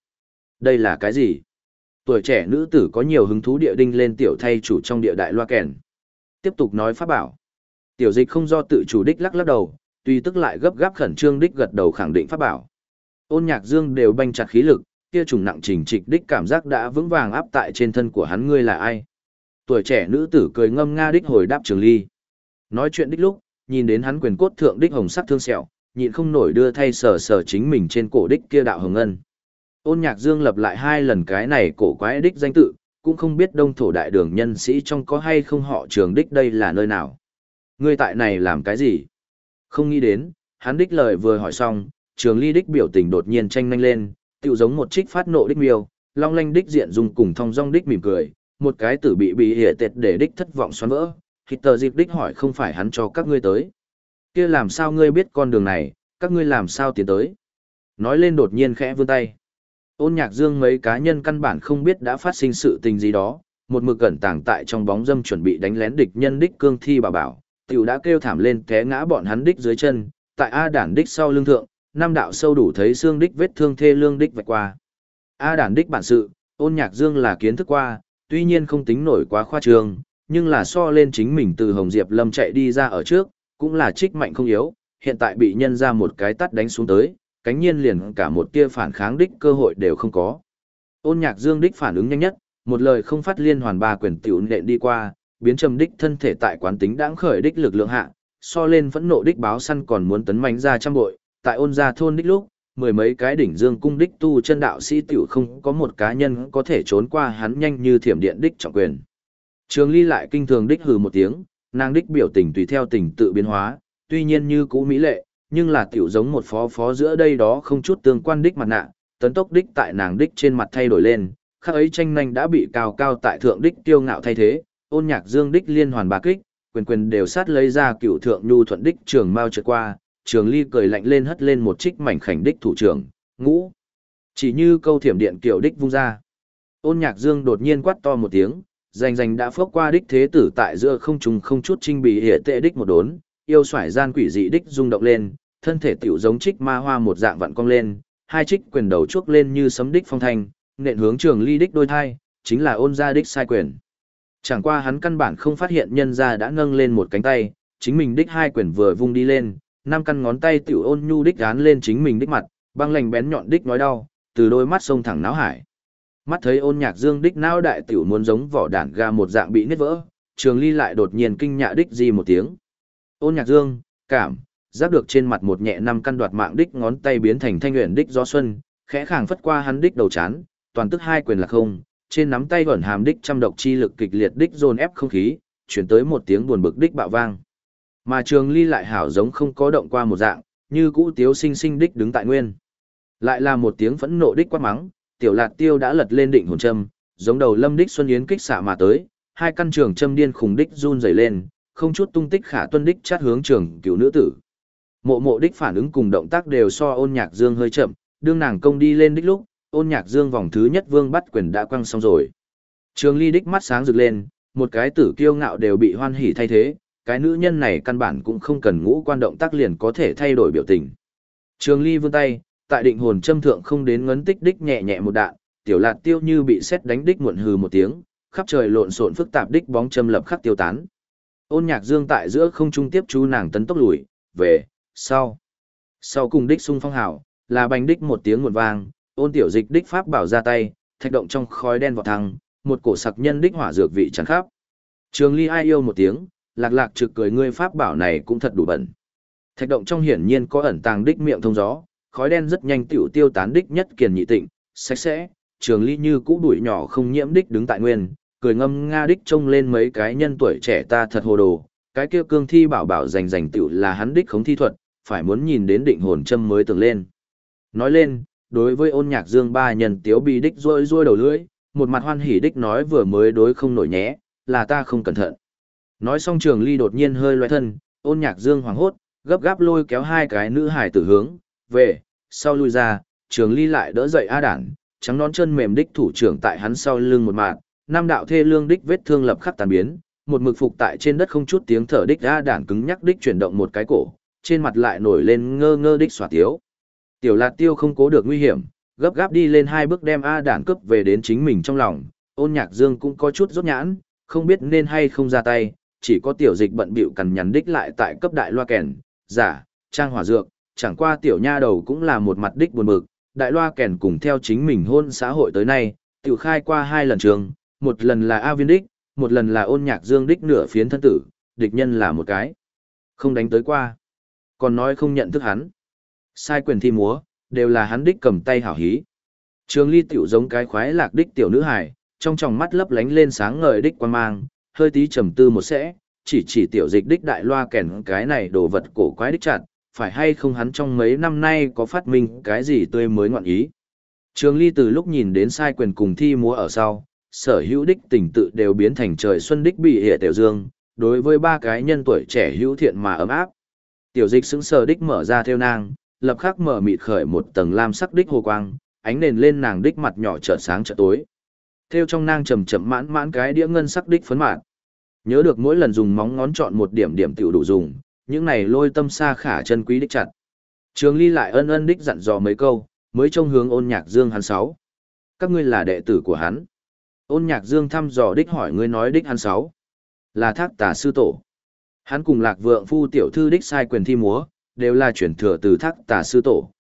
Đây là cái gì? Tuổi trẻ nữ tử có nhiều hứng thú địa đinh lên tiểu thay chủ trong địa đại loa kèn. Tiếp tục nói pháp bảo. Tiểu dịch không do tự chủ đích lắc lắc đầu, tuy tức lại gấp gáp khẩn trương đích gật đầu khẳng định pháp bảo. Ôn nhạc dương đều banh chặt khí lực, kia trùng nặng trình trịch đích cảm giác đã vững vàng áp tại trên thân của hắn ngươi là ai. Tuổi trẻ nữ tử cười ngâm nga đích hồi đáp trường ly. Nói chuyện đích lúc, nhìn đến hắn quyền cốt thượng đích hồng sắc thương sẹo, nhịn không nổi đưa thay sờ sờ chính mình trên cổ đích kia đạo hồng ngân. Ôn nhạc dương lập lại hai lần cái này cổ quái đích danh tự, cũng không biết đông thổ đại đường nhân sĩ trong có hay không họ trường đích đây là nơi nào. Ngươi tại này làm cái gì? Không nghĩ đến, hắn đích lời vừa hỏi xong, trường ly đích biểu tình đột nhiên tranh nhanh lên, tựu giống một trích phát nộ đích miêu, long lanh đích diện dùng cùng thong dong đích mỉm cười, một cái tử bị bị hỉa tệt để đích thất vọng xoắn vỡ, thì tờ dịp đích hỏi không phải hắn cho các ngươi tới. kia làm sao ngươi biết con đường này, các ngươi làm sao tiến tới. Nói lên đột nhiên khẽ vươn tay. Ôn nhạc dương mấy cá nhân căn bản không biết đã phát sinh sự tình gì đó, một mực cẩn tàng tại trong bóng dâm chuẩn bị đánh lén địch nhân đích cương thi bà bảo, tiểu đã kêu thảm lên té ngã bọn hắn đích dưới chân, tại A đản đích sau lưng thượng, nam đạo sâu đủ thấy xương đích vết thương thê lương đích vạch qua. A đản đích bản sự, ôn nhạc dương là kiến thức qua, tuy nhiên không tính nổi quá khoa trương, nhưng là so lên chính mình từ Hồng Diệp Lâm chạy đi ra ở trước, cũng là trích mạnh không yếu, hiện tại bị nhân ra một cái tắt đánh xuống tới, cánh nhiên liền cả một tia phản kháng đích cơ hội đều không có. Ôn nhạc dương đích phản ứng nhanh nhất, một lời không phát liên hoàn ba quyền tiểu nện đi qua, biến trầm đích thân thể tại quán tính đãng khởi đích lực lượng hạ, so lên phẫn nộ đích báo săn còn muốn tấn mãnh ra trăm bội, tại ôn gia thôn đích lúc, mười mấy cái đỉnh dương cung đích tu chân đạo sĩ tiểu không có một cá nhân có thể trốn qua hắn nhanh như thiểm điện đích trọng quyền. Trường Ly lại kinh thường đích hừ một tiếng, nàng đích biểu tình tùy theo tình tự biến hóa, tuy nhiên như cũ mỹ lệ, nhưng là tiểu giống một phó phó giữa đây đó không chút tương quan đích mặt nạ, tấn tốc đích tại nàng đích trên mặt thay đổi lên, khắc ấy tranh nhanh đã bị cao cao tại thượng đích tiêu ngạo thay thế, ôn nhạc dương đích liên hoàn bà kích, quyền quyền đều sát lấy ra cựu thượng nhu thuận đích trường mau trượt qua, trường ly cười lạnh lên hất lên một trích mảnh khảnh đích thủ trưởng, ngũ. Chỉ như câu thiểm điện kiểu đích vung ra. Ôn nhạc dương đột nhiên quát to một tiếng, rành rành đã phốc qua đích thế tử tại giữa không trùng không chút trinh bị hệ tệ đích một đốn, yêu xoải gian quỷ dị đích rung động lên, thân thể tiểu giống trích ma hoa một dạng vặn cong lên, hai trích quyền đầu chuốc lên như sấm đích phong thanh, nện hướng trường ly đích đôi thai, chính là ôn gia đích sai quyền. Chẳng qua hắn căn bản không phát hiện nhân gia đã nâng lên một cánh tay, chính mình đích hai quyền vừa vung đi lên, năm căn ngón tay tiểu ôn nhu đích gán lên chính mình đích mặt, băng lành bén nhọn đích nói đau, từ đôi mắt sông thẳng náo hải. Mắt thấy ôn nhạc dương đích não đại tiểu muốn giống vỏ đạn ga một dạng bị nứt vỡ, trường ly lại đột nhiên kinh nhạ đích gì một tiếng. Ôn nhạc dương, cảm, giáp được trên mặt một nhẹ năm căn đoạt mạng đích ngón tay biến thành thanh nguyện đích gió xuân, khẽ khàng phất qua hắn đích đầu chán, toàn tức hai quyền là không, trên nắm tay vẫn hàm đích trăm độc chi lực kịch liệt đích dồn ép không khí, chuyển tới một tiếng buồn bực đích bạo vang. Mà trường ly lại hảo giống không có động qua một dạng, như cũ tiếu sinh sinh đích đứng tại nguyên. Lại là một tiếng phẫn nộ đích quát mắng, tiểu lạt tiêu đã lật lên định hồn châm, giống đầu lâm đích xuân yến kích xạ mà tới, hai căn trường châm điên khùng đích run rẩy lên, không chút tung tích khả tuân đích chát hướng trường cựu nữ tử. Mộ mộ đích phản ứng cùng động tác đều so ôn nhạc dương hơi chậm, đương nàng công đi lên đích lúc, ôn nhạc dương vòng thứ nhất vương bắt quyền đã quăng xong rồi. Trường ly đích mắt sáng rực lên, một cái tử kiêu ngạo đều bị hoan hỉ thay thế, cái nữ nhân này căn bản cũng không cần ngũ quan động tác liền có thể thay đổi biểu tình. Trường ly vươn tay, tại định hồn châm thượng không đến ngấn tích đích nhẹ nhẹ một đạn, tiểu lạt tiêu như bị xét đánh đích muộn hừ một tiếng, khắp trời lộn xộn phức tạp đích bóng châm lập khắc tiêu tán. Ôn nhạc dương tại giữa không trung tiếp chú nàng tấn tốc lùi, về, sau. Sau cùng đích sung phong hảo, là bành đích một tiếng một vang, ôn tiểu dịch đích pháp bảo ra tay, thạch động trong khói đen vọt thăng, một cổ sặc nhân đích hỏa dược vị tràn khắp. Trường ly ai yêu một tiếng, lạc lạc trực cười ngươi pháp bảo này cũng thật đủ bẩn. Thạch động trong hiển nhiên có ẩn tàng đích miệng thông gió, khói đen rất nhanh tiểu tiêu tán đích nhất kiền nhị tịnh, sạch sẽ, trường ly như cũ đuổi nhỏ không nhiễm đích đứng tại nguyên, cười ngâm nga đích trông lên mấy cái nhân tuổi trẻ ta thật hồ đồ, cái kia cương thi bảo bảo rành rành tựu là hắn đích khống thi thuật, phải muốn nhìn đến định hồn châm mới tưởng lên. Nói lên, đối với ôn nhạc dương ba nhân tiếu bị đích rôi rôi đầu lưỡi, một mặt hoan hỉ đích nói vừa mới đối không nổi nhé, là ta không cẩn thận. Nói xong trường ly đột nhiên hơi loe thân, ôn nhạc dương hoàng hốt, gấp gáp lôi kéo hai cái nữ hải tử hướng, về, sau lui ra, trường ly lại đỡ dậy A đản, trắng nón chân mềm đích thủ trưởng tại hắn sau lưng một mạng, nam đạo thê lương đích vết thương lập khắc tàn biến, một mực phục tại trên đất không chút tiếng thở đích A đản cứng nhắc đích chuyển động một cái cổ, trên mặt lại nổi lên ngơ ngơ đích xòa tiếu. Tiểu lạt tiêu không cố được nguy hiểm, gấp gáp đi lên hai bước đem A đản cướp về đến chính mình trong lòng, ôn nhạc dương cũng có chút rốt nhãn, không biết nên hay không ra tay, chỉ có tiểu dịch bận bịu cằn nhằn đích lại tại cấp đại loa kèn, giả, trang hỏa dược, chẳng qua tiểu nha đầu cũng là một mặt đích buồn bực, đại loa kèn cùng theo chính mình hôn xã hội tới nay, tiểu khai qua hai lần trường, một lần là A viên đích, một lần là ôn nhạc dương đích nửa phiến thân tử, địch nhân là một cái. Không đánh tới qua. Còn nói không nhận thức hắn. Sai quyền thi múa, đều là hắn đích cầm tay hảo hí. Trường ly tiểu giống cái khoái lạc đích tiểu nữ hải, trong tròng mắt lấp lánh lên sáng ngời đích quan mang, hơi tí trầm tư một sẽ, chỉ chỉ tiểu dịch đích đại loa kèn cái này đồ vật cổ quái đích chặt, phải hay không hắn trong mấy năm nay có phát minh cái gì tươi mới ngọn ý. Trường ly từ lúc nhìn đến sai quyền cùng thi múa ở sau, sở hữu đích tình tự đều biến thành trời xuân đích bị hệ tiểu dương, đối với ba cái nhân tuổi trẻ hữu thiện mà ấm áp. Tiểu dịch xứng sờ đích mở ra theo nàng lập khắc mở mịt khởi một tầng lam sắc đích hồ quang, ánh nền lên nàng đích mặt nhỏ chợt sáng chợt tối. Theo trong nang chậm chậm mãn mãn cái đĩa ngân sắc đích phấn mạn. Nhớ được mỗi lần dùng móng ngón chọn một điểm điểm tiểu đủ dùng, những này lôi tâm xa khả chân quý đích chặt. Trường Ly lại ân ân đích dặn dò mấy câu, mới trông hướng Ôn Nhạc Dương hắn sáu. Các ngươi là đệ tử của hắn. Ôn Nhạc Dương thăm dò đích hỏi ngươi nói đích hắn sáu. Là Thác Tà sư tổ. Hắn cùng Lạc Vượng phu tiểu thư đích sai quyền thi múa, đều là chuyển thừa từ Thác Tà sư tổ.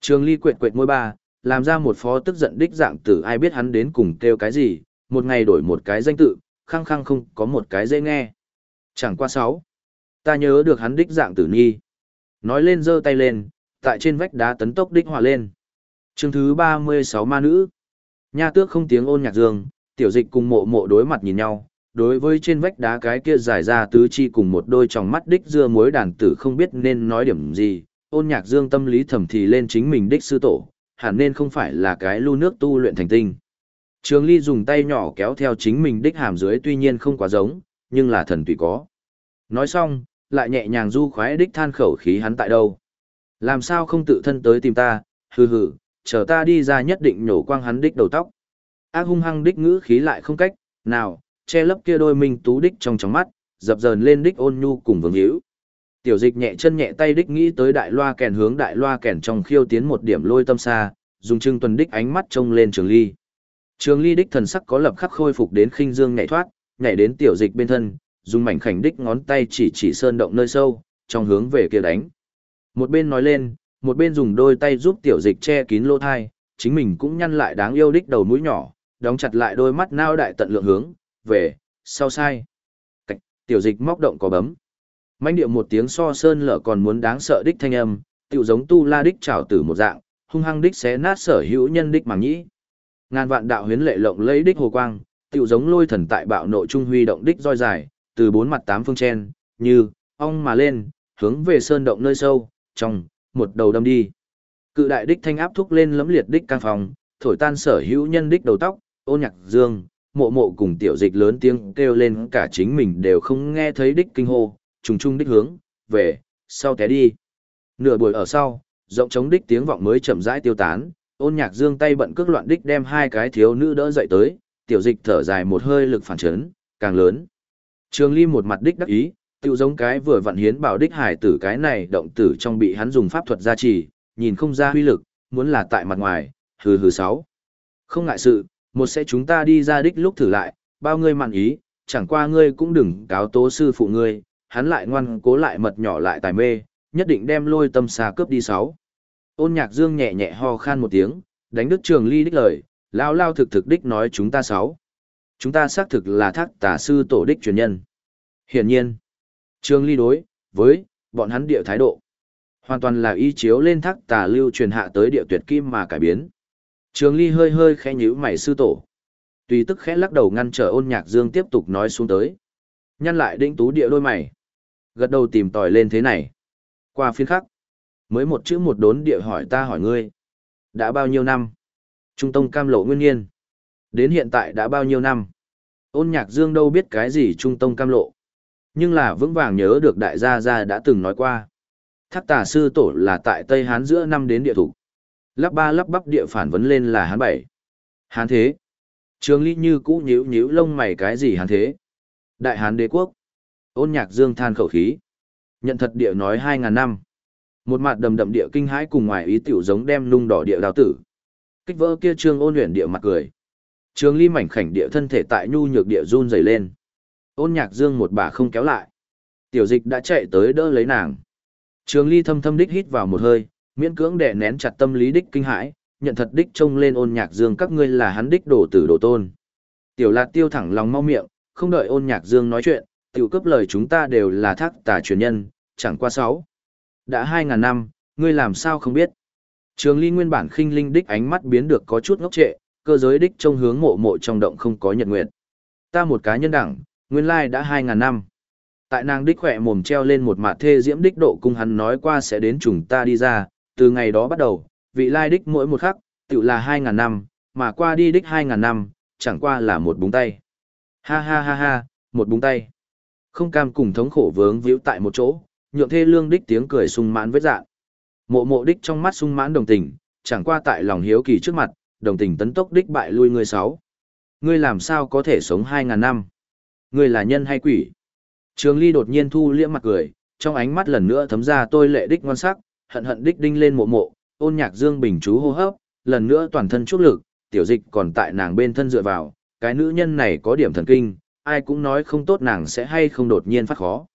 Trường Ly quệt quệt môi ba, làm ra một phó tức giận đích dạng tử ai biết hắn đến cùng kêu cái gì, một ngày đổi một cái danh tự, khăng khăng không có một cái dễ nghe. Chẳng qua sáu. Ta nhớ được hắn đích dạng tử nhi. Nói lên giơ tay lên, tại trên vách đá tấn tốc đích hòa lên. Chương thứ 36 ma nữ. Nha tước không tiếng ôn nhạc dương, tiểu dịch cùng mộ mộ đối mặt nhìn nhau. Đối với trên vách đá cái kia dài ra tứ chi cùng một đôi tròng mắt đích dưa muối đàn tử không biết nên nói điểm gì, ôn nhạc dương tâm lý thầm thì lên chính mình đích sư tổ, hẳn nên không phải là cái lưu nước tu luyện thành tinh. Trường Ly dùng tay nhỏ kéo theo chính mình đích hàm dưới tuy nhiên không quá giống, nhưng là thần tùy có. Nói xong, lại nhẹ nhàng du khoái đích than khẩu khí hắn tại đâu. Làm sao không tự thân tới tìm ta, hừ hừ, chờ ta đi ra nhất định nhổ quang hắn đích đầu tóc. Ác hung hăng đích ngữ khí lại không cách, nào, che lấp kia đôi minh tú đích trong trong mắt, dập dờn lên đích ôn nhu cùng vương hữu. Tiểu dịch nhẹ chân nhẹ tay đích nghĩ tới đại loa kèn hướng đại loa kèn trong khiêu tiến một điểm lôi tâm xa, dùng trưng tuần đích ánh mắt trông lên trường ly. Trường ly đích thần sắc có lập khắc khôi phục đến khinh dương nhảy thoát, nhảy đến tiểu dịch bên thân, dùng mảnh khảnh đích ngón tay chỉ chỉ sơn động nơi sâu, trong hướng về kia đánh. Một bên nói lên, một bên dùng đôi tay giúp tiểu dịch che kín lỗ thai, chính mình cũng nhăn lại đáng yêu đích đầu mũi nhỏ, đóng chặt lại đôi mắt nao đại tận lượng hướng, về, sau sai. Cạch, tiểu dịch móc động có bấm. Manh điệu một tiếng so sơn lở còn muốn đáng sợ đích thanh âm, tiểu giống tu la đích trảo tử một dạng, hung hăng đích xé nát sở hữu nhân đích màng nhĩ. Ngàn vạn đạo huyến lệ lộng lấy đích hồ quang, tiểu giống lôi thần tại bạo nội trung huy động đích roi dài, từ bốn mặt tám phương chen, như, ong mà lên, hướng về sơn động nơi sâu, trong, một đầu đâm đi. Cự đại đích thanh áp thúc lên lấm liệt đích căng phòng, thổi tan sở hữu nhân đích đầu tóc, ôn nhạc dương, mộ mộ cùng tiểu dịch lớn tiếng kêu lên cả chính mình đều không nghe thấy đích kinh hô, trùng trung đích hướng, về, sau té đi. Nửa buổi ở sau, rộng chống đích tiếng vọng mới chậm rãi tiêu tán, ôn nhạc dương tay bận cước loạn đích đem hai cái thiếu nữ đỡ dậy tới, tiểu dịch thở dài một hơi lực phản chấn, càng lớn. Trường Ly một mặt đích đắc ý, tiêu giống cái vừa vận hiến bảo đích hải tử cái này động tử trong bị hắn dùng pháp thuật gia trì, nhìn không ra huy lực, muốn là tại mặt ngoài, hừ hừ sáu. Không ngại sự, một sẽ chúng ta đi ra đích lúc thử lại, bao ngươi mặn ý, chẳng qua ngươi cũng đừng cáo tố sư phụ ngươi, hắn lại ngoan cố lại mật nhỏ lại tài mê, nhất định đem lôi tâm xa cướp đi sáu. Ôn nhạc dương nhẹ nhẹ ho khan một tiếng, đánh đức trường ly đích lời, lao lao thực thực đích nói chúng ta sáu chúng ta xác thực là thác tà sư tổ đích truyền nhân. Hiển nhiên, trường Ly đối với bọn hắn địa thái độ, hoàn toàn là y chiếu lên thác tà lưu truyền hạ tới địa tuyệt kim mà cải biến. Trường Ly hơi hơi khẽ nhíu mày sư tổ. Tùy tức khẽ lắc đầu ngăn trở ôn nhạc dương tiếp tục nói xuống tới. Nhăn lại đĩnh tú địa đôi mày. Gật đầu tìm tòi lên thế này. Qua phiên khắc. Mới một chữ một đốn địa hỏi ta hỏi ngươi. Đã bao nhiêu năm? Trung tông cam lộ nguyên nhiên. Đến hiện tại đã bao nhiêu năm? Ôn nhạc dương đâu biết cái gì trung tông cam lộ. Nhưng là vững vàng nhớ được đại gia gia đã từng nói qua. Thác tà sư tổ là tại Tây Hán giữa năm đến địa thủ. Lắp ba lắp bắp địa phản vấn lên là Hán bảy. Hán thế. Trường Ly như cũ nhíu nhíu lông mày cái gì Hán thế. Đại Hán đế quốc. Ôn nhạc dương than khẩu khí. Nhận thật địa nói hai ngàn năm. Một mặt đầm đậm địa kinh hãi cùng ngoài ý tiểu giống đem nung đỏ địa đào tử. Kích vỡ kia trương ôn luyện địa mặt cười. Trường ly mảnh khảnh địa thân thể tại nhu nhược địa run rẩy lên. Ôn nhạc dương một bà không kéo lại. Tiểu dịch đã chạy tới đỡ lấy nàng. Trường ly thâm thâm đích hít vào một hơi, miễn cưỡng đè nén chặt tâm lý đích kinh hãi, nhận thật đích trông lên ôn nhạc dương các ngươi là hắn đích đổ tử đổ tôn. Tiểu lạt tiêu thẳng lòng mau miệng, không đợi ôn nhạc dương nói chuyện, tiểu cấp lời chúng ta đều là thác tà truyền nhân, chẳng qua sáu. Đã hai ngàn năm, ngươi làm sao không biết. Trường ly nguyên bản khinh linh đích ánh mắt biến được có chút ngốc trệ, cơ giới đích trông hướng mộ mộ trong động không có nhật nguyệt. Ta một cá nhân đẳng, nguyên lai đã hai ngàn năm. Tại nàng đích khỏe mồm treo lên một mặt thê diễm đích độ cung hắn nói qua sẽ đến chúng ta đi ra, từ ngày đó bắt đầu, vị lai đích mỗi một khắc, tự là hai ngàn năm, mà qua đi đích hai ngàn năm, chẳng qua là một búng tay. Ha ha ha ha, một búng tay. Không cam cùng thống khổ vướng víu tại một chỗ, nhượng thê lương đích tiếng cười sung mãn vết dạng. Mộ mộ đích trong mắt sung mãn đồng tình, chẳng qua tại lòng hiếu kỳ trước mặt, đồng tình tấn tốc đích bại lui người sáu. Ngươi làm sao có thể sống hai ngàn năm? Ngươi là nhân hay quỷ? Trường Ly đột nhiên thu liễm mặt cười, trong ánh mắt lần nữa thấm ra tôi lệ đích ngoan sắc, hận hận đích đinh lên mộ mộ, ôn nhạc dương bình chú hô hấp, lần nữa toàn thân chút lực, tiểu dịch còn tại nàng bên thân dựa vào, cái nữ nhân này có điểm thần kinh, ai cũng nói không tốt nàng sẽ hay không đột nhiên phát khó.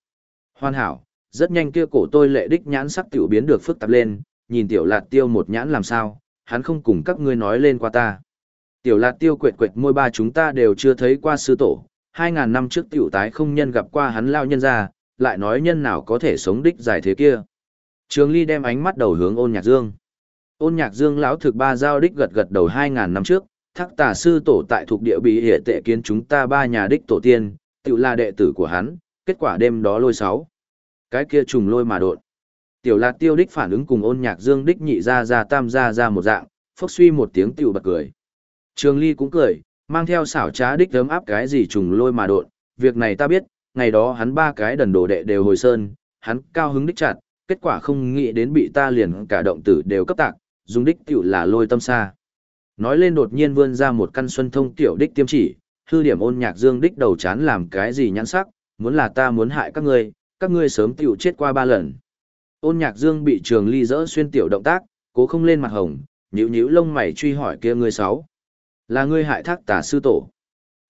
Hoàn hảo, rất nhanh kia cổ tôi lệ đích nhãn sắc tiểu biến được phức tạp lên, nhìn tiểu lạt tiêu một nhãn làm sao, hắn không cùng các ngươi nói lên qua ta. Tiểu lạt tiêu quệt quệt môi ba chúng ta đều chưa thấy qua sư tổ, hai ngàn năm trước tiểu tái không nhân gặp qua hắn lao nhân ra, lại nói nhân nào có thể sống đích dài thế kia. Trường Ly đem ánh mắt đầu hướng Ôn Nhạc Dương. Ôn Nhạc Dương lão thực ba giao đích gật gật đầu hai ngàn năm trước, Thác Tà sư tổ tại thuộc địa bị hệ tệ kiến chúng ta ba nhà đích tổ tiên, tiểu là đệ tử của hắn, kết quả đêm đó lôi sáu. Cái kia trùng lôi mà đột. Tiểu Lạc Tiêu đích phản ứng cùng Ôn Nhạc Dương đích nhị ra ra tam ra ra một dạng, phốc suy một tiếng tiểu bật cười. Trường Ly cũng cười, mang theo xảo trá đích ấm áp cái gì trùng lôi mà đột, việc này ta biết, ngày đó hắn ba cái đần đồ đệ đều hồi sơn, hắn cao hứng đích chặt, kết quả không nghĩ đến bị ta liền cả động tử đều cấp tạc, dùng đích tiểu là lôi tâm xa. Nói lên đột nhiên vươn ra một căn xuân thông tiểu đích tiêm chỉ, hư điểm ôn nhạc dương đích đầu chán làm cái gì nhãn sắc, muốn là ta muốn hại các ngươi, các ngươi sớm tiểu chết qua ba lần. Ôn nhạc dương bị trường ly dỡ xuyên tiểu động tác, cố không lên mặt hồng, nhíu nhíu lông mày truy hỏi kia ngươi sáu. Là ngươi hại thác tà sư tổ.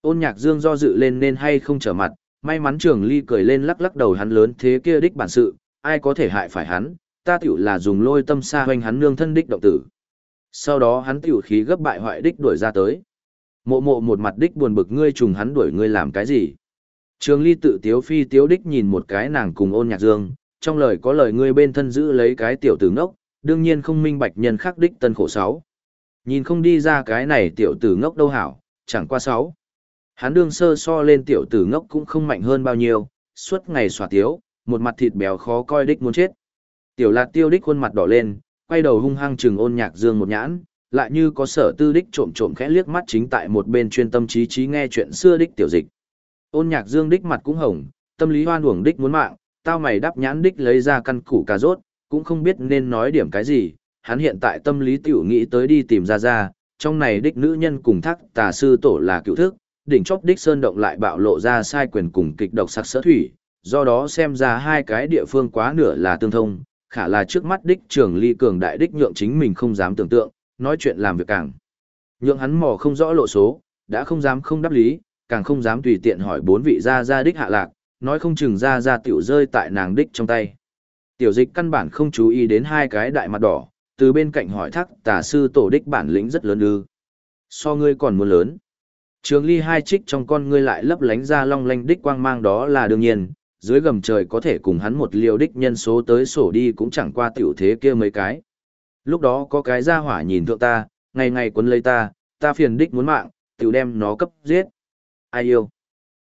Ôn nhạc dương do dự lên nên hay không trở mặt, may mắn trường ly cười lên lắc lắc đầu hắn lớn thế kia đích bản sự, ai có thể hại phải hắn, ta tiểu là dùng lôi tâm xa hoành hắn nương thân đích động tử. Sau đó hắn tiểu khí gấp bại hoại đích đuổi ra tới. Mộ mộ một mặt đích buồn bực ngươi trùng hắn đuổi ngươi làm cái gì. Trường ly tự tiếu phi tiếu đích nhìn một cái nàng cùng ôn nhạc dương, trong lời có lời ngươi bên thân giữ lấy cái tiểu tử ngốc, đương nhiên không minh bạch nhân khắc đích tân khổ sáu. Nhìn không đi ra cái này tiểu tử ngốc đâu hảo, chẳng qua sáu. Hắn đương sơ so lên tiểu tử ngốc cũng không mạnh hơn bao nhiêu, suốt ngày xòa tiếu, một mặt thịt béo khó coi đích muốn chết. Tiểu lạt tiêu đích khuôn mặt đỏ lên, quay đầu hung hăng trừng ôn nhạc dương một nhãn, lại như có sở tư đích trộm trộm khẽ liếc mắt chính tại một bên chuyên tâm trí trí nghe chuyện xưa đích tiểu dịch. Ôn nhạc dương đích mặt cũng hồng, tâm lý hoan uổng đích muốn mạng, tao mày đắp nhãn đích lấy ra căn củ cà rốt, cũng không biết nên nói điểm cái gì, hắn hiện tại tâm lý tiểu nghĩ tới đi tìm ra ra, trong này đích nữ nhân cùng thác tà sư tổ là cựu thức, đỉnh chóp đích sơn động lại bạo lộ ra sai quyền cùng kịch độc sắc sở thủy, do đó xem ra hai cái địa phương quá nửa là tương thông, khả là trước mắt đích trường ly cường đại đích nhượng chính mình không dám tưởng tượng, nói chuyện làm việc càng. Nhượng hắn mò không rõ lộ số, đã không dám không đáp lý, càng không dám tùy tiện hỏi bốn vị gia gia đích hạ lạc, nói không chừng gia gia tiểu rơi tại nàng đích trong tay. Tiểu dịch căn bản không chú ý đến hai cái đại mặt đỏ, từ bên cạnh hỏi thắc tà sư tổ đích bản lĩnh rất lớn ư. So ngươi còn muốn lớn. Trường ly hai trích trong con ngươi lại lấp lánh ra long lanh đích quang mang đó là đương nhiên, dưới gầm trời có thể cùng hắn một liều đích nhân số tới sổ đi cũng chẳng qua tiểu thế kia mấy cái. Lúc đó có cái ra hỏa nhìn thượng ta, ngày ngày quấn lấy ta, ta phiền đích muốn mạng, tiểu đem nó cấp giết. Ai yêu?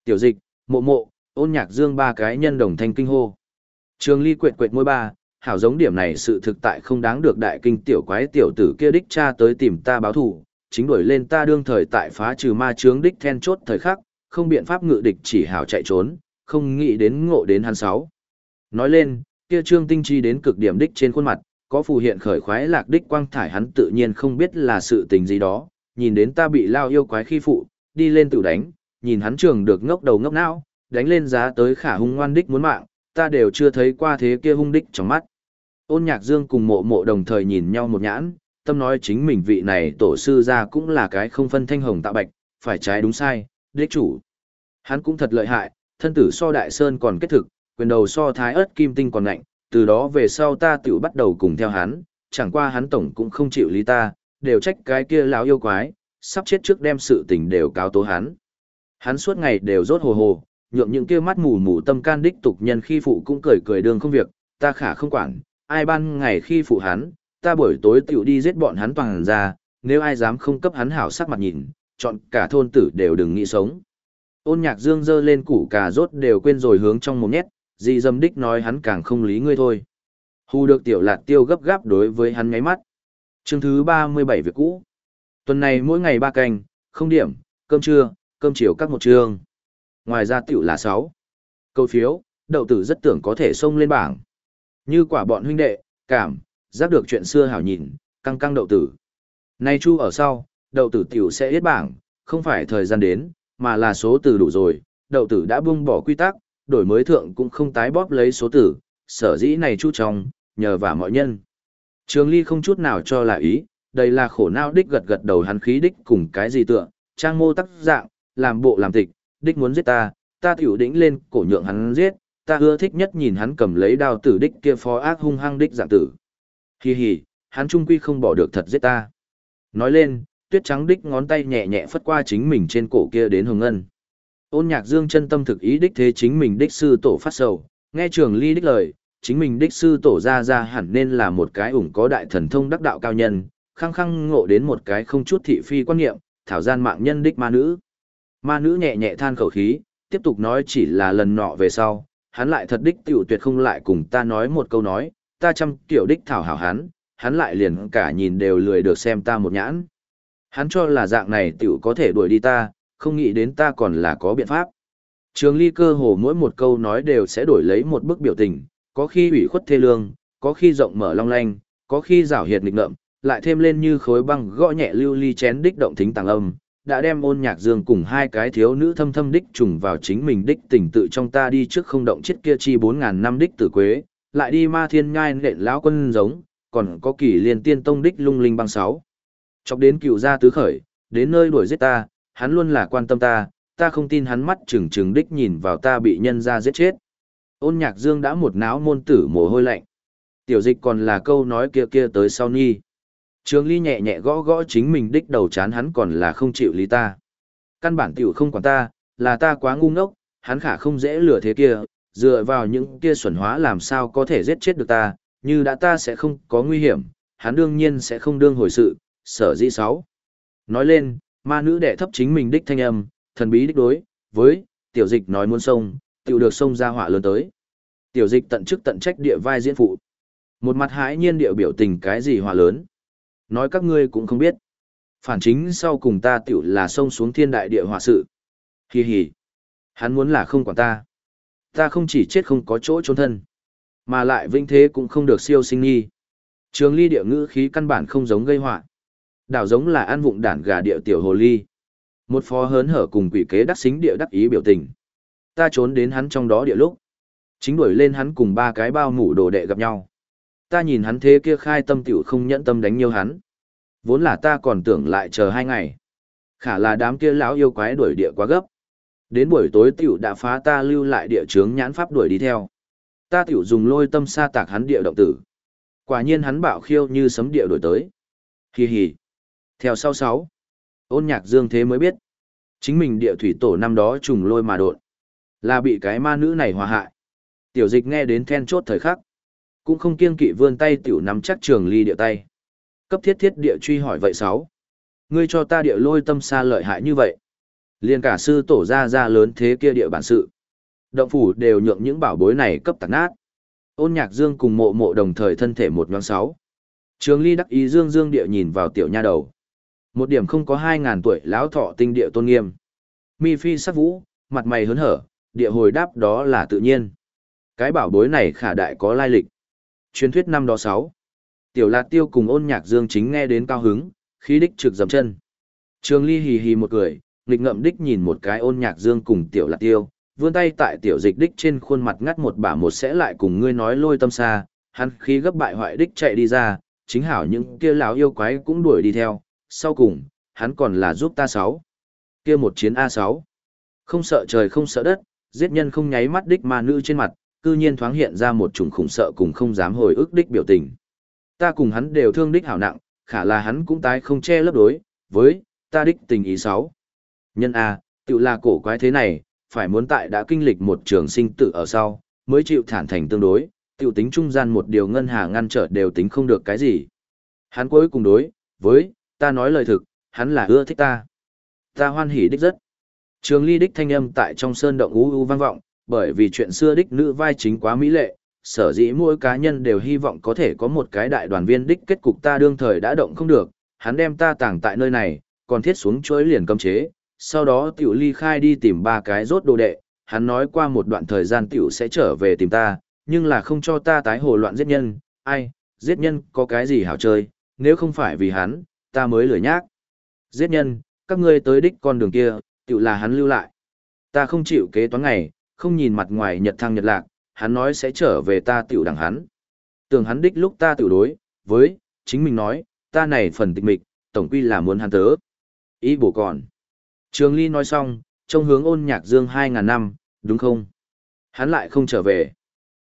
Tiểu dịch, mộ mộ, ôn nhạc dương ba cái nhân đồng thanh kinh hô. Trường ly quệt quệt môi ba, hảo giống điểm này sự thực tại không đáng được đại kinh tiểu quái tiểu tử kia đích cha tới tìm ta báo thù, chính đuổi lên ta đương thời tại phá trừ ma chướng đích then chốt thời khắc, không biện pháp ngự địch chỉ hảo chạy trốn, không nghĩ đến ngộ đến hắn sáu. Nói lên, kia trương tinh chi đến cực điểm đích trên khuôn mặt, có phù hiện khởi khoái lạc đích quang thải hắn tự nhiên không biết là sự tình gì đó, nhìn đến ta bị lao yêu quái khi phụ, đi lên tự đánh, nhìn hắn trường được ngốc đầu ngốc não, đánh lên giá tới khả hung ngoan đích muốn mạng, ta đều chưa thấy qua thế kia hung đích trong mắt. Ôn nhạc dương cùng mộ mộ đồng thời nhìn nhau một nhãn, tâm nói chính mình vị này tổ sư ra cũng là cái không phân thanh hồng tạo bạch, phải trái đúng sai, đích chủ. Hắn cũng thật lợi hại, thân tử so đại sơn còn kết thực, quyền đầu so thái ớt kim tinh còn ngạnh, từ đó về sau ta tiểu bắt đầu cùng theo hắn, chẳng qua hắn tổng cũng không chịu lý ta, đều trách cái kia lão yêu quái, sắp chết trước đem sự tình đều cáo tố hắn. Hắn suốt ngày đều rốt hồ hồ, nhượng những kia mắt mù mù tâm can đích tục nhân khi phụ cũng cười cười đường không việc, ta khả không quản, ai ban ngày khi phụ hắn, ta buổi tối tiểu đi giết bọn hắn toàn ra, nếu ai dám không cấp hắn hảo sắc mặt nhìn, chọn cả thôn tử đều đừng nghĩ sống. Ôn nhạc dương dơ lên củ cà rốt đều quên rồi hướng trong một nhét, dì dâm đích nói hắn càng không lý ngươi thôi. Hù được tiểu lạt tiêu gấp gáp đối với hắn ngáy mắt. Chương thứ 37 việc cũ. Tuần này mỗi ngày ba canh, không điểm, cơm trưa, cơm chiều các một trường Ngoài ra tiểu là 6. Câu phiếu, đậu tử rất tưởng có thể xông lên bảng. Như quả bọn huynh đệ, cảm, giác được chuyện xưa hảo nhìn, căng căng đậu tử. Nay chu ở sau, đậu tử tiểu sẽ yết bảng, không phải thời gian đến, mà là số từ đủ rồi, đậu tử đã buông bỏ quy tắc, đổi mới thượng cũng không tái bóp lấy số tử, sở dĩ này chu trong, nhờ vào mọi nhân. Trường Ly không chút nào cho là ý, đây là khổ não đích gật gật đầu hắn khí đích cùng cái gì tựa, trang mô tắc dạng, làm bộ làm tịch, đích muốn giết ta, ta tiểu đỉnh lên cổ nhượng hắn giết, ta ưa thích nhất nhìn hắn cầm lấy đao tử đích kia phó ác hung hăng đích dạng tử. Hi hi, hắn trung quy không bỏ được thật giết ta. Nói lên, tuyết trắng đích ngón tay nhẹ nhẹ phất qua chính mình trên cổ kia đến hồng ngân. Ôn nhạc dương chân tâm thực ý đích thế chính mình đích sư tổ phát sầu, nghe trường ly đích lời, chính mình đích sư tổ ra ra hẳn nên là một cái ủng có đại thần thông đắc đạo cao nhân, khăng khăng ngộ đến một cái không chút thị phi quan niệm, thảo gian mạng nhân đích ma nữ. Ma nữ nhẹ nhẹ than khẩu khí, tiếp tục nói chỉ là lần nọ về sau, hắn lại thật đích tiểu tuyệt không lại cùng ta nói một câu nói, ta chăm kiểu đích thảo hảo hắn, hắn lại liền cả nhìn đều lười được xem ta một nhãn. Hắn cho là dạng này tiểu có thể đuổi đi ta, không nghĩ đến ta còn là có biện pháp. Trường ly cơ hồ mỗi một câu nói đều sẽ đổi lấy một bức biểu tình, có khi ủy khuất thê lương, có khi rộng mở long lanh, có khi rảo hiệt nghịch ngợm, lại thêm lên như khối băng gõ nhẹ lưu ly chén đích động thính tàng âm, đã đem ôn nhạc dương cùng hai cái thiếu nữ thâm thâm đích trùng vào chính mình đích tình tự trong ta đi trước không động chết kia chi bốn ngàn năm đích tử quế, lại đi ma thiên ngai nện lão quân giống, còn có kỳ liên tiên tông đích lung linh băng sáu. Chọc đến cựu gia tứ khởi, đến nơi đuổi giết ta, hắn luôn là quan tâm ta, ta không tin hắn mắt trừng trừng đích nhìn vào ta bị nhân ra giết chết. Ôn nhạc dương đã một náo môn tử mồ hôi lạnh. Tiểu dịch còn là câu nói kia kia tới sau nhi. Trường ly nhẹ nhẹ gõ gõ chính mình đích đầu chán hắn còn là không chịu lý ta. Căn bản tiểu không quản ta, là ta quá ngu ngốc, hắn khả không dễ lừa thế kia, dựa vào những kia xuẩn hóa làm sao có thể giết chết được ta, như đã ta sẽ không có nguy hiểm, hắn đương nhiên sẽ không đương hồi sự, sở dĩ sáu. Nói lên, ma nữ đệ thấp chính mình đích thanh âm, thần bí đích đối, với, tiểu dịch nói muốn sông, tiểu được sông ra hỏa lớn tới. Tiểu dịch tận chức tận trách địa vai diễn phụ. Một mặt hãi nhiên địa biểu tình cái gì hỏa lớn. Nói các ngươi cũng không biết. Phản chính sau cùng ta tiểu là sông xuống thiên đại địa hỏa sự. Hi hi. Hắn muốn là không quản ta. Ta không chỉ chết không có chỗ trốn thân. Mà lại vinh thế cũng không được siêu sinh nghi. Trường ly địa ngữ khí căn bản không giống gây họa Đảo giống là ăn vụng đản gà địa tiểu hồ ly. Một phó hớn hở cùng quỷ kế đắc xính địa đắc ý biểu tình. Ta trốn đến hắn trong đó địa lúc. Chính đuổi lên hắn cùng ba cái bao mũ đồ đệ gặp nhau. Ta nhìn hắn thế kia khai tâm tiểu không nhẫn tâm đánh nhiều hắn. Vốn là ta còn tưởng lại chờ hai ngày. Khả là đám kia lão yêu quái đuổi địa quá gấp. Đến buổi tối tiểu đã phá ta lưu lại địa chướng nhãn pháp đuổi đi theo. Ta tiểu dùng lôi tâm sa tạc hắn địa động tử. Quả nhiên hắn bạo khiêu như sấm địa đổi tới. Hì hì. Theo sau sáu, ôn nhạc dương thế mới biết. Chính mình địa thủy tổ năm đó trùng lôi mà đột. Là bị cái ma nữ này hòa hại. Tiểu dịch nghe đến then chốt thời khắc. Cũng không kiêng kỵ vươn tay tiểu nắm chắc trường ly địa tay. Cấp thiết thiết địa truy hỏi vậy sáu. Ngươi cho ta địa lôi tâm xa lợi hại như vậy. liền cả sư tổ ra ra lớn thế kia địa bản sự. Động phủ đều nhượng những bảo bối này cấp tạc nát. Ôn nhạc dương cùng mộ mộ đồng thời thân thể một nhoáng sáu. Trường ly đắc ý dương dương địa nhìn vào tiểu nha đầu. Một điểm không có hai ngàn tuổi lão thọ tinh địa tôn nghiêm. Mi phi sắc vũ, mặt mày hớn hở, địa hồi đáp đó là tự nhiên. Cái bảo bối này khả đại có lai lịch. Truyền thuyết năm đó sáu. Tiểu lạt tiêu cùng ôn nhạc dương chính nghe đến cao hứng, khí đích trực dầm chân. Trường ly hì hì một cười, nghịch ngậm đích nhìn một cái ôn nhạc dương cùng tiểu lạt tiêu, vươn tay tại tiểu dịch đích trên khuôn mặt ngắt một bả một sẽ lại cùng ngươi nói lôi tâm xa, hắn khí gấp bại hoại đích chạy đi ra, chính hảo những kia lão yêu quái cũng đuổi đi theo, sau cùng, hắn còn là giúp ta sáu. Kia một chiến A6. Không sợ trời không sợ đất, giết nhân không nháy mắt đích ma nữ trên mặt, cư nhiên thoáng hiện ra một chủng khủng sợ cùng không dám hồi ức đích biểu tình. Ta cùng hắn đều thương đích hảo nặng, khả là hắn cũng tái không che lấp đối, với, ta đích tình ý sáu. Nhân A, tự là cổ quái thế này, phải muốn tại đã kinh lịch một trường sinh tử ở sau, mới chịu thản thành tương đối, tiểu tính trung gian một điều ngân hà ngăn trở đều tính không được cái gì. Hắn cuối cùng đối, với, ta nói lời thực, hắn là ưa thích ta. Ta hoan hỉ đích rất. Trường ly đích thanh âm tại trong sơn động u u vang vọng, bởi vì chuyện xưa đích nữ vai chính quá mỹ lệ, sở dĩ mỗi cá nhân đều hy vọng có thể có một cái đại đoàn viên đích kết cục ta đương thời đã động không được, hắn đem ta tàng tại nơi này, còn thiết xuống chuỗi liền cấm chế, sau đó tiểu ly khai đi tìm ba cái rốt đồ đệ, hắn nói qua một đoạn thời gian tiểu sẽ trở về tìm ta, nhưng là không cho ta tái hồ loạn giết nhân, ai, giết nhân có cái gì hảo chơi, nếu không phải vì hắn, ta mới lười nhác. Giết nhân, các ngươi tới đích con đường kia, tự là hắn lưu lại. Ta không chịu kế toán ngày, không nhìn mặt ngoài nhật thăng nhật lạc, hắn nói sẽ trở về ta tiểu đằng hắn. Tưởng hắn đích lúc ta tiểu đối, với, chính mình nói, ta này phần tịch mịch, tổng quy là muốn hắn tớ. Ý bổ còn. Trường Ly nói xong, trông hướng ôn nhạc dương 2.000 năm, đúng không? Hắn lại không trở về.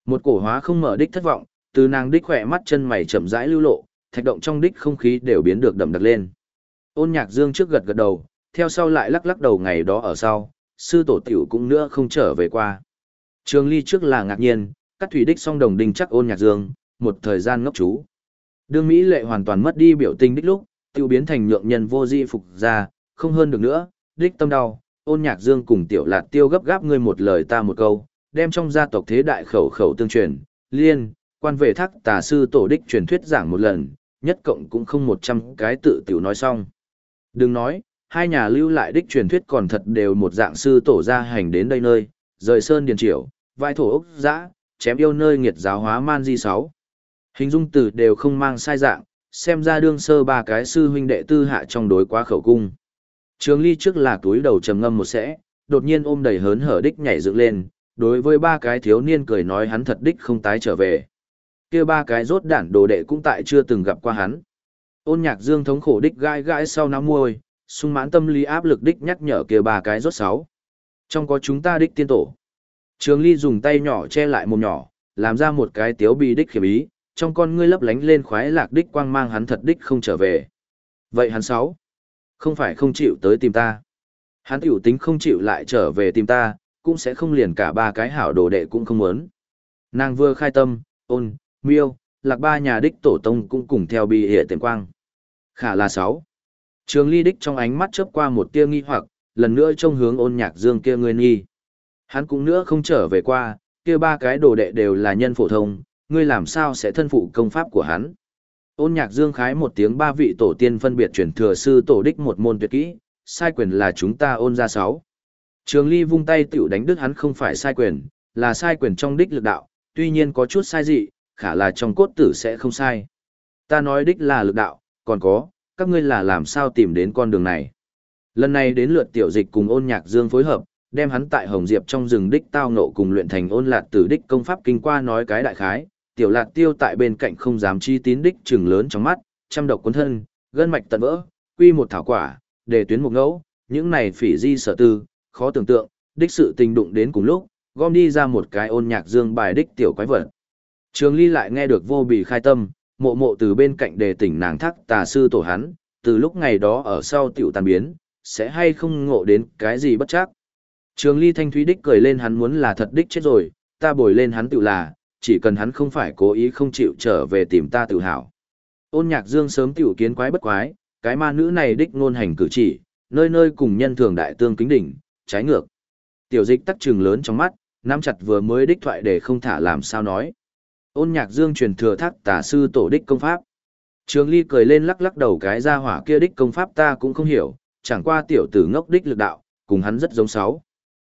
Một cổ hóa không mở đích thất vọng, từ nàng đích khỏe mắt chân mày chậm rãi lưu lộ, thạch động trong đích không khí đều biến được đậm đặc lên. Ôn nhạc dương trước gật gật đầu, theo sau lại lắc lắc đầu ngày đó ở sau, sư tổ tiểu cũng nữa không trở về qua. Trường ly trước là ngạc nhiên, cắt thủy đích song đồng đình chắc ôn nhạc dương, một thời gian ngốc chú. Đương Mỹ lệ hoàn toàn mất đi biểu tình đích lúc, tiêu biến thành nhượng nhân vô di phục ra, không hơn được nữa, đích tâm đau, ôn nhạc dương cùng tiểu lạt tiêu gấp gáp ngươi một lời ta một câu, đem trong gia tộc thế đại khẩu khẩu tương truyền, liên, quan về thác tà sư tổ đích truyền thuyết giảng một lần, nhất cộng cũng không một trăm cái tự tiểu nói xong. Đừng nói, hai nhà lưu lại đích truyền thuyết còn thật đều một dạng sư tổ ra hành đến đây nơi, rời sơn điền triều, vai thổ ốc dã, chém yêu nơi nghiệt giáo hóa man di sáu. Hình dung từ đều không mang sai dạng, xem ra đương sơ ba cái sư huynh đệ tư hạ trong đối quá khẩu cung. Trường ly trước là túi đầu trầm ngâm một sẽ, đột nhiên ôm đầy hớn hở đích nhảy dựng lên, đối với ba cái thiếu niên cười nói hắn thật đích không tái trở về kia ba cái rốt đản đồ đệ cũng tại chưa từng gặp qua hắn. Ôn nhạc dương thống khổ đích gãi gãi sau nắm môi, sung mãn tâm lý áp lực đích nhắc nhở kia ba cái rốt sáu. Trong có chúng ta đích tiên tổ. Trường ly dùng tay nhỏ che lại mồm nhỏ, làm ra một cái tiếu bi đích khiểm ý, trong con ngươi lấp lánh lên khoái lạc đích quang mang hắn thật đích không trở về. Vậy hắn sáu, không phải không chịu tới tìm ta. Hắn tiểu tính không chịu lại trở về tìm ta, cũng sẽ không liền cả ba cái hảo đồ đệ cũng không muốn. Nàng vừa khai tâm, ôn, miêu, lạc ba nhà đích tổ tông cũng cùng theo bị hệ tiền quang. Khả là sáu. Trường ly đích trong ánh mắt chớp qua một tia nghi hoặc, lần nữa trông hướng ôn nhạc dương kia ngươi nghi. Hắn cũng nữa không trở về qua, kia ba cái đồ đệ đều là nhân phổ thông, ngươi làm sao sẽ thân phụ công pháp của hắn. Ôn nhạc dương khái một tiếng ba vị tổ tiên phân biệt chuyển thừa sư tổ đích một môn tuyệt kỹ, sai quyền là chúng ta ôn ra sáu. Trường ly vung tay tiểu đánh đứt hắn không phải sai quyền, là sai quyền trong đích lực đạo, tuy nhiên có chút sai dị, khả là trong cốt tử sẽ không sai. Ta nói đích là lực đạo, còn có, các ngươi là làm sao tìm đến con đường này. Lần này đến lượt tiểu dịch cùng ôn nhạc dương phối hợp, đem hắn tại Hồng Diệp trong rừng đích tao nộ cùng luyện thành ôn lạt tử đích công pháp kinh qua nói cái đại khái, tiểu lạc tiêu tại bên cạnh không dám chi tín đích trừng lớn trong mắt, trăm độc cuốn thân, gân mạch tận vỡ, quy một thảo quả, để tuyến một ngẫu, những này phỉ di sở tư, khó tưởng tượng, đích sự tình đụng đến cùng lúc, gom đi ra một cái ôn nhạc dương bài đích tiểu quái vật. Trường Ly lại nghe được vô bì khai tâm, mộ mộ từ bên cạnh đề tỉnh nàng thắc tà sư tổ hắn, từ lúc ngày đó ở sau tiểu tàn biến, sẽ hay không ngộ đến cái gì bất chắc. Trường Ly thanh thúy đích cười lên hắn muốn là thật đích chết rồi, ta bồi lên hắn tiểu là, chỉ cần hắn không phải cố ý không chịu trở về tìm ta tự hào. Ôn nhạc dương sớm tiểu kiến quái bất quái, cái ma nữ này đích ngôn hành cử chỉ, nơi nơi cùng nhân thường đại tương kính đỉnh, trái ngược. Tiểu dịch tắc trừng lớn trong mắt, nắm chặt vừa mới đích thoại để không thả làm sao nói. Ôn nhạc dương truyền thừa thác tả sư tổ đích công pháp. Trường ly cười lên lắc lắc đầu cái ra hỏa kia đích công pháp ta cũng không hiểu, chẳng qua tiểu tử ngốc đích lực đạo, cùng hắn rất giống sáu.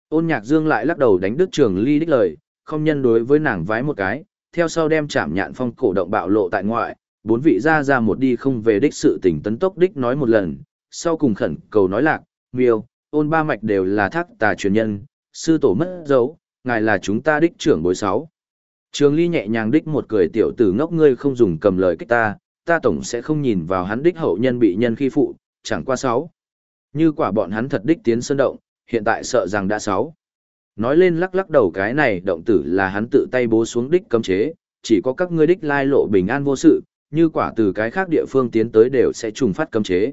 Ôn nhạc dương lại lắc đầu đánh đứt trường ly đích lời, không nhân đối với nàng vái một cái, theo sau đem chạm nhạn phong cổ động bạo lộ tại ngoại, bốn vị ra ra một đi không về đích sự tỉnh tấn tốc đích nói một lần, sau cùng khẩn cầu nói lạc, miêu, ôn ba mạch đều là thác tà truyền nhân, sư tổ mất dấu, ngài là chúng ta đích trưởng bối sáu. Trường ly nhẹ nhàng đích một cười tiểu tử ngốc ngươi không dùng cầm lời kích ta, ta tổng sẽ không nhìn vào hắn đích hậu nhân bị nhân khi phụ, chẳng qua sáu. Như quả bọn hắn thật đích tiến sơn động, hiện tại sợ rằng đã sáu. Nói lên lắc lắc đầu cái này động tử là hắn tự tay bố xuống đích cấm chế, chỉ có các ngươi đích lai lộ bình an vô sự, như quả từ cái khác địa phương tiến tới đều sẽ trùng phát cấm chế.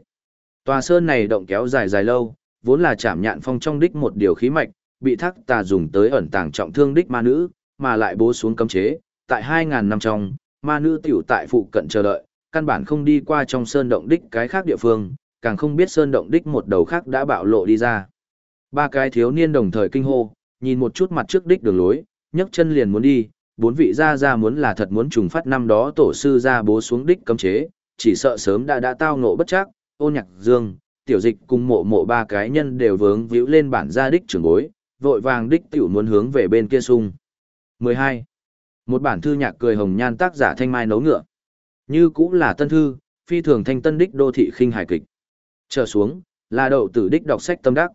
Tòa sơn này động kéo dài dài lâu, vốn là chạm nhạn phong trong đích một điều khí mạch, bị thác tà dùng tới ẩn tàng trọng thương đích ma nữ, mà lại bố xuống cấm chế, tại 2.000 năm trong, ma nữ tiểu tại phụ cận chờ đợi, căn bản không đi qua trong sơn động đích cái khác địa phương, càng không biết sơn động đích một đầu khác đã bạo lộ đi ra. Ba cái thiếu niên đồng thời kinh hô, nhìn một chút mặt trước đích đường lối, nhấc chân liền muốn đi, bốn vị gia gia muốn là thật muốn trùng phát năm đó tổ sư gia bố xuống đích cấm chế, chỉ sợ sớm đã đã tao ngộ bất chắc, ôn nhạc dương, tiểu dịch cùng mộ mộ ba cái nhân đều vướng víu lên bản gia đích trưởng bối, vội vàng đích tiểu muốn hướng về bên kia sung. 12. Một bản thư nhạc cười hồng nhan tác giả thanh mai nấu ngựa. Như cũng là tân thư, phi thường thanh tân đích đô thị khinh hài kịch. Trở xuống, là đậu tử đích đọc sách tâm đắc.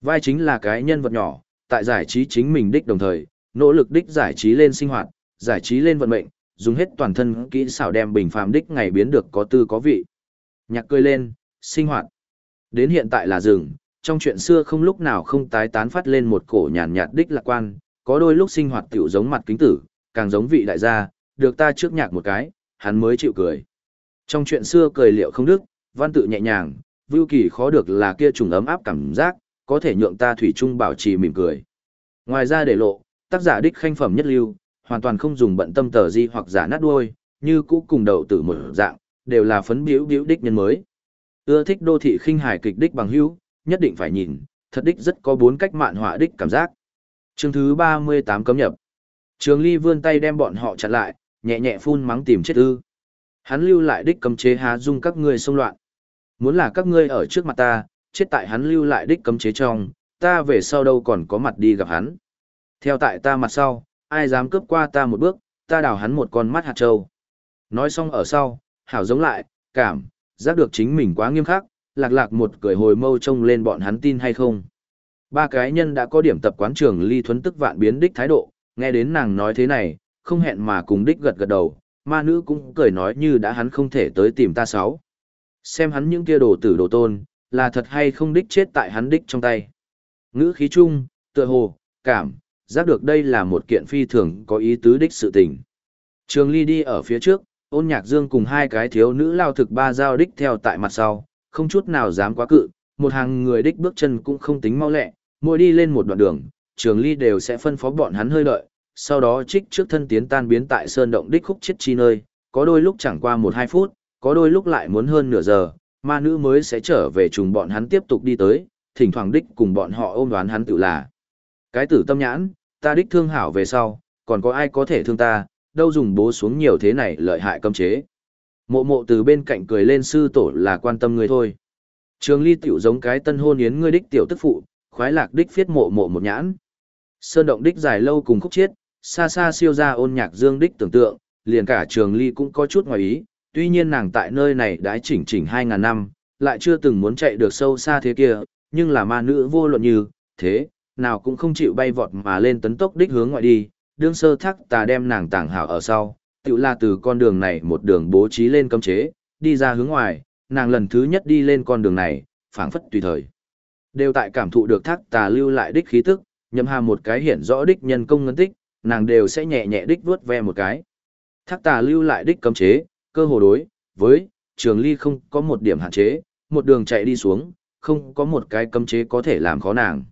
Vai chính là cái nhân vật nhỏ, tại giải trí chính mình đích đồng thời, nỗ lực đích giải trí lên sinh hoạt, giải trí lên vận mệnh, dùng hết toàn thân kỹ xảo đem bình phàm đích ngày biến được có tư có vị. Nhạc cười lên, sinh hoạt. Đến hiện tại là rừng, trong chuyện xưa không lúc nào không tái tán phát lên một cổ nhàn nhạt đích lạc quan, có đôi lúc sinh hoạt tiểu giống mặt kính tử, càng giống vị đại gia, được ta trước nhạc một cái, hắn mới chịu cười. Trong chuyện xưa cười liệu không đức, văn tự nhẹ nhàng, vưu kỳ khó được là kia trùng ấm áp cảm giác, có thể nhượng ta thủy chung bảo trì mỉm cười. Ngoài ra để lộ, tác giả đích khanh phẩm nhất lưu, hoàn toàn không dùng bận tâm tờ di hoặc giả nát đuôi, như cũ cùng đầu tử một dạng, đều là phấn biểu biểu đích nhân mới. Ưa thích đô thị khinh hài kịch đích bằng hữu, nhất định phải nhìn, thật đích rất có bốn cách mạn họa đích cảm giác. Chương thứ 38 cấm nhập. Trường Ly vươn tay đem bọn họ chặn lại, nhẹ nhẹ phun mắng tìm chết ư. Hắn lưu lại đích cấm chế há dung các ngươi xông loạn. Muốn là các ngươi ở trước mặt ta, chết tại hắn lưu lại đích cấm chế trong, ta về sau đâu còn có mặt đi gặp hắn. Theo tại ta mặt sau, ai dám cướp qua ta một bước, ta đào hắn một con mắt hạt trâu. Nói xong ở sau, hảo giống lại, cảm, giác được chính mình quá nghiêm khắc, lạc lạc một cười hồi mâu trông lên bọn hắn tin hay không. Ba cái nhân đã có điểm tập quán trường ly thuấn tức vạn biến đích thái độ, nghe đến nàng nói thế này, không hẹn mà cùng đích gật gật đầu, ma nữ cũng cười nói như đã hắn không thể tới tìm ta sáu. Xem hắn những kia đồ tử đồ tôn, là thật hay không đích chết tại hắn đích trong tay. Ngữ khí chung, tựa hồ, cảm, giác được đây là một kiện phi thường có ý tứ đích sự tình. Trường Ly đi ở phía trước, ôn nhạc dương cùng hai cái thiếu nữ lao thực ba giao đích theo tại mặt sau, không chút nào dám quá cự, một hàng người đích bước chân cũng không tính mau lẹ, mỗi đi lên một đoạn đường, trường ly đều sẽ phân phó bọn hắn hơi đợi, sau đó trích trước thân tiến tan biến tại sơn động đích khúc chết chi nơi, có đôi lúc chẳng qua một hai phút, có đôi lúc lại muốn hơn nửa giờ, ma nữ mới sẽ trở về trùng bọn hắn tiếp tục đi tới, thỉnh thoảng đích cùng bọn họ ôm đoán hắn tự là. Cái tử tâm nhãn, ta đích thương hảo về sau, còn có ai có thể thương ta, đâu dùng bố xuống nhiều thế này lợi hại cấm chế. Mộ mộ từ bên cạnh cười lên sư tổ là quan tâm người thôi. Trường ly tiểu giống cái tân hôn yến ngươi đích tiểu tức phụ, khoái lạc đích phiết mộ mộ một nhãn. Sơn động đích dài lâu cùng khúc chiết, xa xa siêu ra ôn nhạc dương đích tưởng tượng, liền cả trường ly cũng có chút ngoài ý, tuy nhiên nàng tại nơi này đã chỉnh chỉnh 2.000 năm, lại chưa từng muốn chạy được sâu xa thế kia, nhưng là ma nữ vô luận như, thế, nào cũng không chịu bay vọt mà lên tấn tốc đích hướng ngoại đi, đương sơ thắc tà đem nàng tảng hảo ở sau, tự là từ con đường này một đường bố trí lên cấm chế, đi ra hướng ngoài, nàng lần thứ nhất đi lên con đường này, phảng phất tùy thời. Đều tại cảm thụ được thác tà lưu lại đích khí tức, nhậm hà một cái hiển rõ đích nhân công ngân tích, nàng đều sẽ nhẹ nhẹ đích vuốt ve một cái. Thác tà lưu lại đích cấm chế, cơ hồ đối, với, trường ly không có một điểm hạn chế, một đường chạy đi xuống, không có một cái cấm chế có thể làm khó nàng.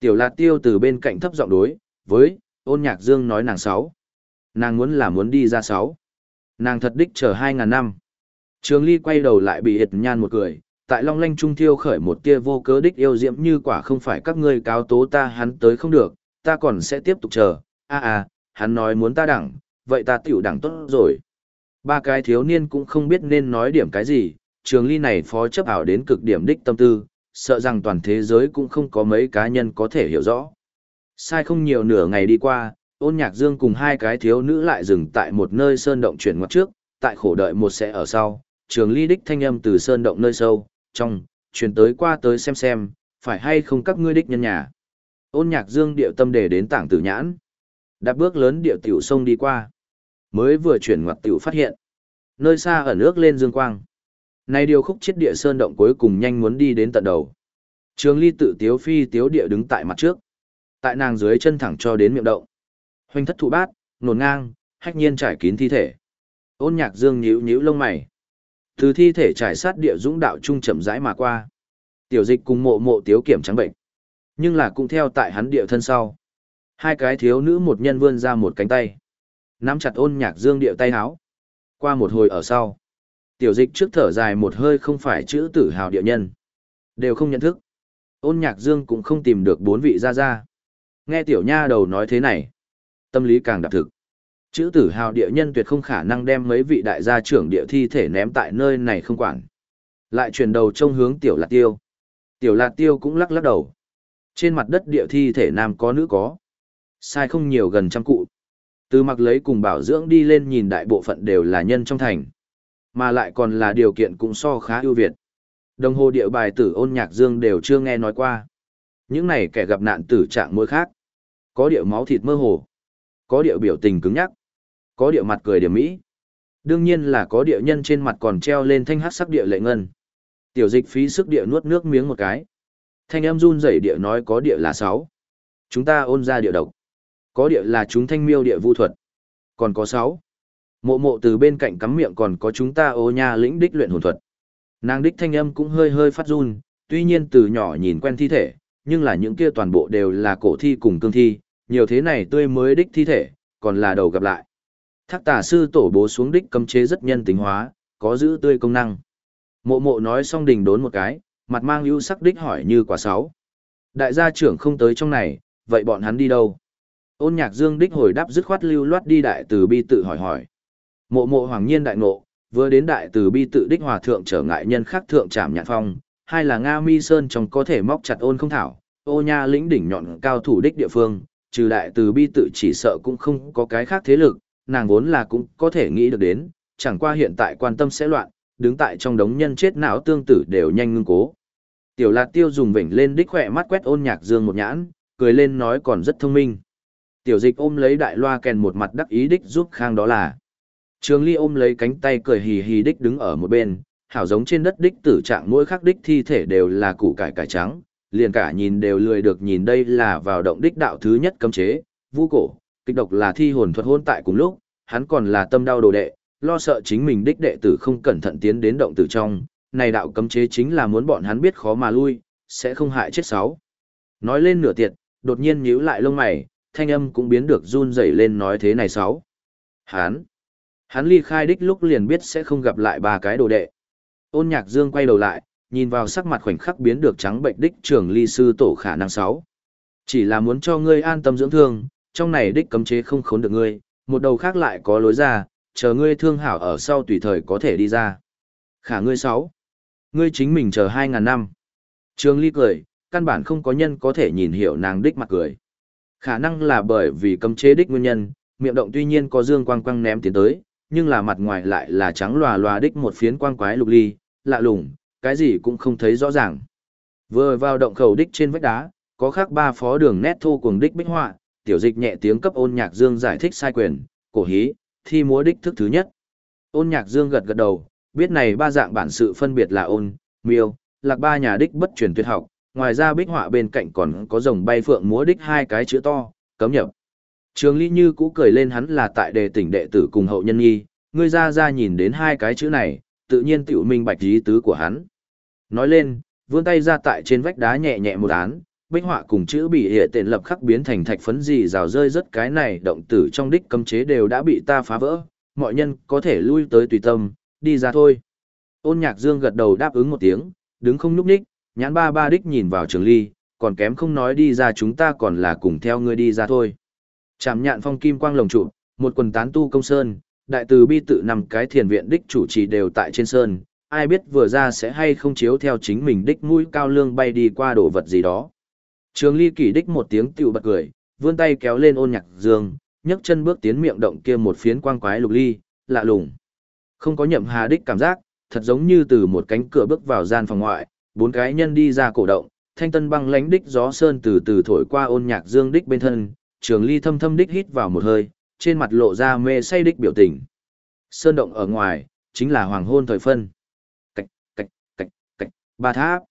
Tiểu lạt tiêu từ bên cạnh thấp giọng đối, với, ôn nhạc dương nói nàng sáu. Nàng muốn là muốn đi ra sáu. Nàng thật đích chờ hai ngàn năm. Trường ly quay đầu lại bị hiệt nhan một cười, tại long lanh trung thiêu khởi một tia vô cớ đích yêu diễm như quả không phải các ngươi cáo tố ta hắn tới không được, ta còn sẽ tiếp tục chờ. A a, hắn nói muốn ta đẳng, vậy ta tiểu đẳng tốt rồi. Ba cái thiếu niên cũng không biết nên nói điểm cái gì, trường ly này phó chấp ảo đến cực điểm đích tâm tư, sợ rằng toàn thế giới cũng không có mấy cá nhân có thể hiểu rõ. Sai không nhiều nửa ngày đi qua, ôn nhạc dương cùng hai cái thiếu nữ lại dừng tại một nơi sơn động chuyển ngoặt trước, tại khổ đợi một sẽ ở sau, trường ly đích thanh âm từ sơn động nơi sâu, trong, chuyển tới qua tới xem xem, phải hay không các ngươi đích nhân nhà. Ôn nhạc dương điệu tâm đề đến tảng tử nhãn. Đạp bước lớn điệu tiểu sông đi qua. Mới vừa chuyển ngoặt tiểu phát hiện. Nơi xa ở nước lên dương quang. Này điều khúc chết địa sơn động cuối cùng nhanh muốn đi đến tận đầu. Trường ly tự tiếu phi tiếu địa đứng tại mặt trước. Tại nàng dưới chân thẳng cho đến miệng động. Hoành thất thụ bát, nổn ngang, hách nhiên trải kín thi thể. Ôn nhạc dương nhíu nhíu lông mày. Từ thi thể trải sát địa dũng đạo trung chậm rãi mà qua. Tiểu dịch cùng mộ mộ tiếu kiểm trắng bệnh. Nhưng là cũng theo tại hắn địa thân sau. Hai cái thiếu nữ một nhân vươn ra một cánh tay. Nắm chặt ôn nhạc dương địa tay háo. Qua một hồi ở sau. Tiểu dịch trước thở dài một hơi không phải chữ tử hào địa nhân. Đều không nhận thức. Ôn nhạc dương cũng không tìm được bốn vị ra ra. Nghe tiểu nha đầu nói thế này. Tâm lý càng đặc thực. Chữ tử hào địa nhân tuyệt không khả năng đem mấy vị đại gia trưởng địa thi thể ném tại nơi này không quản. Lại chuyển đầu trông hướng tiểu lạt tiêu. Tiểu lạt tiêu cũng lắc lắc đầu. Trên mặt đất địa thi thể nam có nữ có. Sai không nhiều gần trăm cụ. Từ mặc lấy cùng bảo dưỡng đi lên nhìn đại bộ phận đều là nhân trong thành. Mà lại còn là điều kiện cũng so khá ưu việt. Đồng hồ địa bài tử ôn nhạc dương đều chưa nghe nói qua. Những này kẻ gặp nạn tử trạng mỗi khác. Có điệu máu thịt mơ hồ. Có điệu biểu tình cứng nhắc. Có địa mặt cười điểm mỹ. Đương nhiên là có địa nhân trên mặt còn treo lên thanh hát sắc địa lệ ngân. Tiểu dịch phí sức địa nuốt nước miếng một cái. Thanh em run rẩy địa nói có địa là sáu. Chúng ta ôn ra địa độc. Có địa là chúng thanh miêu địa vu thuật. Còn có sáu. Mộ mộ từ bên cạnh cắm miệng còn có chúng ta ô nha lĩnh đích luyện hồn thuật. Nàng đích thanh âm cũng hơi hơi phát run, tuy nhiên từ nhỏ nhìn quen thi thể, nhưng là những kia toàn bộ đều là cổ thi cùng cương thi, nhiều thế này tươi mới đích thi thể, còn là đầu gặp lại. Thác tà sư tổ bố xuống đích cấm chế rất nhân tính hóa, có giữ tươi công năng. Mộ mộ nói xong đình đốn một cái, mặt mang ưu sắc đích hỏi như quả sáu. Đại gia trưởng không tới trong này, vậy bọn hắn đi đâu? Ôn nhạc dương đích hồi đáp dứt khoát lưu loát đi đại từ bi tự hỏi hỏi. Mộ mộ hoàng nhiên đại ngộ, vừa đến đại từ bi tự đích hòa thượng trở ngại nhân khác thượng trảm nhạn phong, hai là Nga Mi Sơn trong có thể móc chặt ôn không thảo, ô nha lĩnh đỉnh nhọn cao thủ đích địa phương, trừ đại từ bi tự chỉ sợ cũng không có cái khác thế lực, nàng vốn là cũng có thể nghĩ được đến, chẳng qua hiện tại quan tâm sẽ loạn, đứng tại trong đống nhân chết não tương tử đều nhanh ngưng cố. Tiểu Lạt Tiêu dùng vểnh lên đích khỏe mắt quét ôn nhạc dương một nhãn, cười lên nói còn rất thông minh. Tiểu dịch ôm lấy đại loa kèn một mặt đắc ý đích giúp khang đó là. Trường Ly ôm lấy cánh tay cười hì hì đích đứng ở một bên, hảo giống trên đất đích tử trạng mỗi khắc đích thi thể đều là củ cải cải trắng, liền cả nhìn đều lười được nhìn đây là vào động đích đạo thứ nhất cấm chế, vu cổ, kịch độc là thi hồn thuật hôn tại cùng lúc, hắn còn là tâm đau đồ đệ, lo sợ chính mình đích đệ tử không cẩn thận tiến đến động tử trong, này đạo cấm chế chính là muốn bọn hắn biết khó mà lui, sẽ không hại chết sáu. Nói lên nửa tiệt, đột nhiên nhíu lại lông mày, thanh âm cũng biến được run rẩy lên nói thế này sáu. Hắn, hắn ly khai đích lúc liền biết sẽ không gặp lại ba cái đồ đệ. Ôn nhạc dương quay đầu lại, nhìn vào sắc mặt khoảnh khắc biến được trắng bệnh đích trưởng ly sư tổ khả năng sáu. Chỉ là muốn cho ngươi an tâm dưỡng thương, trong này đích cấm chế không khốn được ngươi, một đầu khác lại có lối ra, chờ ngươi thương hảo ở sau tùy thời có thể đi ra. Khả ngươi sáu. Ngươi chính mình chờ hai ngàn năm. Trường ly cười, căn bản không có nhân có thể nhìn hiểu nàng đích mặt cười. Khả năng là bởi vì cấm chế đích nguyên nhân, miệng động tuy nhiên có dương quang quang ném tiến tới, nhưng là mặt ngoài lại là trắng lòa lòa đích một phiến quang quái lục ly, lạ lùng, cái gì cũng không thấy rõ ràng. Vừa vào động khẩu đích trên vách đá, có khắc ba phó đường nét thô cuồng đích bích họa, tiểu dịch nhẹ tiếng cấp ôn nhạc dương giải thích sai quyền, cổ hí, thi múa đích thức thứ nhất. Ôn nhạc dương gật gật đầu, biết này ba dạng bản sự phân biệt là ôn, miêu, lạc ba nhà đích bất truyền tuyệt học, ngoài ra bích họa bên cạnh còn có rồng bay phượng múa đích hai cái chữ to, cấm nhập. Trường Lý Như cũ cười lên hắn là tại đề tỉnh đệ tử cùng hậu nhân nghi, ngươi ra ra nhìn đến hai cái chữ này, tự nhiên tiểu minh bạch ý tứ của hắn. Nói lên, vươn tay ra tại trên vách đá nhẹ nhẹ một án, bích họa cùng chữ bị hệ tên lập khắc biến thành thạch phấn gì rào rơi rất cái này động tử trong đích cấm chế đều đã bị ta phá vỡ, mọi nhân có thể lui tới tùy tâm, đi ra thôi. Ôn nhạc dương gật đầu đáp ứng một tiếng, đứng không nhúc nhích, nhãn ba ba đích nhìn vào trường ly, còn kém không nói đi ra chúng ta còn là cùng theo ngươi đi ra thôi. Chạm nhạn phong kim quang lồng trụ, một quần tán tu công sơn, đại từ bi tự nằm cái thiền viện đích chủ trì đều tại trên sơn, ai biết vừa ra sẽ hay không chiếu theo chính mình đích mũi cao lương bay đi qua đồ vật gì đó. Trường ly kỳ đích một tiếng tiểu bật cười, vươn tay kéo lên ôn nhạc dương, nhấc chân bước tiến miệng động kia một phiến quang quái lục ly, lạ lùng. Không có nhậm hà đích cảm giác, thật giống như từ một cánh cửa bước vào gian phòng ngoại, bốn cái nhân đi ra cổ động, thanh tân băng lánh đích gió sơn từ từ thổi qua ôn nhạc dương đích bên thân, trường ly thâm thâm đích hít vào một hơi, trên mặt lộ ra mê say đích biểu tình. Sơn động ở ngoài, chính là hoàng hôn thời phân. Cạch, cạch, cạch, cạch, ba tháp.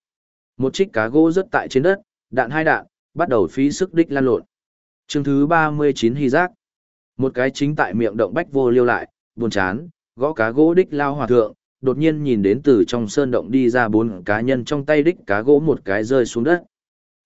Một chiếc cá gỗ rớt tại trên đất, đạn hai đạn, bắt đầu phí sức đích lan lộn. Chương thứ 39 hy giác. Một cái chính tại miệng động bách vô liêu lại, buồn chán, gõ cá gỗ đích lao hòa thượng, đột nhiên nhìn đến từ trong sơn động đi ra bốn cá nhân trong tay đích cá gỗ một cái rơi xuống đất.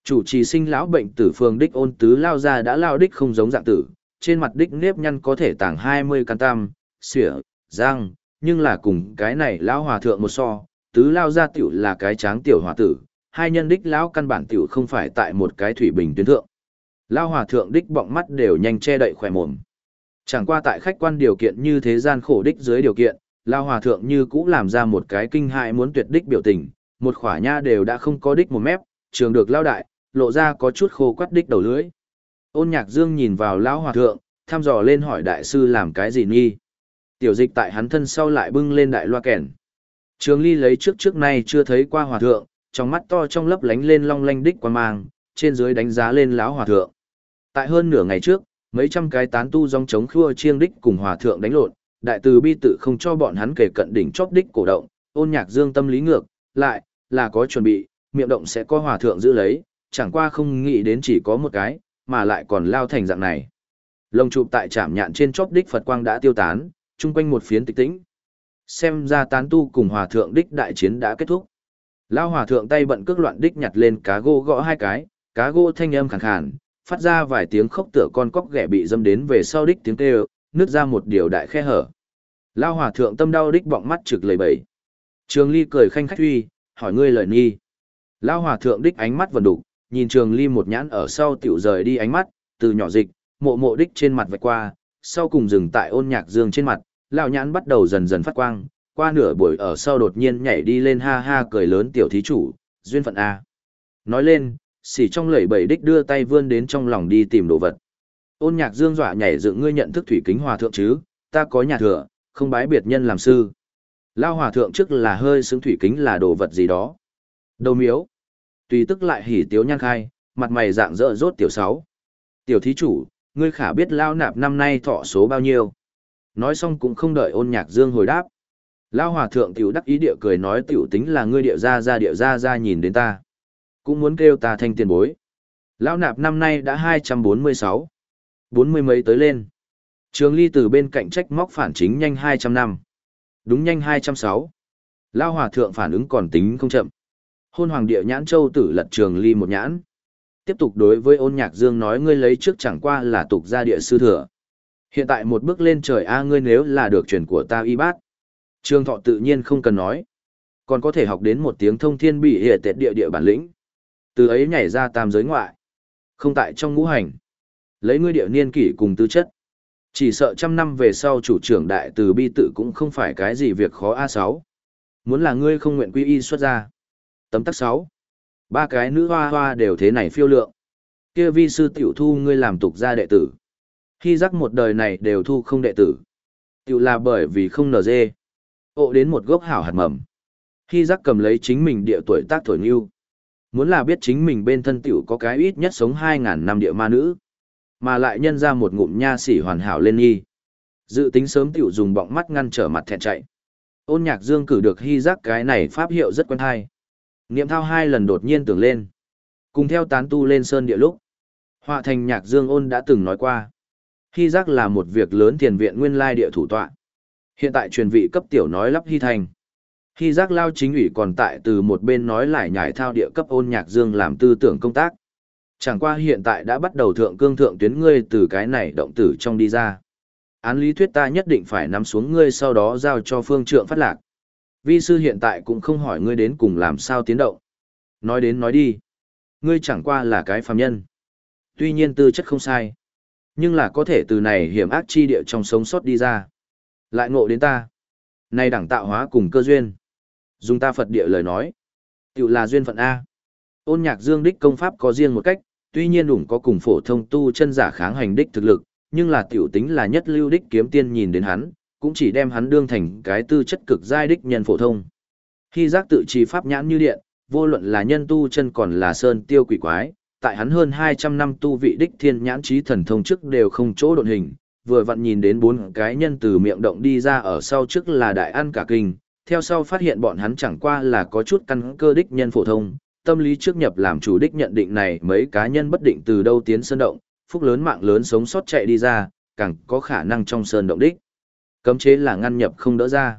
Chủ trì sinh lão bệnh tử phường đích ôn tứ lao ra đã lao đích không giống dạng tử, trên mặt đích nếp nhăn có thể tàng 20 căn tam, xỉa, răng, nhưng là cùng cái này lão hòa thượng một so, tứ lao ra tiểu là cái tráng tiểu hòa tử, hai nhân đích lão căn bản tiểu không phải tại một cái thủy bình tuyến thượng. Lao hòa thượng đích bọng mắt đều nhanh che đậy khỏe mồm. Chẳng qua tại khách quan điều kiện như thế gian khổ đích dưới điều kiện, Lao hòa thượng như cũ làm ra một cái kinh hại muốn tuyệt đích biểu tình, một khỏa nha đều đã không có đích một mép, trường được lao đại, lộ ra có chút khô quắt đích đầu lưỡi. Ôn nhạc dương nhìn vào lão hòa thượng, thăm dò lên hỏi đại sư làm cái gì nghi. Tiểu dịch tại hắn thân sau lại bưng lên đại loa kèn. Trường ly lấy trước trước nay chưa thấy qua hòa thượng, trong mắt to trong lấp lánh lên long lanh đích quan mang, trên dưới đánh giá lên lão hòa thượng. Tại hơn nửa ngày trước, mấy trăm cái tán tu dòng chống khua chiêng đích cùng hòa thượng đánh lộn, đại từ bi tự không cho bọn hắn kể cận đỉnh chóp đích cổ động, ôn nhạc dương tâm lý ngược, lại, là có chuẩn bị, miệng động sẽ có hòa thượng giữ lấy, chẳng qua không nghĩ đến chỉ có một cái, mà lại còn lao thành dạng này. Lồng chụp tại trạm nhạn trên chóp đích Phật quang đã tiêu tán, chung quanh một phiến tịch tĩnh. Xem ra tán tu cùng hòa thượng đích đại chiến đã kết thúc. Lao hòa thượng tay bận cước loạn đích nhặt lên cá gỗ gõ hai cái, cá gỗ thanh âm khàn khàn, phát ra vài tiếng khóc tựa con cóc ghẻ bị dâm đến về sau đích tiếng kêu, nứt ra một điều đại khe hở. Lao hòa thượng tâm đau đích bọng mắt trực lầy bẩy. Trường ly cười khanh khách uy, hỏi ngươi lời nghi. Lao hòa thượng đích ánh mắt vần đục, nhìn trường ly một nhãn ở sau tiểu rời đi ánh mắt, từ nhỏ dịch, mộ mộ đích trên mặt vạch qua, sau cùng dừng tại ôn nhạc dương trên mặt, lão nhãn bắt đầu dần dần phát quang, qua nửa buổi ở sau đột nhiên nhảy đi lên ha ha cười lớn tiểu thí chủ, duyên phận A. Nói lên, xỉ trong lẩy bẩy đích đưa tay vươn đến trong lòng đi tìm đồ vật. Ôn nhạc dương dọa nhảy dựng ngươi nhận thức thủy kính hòa thượng chứ, ta có nhà thừa, không bái biệt nhân làm sư. Lao hòa thượng trước là hơi xứng thủy kính là đồ vật gì đó. Đầu miếu. Tùy tức lại hỉ tiếu nhan khai, mặt mày dạng dỡ rốt tiểu sáu. Tiểu thí chủ, ngươi khả biết lao nạp năm nay thọ số bao nhiêu. Nói xong cũng không đợi ôn nhạc dương hồi đáp. Lao hòa thượng tiểu đắc ý địa cười nói tiểu tính là ngươi địa ra ra địa ra ra nhìn đến ta. Cũng muốn kêu ta thanh tiền bối. Lao nạp năm nay đã 246. bốn mươi mấy tới lên. Trường ly từ bên cạnh trách móc phản chính nhanh 200 năm. Đúng nhanh 206. Lao hòa thượng phản ứng còn tính không chậm. Hôn hoàng địa nhãn châu tử lật trường ly một nhãn. Tiếp tục đối với ôn nhạc dương nói ngươi lấy trước chẳng qua là tục gia địa sư thừa. Hiện tại một bước lên trời a, ngươi nếu là được truyền của ta y bát. Trương thọ tự nhiên không cần nói. Còn có thể học đến một tiếng thông thiên bị hệ tệ địa địa bản lĩnh. Từ ấy nhảy ra tam giới ngoại. Không tại trong ngũ hành. Lấy ngươi địa niên kỷ cùng tư chất. Chỉ sợ trăm năm về sau chủ trưởng đại từ bi tự cũng không phải cái gì việc khó A6. Muốn là ngươi không nguyện quy y xuất ra. Tấm tắc 6. Ba cái nữ hoa hoa đều thế này phiêu lượng. kia vi sư tiểu thu ngươi làm tục gia đệ tử. Khi rắc một đời này đều thu không đệ tử. Tiểu là bởi vì không nở dê. Ộ đến một gốc hảo hạt mầm. Khi giác cầm lấy chính mình địa tuổi tác thổi nhiêu. Muốn là biết chính mình bên thân tiểu có cái ít nhất sống 2.000 năm địa ma nữ. Mà lại nhân ra một ngụm nha sỉ hoàn hảo lên nghi. Dự tính sớm tiểu dùng bọng mắt ngăn trở mặt thẹn chạy. Ôn nhạc dương cử được hy giác cái này pháp hiệu rất quen hay. Niệm thao hai lần đột nhiên tưởng lên. Cùng theo tán tu lên sơn địa lúc. Họa thành nhạc dương ôn đã từng nói qua. Hy giác là một việc lớn tiền viện nguyên lai địa thủ tọa. Hiện tại truyền vị cấp tiểu nói lắp hy thành. Hy giác lao chính ủy còn tại từ một bên nói lại nhải thao địa cấp ôn nhạc dương làm tư tưởng công tác. Chẳng qua hiện tại đã bắt đầu thượng cương thượng tuyến ngươi từ cái này động tử trong đi ra. Án lý thuyết ta nhất định phải nắm xuống ngươi sau đó giao cho phương trượng phát lạc. Vi sư hiện tại cũng không hỏi ngươi đến cùng làm sao tiến động. Nói đến nói đi. Ngươi chẳng qua là cái phàm nhân. Tuy nhiên tư chất không sai. Nhưng là có thể từ này hiểm ác chi địa trong sống sót đi ra. Lại ngộ đến ta. nay đẳng tạo hóa cùng cơ duyên. Dùng ta Phật địa lời nói. Tiểu là duyên phận A. Ôn nhạc dương đích công pháp có riêng một cách, tuy nhiên đủng có cùng phổ thông tu chân giả kháng hành đích thực lực, nhưng là tiểu tính là nhất lưu đích kiếm tiên nhìn đến hắn, cũng chỉ đem hắn đương thành cái tư chất cực giai đích nhân phổ thông. Khi giác tự trì pháp nhãn như điện, vô luận là nhân tu chân còn là sơn tiêu quỷ quái, tại hắn hơn 200 năm tu vị đích thiên nhãn trí thần thông trước đều không chỗ độn hình, vừa vặn nhìn đến bốn cái nhân từ miệng động đi ra ở sau trước là đại ăn cả kinh, theo sau phát hiện bọn hắn chẳng qua là có chút căn cơ đích nhân phổ thông, tâm lý trước nhập làm chủ đích nhận định này mấy cá nhân bất định từ đâu tiến sơn động, phúc lớn mạng lớn sống sót chạy đi ra, càng có khả năng trong sơn động đích. Cấm chế là ngăn nhập không đỡ ra.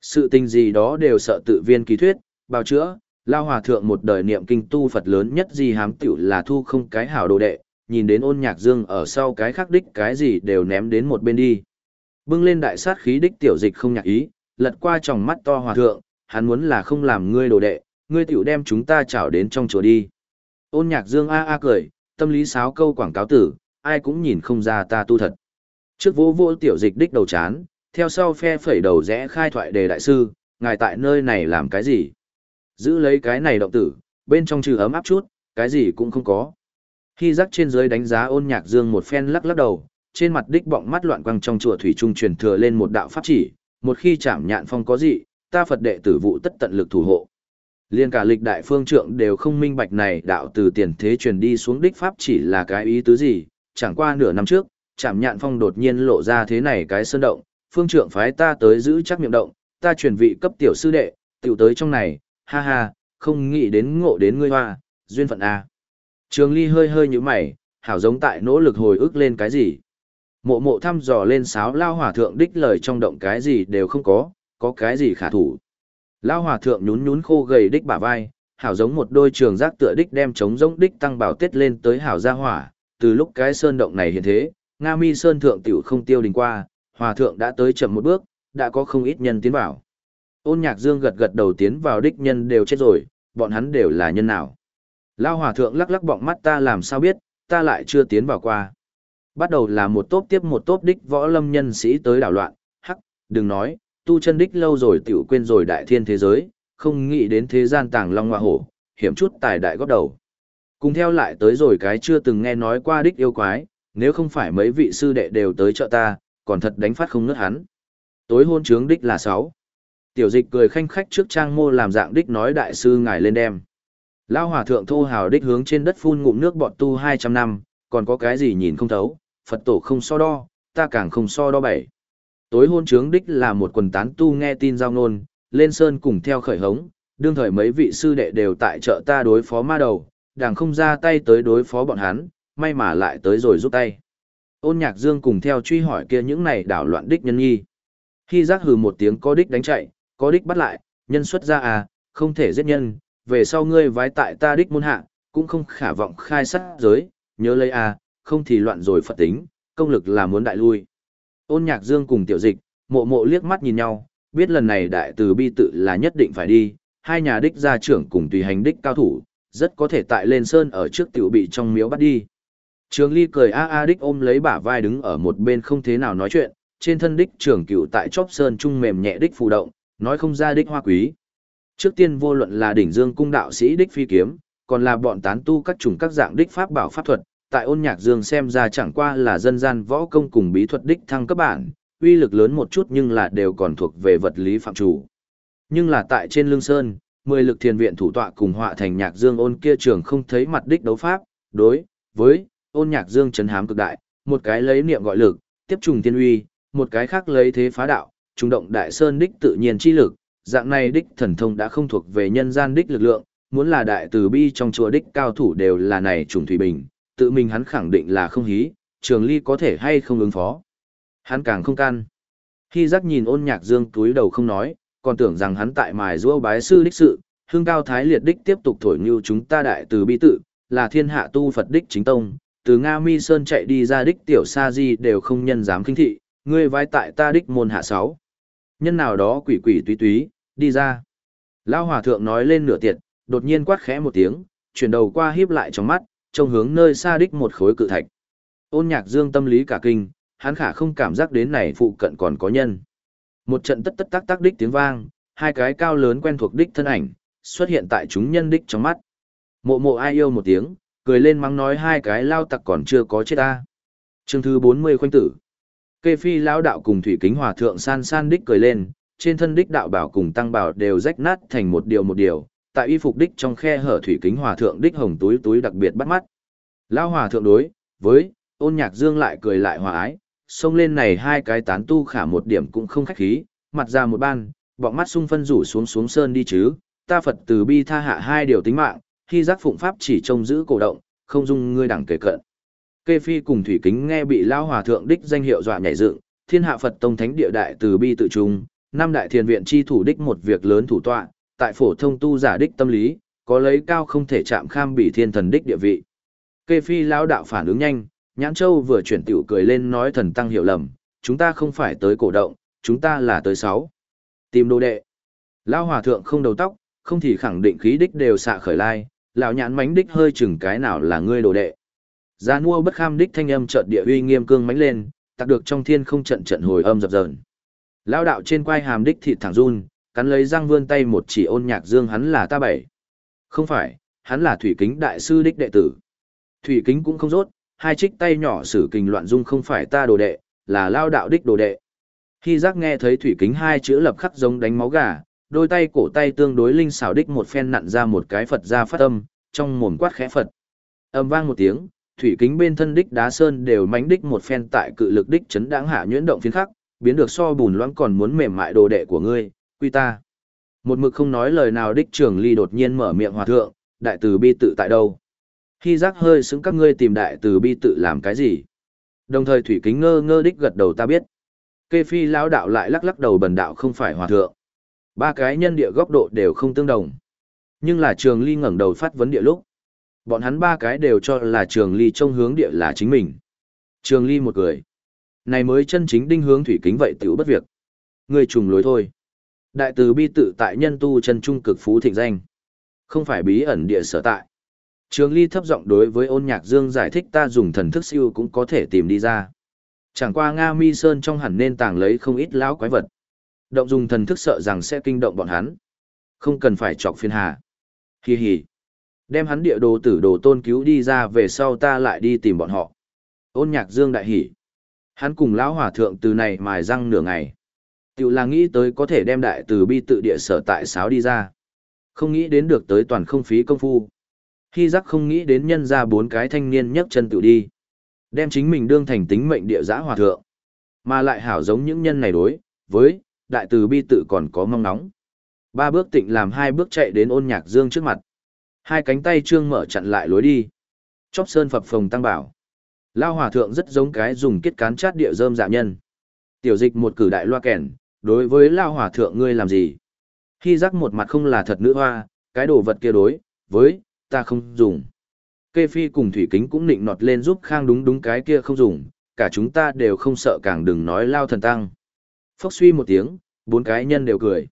Sự tình gì đó đều sợ tự viên kỳ thuyết, bào chữa, lao hòa thượng một đời niệm kinh tu Phật lớn nhất gì hám tiểu là thu không cái hảo đồ đệ, nhìn đến ôn nhạc dương ở sau cái khắc đích cái gì đều ném đến một bên đi. Bưng lên đại sát khí đích tiểu dịch không nhạc ý, lật qua tròng mắt to hòa thượng, hắn muốn là không làm ngươi đồ đệ, ngươi tiểu đem chúng ta chảo đến trong chùa đi. Ôn nhạc dương a a cười, tâm lý sáo câu quảng cáo tử, ai cũng nhìn không ra ta tu thật. Trước vô vô tiểu dịch đích đầu chán, theo sau phe phẩy đầu rẽ khai thoại đề đại sư, ngài tại nơi này làm cái gì? Giữ lấy cái này động tử, bên trong trừ ấm áp chút, cái gì cũng không có. Khi rắc trên dưới đánh giá ôn nhạc dương một phen lắc lắc đầu, trên mặt đích bọng mắt loạn quăng trong chùa thủy trung truyền thừa lên một đạo pháp chỉ, một khi chạm nhạn phong có gì, ta Phật đệ tử vụ tất tận lực thủ hộ. Liên cả lịch đại phương trượng đều không minh bạch này đạo từ tiền thế truyền đi xuống đích pháp chỉ là cái ý tứ gì, chẳng qua nửa năm trước, chạm nhạn phong đột nhiên lộ ra thế này cái sơn động, phương trượng phái ta tới giữ chắc miệng động, ta truyền vị cấp tiểu sư đệ, tiểu tới trong này, ha ha, không nghĩ đến ngộ đến ngươi hoa, duyên phận a. Trường Ly hơi hơi nhíu mày, hảo giống tại nỗ lực hồi ức lên cái gì. Mộ mộ thăm dò lên sáo lao hòa thượng đích lời trong động cái gì đều không có, có cái gì khả thủ. Lao hòa thượng nhún nhún khô gầy đích bả vai, hảo giống một đôi trường giác tựa đích đem chống giống đích tăng bảo tết lên tới hảo gia hỏa, từ lúc cái sơn động này hiện thế, Nga Mi sơn thượng tiểu không tiêu đình qua, hòa thượng đã tới chậm một bước, đã có không ít nhân tiến vào. Ôn nhạc dương gật gật đầu tiến vào đích nhân đều chết rồi, bọn hắn đều là nhân nào. Lao hòa thượng lắc lắc bọng mắt ta làm sao biết, ta lại chưa tiến vào qua. Bắt đầu là một tốp tiếp một tốp đích võ lâm nhân sĩ tới đảo loạn, hắc, đừng nói, tu chân đích lâu rồi tiểu quên rồi đại thiên thế giới, không nghĩ đến thế gian tàng long hoa hổ, hiểm chút tài đại góp đầu. Cùng theo lại tới rồi cái chưa từng nghe nói qua đích yêu quái, nếu không phải mấy vị sư đệ đều tới chợ ta, còn thật đánh phát không ngớt hắn. Tối hôn trướng đích là sáu. Tiểu dịch cười khanh khách trước trang mô làm dạng đích nói đại sư ngài lên đem. Lao hòa thượng thô hào đích hướng trên đất phun ngụm nước bọt tu 200 năm, còn có cái gì nhìn không thấu, Phật tổ không so đo, ta càng không so đo bảy. Tối hôn trướng đích là một quần tán tu nghe tin giao nôn, lên sơn cùng theo khởi hống, đương thời mấy vị sư đệ đều tại chợ ta đối phó ma đầu, đàng không ra tay tới đối phó bọn hắn, may mà lại tới rồi giúp tay. Ôn nhạc dương cùng theo truy hỏi kia những này đảo loạn đích nhân nghi. Khi giác hừ một tiếng có đích đánh chạy, có đích bắt lại, nhân xuất ra à, không thể giết nhân, về sau ngươi vái tại ta đích môn hạ, cũng không khả vọng khai sát giới, nhớ lấy à, không thì loạn rồi Phật tính, công lực là muốn đại lui. Ôn nhạc dương cùng tiểu dịch, mộ mộ liếc mắt nhìn nhau, biết lần này đại từ bi tự là nhất định phải đi, hai nhà đích gia trưởng cùng tùy hành đích cao thủ, rất có thể tại lên sơn ở trước tiểu bị trong miếu bắt đi. Trường Ly cười a a đích ôm lấy bả vai đứng ở một bên không thế nào nói chuyện, trên thân đích trưởng cựu tại chóp sơn trung mềm nhẹ đích phù động, nói không ra đích hoa quý. Trước tiên vô luận là đỉnh dương cung đạo sĩ đích phi kiếm, còn là bọn tán tu các chủng các dạng đích pháp bảo pháp thuật, tại ôn nhạc dương xem ra chẳng qua là dân gian võ công cùng bí thuật đích thăng cấp bản, uy lực lớn một chút nhưng là đều còn thuộc về vật lý phạm chủ. Nhưng là tại trên lương sơn, mười lực thiền viện thủ tọa cùng họa thành nhạc dương ôn kia trường không thấy mặt đích đấu pháp, đối với ôn nhạc dương chấn hám cực đại, một cái lấy niệm gọi lực, tiếp trùng tiên uy, một cái khác lấy thế phá đạo, trung động đại sơn đích tự nhiên chi lực, dạng này đích thần thông đã không thuộc về nhân gian đích lực lượng, muốn là đại từ bi trong chùa đích cao thủ đều là này trùng thủy bình, tự mình hắn khẳng định là không hí, trường ly có thể hay không ứng phó. Hắn càng không can. Khi giác nhìn ôn nhạc dương túi đầu không nói, còn tưởng rằng hắn tại mài rua bái sư đích sự, hương cao thái liệt đích tiếp tục thổi như chúng ta đại từ bi tự, là thiên hạ tu Phật đích chính tông, từ Nga Mi Sơn chạy đi ra đích tiểu sa di đều không nhân dám kinh thị, ngươi vai tại ta đích môn hạ sáu. Nhân nào đó quỷ quỷ túy túy, đi ra. Lão hòa thượng nói lên nửa tiệt, đột nhiên quát khẽ một tiếng, chuyển đầu qua híp lại trong mắt, trông hướng nơi xa đích một khối cự thạch. Ôn nhạc dương tâm lý cả kinh, hắn khả không cảm giác đến này phụ cận còn có nhân. Một trận tất tất tác tác đích tiếng vang, hai cái cao lớn quen thuộc đích thân ảnh, xuất hiện tại chúng nhân đích trong mắt. Mộ mộ ai yêu một tiếng, cười lên mắng nói hai cái lao tặc còn chưa có chết ta. Chương thứ 40 khoanh tử. Kê phi lao đạo cùng thủy kính hòa thượng san san đích cười lên, trên thân đích đạo bảo cùng tăng bảo đều rách nát thành một điều một điều, tại y phục đích trong khe hở thủy kính hòa thượng đích hồng túi túi đặc biệt bắt mắt. lão hòa thượng đối, với, ôn nhạc dương lại cười lại hòa ái, xông lên này hai cái tán tu khả một điểm cũng không khách khí, mặt ra một ban, bọng mắt sung phân rủ xuống xuống sơn đi chứ, ta Phật từ bi tha hạ hai điều tính mạng, khi giác phụng pháp chỉ trông giữ cổ động, không dung ngươi đẳng kể cận. Kê Phi cùng Thủy Kính nghe bị Lao Hòa Thượng đích danh hiệu dọa nhảy dựng, thiên hạ Phật Tông Thánh Địa Đại từ bi tự trung, năm đại thiền viện chi thủ đích một việc lớn thủ tọa, tại phổ thông tu giả đích tâm lý, có lấy cao không thể chạm kham bị thiên thần đích địa vị. Kê Phi lão đạo phản ứng nhanh, Nhãn Châu vừa chuyển tiểu cười lên nói thần tăng hiểu lầm, chúng ta không phải tới cổ động, chúng ta là tới sáu. Tìm đồ đệ. lão Hòa Thượng không đầu tóc, không thì khẳng định khí đích đều xạ khởi lai, lão nhãn mánh đích hơi chừng cái nào là ngươi đồ đệ. Gia mua bất kham đích thanh âm chợt địa uy nghiêm cương mánh lên, tạc được trong thiên không trận trận hồi âm dập dờn. Lão đạo trên quai hàm đích thịt thẳng run, cắn lấy răng vươn tay một chỉ ôn nhạc dương hắn là ta bảy. Không phải, hắn là thủy kính đại sư đích đệ tử. Thủy kính cũng không rốt, hai trích tay nhỏ sử kình loạn dung không phải ta đồ đệ, là lao đạo đích đồ đệ. Khi giác nghe thấy thủy kính hai chữ lập khắc giống đánh máu gà, đôi tay cổ tay tương đối linh xảo đích một phen nặn ra một cái Phật ra phát âm, trong mồm quát khẽ Phật. Âm vang một tiếng, thủy kính bên thân đích đá sơn đều mánh đích một phen tại cự lực đích chấn đáng hạ nhuyễn động phiến khắc, biến được so bùn loãng còn muốn mềm mại đồ đệ của ngươi, quy ta. Một mực không nói lời nào đích trưởng ly đột nhiên mở miệng hòa thượng, đại từ bi tự tại đâu. Khi giác hơi xứng các ngươi tìm đại từ bi tự làm cái gì. Đồng thời thủy kính ngơ ngơ đích gật đầu ta biết. Kê phi lão đạo lại lắc lắc đầu bần đạo không phải hòa thượng. Ba cái nhân địa góc độ đều không tương đồng. Nhưng là trường ly ngẩng đầu phát vấn địa lúc. Bọn hắn ba cái đều cho là trường ly trông hướng địa là chính mình. Trường ly một cười. Này mới chân chính đinh hướng thủy kính vậy tiểu bất việc. Người trùng lối thôi. Đại từ bi tự tại nhân tu chân trung cực phú thịnh danh. Không phải bí ẩn địa sở tại. Trường ly thấp giọng đối với ôn nhạc dương giải thích ta dùng thần thức siêu cũng có thể tìm đi ra. Chẳng qua Nga Mi Sơn trong hẳn nên tàng lấy không ít lão quái vật. Động dùng thần thức sợ rằng sẽ kinh động bọn hắn. Không cần phải chọc phiền hà. Hi hi. Đem hắn địa đồ tử đồ tôn cứu đi ra về sau ta lại đi tìm bọn họ. Ôn nhạc dương đại hỉ. Hắn cùng lão hòa thượng từ này mài răng nửa ngày. Tiểu là nghĩ tới có thể đem đại từ bi tự địa sở tại sáo đi ra. Không nghĩ đến được tới toàn không phí công phu. Khi giác không nghĩ đến nhân ra bốn cái thanh niên nhấc chân tự đi. Đem chính mình đương thành tính mệnh địa giã hòa thượng. Mà lại hảo giống những nhân này đối, với, đại từ bi tự còn có mong nóng. Ba bước tịnh làm hai bước chạy đến ôn nhạc dương trước mặt. Hai cánh tay trương mở chặn lại lối đi. Chóp sơn phập phồng tăng bảo. Lao hòa thượng rất giống cái dùng kết cán chát địa dơm dạ nhân. Tiểu dịch một cử đại loa kèn, đối với Lao hòa thượng ngươi làm gì? Khi giác một mặt không là thật nữ hoa, cái đồ vật kia đối, với, ta không dùng. Kê Phi cùng Thủy Kính cũng nịnh nọt lên giúp Khang đúng đúng cái kia không dùng, cả chúng ta đều không sợ càng đừng nói lao thần tăng. Phốc suy một tiếng, bốn cái nhân đều cười.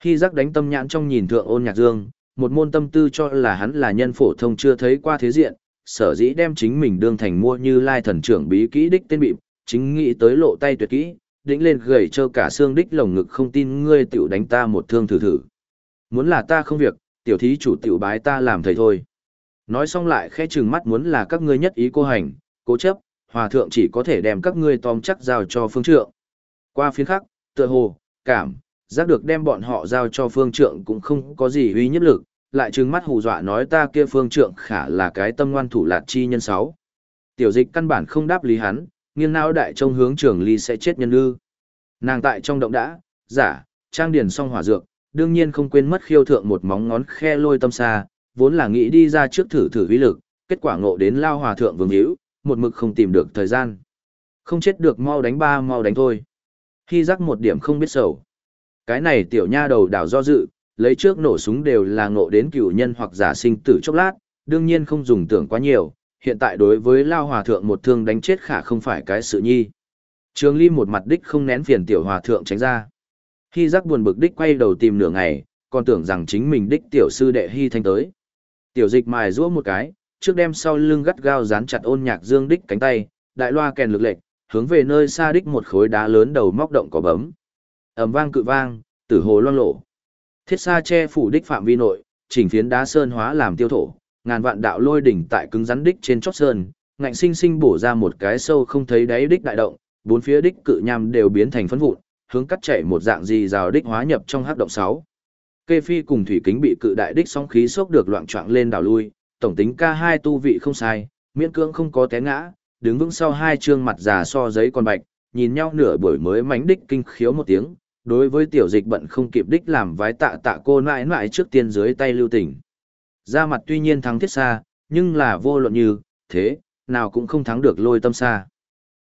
Khi giác đánh tâm nhãn trong nhìn thượng ôn nhạc dương, một môn tâm tư cho là hắn là nhân phổ thông chưa thấy qua thế diện, sở dĩ đem chính mình đương thành mua như lai thần trưởng bí kỹ đích tên bịp, chính nghĩ tới lộ tay tuyệt kỹ, đĩnh lên gầy trơ cả xương đích lồng ngực không tin ngươi tiểu đánh ta một thương thử thử. Muốn là ta không việc, tiểu thí chủ tiểu bái ta làm thầy thôi. Nói xong lại khẽ trừng mắt muốn là các ngươi nhất ý cô hành, cố chấp, hòa thượng chỉ có thể đem các ngươi tóm chắc giao cho phương trượng. Qua phiến khắc, tựa hồ, cảm, giác được đem bọn họ giao cho phương trượng cũng không có gì uy nhất lực, lại trừng mắt hù dọa nói ta kia phương trượng khả là cái tâm ngoan thủ lạt chi nhân sáu. Tiểu dịch căn bản không đáp lý hắn, nghiêng não đại trông hướng trường ly sẽ chết nhân ư. Nàng tại trong động đã, giả, trang điền xong hỏa dược, đương nhiên không quên mất khiêu thượng một móng ngón khe lôi tâm xa, vốn là nghĩ đi ra trước thử thử uy lực, kết quả ngộ đến lao hòa thượng vương hữu, một mực không tìm được thời gian. Không chết được mau đánh ba mau đánh thôi. Khi rắc một điểm không biết sầu. Cái này tiểu nha đầu đảo do dự, lấy trước nổ súng đều là ngộ đến cựu nhân hoặc giả sinh tử chốc lát, đương nhiên không dùng tưởng quá nhiều, hiện tại đối với lao hòa thượng một thương đánh chết khả không phải cái sự nhi. Trường Ly một mặt đích không nén phiền tiểu hòa thượng tránh ra. Hy giác buồn bực đích quay đầu tìm nửa ngày, còn tưởng rằng chính mình đích tiểu sư đệ Hy thanh tới. Tiểu dịch mài rũa một cái, trước đem sau lưng gắt gao dán chặt ôn nhạc dương đích cánh tay, đại loa kèn lực lệch, hướng về nơi xa đích một khối đá lớn đầu móc động có bấm. Ầm vang cự vang, tử hồ loang lộ. Thiết xa che phủ đích phạm vi nội, chỉnh phiến đá sơn hóa làm tiêu thổ, ngàn vạn đạo lôi đỉnh tại cứng rắn đích trên chót sơn, ngạnh sinh sinh bổ ra một cái sâu không thấy đáy đích đại động, bốn phía đích cự nham đều biến thành phấn vụn, hướng cắt chảy một dạng gì rào đích hóa nhập trong hắc động 6. Kê phi cùng thủy kính bị cự đại đích sóng khí sốc được loạn choạng lên đảo lui, tổng tính K2 tu vị không sai, miễn cưỡng không có té ngã, đứng vững sau hai trương mặt già so giấy con bạch, nhìn nhau nửa buổi mới mánh đích kinh khiếu một tiếng, đối với tiểu dịch bận không kịp đích làm vái tạ tạ cô mãi mãi trước tiên dưới tay lưu tình. Ra mặt tuy nhiên thắng thiết xa, nhưng là vô luận như, thế, nào cũng không thắng được lôi tâm xa.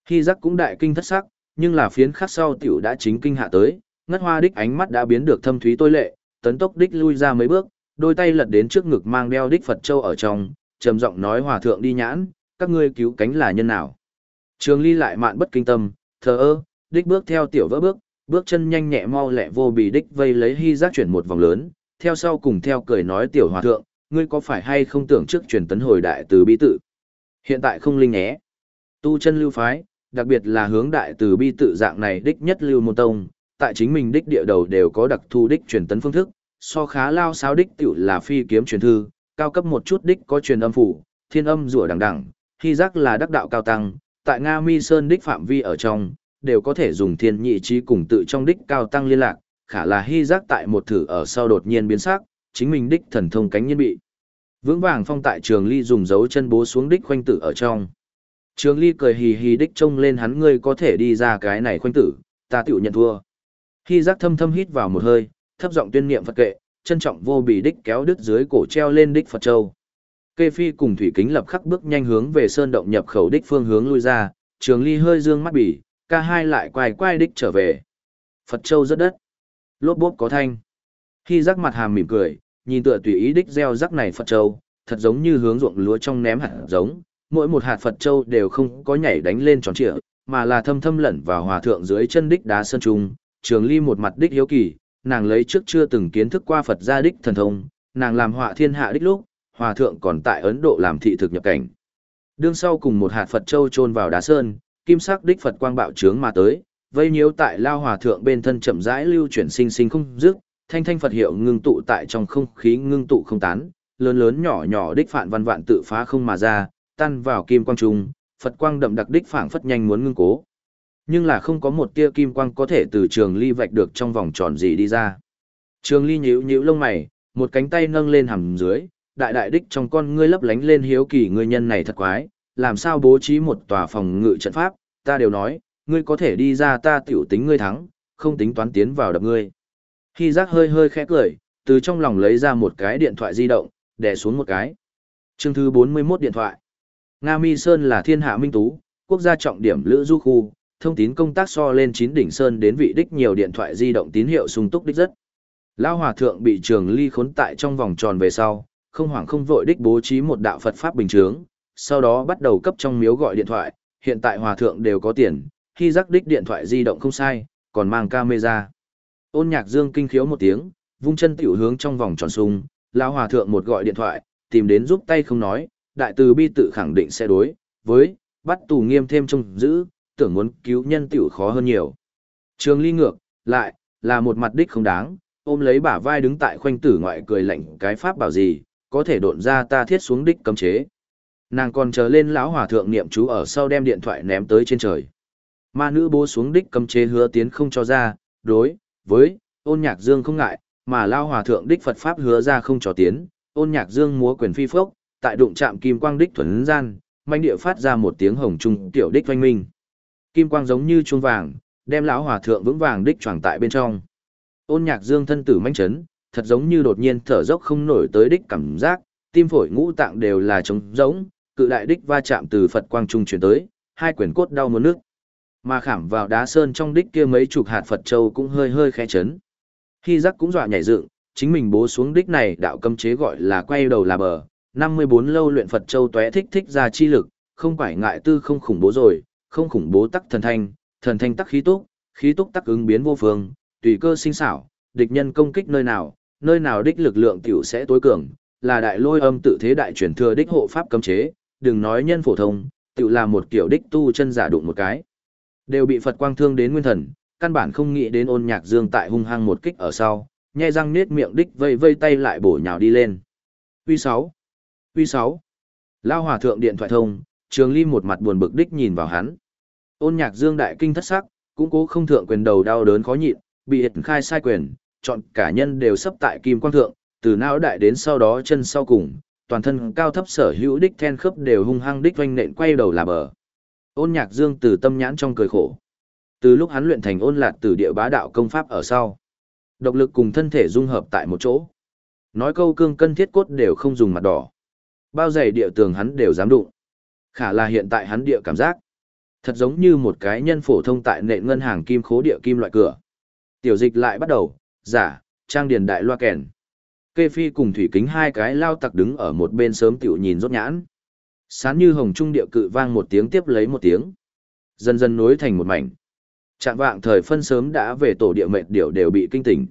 Khi giác cũng đại kinh thất sắc, nhưng là phiến khắc sau tiểu đã chính kinh hạ tới, ngất hoa đích ánh mắt đã biến được thâm thúy tôi lệ, tấn tốc đích lui ra mấy bước, đôi tay lật đến trước ngực mang đeo đích Phật Châu ở trong, trầm giọng nói hòa thượng đi nhãn, các ngươi cứu cánh là nhân nào. Trường ly lại mạn bất kinh tâm, thờ ơ, đích bước theo tiểu vỡ bước, bước chân nhanh nhẹ mau lẹ vô bì đích vây lấy hy giác chuyển một vòng lớn, theo sau cùng theo cười nói tiểu hòa thượng, ngươi có phải hay không tưởng trước truyền tấn hồi đại từ bi tự. Hiện tại không linh nhé. Tu chân lưu phái, đặc biệt là hướng đại từ bi tự dạng này đích nhất lưu môn tông, tại chính mình đích địa đầu đều có đặc thu đích truyền tấn phương thức, so khá lao sao đích tiểu là phi kiếm truyền thư, cao cấp một chút đích có truyền âm phủ, thiên âm rủa đằng đằng, hy giác là đắc đạo cao tăng, tại Nga Mi Sơn đích phạm vi ở trong, đều có thể dùng thiên nhị trí cùng tự trong đích cao tăng liên lạc, khả là hy giác tại một thử ở sau đột nhiên biến sắc, chính mình đích thần thông cánh nhân bị. Vững vàng phong tại trường ly dùng dấu chân bố xuống đích khoanh tử ở trong. Trường ly cười hì hì đích trông lên hắn ngươi có thể đi ra cái này khoanh tử, ta tiểu nhận thua. Hy giác thâm thâm hít vào một hơi, thấp giọng tuyên niệm Phật kệ, trân trọng vô bì đích kéo đứt dưới cổ treo lên đích Phật Châu. Kê Phi cùng Thủy Kính lập khắc bước nhanh hướng về sơn động nhập khẩu đích phương hướng lui ra, Trường Ly hơi dương mắt bỉ, ca hai lại quay quay đích trở về. Phật Châu rất đất. Lốp bốp có thanh. Khi rắc mặt hàm mỉm cười, nhìn tựa tùy ý đích gieo rắc này Phật Châu, thật giống như hướng ruộng lúa trong ném hạt giống, mỗi một hạt Phật Châu đều không có nhảy đánh lên tròn trịa, mà là thâm thâm lẩn vào hòa thượng dưới chân đích đá sơn trung, Trường Ly một mặt đích hiếu kỳ, nàng lấy trước chưa từng kiến thức qua Phật gia đích thần thông, nàng làm họa thiên hạ đích lúc, hòa thượng còn tại Ấn Độ làm thị thực nhập cảnh. Đương sau cùng một hạt Phật châu chôn vào đá sơn, kim sắc đích Phật quang bạo trướng mà tới, vây nhiễu tại lao hòa thượng bên thân chậm rãi lưu chuyển sinh sinh không dứt, thanh thanh Phật hiệu ngưng tụ tại trong không khí ngưng tụ không tán, lớn lớn nhỏ nhỏ đích phản văn vạn tự phá không mà ra, tan vào kim quang trung, Phật quang đậm đặc đích phảng phất nhanh muốn ngưng cố. Nhưng là không có một tia kim quang có thể từ trường ly vạch được trong vòng tròn gì đi ra. Trường ly nhíu nhíu lông mày, một cánh tay nâng lên hầm dưới, đại đại đích trong con ngươi lấp lánh lên hiếu kỳ ngươi nhân này thật quái, làm sao bố trí một tòa phòng ngự trận pháp, ta đều nói, ngươi có thể đi ra ta tiểu tính ngươi thắng, không tính toán tiến vào đập ngươi. Khi giác hơi hơi khẽ cười, từ trong lòng lấy ra một cái điện thoại di động, đè xuống một cái. Chương thứ 41 điện thoại. Nga Mi Sơn là thiên hạ minh tú, quốc gia trọng điểm lữ du khu, thông tín công tác so lên chín đỉnh sơn đến vị đích nhiều điện thoại di động tín hiệu sung túc đích rất. Lão hòa thượng bị trường ly khốn tại trong vòng tròn về sau, không hoảng không vội đích bố trí một đạo Phật pháp bình chướng, sau đó bắt đầu cấp trong miếu gọi điện thoại, hiện tại hòa thượng đều có tiền, khi rắc đích điện thoại di động không sai, còn mang camera. Ôn nhạc dương kinh khiếu một tiếng, vung chân tiểu hướng trong vòng tròn sung, lão hòa thượng một gọi điện thoại, tìm đến giúp tay không nói, đại từ bi tự khẳng định sẽ đối, với, bắt tù nghiêm thêm trong giữ, tưởng muốn cứu nhân tiểu khó hơn nhiều. Trường ly ngược, lại, là một mặt đích không đáng, ôm lấy bả vai đứng tại khoanh tử ngoại cười lạnh cái pháp bảo gì, có thể độn ra ta thiết xuống đích cấm chế. Nàng còn chờ lên lão hòa thượng niệm chú ở sau đem điện thoại ném tới trên trời. Ma nữ bố xuống đích cấm chế hứa tiến không cho ra, đối, với, ôn nhạc dương không ngại, mà lao hòa thượng đích Phật Pháp hứa ra không cho tiến, ôn nhạc dương múa quyền phi phốc, tại đụng chạm kim quang đích thuần gian, manh địa phát ra một tiếng hồng trung tiểu đích oanh minh. Kim quang giống như chuông vàng, đem lão hòa thượng vững vàng đích choàng tại bên trong. Ôn nhạc dương thân tử manh chấn, thật giống như đột nhiên thở dốc không nổi tới đích cảm giác, tim phổi ngũ tạng đều là trống giống, cự đại đích va chạm từ Phật quang trung chuyển tới, hai quyển cốt đau muốn nước. Mà khảm vào đá sơn trong đích kia mấy chục hạt Phật châu cũng hơi hơi khẽ chấn. Khi giác cũng dọa nhảy dựng, chính mình bố xuống đích này đạo cấm chế gọi là quay đầu là bờ, 54 lâu luyện Phật châu tóe thích thích ra chi lực, không phải ngại tư không khủng bố rồi, không khủng bố tắc thần thanh, thần thanh tắc khí túc, khí túc tắc ứng biến vô phương, tùy cơ sinh xảo, địch nhân công kích nơi nào, nơi nào đích lực lượng tiểu sẽ tối cường, là đại lôi âm tự thế đại truyền thừa đích hộ pháp cấm chế, đừng nói nhân phổ thông, tự là một kiểu đích tu chân giả đụng một cái. Đều bị Phật quang thương đến nguyên thần, căn bản không nghĩ đến ôn nhạc dương tại hung hăng một kích ở sau, nhe răng nết miệng đích vây vây tay lại bổ nhào đi lên. Uy 6. Uy 6. Lao hòa thượng điện thoại thông, trường ly một mặt buồn bực đích nhìn vào hắn. Ôn nhạc dương đại kinh thất sắc, cũng cố không thượng quyền đầu đau đớn khó nhịn, bị hiệt khai sai quyền, chọn cả nhân đều sắp tại kim quang thượng, từ não đại đến sau đó chân sau cùng, toàn thân cao thấp sở hữu đích then khớp đều hung hăng đích doanh nện quay đầu là bờ. Ôn nhạc dương từ tâm nhãn trong cười khổ. Từ lúc hắn luyện thành ôn lạt từ địa bá đạo công pháp ở sau. Độc lực cùng thân thể dung hợp tại một chỗ. Nói câu cương cân thiết cốt đều không dùng mặt đỏ. Bao giày địa tường hắn đều dám đụng. Khả là hiện tại hắn địa cảm giác. Thật giống như một cái nhân phổ thông tại nệ ngân hàng kim khố địa kim loại cửa. Tiểu dịch lại bắt đầu, giả, trang điền đại loa kèn. Kê Phi cùng Thủy Kính hai cái lao tặc đứng ở một bên sớm tiểu nhìn rốt nhãn. Sán như hồng trung địa cự vang một tiếng tiếp lấy một tiếng. Dần dần nối thành một mảnh. Trạng vạng thời phân sớm đã về tổ địa mệt điệu đều bị kinh tỉnh.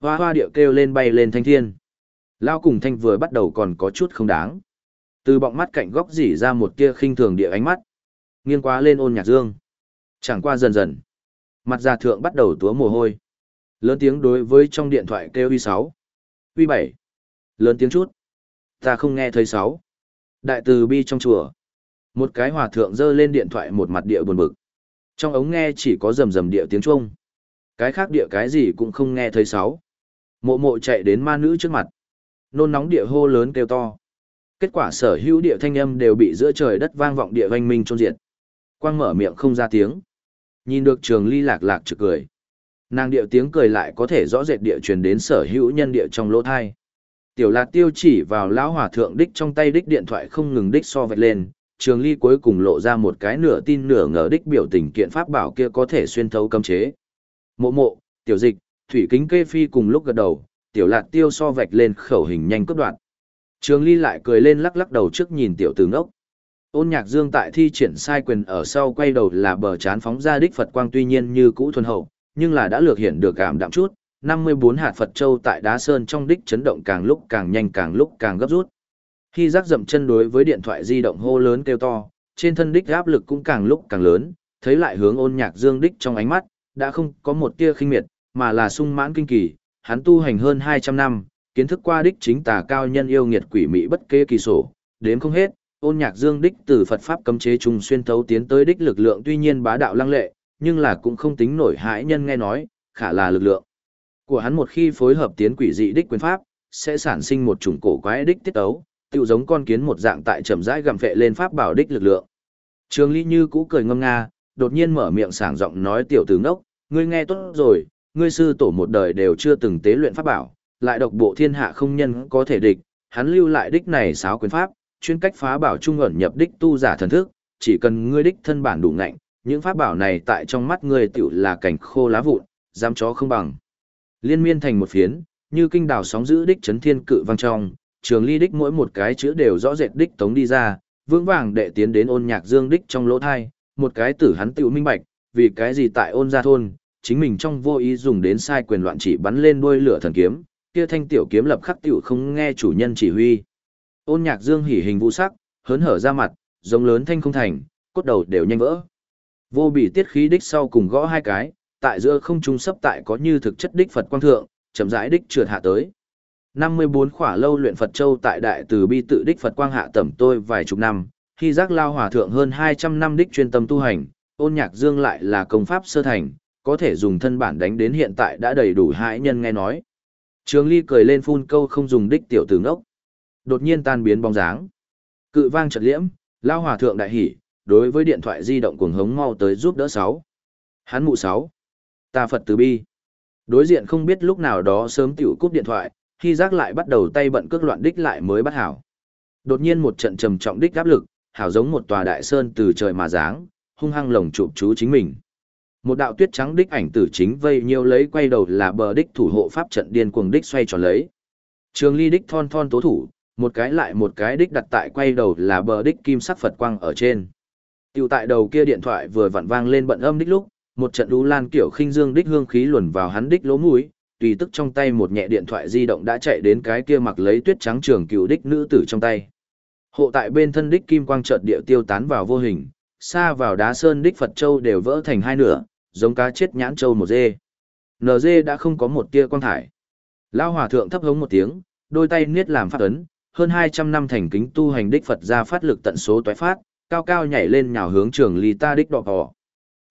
Hoa hoa điệu kêu lên bay lên thanh thiên. Lao cùng thanh vừa bắt đầu còn có chút không đáng. Từ bọng mắt cạnh góc dỉ ra một tia khinh thường địa ánh mắt. Nghiêng quá lên ôn nhạc dương. Chẳng qua dần dần. Mặt già thượng bắt đầu túa mồ hôi. Lớn tiếng đối với trong điện thoại kêu uy sáu uy bảy Lớn tiếng chút. Ta không nghe thấy sáu. Đại từ bi trong chùa. Một cái hòa thượng giơ lên điện thoại một mặt địa buồn bực. Trong ống nghe chỉ có rầm rầm địa tiếng Trung. Cái khác địa cái gì cũng không nghe thấy sáu. Mộ mộ chạy đến ma nữ trước mặt. Nôn nóng địa hô lớn kêu to. Kết quả sở hữu địa thanh âm đều bị giữa trời đất vang vọng địa vanh minh trôn diệt. Quang mở miệng không ra tiếng. Nhìn được trường ly lạc lạc trực cười. Nàng điệu tiếng cười lại có thể rõ rệt địa truyền đến sở hữu nhân địa trong lỗ thai. Tiểu lạc tiêu chỉ vào lão hòa thượng đích trong tay đích điện thoại không ngừng đích so vạch lên, trường ly cuối cùng lộ ra một cái nửa tin nửa ngờ đích biểu tình kiện pháp bảo kia có thể xuyên thấu cấm chế. Mộ mộ, tiểu dịch, thủy kính kê phi cùng lúc gật đầu, tiểu lạc tiêu so vạch lên khẩu hình nhanh cướp đoạn. Trường ly lại cười lên lắc lắc đầu trước nhìn tiểu tử ngốc. Ôn nhạc dương tại thi triển sai quyền ở sau quay đầu là bờ chán phóng ra đích Phật quang tuy nhiên như cũ thuần hậu, nhưng là đã lược hiện được cảm đạm chút, 54 hạt Phật châu tại đá sơn trong đích chấn động càng lúc càng nhanh càng lúc càng gấp rút. Khi giác dậm chân đối với điện thoại di động hô lớn kêu to, trên thân đích áp lực cũng càng lúc càng lớn, thấy lại hướng ôn nhạc dương đích trong ánh mắt, đã không có một tia khinh miệt, mà là sung mãn kinh kỳ, hắn tu hành hơn 200 năm, kiến thức qua đích chính tà cao nhân yêu nghiệt quỷ mỹ bất kê kỳ sổ, đến không hết, ôn nhạc dương đích từ Phật Pháp cấm chế trùng xuyên thấu tiến tới đích lực lượng tuy nhiên bá đạo lăng lệ, nhưng là cũng không tính nổi hãi nhân nghe nói, khả là lực lượng của hắn một khi phối hợp tiến quỷ dị đích quyền pháp, sẽ sản sinh một chủng cổ quái đích tiết ấu, tựu giống con kiến một dạng tại chậm rãi gầm phệ lên pháp bảo đích lực lượng. Trường Ly Như cũ cười ngâm nga, đột nhiên mở miệng sảng giọng nói tiểu tử ngốc, ngươi nghe tốt rồi, ngươi sư tổ một đời đều chưa từng tế luyện pháp bảo, lại độc bộ thiên hạ không nhân có thể địch, hắn lưu lại đích này sáo quyền pháp, chuyên cách phá bảo trung ẩn nhập đích tu giả thần thức, chỉ cần ngươi đích thân bản đủ ngạnh, những pháp bảo này tại trong mắt ngươi tựu là cảnh khô lá vụn, dám chó không bằng. Liên miên thành một phiến, như kinh đảo sóng giữ đích chấn thiên cự vang trong, trường ly đích mỗi một cái chữ đều rõ rệt đích tống đi ra, vững vàng đệ tiến đến ôn nhạc dương đích trong lỗ thai, một cái tử hắn tựu minh bạch, vì cái gì tại ôn gia thôn, chính mình trong vô ý dùng đến sai quyền loạn chỉ bắn lên đuôi lửa thần kiếm, kia thanh tiểu kiếm lập khắc tựu không nghe chủ nhân chỉ huy. Ôn nhạc dương hỉ hình vũ sắc, hớn hở ra mặt, giống lớn thanh không thành, cốt đầu đều nhanh vỡ. Vô bị tiết khí đích sau cùng gõ hai cái, tại giữa không trung sấp tại có như thực chất đích Phật quang thượng, chậm rãi đích trượt hạ tới. 54 khỏa lâu luyện Phật châu tại đại từ bi tự đích Phật quang hạ tẩm tôi vài chục năm, khi giác lao hòa thượng hơn 200 năm đích chuyên tâm tu hành, ôn nhạc dương lại là công pháp sơ thành, có thể dùng thân bản đánh đến hiện tại đã đầy đủ hãi nhân nghe nói. Trường Ly cười lên phun câu không dùng đích tiểu tử ngốc. Đột nhiên tan biến bóng dáng. Cự vang chợt liễm, lao hòa thượng đại hỉ, đối với điện thoại di động cuồng hống mau tới giúp đỡ sáu. Hắn mụ sáu. Ta Phật từ bi. Đối diện không biết lúc nào đó sớm tiểu cúp điện thoại, khi giác lại bắt đầu tay bận cước loạn đích lại mới bắt hảo. Đột nhiên một trận trầm trọng đích áp lực, hảo giống một tòa đại sơn từ trời mà giáng, hung hăng lồng chụp chú chính mình. Một đạo tuyết trắng đích ảnh tử chính vây nhiều lấy quay đầu là bờ đích thủ hộ pháp trận điên cuồng đích xoay tròn lấy. Trường ly đích thon thon tố thủ, một cái lại một cái đích đặt tại quay đầu là bờ đích kim sắc Phật quang ở trên. Tiểu tại đầu kia điện thoại vừa vặn vang lên bận âm đích lúc, một trận đú lan kiểu khinh dương đích hương khí luồn vào hắn đích lỗ mũi, tùy tức trong tay một nhẹ điện thoại di động đã chạy đến cái kia mặc lấy tuyết trắng trường cựu đích nữ tử trong tay. Hộ tại bên thân đích kim quang chợt địa tiêu tán vào vô hình, xa vào đá sơn đích Phật Châu đều vỡ thành hai nửa, giống cá chết nhãn châu một dê. NG đã không có một tia quang thải. Lao hòa thượng thấp hống một tiếng, đôi tay niết làm phát ấn, hơn 200 năm thành kính tu hành đích Phật ra phát lực tận số toái phát, cao cao nhảy lên nhào hướng trường ly ta đích đọ cỏ.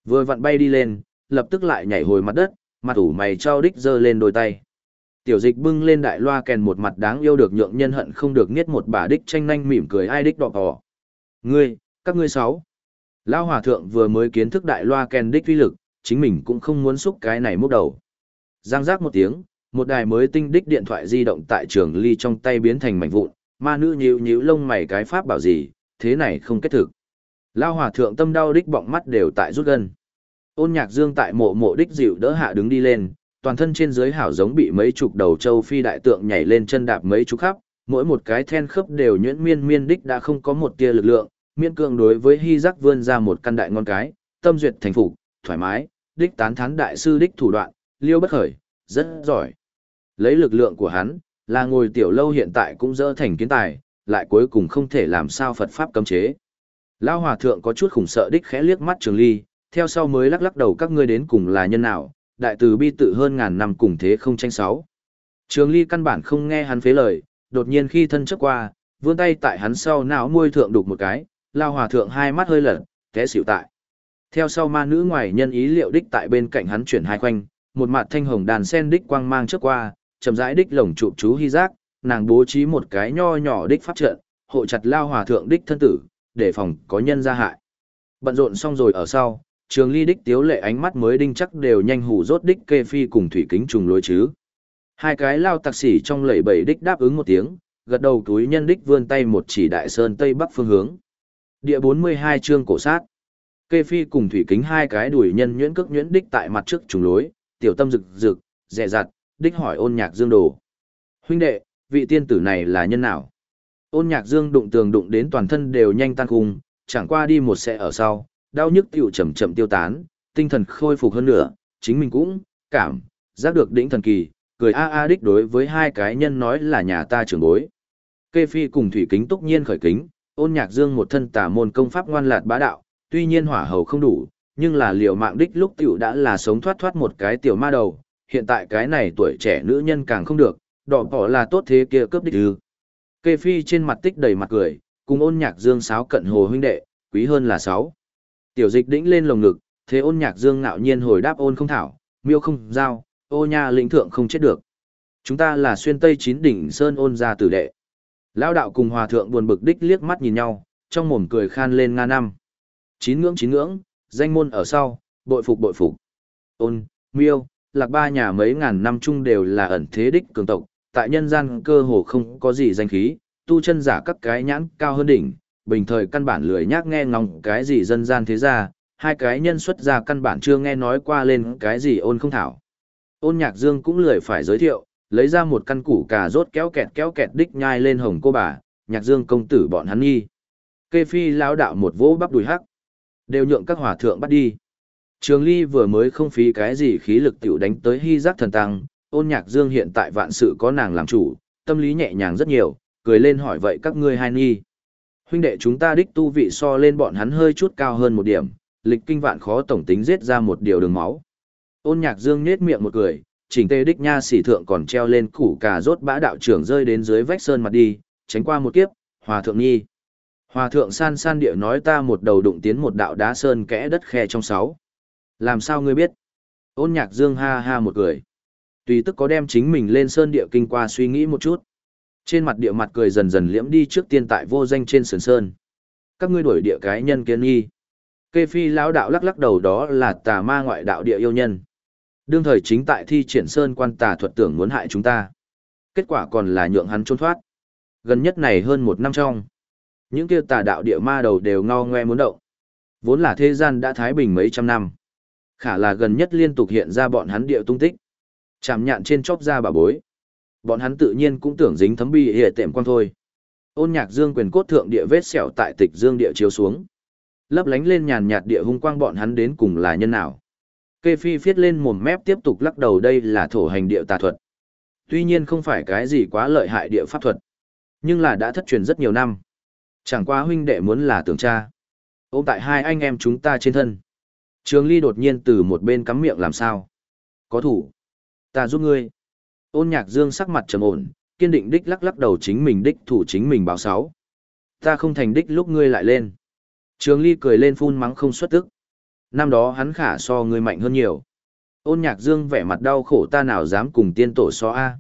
Vừa vặn bay đi lên, lập tức lại nhảy hồi mặt đất, mặt ủ mày trao đích giơ lên đôi tay. Tiểu dịch bưng lên đại loa kèn một mặt đáng yêu được nhượng nhân hận không được niết một bà đích tranh nhanh mỉm cười ai đích đọ cỏ. Ngươi, các ngươi sáu. Lao hòa thượng vừa mới kiến thức đại loa kèn đích uy lực, chính mình cũng không muốn xúc cái này múc đầu. Giang giác một tiếng, một đài mới tinh đích điện thoại di động tại trường ly trong tay biến thành mảnh vụn, ma nữ nhíu nhíu lông mày cái pháp bảo gì, thế này không kết thực. Lao hòa thượng tâm đau đích bọng mắt đều tại rút gần Ôn nhạc dương tại mộ mộ đích dịu đỡ hạ đứng đi lên, toàn thân trên dưới hảo giống bị mấy chục đầu châu phi đại tượng nhảy lên chân đạp mấy chục khắp, mỗi một cái then khớp đều nhuyễn miên miên đích đã không có một tia lực lượng, miên cường đối với hy giác vươn ra một căn đại ngon cái, tâm duyệt thành phục, thoải mái, đích tán thán đại sư đích thủ đoạn, liêu bất khởi, rất giỏi. Lấy lực lượng của hắn, là ngồi tiểu lâu hiện tại cũng dỡ thành kiến tài, lại cuối cùng không thể làm sao Phật Pháp cấm chế. Lao hòa thượng có chút khủng sợ đích khẽ liếc mắt trường ly, theo sau mới lắc lắc đầu các ngươi đến cùng là nhân nào, đại từ bi tự hơn ngàn năm cùng thế không tranh sáu. Trường ly căn bản không nghe hắn phế lời, đột nhiên khi thân chấp qua, vươn tay tại hắn sau não môi thượng đục một cái, lao hòa thượng hai mắt hơi lật, té xỉu tại. Theo sau ma nữ ngoài nhân ý liệu đích tại bên cạnh hắn chuyển hai khoanh, một mặt thanh hồng đàn sen đích quang mang trước qua, chậm rãi đích lồng trụ chú hy giác, nàng bố trí một cái nho nhỏ đích pháp trận, hộ chặt lao hòa thượng đích thân tử, để phòng có nhân ra hại. Bận rộn xong rồi ở sau, trường ly đích tiếu lệ ánh mắt mới đinh chắc đều nhanh hủ rốt đích kê phi cùng thủy kính trùng lối chứ. Hai cái lao tặc sĩ trong lẩy bẩy đích đáp ứng một tiếng, gật đầu túi nhân đích vươn tay một chỉ đại sơn tây bắc phương hướng. Địa 42 chương cổ sát. Kê phi cùng thủy kính hai cái đuổi nhân nhuyễn cước nhuyễn đích tại mặt trước trùng lối, tiểu tâm rực rực, dè dặt, đích hỏi ôn nhạc dương đồ. Huynh đệ, vị tiên tử này là nhân nào? Ôn nhạc dương đụng tường đụng đến toàn thân đều nhanh tan khung, chẳng qua đi một xe ở sau, đau nhức tiểu chậm chậm tiêu tán, tinh thần khôi phục hơn nữa, chính mình cũng, cảm, giác được đỉnh thần kỳ, cười a a đích đối với hai cái nhân nói là nhà ta trưởng bối. Kê phi cùng thủy kính túc nhiên khởi kính, ôn nhạc dương một thân tà môn công pháp ngoan lạt bá đạo, tuy nhiên hỏa hầu không đủ, nhưng là liều mạng đích lúc tiểu đã là sống thoát thoát một cái tiểu ma đầu, hiện tại cái này tuổi trẻ nữ nhân càng không được, đỏ bỏ là tốt thế kia cướp đích ư. Kê phi trên mặt tích đầy mặt cười, cùng ôn nhạc dương sáo cận hồ huynh đệ, quý hơn là sáu. Tiểu dịch đĩnh lên lồng ngực, thế ôn nhạc dương ngạo nhiên hồi đáp ôn không thảo, miêu không giao, ô nha lĩnh thượng không chết được. Chúng ta là xuyên tây chín đỉnh sơn ôn gia tử đệ. Lão đạo cùng hòa thượng buồn bực đích liếc mắt nhìn nhau, trong mồm cười khan lên nga năm. Chín ngưỡng chín ngưỡng, danh môn ở sau, bội phục bội phục. Ôn, miêu, lạc ba nhà mấy ngàn năm chung đều là ẩn thế đích cường tộc, tại nhân gian cơ hồ không có gì danh khí, tu chân giả các cái nhãn cao hơn đỉnh, bình thời căn bản lười nhác nghe ngóng cái gì dân gian thế ra, hai cái nhân xuất ra căn bản chưa nghe nói qua lên cái gì ôn không thảo. Ôn nhạc dương cũng lười phải giới thiệu, lấy ra một căn củ cà rốt kéo kẹt kéo kẹt đích nhai lên hồng cô bà, nhạc dương công tử bọn hắn nghi. Kê phi lão đạo một vỗ bắp đùi hắc. Đều nhượng các hòa thượng bắt đi. Trường ly vừa mới không phí cái gì khí lực tiểu đánh tới hy giác thần tăng, ôn nhạc dương hiện tại vạn sự có nàng làm chủ, tâm lý nhẹ nhàng rất nhiều, cười lên hỏi vậy các ngươi hai nghi. Huynh đệ chúng ta đích tu vị so lên bọn hắn hơi chút cao hơn một điểm, lịch kinh vạn khó tổng tính giết ra một điều đường máu. Ôn nhạc dương nết miệng một cười, chỉnh tê đích nha sỉ thượng còn treo lên củ cà rốt bã đạo trưởng rơi đến dưới vách sơn mặt đi, tránh qua một kiếp, hòa thượng nhi. Hòa thượng san san địa nói ta một đầu đụng tiến một đạo đá sơn kẽ đất khe trong sáu. Làm sao ngươi biết? Ôn nhạc dương ha ha một cười. Tùy tức có đem chính mình lên sơn địa kinh qua suy nghĩ một chút. Trên mặt địa mặt cười dần dần liễm đi trước tiên tại vô danh trên sườn sơn. Các ngươi đuổi địa cái nhân kiến nghi. Kê phi lão đạo lắc lắc đầu đó là tà ma ngoại đạo địa yêu nhân. Đương thời chính tại thi triển sơn quan tà thuật tưởng muốn hại chúng ta. Kết quả còn là nhượng hắn trốn thoát. Gần nhất này hơn một năm trong. Những kia tà đạo địa ma đầu đều ngao ngoe muốn động. Vốn là thế gian đã thái bình mấy trăm năm. Khả là gần nhất liên tục hiện ra bọn hắn địa tung tích. Chạm nhạn trên chóp ra bà bối. Bọn hắn tự nhiên cũng tưởng dính thấm bi hệ tệm quan thôi. Ôn nhạc dương quyền cốt thượng địa vết sẹo tại tịch dương địa chiếu xuống. Lấp lánh lên nhàn nhạt địa hung quang bọn hắn đến cùng là nhân nào. Kê phi viết lên mồm mép tiếp tục lắc đầu đây là thổ hành địa tà thuật. Tuy nhiên không phải cái gì quá lợi hại địa pháp thuật. Nhưng là đã thất truyền rất nhiều năm. Chẳng qua huynh đệ muốn là tưởng cha. Ôm tại hai anh em chúng ta trên thân. Trường Ly đột nhiên từ một bên cắm miệng làm sao? Có thủ. Ta giúp ngươi. Ôn nhạc dương sắc mặt trầm ổn, kiên định đích lắc lắc đầu chính mình đích thủ chính mình báo sáu. Ta không thành đích lúc ngươi lại lên. Trường Ly cười lên phun mắng không xuất tức. Năm đó hắn khả so ngươi mạnh hơn nhiều. Ôn nhạc dương vẻ mặt đau khổ ta nào dám cùng tiên tổ so A.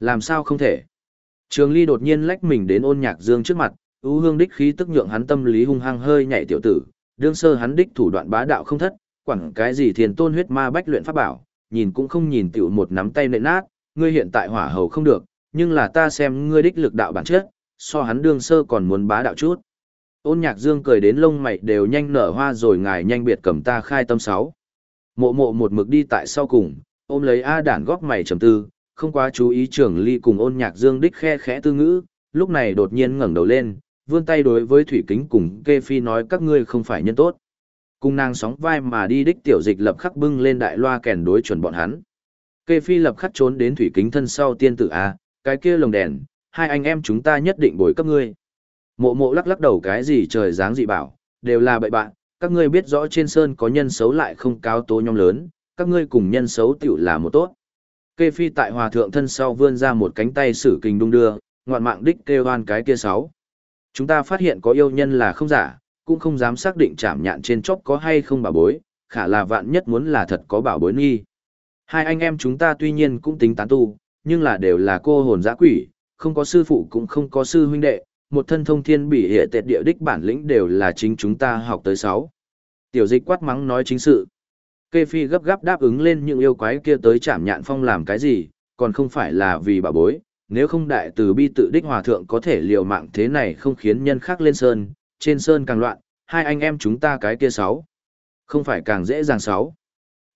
Làm sao không thể. Trường Ly đột nhiên lách mình đến ôn nhạc dương trước mặt, ưu hương đích khí tức nhượng hắn tâm lý hung hăng hơi nhảy tiểu tử, đương sơ hắn đích thủ đoạn bá đạo không thất, quẳng cái gì thiền tôn huyết ma bách luyện pháp bảo, nhìn cũng không nhìn tiểu một nắm tay nện nát, ngươi hiện tại hỏa hầu không được, nhưng là ta xem ngươi đích lực đạo bản chất, so hắn đương sơ còn muốn bá đạo chút. Ôn nhạc dương cười đến lông mày đều nhanh nở hoa rồi ngài nhanh biệt cầm ta khai tâm sáu. Mộ mộ một mực đi tại sau cùng, ôm lấy A đản góc mày trầm tư, không quá chú ý trưởng ly cùng ôn nhạc dương đích khe khẽ tư ngữ, lúc này đột nhiên ngẩng đầu lên, vươn tay đối với thủy kính cùng kê phi nói các ngươi không phải nhân tốt. Cùng nàng sóng vai mà đi đích tiểu dịch lập khắc bưng lên đại loa kèn đối chuẩn bọn hắn. Kê phi lập khắc trốn đến thủy kính thân sau tiên tử A, cái kia lồng đèn, hai anh em chúng ta nhất định bồi cấp ngươi. Mộ mộ lắc lắc đầu cái gì trời dáng dị bảo, đều là bậy bạn, các ngươi biết rõ trên sơn có nhân xấu lại không cao tố nhóm lớn, các ngươi cùng nhân xấu tiểu là một tốt. Kê phi tại hòa thượng thân sau vươn ra một cánh tay sử kình đung đưa, ngoạn mạng đích kêu hoan cái kia sáu. Chúng ta phát hiện có yêu nhân là không giả, cũng không dám xác định chạm nhạn trên chóp có hay không bảo bối, khả là vạn nhất muốn là thật có bảo bối nghi. Hai anh em chúng ta tuy nhiên cũng tính tán tu, nhưng là đều là cô hồn giã quỷ, không có sư phụ cũng không có sư huynh đệ, một thân thông thiên bỉ hệ tệt địa đích bản lĩnh đều là chính chúng ta học tới sáu. Tiểu dịch quát mắng nói chính sự. Kê Phi gấp gáp đáp ứng lên những yêu quái kia tới chạm nhạn phong làm cái gì, còn không phải là vì bảo bối, nếu không đại từ bi tự đích hòa thượng có thể liều mạng thế này không khiến nhân khác lên sơn, trên sơn càng loạn, hai anh em chúng ta cái kia sáu. Không phải càng dễ dàng sáu.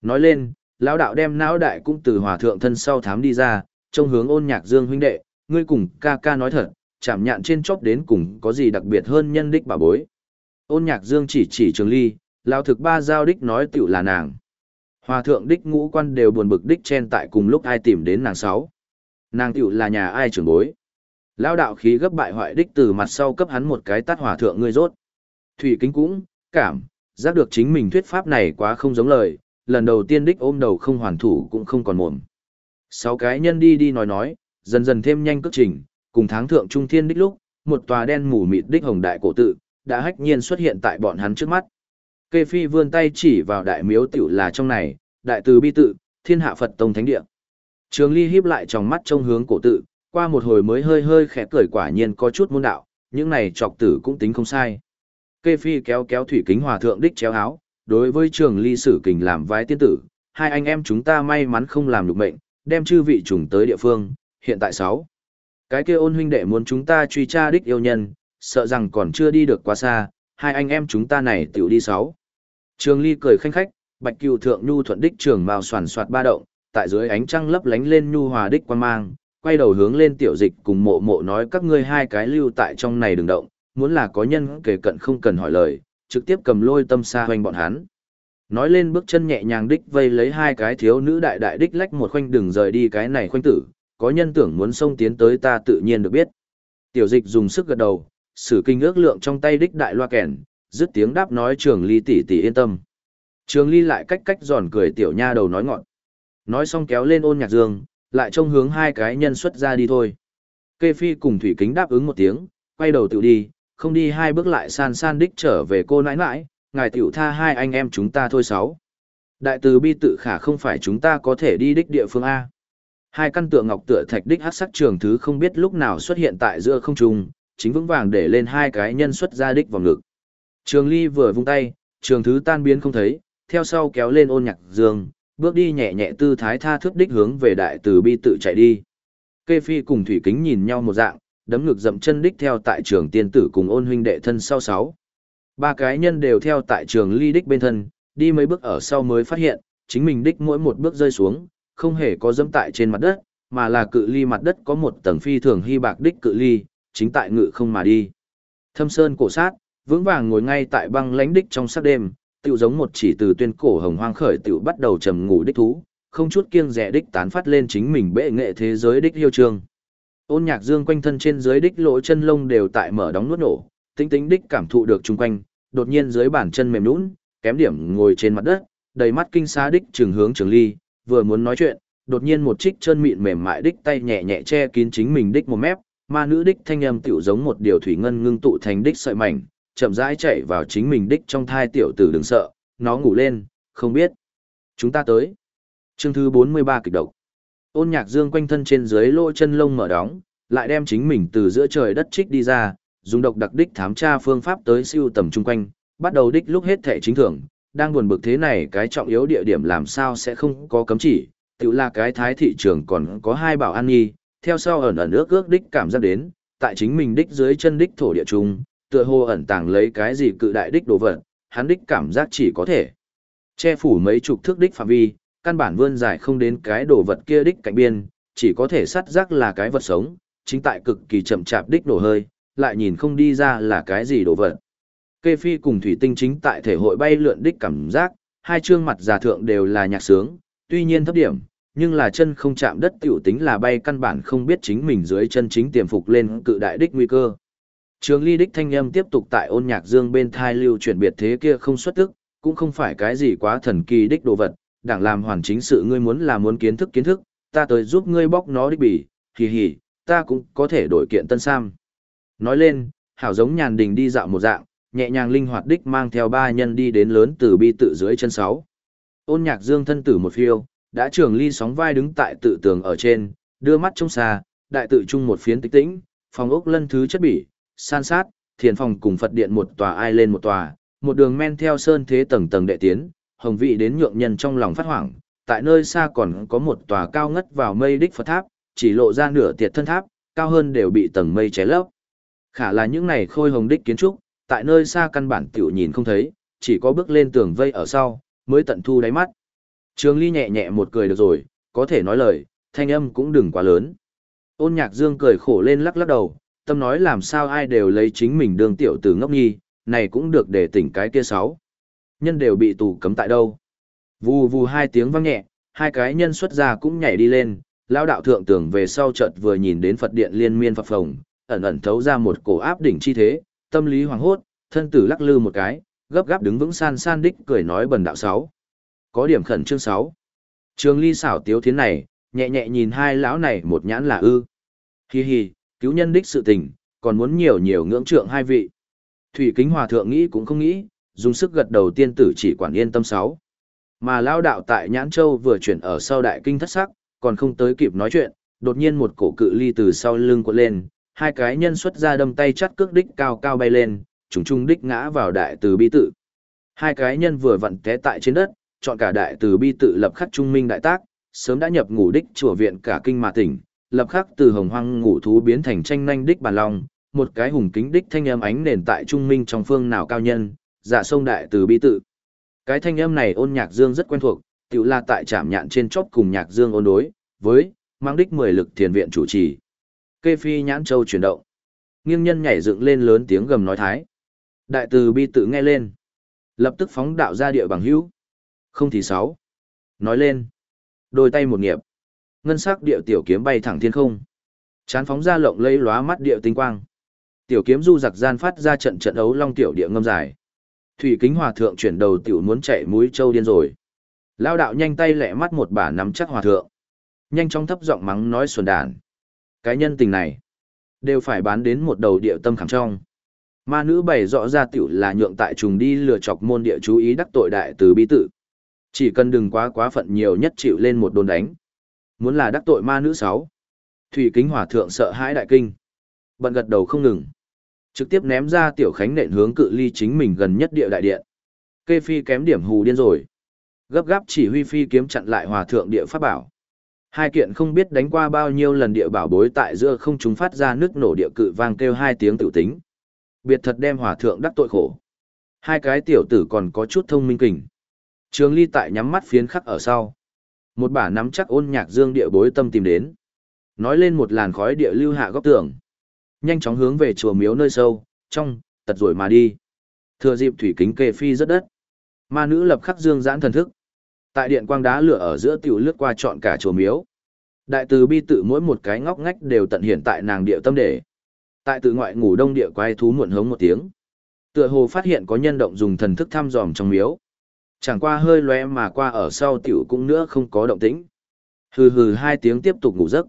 Nói lên, lão đạo đem não đại cũng từ hòa thượng thân sau thám đi ra, trông hướng ôn nhạc dương huynh đệ, ngươi cùng ca ca nói thật, chạm nhạn trên chóp đến cùng có gì đặc biệt hơn nhân đích bà bối. Ôn nhạc dương chỉ chỉ trường ly, lão thực ba giao đích nói tiểu là nàng. Hòa thượng đích ngũ quan đều buồn bực đích chen tại cùng lúc ai tìm đến nàng sáu. Nàng tiểu là nhà ai trưởng bối. Lão đạo khí gấp bại hoại đích từ mặt sau cấp hắn một cái tát hòa thượng ngươi rốt. Thủy kính cũng, cảm, giác được chính mình thuyết pháp này quá không giống lời, lần đầu tiên đích ôm đầu không hoàn thủ cũng không còn mồm. Sáu cái nhân đi đi nói nói, dần dần thêm nhanh cước trình, cùng tháng thượng trung thiên đích lúc, một tòa đen mù mịt đích hồng đại cổ tự, đã hách nhiên xuất hiện tại bọn hắn trước mắt. Kê Phi vươn tay chỉ vào đại miếu tiểu là trong này, đại từ bi tự, thiên hạ Phật tông thánh địa. Trường Ly híp lại trong mắt trông hướng cổ tự, qua một hồi mới hơi hơi khẽ cười quả nhiên có chút môn đạo, những này trọc tử cũng tính không sai. Kê Phi kéo kéo thủy kính hòa thượng đích chéo áo, đối với Trường Ly sử kình làm vái tiên tử, hai anh em chúng ta may mắn không làm được mệnh, đem chư vị trùng tới địa phương, hiện tại sáu. Cái kia ôn huynh đệ muốn chúng ta truy tra đích yêu nhân, sợ rằng còn chưa đi được quá xa, hai anh em chúng ta này tiểu đi sáu. Trường Ly cười khanh khách, Bạch cựu thượng nhu thuận đích trường màu soàn soạt ba động, tại dưới ánh trăng lấp lánh lên nhu hòa đích quan mang, quay đầu hướng lên tiểu dịch cùng mộ mộ nói các ngươi hai cái lưu tại trong này đừng động, muốn là có nhân kể cận không cần hỏi lời, trực tiếp cầm lôi tâm xa hoành bọn hắn. Nói lên bước chân nhẹ nhàng đích vây lấy hai cái thiếu nữ đại đại đích lách một khoanh đừng rời đi cái này khoanh tử, có nhân tưởng muốn xông tiến tới ta tự nhiên được biết. Tiểu dịch dùng sức gật đầu, sử kinh ước lượng trong tay đích đại loa kèn, dứt tiếng đáp nói trường ly tỷ tỷ yên tâm. Trường ly lại cách cách giòn cười tiểu nha đầu nói ngọn. Nói xong kéo lên ôn nhạc dương, lại trông hướng hai cái nhân xuất ra đi thôi. Kê phi cùng thủy kính đáp ứng một tiếng, quay đầu tự đi, không đi hai bước lại san san đích trở về cô nãi nãi, ngài tiểu tha hai anh em chúng ta thôi sáu. Đại từ bi tự khả không phải chúng ta có thể đi đích địa phương A. Hai căn tượng ngọc tựa thạch đích hát sắc trường thứ không biết lúc nào xuất hiện tại giữa không trung, chính vững vàng để lên hai cái nhân xuất ra đích vào ngực. Trường ly vừa vung tay, trường thứ tan biến không thấy, theo sau kéo lên ôn nhạc dương, bước đi nhẹ nhẹ tư thái tha thước đích hướng về đại từ bi tự chạy đi. Kê Phi cùng Thủy Kính nhìn nhau một dạng, đấm ngực dậm chân đích theo tại trường tiên tử cùng ôn huynh đệ thân sau sáu. Ba cái nhân đều theo tại trường ly đích bên thân, đi mấy bước ở sau mới phát hiện, chính mình đích mỗi một bước rơi xuống, không hề có dẫm tại trên mặt đất, mà là cự ly mặt đất có một tầng phi thường hy bạc đích cự ly, chính tại ngự không mà đi. Thâm sơn cổ sát, vững vàng ngồi ngay tại băng lãnh đích trong sát đêm, tựu giống một chỉ từ tuyên cổ hồng hoang khởi tựu bắt đầu trầm ngủ đích thú, không chút kiêng rẻ đích tán phát lên chính mình bệ nghệ thế giới đích yêu trương. Ôn nhạc dương quanh thân trên dưới đích lỗ chân lông đều tại mở đóng nuốt nổ, Tĩnh tĩnh đích cảm thụ được chung quanh, đột nhiên dưới bàn chân mềm nhũn, kém điểm ngồi trên mặt đất, đầy mắt kinh xá đích trường hướng trường ly, vừa muốn nói chuyện, đột nhiên một trích chân mịn mềm mại đích tay nhẹ nhẹ che kín chính mình đích một mép, ma nữ đích thanh âm tiểu giống một điều thủy ngân ngưng tụ thành đích sợi mảnh, chậm rãi chạy vào chính mình đích trong thai tiểu tử đừng sợ, nó ngủ lên, không biết. Chúng ta tới. Chương thứ 43 kịch độc. Ôn nhạc dương quanh thân trên dưới lỗ chân lông mở đóng, lại đem chính mình từ giữa trời đất trích đi ra, dùng độc đặc đích thám tra phương pháp tới siêu tầm chung quanh, bắt đầu đích lúc hết thể chính thường, đang buồn bực thế này cái trọng yếu địa điểm làm sao sẽ không có cấm chỉ, tự là cái thái thị trường còn có hai bảo an nghi, theo sau ẩn ẩn ước ước đích cảm giác đến, tại chính mình đích dưới chân đích thổ địa trung, tựa hồ ẩn tàng lấy cái gì cự đại đích đồ vật, hắn đích cảm giác chỉ có thể che phủ mấy chục thước đích phạm vi, căn bản vươn dài không đến cái đồ vật kia đích cạnh biên, chỉ có thể sắt giác là cái vật sống, chính tại cực kỳ chậm chạp đích nổ hơi, lại nhìn không đi ra là cái gì đồ vật. Kê Phi cùng Thủy Tinh chính tại thể hội bay lượn đích cảm giác, hai trương mặt giả thượng đều là nhạc sướng, tuy nhiên thấp điểm, nhưng là chân không chạm đất tiểu tính là bay căn bản không biết chính mình dưới chân chính tiềm phục lên cự đại đích nguy cơ. Trường ly đích thanh âm tiếp tục tại ôn nhạc dương bên thai lưu chuyển biệt thế kia không xuất tức, cũng không phải cái gì quá thần kỳ đích đồ vật, đảng làm hoàn chính sự ngươi muốn là muốn kiến thức kiến thức, ta tới giúp ngươi bóc nó đích bỉ, hì hì, ta cũng có thể đổi kiện tân sam. Nói lên, hảo giống nhàn đình đi dạo một dạng, nhẹ nhàng linh hoạt đích mang theo ba nhân đi đến lớn từ bi tự dưới chân sáu. Ôn nhạc dương thân tử một phiêu, đã trường ly sóng vai đứng tại tự tường ở trên, đưa mắt trông xa, đại tự trung một phiến tích tĩnh, phòng ốc lân thứ chất bỉ, san sát, thiền phòng cùng Phật điện một tòa ai lên một tòa, một đường men theo sơn thế tầng tầng đệ tiến, hồng vị đến nhượng nhân trong lòng phát hoảng, tại nơi xa còn có một tòa cao ngất vào mây đích Phật tháp, chỉ lộ ra nửa tiệt thân tháp, cao hơn đều bị tầng mây che lấp. Khả là những này khôi hồng đích kiến trúc, tại nơi xa căn bản tiểu nhìn không thấy, chỉ có bước lên tường vây ở sau, mới tận thu đáy mắt. Trường Ly nhẹ nhẹ một cười được rồi, có thể nói lời, thanh âm cũng đừng quá lớn. Ôn Nhạc Dương cười khổ lên lắc lắc đầu, tâm nói làm sao ai đều lấy chính mình đương tiểu tử ngốc nhi, này cũng được để tỉnh cái kia sáu. Nhân đều bị tù cấm tại đâu. Vù vù hai tiếng vang nhẹ, hai cái nhân xuất ra cũng nhảy đi lên, lão đạo thượng tưởng về sau chợt vừa nhìn đến Phật điện liên miên phập phồng, ẩn ẩn thấu ra một cổ áp đỉnh chi thế, tâm lý hoàng hốt, thân tử lắc lư một cái, gấp gáp đứng vững san san đích cười nói bần đạo sáu. Có điểm khẩn chương sáu. Trường ly xảo tiếu thiến này, nhẹ nhẹ nhìn hai lão này một nhãn là ư. Hi hi, cứu nhân đích sự tình, còn muốn nhiều nhiều ngưỡng trượng hai vị. Thủy kính hòa thượng nghĩ cũng không nghĩ, dùng sức gật đầu tiên tử chỉ quản yên tâm sáu. Mà lao đạo tại Nhãn Châu vừa chuyển ở sau đại kinh thất sắc, còn không tới kịp nói chuyện, đột nhiên một cổ cự ly từ sau lưng quật lên, hai cái nhân xuất ra đâm tay chắt cước đích cao cao bay lên, trùng trung đích ngã vào đại từ bi tự. Hai cái nhân vừa vặn té tại trên đất, chọn cả đại từ bi tự lập khắc trung minh đại tác, sớm đã nhập ngủ đích chùa viện cả kinh mà tỉnh, lập khắc từ hồng hoang ngủ thú biến thành tranh nhanh đích bàn long, một cái hùng kính đích thanh âm ánh nền tại trung minh trong phương nào cao nhân, dạ sông đại từ bi tự. Cái thanh âm này ôn nhạc dương rất quen thuộc, tiểu là tại trạm nhạn trên chóp cùng nhạc dương ôn đối, với, mang đích mười lực thiền viện chủ trì. Kê phi nhãn châu chuyển động. Nghiêng nhân nhảy dựng lên lớn tiếng gầm nói thái. Đại từ bi tự nghe lên. Lập tức phóng đạo ra địa bằng hữu. Không thì sáu. Nói lên. Đôi tay một nghiệp. Ngân sắc địa tiểu kiếm bay thẳng thiên không. Chán phóng ra lộng lẫy lóa mắt địa tinh quang. Tiểu kiếm du giặc gian phát ra trận trận đấu long tiểu địa ngâm dài. Thủy kính hòa thượng chuyển đầu tiểu muốn chạy mũi châu điên rồi. Lao đạo nhanh tay lẹ mắt một bả nắm chắc hòa thượng. Nhanh chóng thấp giọng mắng nói xuân đàn. Cái nhân tình này, đều phải bán đến một đầu địa tâm khẳng trong. Ma nữ bày rõ ra tiểu là nhượng tại trùng đi lừa chọc môn địa chú ý đắc tội đại từ bi tự. Chỉ cần đừng quá quá phận nhiều nhất chịu lên một đồn đánh. Muốn là đắc tội ma nữ sáu. Thủy kính hòa thượng sợ hãi đại kinh. Bận gật đầu không ngừng. Trực tiếp ném ra tiểu khánh nện hướng cự ly chính mình gần nhất địa đại điện. Kê phi kém điểm hù điên rồi. Gấp gáp chỉ huy phi kiếm chặn lại hòa thượng địa pháp bảo. Hai kiện không biết đánh qua bao nhiêu lần địa bảo bối tại giữa không chúng phát ra nước nổ địa cự vang kêu hai tiếng tự tính. Biệt thật đem hòa thượng đắc tội khổ. Hai cái tiểu tử còn có chút thông minh kình. Trường ly tại nhắm mắt phiến khắc ở sau. Một bả nắm chắc ôn nhạc dương địa bối tâm tìm đến. Nói lên một làn khói địa lưu hạ góc tường. Nhanh chóng hướng về chùa miếu nơi sâu, trong, tật rồi mà đi. Thừa dịp thủy kính kê phi rất đất. Ma nữ lập khắc dương giãn thần thức. Tại điện quang đá lửa ở giữa tiểu lướt qua trọn cả chùa miếu. Đại từ bi tự mỗi một cái ngóc ngách đều tận hiện tại nàng địa tâm để. Tại tự ngoại ngủ đông địa quay thú muộn hống một tiếng. Tựa hồ phát hiện có nhân động dùng thần thức thăm dòm trong miếu. Chẳng qua hơi lóe mà qua ở sau tiểu cũng nữa không có động tĩnh. Hừ hừ hai tiếng tiếp tục ngủ giấc.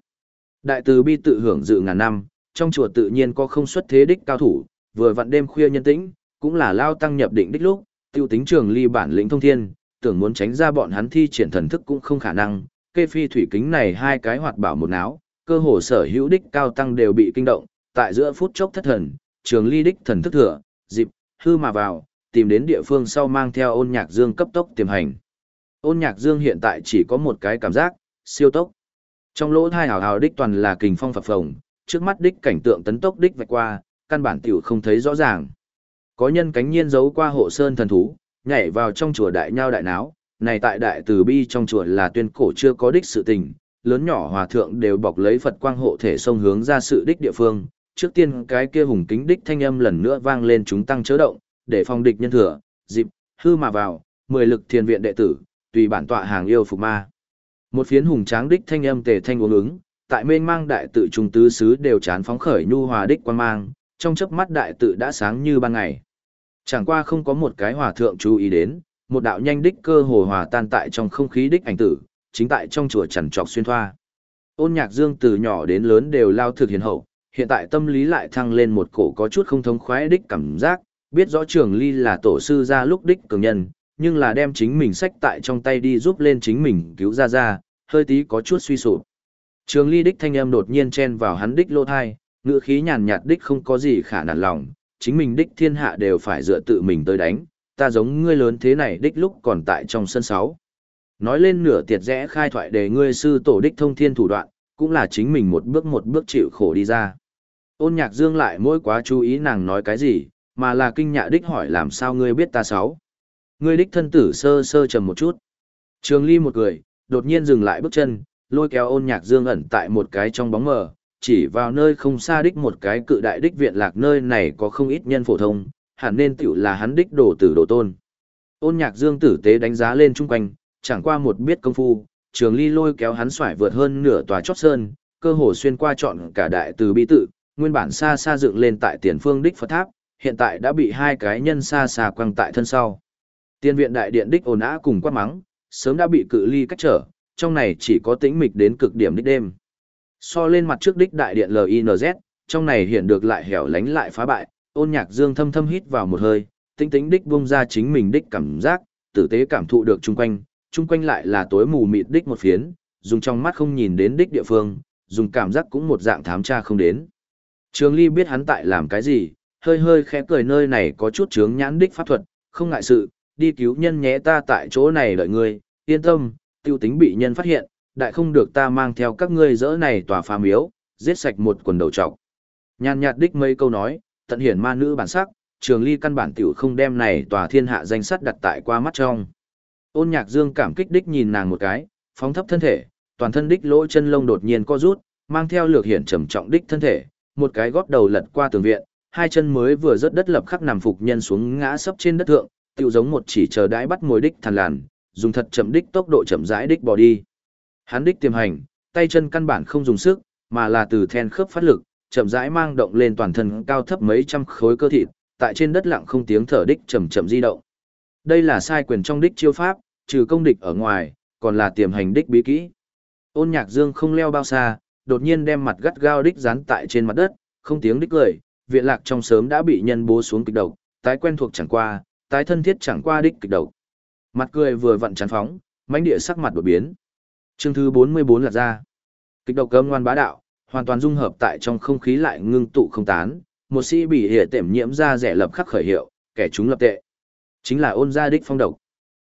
Đại từ bi tự hưởng dự ngàn năm, trong chùa tự nhiên có không xuất thế đích cao thủ, vừa vặn đêm khuya nhân tĩnh, cũng là lao tăng nhập định đích lúc, tiêu tính trường ly bản lĩnh thông thiên, tưởng muốn tránh ra bọn hắn thi triển thần thức cũng không khả năng, kê phi thủy kính này hai cái hoạt bảo một áo, cơ hồ sở hữu đích cao tăng đều bị kinh động, tại giữa phút chốc thất thần, trường ly đích thần thức thừa, dịp, hư mà vào, tìm đến địa phương sau mang theo ôn nhạc dương cấp tốc tiềm hành. Ôn nhạc dương hiện tại chỉ có một cái cảm giác, siêu tốc. Trong lỗ thai hào hào đích toàn là kình phong phập phồng, trước mắt đích cảnh tượng tấn tốc đích vạch qua, căn bản tiểu không thấy rõ ràng. Có nhân cánh nhiên giấu qua hộ sơn thần thú, nhảy vào trong chùa đại nhao đại náo, này tại đại từ bi trong chùa là tuyên cổ chưa có đích sự tình, lớn nhỏ hòa thượng đều bọc lấy Phật quang hộ thể sông hướng ra sự đích địa phương. Trước tiên cái kia hùng kính đích thanh âm lần nữa vang lên chúng tăng chớ động, để phòng địch nhân thừa, dịp, hư mà vào, mười lực thiền viện đệ tử, tùy bản tọa hàng yêu phục ma. Một phiến hùng tráng đích thanh âm tề thanh uống ứng, tại mênh mang đại tự trung tứ xứ đều chán phóng khởi nhu hòa đích quan mang, trong chớp mắt đại tự đã sáng như ban ngày. Chẳng qua không có một cái hòa thượng chú ý đến, một đạo nhanh đích cơ hồ hòa tan tại trong không khí đích ảnh tử, chính tại trong chùa chằn trọc xuyên thoa. Ôn nhạc dương từ nhỏ đến lớn đều lao thực hiền hậu, hiện tại tâm lý lại thăng lên một cổ có chút không thống khoái đích cảm giác, biết rõ trường ly là tổ sư ra lúc đích cường nhân, nhưng là đem chính mình sách tại trong tay đi giúp lên chính mình cứu ra ra, hơi tí có chút suy sụp. Trường ly đích thanh âm đột nhiên chen vào hắn đích lô thai, ngữ khí nhàn nhạt đích không có gì khả nản lòng, chính mình đích thiên hạ đều phải dựa tự mình tới đánh, ta giống ngươi lớn thế này đích lúc còn tại trong sân sáu. Nói lên nửa tiệt rẽ khai thoại để ngươi sư tổ đích thông thiên thủ đoạn, cũng là chính mình một bước một bước chịu khổ đi ra. Ôn nhạc dương lại mỗi quá chú ý nàng nói cái gì, mà là kinh nhạ đích hỏi làm sao ngươi biết ta sáu. Ngươi đích thân tử sơ sơ trầm một chút. Trường ly một cười, đột nhiên dừng lại bước chân, lôi kéo ôn nhạc dương ẩn tại một cái trong bóng mờ, chỉ vào nơi không xa đích một cái cự đại đích viện lạc nơi này có không ít nhân phổ thông, hẳn nên tiểu là hắn đích đồ tử đồ tôn. Ôn nhạc dương tử tế đánh giá lên chung quanh, chẳng qua một biết công phu, trường ly lôi kéo hắn xoải vượt hơn nửa tòa chót sơn, cơ hồ xuyên qua trọn cả đại từ bi tự, nguyên bản xa xa dựng lên tại tiền phương đích Phật tháp, hiện tại đã bị hai cái nhân xa xa quăng tại thân sau. Tiên viện đại điện đích ồn ã cùng quát mắng, sớm đã bị cự ly cách trở, trong này chỉ có tĩnh mịch đến cực điểm đích đêm. So lên mặt trước đích đại điện LINZ, trong này hiện được lại hẻo lánh lại phá bại, ôn nhạc dương thâm thâm hít vào một hơi, tinh tĩnh đích buông ra chính mình đích cảm giác, tử tế cảm thụ được chung quanh, chung quanh lại là tối mù mịt đích một phiến, dùng trong mắt không nhìn đến đích địa phương, dùng cảm giác cũng một dạng thám tra không đến. Trường Ly biết hắn tại làm cái gì, hơi hơi khẽ cười nơi này có chút chướng nhãn đích pháp thuật, không ngại sự, đi cứu nhân nhé ta tại chỗ này đợi ngươi, yên tâm, tiêu tính bị nhân phát hiện, đại không được ta mang theo các ngươi dỡ này tòa phá miếu, giết sạch một quần đầu trọc. Nhàn nhạt đích mấy câu nói, tận hiển ma nữ bản sắc, trường ly căn bản tiểu không đem này tòa thiên hạ danh sắt đặt tại qua mắt trong. Ôn nhạc dương cảm kích đích nhìn nàng một cái, phóng thấp thân thể, toàn thân đích lỗ chân lông đột nhiên co rút, mang theo lược hiển trầm trọng đích thân thể, một cái góp đầu lật qua tường viện, hai chân mới vừa rớt đất lập khắc nằm phục nhân xuống ngã sấp trên đất thượng, tựu giống một chỉ chờ đãi bắt mồi đích thằn lằn, dùng thật chậm đích tốc độ chậm rãi đích bỏ đi. Hắn đích tiềm hành, tay chân căn bản không dùng sức, mà là từ then khớp phát lực, chậm rãi mang động lên toàn thân cao thấp mấy trăm khối cơ thịt, tại trên đất lặng không tiếng thở đích chậm chậm di động. Đây là sai quyền trong đích chiêu pháp, trừ công địch ở ngoài, còn là tiềm hành đích bí kỹ. Ôn Nhạc Dương không leo bao xa, đột nhiên đem mặt gắt gao đích dán tại trên mặt đất, không tiếng đích cười, viện lạc trong sớm đã bị nhân bố xuống kịch độc, tái quen thuộc chẳng qua, tái thân thiết chẳng qua đích kịch độc. Mặt cười vừa vặn chán phóng, mãnh địa sắc mặt đột biến. Chương thứ 44 là ra. Kịch độc cơm ngoan bá đạo, hoàn toàn dung hợp tại trong không khí lại ngưng tụ không tán, một sĩ bị hệ tẩm nhiễm ra rẻ lập khắc khởi hiệu, kẻ chúng lập tệ. Chính là ôn gia đích phong độc.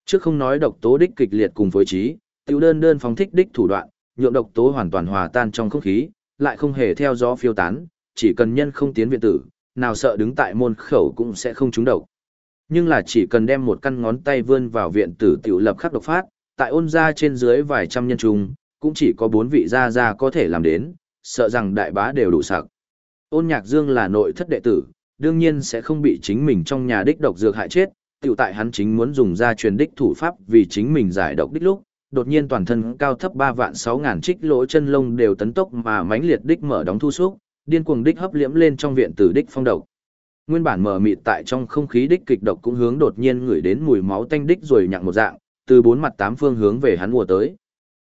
Trước không nói độc tố đích kịch liệt cùng phối trí, tiêu đơn đơn phóng thích đích thủ đoạn, nhượng độc tố hoàn toàn hòa tan trong không khí, lại không hề theo gió phiêu tán, chỉ cần nhân không tiến viện tử, nào sợ đứng tại môn khẩu cũng sẽ không trúng độc. Nhưng là chỉ cần đem một căn ngón tay vươn vào viện tử tiểu lập khắc độc phát, tại ôn gia trên dưới vài trăm nhân trùng, cũng chỉ có bốn vị gia gia có thể làm đến, sợ rằng đại bá đều đủ sặc. Ôn nhạc dương là nội thất đệ tử, đương nhiên sẽ không bị chính mình trong nhà đích độc dược hại chết, tiểu tại hắn chính muốn dùng ra truyền đích thủ pháp vì chính mình giải độc đích lúc, đột nhiên toàn thân cao thấp 3 vạn 6 ngàn trích lỗ chân lông đều tấn tốc mà mãnh liệt đích mở đóng thu xúc, điên cuồng đích hấp liễm lên trong viện tử đích phong độc. Nguyên bản mờ mịt tại trong không khí đích kịch độc cũng hướng đột nhiên ngửi đến mùi máu tanh đích rồi nhặng một dạng, từ bốn mặt tám phương hướng về hắn mùa tới.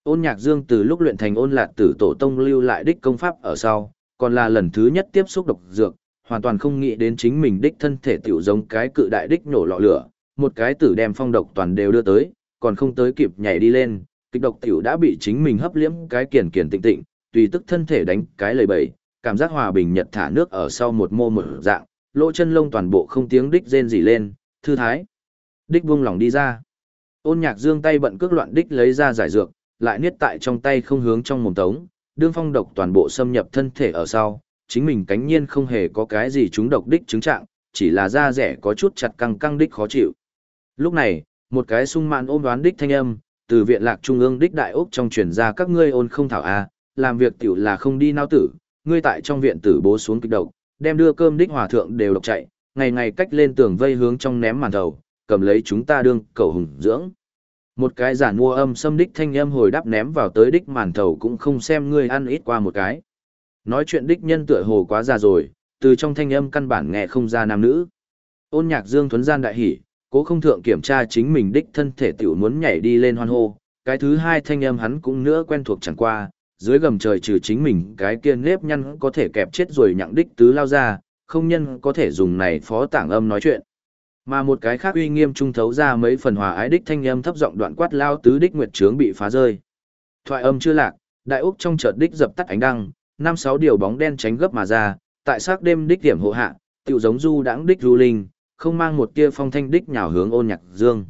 Ôn Nhạc Dương từ lúc luyện thành ôn lạt tử tổ tông lưu lại đích công pháp ở sau, còn là lần thứ nhất tiếp xúc độc dược, hoàn toàn không nghĩ đến chính mình đích thân thể tiểu giống cái cự đại đích nổ lọ lửa, một cái tử đem phong độc toàn đều đưa tới, còn không tới kịp nhảy đi lên, kịch độc tiểu đã bị chính mình hấp liễm cái kiền kiền tịnh tịnh, tùy tức thân thể đánh cái lầy bẩy, cảm giác hòa bình nhật thả nước ở sau một mô một dạng, lỗ chân lông toàn bộ không tiếng đích rên rỉ lên, thư thái. Đích buông lỏng đi ra. Ôn nhạc dương tay bận cước loạn đích lấy ra giải dược, lại niết tại trong tay không hướng trong mồm tống, đương phong độc toàn bộ xâm nhập thân thể ở sau, chính mình cánh nhiên không hề có cái gì chúng độc đích chứng trạng, chỉ là da rẻ có chút chặt căng căng đích khó chịu. Lúc này, một cái sung mạn ôm đoán đích thanh âm, từ viện lạc trung ương đích đại ốc trong truyền ra các ngươi ôn không thảo a, làm việc tiểu là không đi nao tử, ngươi tại trong viện tử bố xuống kích độc, đem đưa cơm đích hòa thượng đều độc chạy, ngày ngày cách lên tường vây hướng trong ném màn đầu, cầm lấy chúng ta đương cầu hùng dưỡng. Một cái giản mua âm xâm đích thanh âm hồi đáp ném vào tới đích màn thầu cũng không xem ngươi ăn ít qua một cái. Nói chuyện đích nhân tựa hồ quá già rồi, từ trong thanh âm căn bản nghe không ra nam nữ. Ôn nhạc dương thuấn gian đại hỉ, cố không thượng kiểm tra chính mình đích thân thể tiểu muốn nhảy đi lên hoan hô. Cái thứ hai thanh âm hắn cũng nữa quen thuộc chẳng qua, dưới gầm trời trừ chính mình cái kia nếp nhăn có thể kẹp chết rồi nhặng đích tứ lao ra, không nhân có thể dùng này phó tảng âm nói chuyện. Mà một cái khác uy nghiêm trung thấu ra mấy phần hòa ái đích thanh âm thấp giọng đoạn quát lao tứ đích nguyệt trướng bị phá rơi. Thoại âm chưa lạc, đại úc trong chợt đích dập tắt ánh đăng, năm sáu điều bóng đen tránh gấp mà ra, tại sắc đêm đích điểm hộ hạ, tiểu giống du đãng đích du linh, không mang một tia phong thanh đích nhào hướng ôn nhạc dương.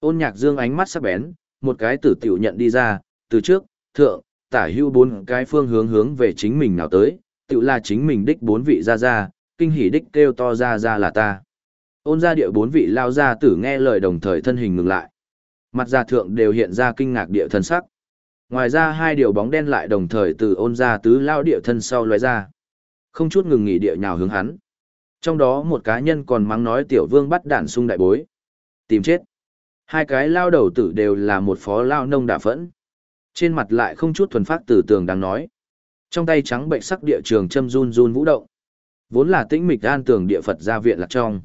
Ôn nhạc dương ánh mắt sắc bén, một cái tử tiểu nhận đi ra, từ trước, thượng, tả hữu bốn cái phương hướng hướng về chính mình nào tới, tự là chính mình đích bốn vị ra ra, kinh hỉ đích kêu to ra ra là ta. Ôn ra địa bốn vị lao ra tử nghe lời đồng thời thân hình ngừng lại. Mặt gia thượng đều hiện ra kinh ngạc địa thân sắc. Ngoài ra hai điều bóng đen lại đồng thời từ ôn ra tứ lao địa thân sau lóe ra. Không chút ngừng nghỉ địa nhào hướng hắn. Trong đó một cá nhân còn mắng nói tiểu vương bắt đản sung đại bối. Tìm chết. Hai cái lao đầu tử đều là một phó lao nông đả phẫn. Trên mặt lại không chút thuần phát từ tường đang nói. Trong tay trắng bệnh sắc địa trường châm run run vũ động. Vốn là tĩnh mịch an tường địa Phật gia viện lạc trong.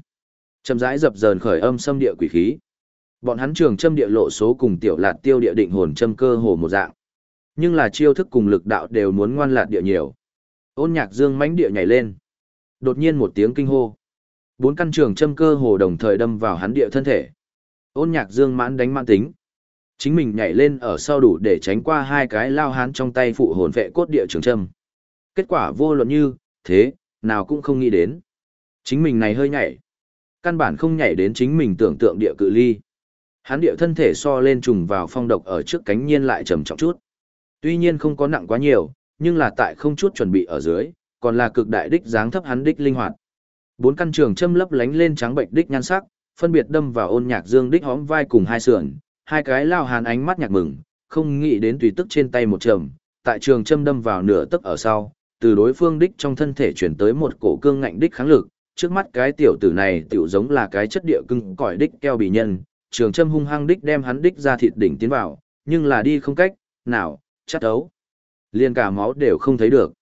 Châm rãi dập dờn khởi âm xâm địa quỷ khí. Bọn hắn trường châm địa lộ số cùng tiểu lạt tiêu địa định hồn châm cơ hồ một dạng. Nhưng là chiêu thức cùng lực đạo đều muốn ngoan lạt địa nhiều. Ôn nhạc dương mãnh địa nhảy lên. Đột nhiên một tiếng kinh hô. Bốn căn trường châm cơ hồ đồng thời đâm vào hắn địa thân thể. Ôn nhạc dương mãn đánh mãn tính. Chính mình nhảy lên ở sau đủ để tránh qua hai cái lao hán trong tay phụ hồn vệ cốt địa trường châm. Kết quả vô luận như, thế, nào cũng không nghĩ đến. Chính mình này hơi nhảy. Căn bản không nhảy đến chính mình tưởng tượng địa cự ly. hán địa thân thể so lên trùng vào phong độc ở trước cánh nhiên lại trầm trọng chút. Tuy nhiên không có nặng quá nhiều, nhưng là tại không chút chuẩn bị ở dưới, còn là cực đại đích dáng thấp hắn đích linh hoạt. Bốn căn trường châm lấp lánh lên trắng bệnh đích nhan sắc, phân biệt đâm vào ôn nhạc dương đích hóm vai cùng hai sườn, hai cái lao hàn ánh mắt nhạc mừng, không nghĩ đến tùy tức trên tay một trầm, tại trường châm đâm vào nửa tức ở sau, từ đối phương đích trong thân thể chuyển tới một cổ cương ngạnh đích kháng lực, trước mắt cái tiểu tử này tiểu giống là cái chất địa cưng cỏi đích keo bì nhân, trường châm hung hăng đích đem hắn đích ra thịt đỉnh tiến vào, nhưng là đi không cách, nào, chắc đấu. Liên cả máu đều không thấy được.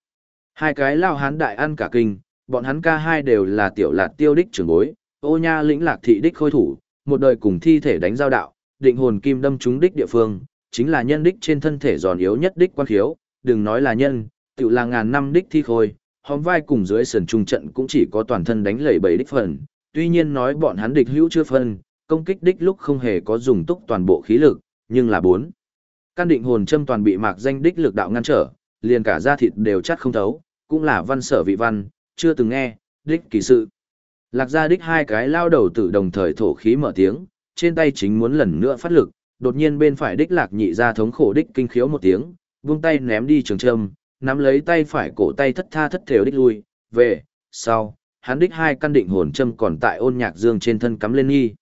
Hai cái lao hán đại ăn cả kinh, bọn hắn ca hai đều là tiểu lạt tiêu đích trưởng bối, ô nha lĩnh lạc thị đích khôi thủ, một đời cùng thi thể đánh giao đạo, định hồn kim đâm trúng đích địa phương, chính là nhân đích trên thân thể giòn yếu nhất đích quan khiếu, đừng nói là nhân, tự là ngàn năm đích thi khôi, hóm vai cùng dưới sườn trung trận cũng chỉ có toàn thân đánh lẩy bảy đích phần, tuy nhiên nói bọn hắn địch hữu chưa phân, công kích đích lúc không hề có dùng túc toàn bộ khí lực, nhưng là bốn. Căn định hồn châm toàn bị mạc danh đích lực đạo ngăn trở, liền cả da thịt đều chắc không thấu, cũng là văn sở vị văn, chưa từng nghe, đích kỳ sự. Lạc ra đích hai cái lao đầu tử đồng thời thổ khí mở tiếng, trên tay chính muốn lần nữa phát lực, đột nhiên bên phải đích lạc nhị ra thống khổ đích kinh khiếu một tiếng, vung tay ném đi trường châm, nắm lấy tay phải cổ tay thất tha thất thểu đích lui, về, sau, hắn đích hai căn định hồn châm còn tại ôn nhạc dương trên thân cắm lên nghi.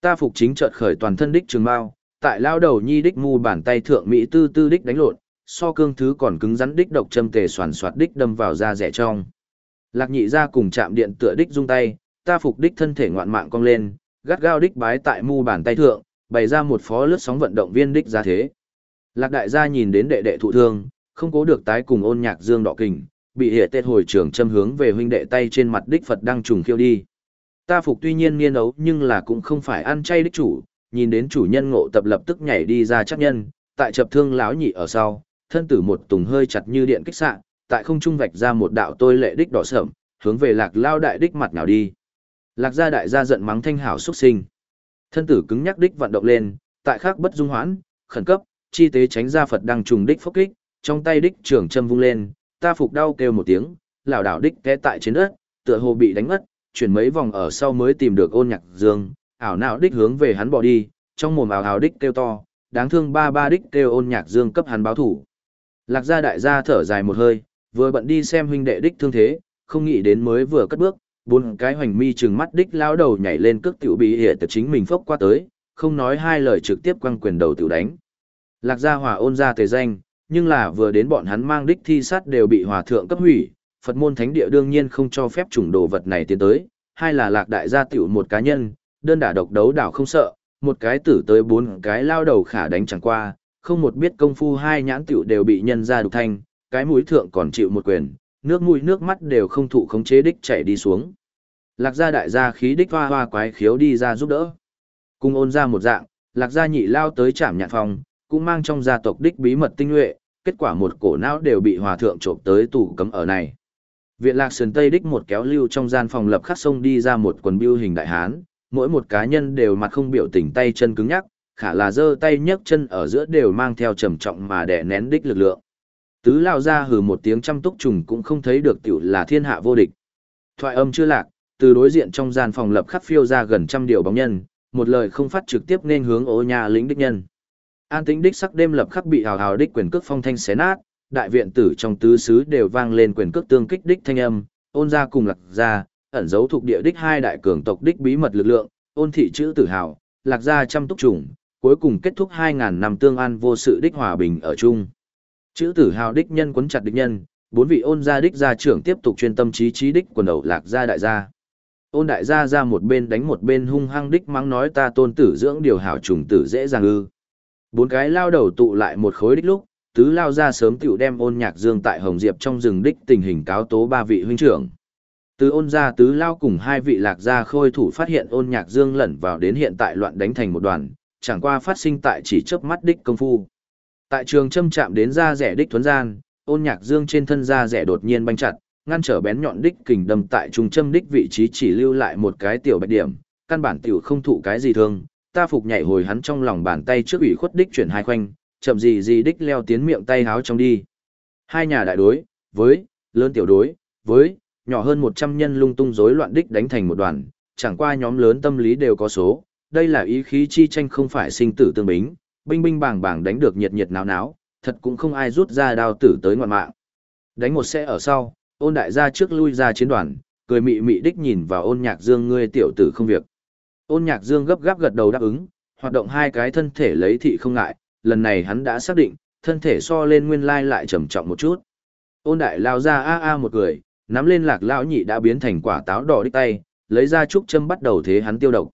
Ta phục chính chợt khởi toàn thân đích trường mao, tại lao đầu nhi đích mu bàn tay thượng mỹ tư tư đích đánh lộn, so cương thứ còn cứng rắn đích độc châm tề soàn soạt đích đâm vào da rẻ trong. Lạc nhị ra cùng chạm điện tựa đích rung tay, ta phục đích thân thể ngoạn mạng cong lên, gắt gao đích bái tại mu bàn tay thượng, bày ra một phó lướt sóng vận động viên đích ra thế. Lạc đại gia nhìn đến đệ đệ thụ thương, không cố được tái cùng ôn nhạc dương đọ kình, bị hệ tết hồi trưởng châm hướng về huynh đệ tay trên mặt đích Phật đang trùng khiêu đi. Ta phục tuy nhiên nghiên ấu nhưng là cũng không phải ăn chay đích chủ, nhìn đến chủ nhân ngộ tập lập tức nhảy đi ra chắc nhân, tại chập thương láo nhị ở sau, thân tử một tùng hơi chặt như điện kích sạng, tại không trung vạch ra một đạo tôi lệ đích đỏ sẩm, hướng về lạc lao đại đích mặt nào đi. Lạc gia đại gia giận mắng thanh hảo xuất sinh. Thân tử cứng nhắc đích vận động lên, tại khác bất dung hoãn, khẩn cấp, chi tế tránh ra Phật đang trùng đích phốc kích, trong tay đích trưởng châm vung lên, ta phục đau kêu một tiếng, lảo đảo đích té tại trên đất, tựa hồ bị đánh ngất, chuyển mấy vòng ở sau mới tìm được ôn nhạc dương, ảo não đích hướng về hắn bỏ đi, trong mồm ảo ảo đích kêu to, đáng thương ba ba đích kêu ôn nhạc dương cấp hắn báo thủ. Lạc gia đại gia thở dài một hơi, vừa bận đi xem huynh đệ đích thương thế, không nghĩ đến mới vừa cất bước, bốn cái hoành mi trừng mắt đích lao đầu nhảy lên cước tiểu bị hệ từ chính mình phốc qua tới, không nói hai lời trực tiếp quăng quyền đầu tiểu đánh. Lạc gia hòa ôn ra tề danh, nhưng là vừa đến bọn hắn mang đích thi sát đều bị hòa thượng cấp hủy, Phật môn thánh địa đương nhiên không cho phép chủng đồ vật này tiến tới, hai là lạc đại gia tiểu một cá nhân, đơn đả độc đấu đảo không sợ, một cái tử tới bốn cái lao đầu khả đánh chẳng qua, không một biết công phu hai nhãn tiểu đều bị nhân ra đục thanh, cái mũi thượng còn chịu một quyền, nước mũi nước mắt đều không thụ khống chế đích chảy đi xuống. Lạc gia đại gia khí đích hoa hoa quái khiếu đi ra giúp đỡ. Cùng ôn ra một dạng, lạc gia nhị lao tới trảm nhạn phòng, cũng mang trong gia tộc đích bí mật tinh nhuệ, kết quả một cổ não đều bị hòa thượng trộm tới tủ cấm ở này. Viện lạc sườn tây đích một kéo lưu trong gian phòng lập khắc sông đi ra một quần biêu hình đại hán, mỗi một cá nhân đều mặt không biểu tình tay chân cứng nhắc, khả là giơ tay nhấc chân ở giữa đều mang theo trầm trọng mà đè nén đích lực lượng. Tứ lao ra hừ một tiếng chăm túc trùng cũng không thấy được tiểu là thiên hạ vô địch. Thoại âm chưa lạc, từ đối diện trong gian phòng lập khắc phiêu ra gần trăm điều bóng nhân, một lời không phát trực tiếp nên hướng ô nhà lính đích nhân. An tĩnh đích sắc đêm lập khắc bị hào hào đích quyền cước phong thanh xé nát, đại viện tử trong tứ xứ đều vang lên quyền cước tương kích đích thanh âm, ôn ra cùng lạc ra, ẩn giấu thuộc địa đích hai đại cường tộc đích bí mật lực lượng, ôn thị chữ tử hào, lạc ra trăm túc trùng, cuối cùng kết thúc 2.000 năm tương an vô sự đích hòa bình ở chung. Chữ tử hào đích nhân quấn chặt đích nhân, bốn vị ôn gia đích gia trưởng tiếp tục chuyên tâm trí trí đích quần đầu lạc gia đại gia. Ôn đại gia ra một bên đánh một bên hung hăng đích mắng nói ta tôn tử dưỡng điều hảo trùng tử dễ dàng ư. Bốn cái lao đầu tụ lại một khối đích lúc, tứ lao ra sớm tiểu đem ôn nhạc dương tại Hồng Diệp trong rừng đích tình hình cáo tố ba vị huynh trưởng. Từ ôn gia tứ lao cùng hai vị lạc gia khôi thủ phát hiện ôn nhạc dương lẩn vào đến hiện tại loạn đánh thành một đoàn, chẳng qua phát sinh tại chỉ chớp mắt đích công phu. Tại trường châm chạm đến da rẻ đích thuấn gian, ôn nhạc dương trên thân da rẻ đột nhiên banh chặt, ngăn trở bén nhọn đích kình đâm tại trung châm đích vị trí chỉ lưu lại một cái tiểu bạch điểm, căn bản tiểu không thụ cái gì thương, ta phục nhảy hồi hắn trong lòng bàn tay trước ủy khuất đích chuyển hai khoanh, chậm gì gì đích leo tiến miệng tay háo trong đi. Hai nhà đại đối, với, lớn tiểu đối, với, nhỏ hơn 100 nhân lung tung rối loạn đích đánh thành một đoàn, chẳng qua nhóm lớn tâm lý đều có số, đây là ý khí chi tranh không phải sinh tử tương bính, binh binh bàng bàng đánh được nhiệt nhiệt náo náo, thật cũng không ai rút ra đao tử tới ngoạn mạng. Đánh một xe ở sau, ôn đại gia trước lui ra chiến đoàn, cười mị mị đích nhìn vào ôn nhạc dương ngươi tiểu tử không việc. Ôn nhạc dương gấp gáp gật đầu đáp ứng, hoạt động hai cái thân thể lấy thị không ngại, lần này hắn đã xác định, thân thể so lên nguyên lai lại trầm trọng một chút. Ôn đại lao ra a a một cười, nắm lên lạc lão nhị đã biến thành quả táo đỏ đích tay, lấy ra trúc châm bắt đầu thế hắn tiêu độc.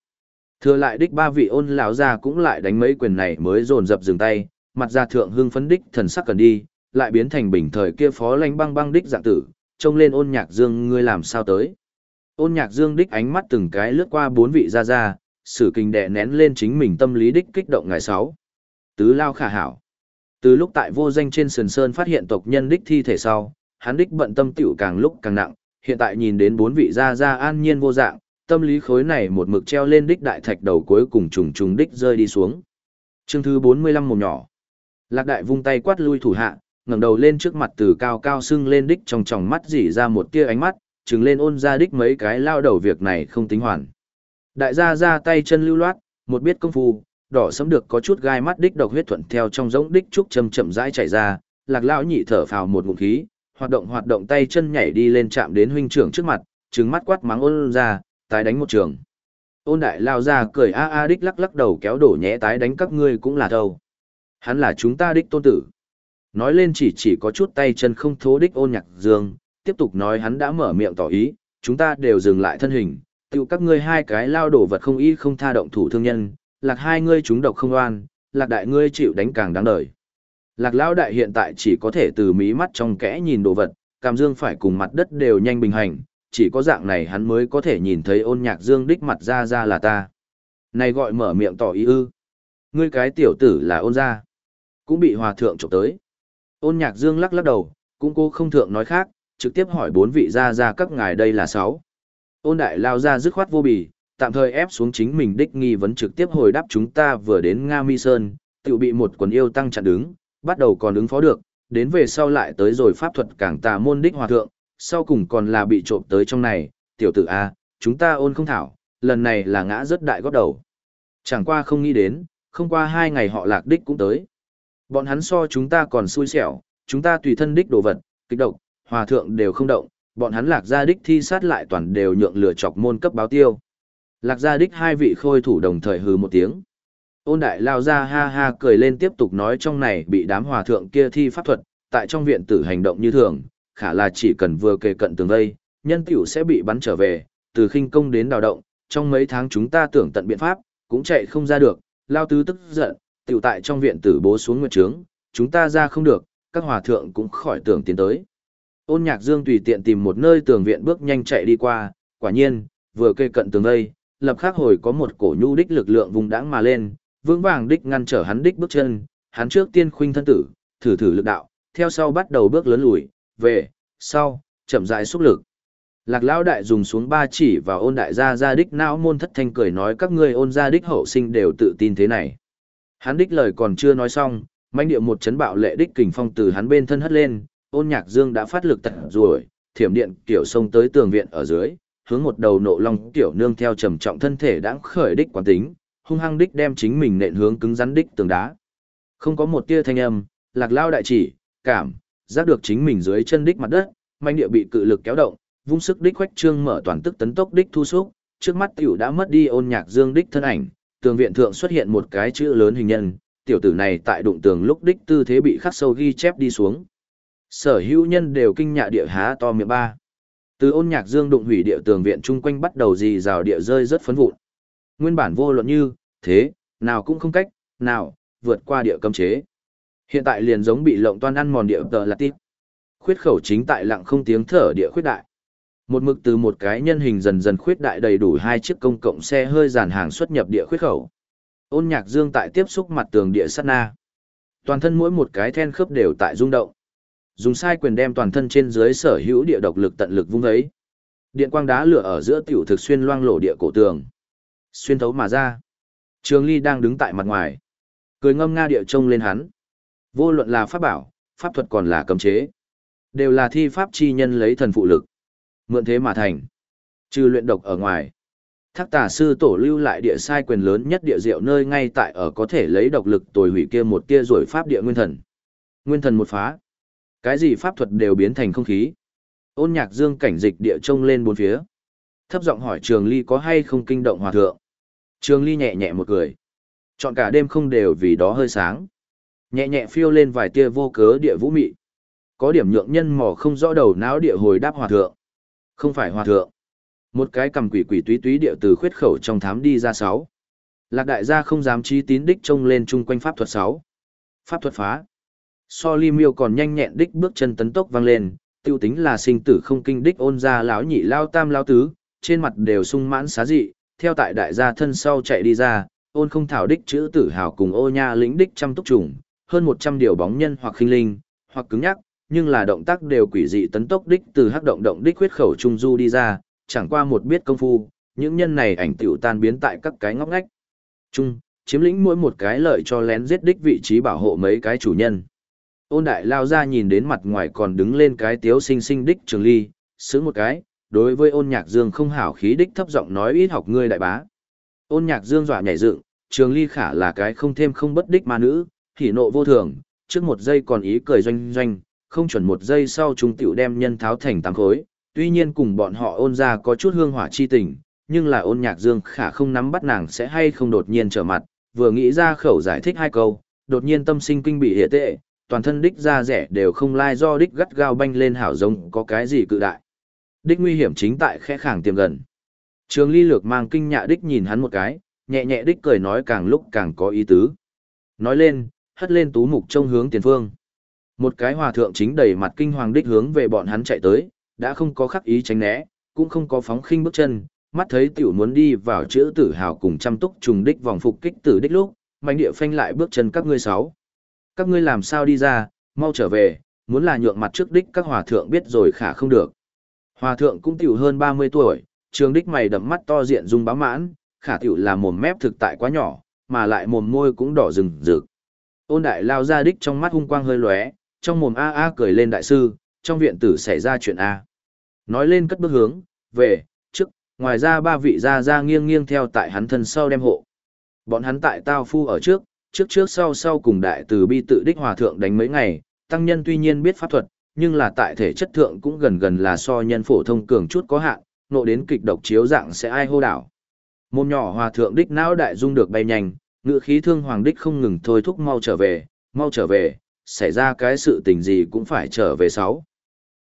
Thừa lại đích ba vị ôn lão già cũng lại đánh mấy quyền này mới dồn dập dừng tay, mặt ra thượng hưng phấn đích thần sắc cần đi, lại biến thành bình thời kia phó lánh băng băng đích dạng tử, trông lên ôn nhạc dương ngươi làm sao tới. Ôn nhạc dương đích ánh mắt từng cái lướt qua bốn vị ra ra, sử kinh đệ nén lên chính mình tâm lý đích kích động ngày sáu. Tứ lao khả hảo. Từ lúc tại vô danh trên sườn sơn phát hiện tộc nhân đích thi thể sau, hắn đích bận tâm tiểu càng lúc càng nặng, hiện tại nhìn đến bốn vị gia gia an nhiên vô dạng, tâm lý khối này một mực treo lên đích đại thạch đầu cuối cùng trùng trùng đích rơi đi xuống. Chương thứ 45 mồm nhỏ. Lạc đại vung tay quát lui thủ hạ, ngẩng đầu lên trước mặt từ cao cao sưng lên đích trong tròng mắt dỉ ra một tia ánh mắt, trừng lên ôn ra đích mấy cái lao đầu việc này không tính hoàn. Đại gia ra tay chân lưu loát, một biết công phu, đỏ sẫm được có chút gai mắt đích độc huyết thuận theo trong giống đích trúc chậm chậm rãi chảy ra, lạc lão nhị thở phào một ngụm khí, hoạt động hoạt động tay chân nhảy đi lên chạm đến huynh trưởng trước mặt, trừng mắt quát mắng ôn ra, tái đánh một trường. Ôn đại lao ra cười a a đích lắc lắc đầu kéo đổ nhẹ tái đánh các ngươi cũng là thâu. Hắn là chúng ta đích tôn tử. Nói lên chỉ chỉ có chút tay chân không thố đích ôn nhạc dương, tiếp tục nói hắn đã mở miệng tỏ ý, chúng ta đều dừng lại thân hình, tiêu các ngươi hai cái lao đổ vật không ý không tha động thủ thương nhân, lạc hai ngươi chúng độc không oan, lạc đại ngươi chịu đánh càng đáng đời. Lạc lão đại hiện tại chỉ có thể từ mí mắt trong kẽ nhìn đồ vật, cảm dương phải cùng mặt đất đều nhanh bình hành, chỉ có dạng này hắn mới có thể nhìn thấy ôn nhạc dương đích mặt ra ra là ta. Này gọi mở miệng tỏ ý ư. Ngươi cái tiểu tử là ôn ra. Cũng bị hòa thượng trộm tới. Ôn nhạc dương lắc lắc đầu, cũng cô không thượng nói khác, trực tiếp hỏi bốn vị ra ra các ngài đây là sáu. Ôn đại lao ra dứt khoát vô bì, tạm thời ép xuống chính mình đích nghi vấn trực tiếp hồi đáp chúng ta vừa đến Nga Mi Sơn, tự bị một quần yêu tăng chặn đứng, bắt đầu còn ứng phó được, đến về sau lại tới rồi pháp thuật càng tà môn đích hòa thượng, sau cùng còn là bị trộm tới trong này, tiểu tử A, chúng ta ôn không thảo, lần này là ngã rất đại góp đầu. Chẳng qua không nghĩ đến, không qua hai ngày họ lạc đích cũng tới. Bọn hắn so chúng ta còn xui xẻo, chúng ta tùy thân đích đồ vật, kích độc, hòa thượng đều không động, bọn hắn lạc gia đích thi sát lại toàn đều nhượng lửa chọc môn cấp báo tiêu. Lạc gia đích hai vị khôi thủ đồng thời hừ một tiếng. Ôn đại lao ra ha ha cười lên tiếp tục nói trong này bị đám hòa thượng kia thi pháp thuật, tại trong viện tử hành động như thường, khả là chỉ cần vừa kề cận tường vây, nhân tiểu sẽ bị bắn trở về, từ khinh công đến đào động, trong mấy tháng chúng ta tưởng tận biện pháp, cũng chạy không ra được, lao tứ tức giận, tiểu tại trong viện tử bố xuống nguyệt trướng, chúng ta ra không được, các hòa thượng cũng khỏi tưởng tiến tới. Ôn nhạc dương tùy tiện tìm một nơi tường viện bước nhanh chạy đi qua, quả nhiên, vừa kề cận tường vây, lập khắc hồi có một cổ nhu đích lực lượng vùng đãng mà lên, vững vàng đích ngăn trở hắn đích bước chân, hắn trước tiên khuynh thân tử, thử thử lực đạo, theo sau bắt đầu bước lớn lùi, về, sau, chậm rãi xúc lực. Lạc lão đại dùng xuống ba chỉ và ôn đại gia gia đích não môn thất thanh cười nói các ngươi ôn gia đích hậu sinh đều tự tin thế này. Hắn đích lời còn chưa nói xong, manh điệu một chấn bạo lệ đích kình phong từ hắn bên thân hất lên, ôn nhạc dương đã phát lực tận rồi, thiểm điện tiểu sông tới tường viện ở dưới, hướng một đầu nộ long tiểu nương theo trầm trọng thân thể đã khởi đích quán tính, hung hăng đích đem chính mình nện hướng cứng rắn đích tường đá. Không có một tia thanh âm, lạc lao đại chỉ, cảm, giác được chính mình dưới chân đích mặt đất, manh địa bị cự lực kéo động, vung sức đích khoách trương mở toàn tức tấn tốc đích thu xúc, trước mắt tiểu đã mất đi ôn nhạc dương đích thân ảnh, tường viện thượng xuất hiện một cái chữ lớn hình nhân, tiểu tử này tại đụng tường lúc đích tư thế bị khắc sâu ghi chép đi xuống. Sở hữu nhân đều kinh nhạ địa há to miệng ba. Từ ôn nhạc dương đụng hủy địa tường viện chung quanh bắt đầu dì rào địa rơi rất phấn vụn. Nguyên bản vô luận như, thế, nào cũng không cách, nào, vượt qua địa cấm chế. Hiện tại liền giống bị lộng toan ăn mòn địa tờ là tiếp. Khuyết khẩu chính tại lặng không tiếng thở địa khuyết đại. Một mực từ một cái nhân hình dần dần khuyết đại đầy đủ hai chiếc công cộng xe hơi dàn hàng xuất nhập địa khuyết khẩu. Ôn nhạc dương tại tiếp xúc mặt tường địa sát na. Toàn thân mỗi một cái then khớp đều tại rung động. Dùng sai quyền đem toàn thân trên dưới sở hữu địa độc lực tận lực vung ấy. Điện quang đá lửa ở giữa tiểu thực xuyên loang lổ địa cổ tường. Xuyên thấu mà ra. Trường Ly đang đứng tại mặt ngoài. Cười ngâm nga địa trông lên hắn. Vô luận là pháp bảo, pháp thuật còn là cấm chế. Đều là thi pháp chi nhân lấy thần phụ lực. Mượn thế mà thành. Trừ luyện độc ở ngoài. Thác tà sư tổ lưu lại địa sai quyền lớn nhất địa diệu nơi ngay tại ở có thể lấy độc lực tồi hủy kia một tia rồi pháp địa nguyên thần. Nguyên thần một phá. Cái gì pháp thuật đều biến thành không khí. Ôn nhạc dương cảnh dịch địa trông lên bốn phía. Thấp giọng hỏi trường ly có hay không kinh động hòa thượng. Trường ly nhẹ nhẹ một cười. Chọn cả đêm không đều vì đó hơi sáng. Nhẹ nhẹ phiêu lên vài tia vô cớ địa vũ mị. Có điểm nhượng nhân mò không rõ đầu não địa hồi đáp hòa thượng. Không phải hòa thượng. Một cái cầm quỷ quỷ túy túy địa từ khuyết khẩu trong thám đi ra sáu. Lạc đại gia không dám trí tín đích trông lên chung quanh pháp thuật sáu. Pháp thuật phá. So li miêu còn nhanh nhẹn đích bước chân tấn tốc vang lên, tiêu tính là sinh tử không kinh đích ôn ra lão nhị lao tam lao tứ, trên mặt đều sung mãn xá dị, theo tại đại gia thân sau chạy đi ra, ôn không thảo đích chữ tử hào cùng ô nha lĩnh đích trăm túc trùng, hơn 100 điều bóng nhân hoặc khinh linh, hoặc cứng nhắc, nhưng là động tác đều quỷ dị tấn tốc đích từ hắc động động đích huyết khẩu trung du đi ra, chẳng qua một biết công phu, những nhân này ảnh tiểu tan biến tại các cái ngóc ngách. Trung, chiếm lĩnh mỗi một cái lợi cho lén giết đích vị trí bảo hộ mấy cái chủ nhân. Ôn đại lao ra nhìn đến mặt ngoài còn đứng lên cái tiếu sinh sinh đích trường ly, sướng một cái, đối với ôn nhạc dương không hảo khí đích thấp giọng nói ít học ngươi đại bá. Ôn nhạc dương dọa nhảy dựng, trường ly khả là cái không thêm không bất đích ma nữ, hỉ nộ vô thường, trước một giây còn ý cười doanh doanh, không chuẩn một giây sau chúng tiểu đem nhân tháo thành tám khối, tuy nhiên cùng bọn họ ôn ra có chút hương hỏa chi tình, nhưng là ôn nhạc dương khả không nắm bắt nàng sẽ hay không đột nhiên trở mặt, vừa nghĩ ra khẩu giải thích hai câu, đột nhiên tâm sinh kinh bị hệ tệ, toàn thân đích ra rẻ đều không lai do đích gắt gao banh lên hảo giống có cái gì cự đại. Đích nguy hiểm chính tại khẽ khàng tiềm gần. Trường ly lược mang kinh nhạ đích nhìn hắn một cái, nhẹ nhẹ đích cười nói càng lúc càng có ý tứ. Nói lên, hất lên tú mục trông hướng tiền phương. Một cái hòa thượng chính đầy mặt kinh hoàng đích hướng về bọn hắn chạy tới, đã không có khắc ý tránh né, cũng không có phóng khinh bước chân, mắt thấy tiểu muốn đi vào chữ tử hào cùng chăm túc trùng đích vòng phục kích tử đích lúc, mạnh địa phanh lại bước chân các ngươi sáu. Các ngươi làm sao đi ra, mau trở về, muốn là nhượng mặt trước đích các hòa thượng biết rồi khả không được. Hòa thượng cũng tiểu hơn 30 tuổi, trường đích mày đậm mắt to diện dung bá mãn, khả tiểu là mồm mép thực tại quá nhỏ, mà lại mồm môi cũng đỏ rừng rực. Ôn đại lao ra đích trong mắt hung quang hơi lóe, trong mồm a a cười lên đại sư, trong viện tử xảy ra chuyện a. Nói lên cất bước hướng, về, trước, ngoài ra ba vị gia gia nghiêng nghiêng theo tại hắn thân sau đem hộ. Bọn hắn tại tao phu ở trước, trước trước sau sau cùng đại từ bi tự đích hòa thượng đánh mấy ngày, tăng nhân tuy nhiên biết pháp thuật, nhưng là tại thể chất thượng cũng gần gần là so nhân phổ thông cường chút có hạn, nộ đến kịch độc chiếu dạng sẽ ai hô đảo. Môn nhỏ hòa thượng đích não đại dung được bay nhanh, ngựa khí thương hoàng đích không ngừng thôi thúc mau trở về, mau trở về, xảy ra cái sự tình gì cũng phải trở về sáu.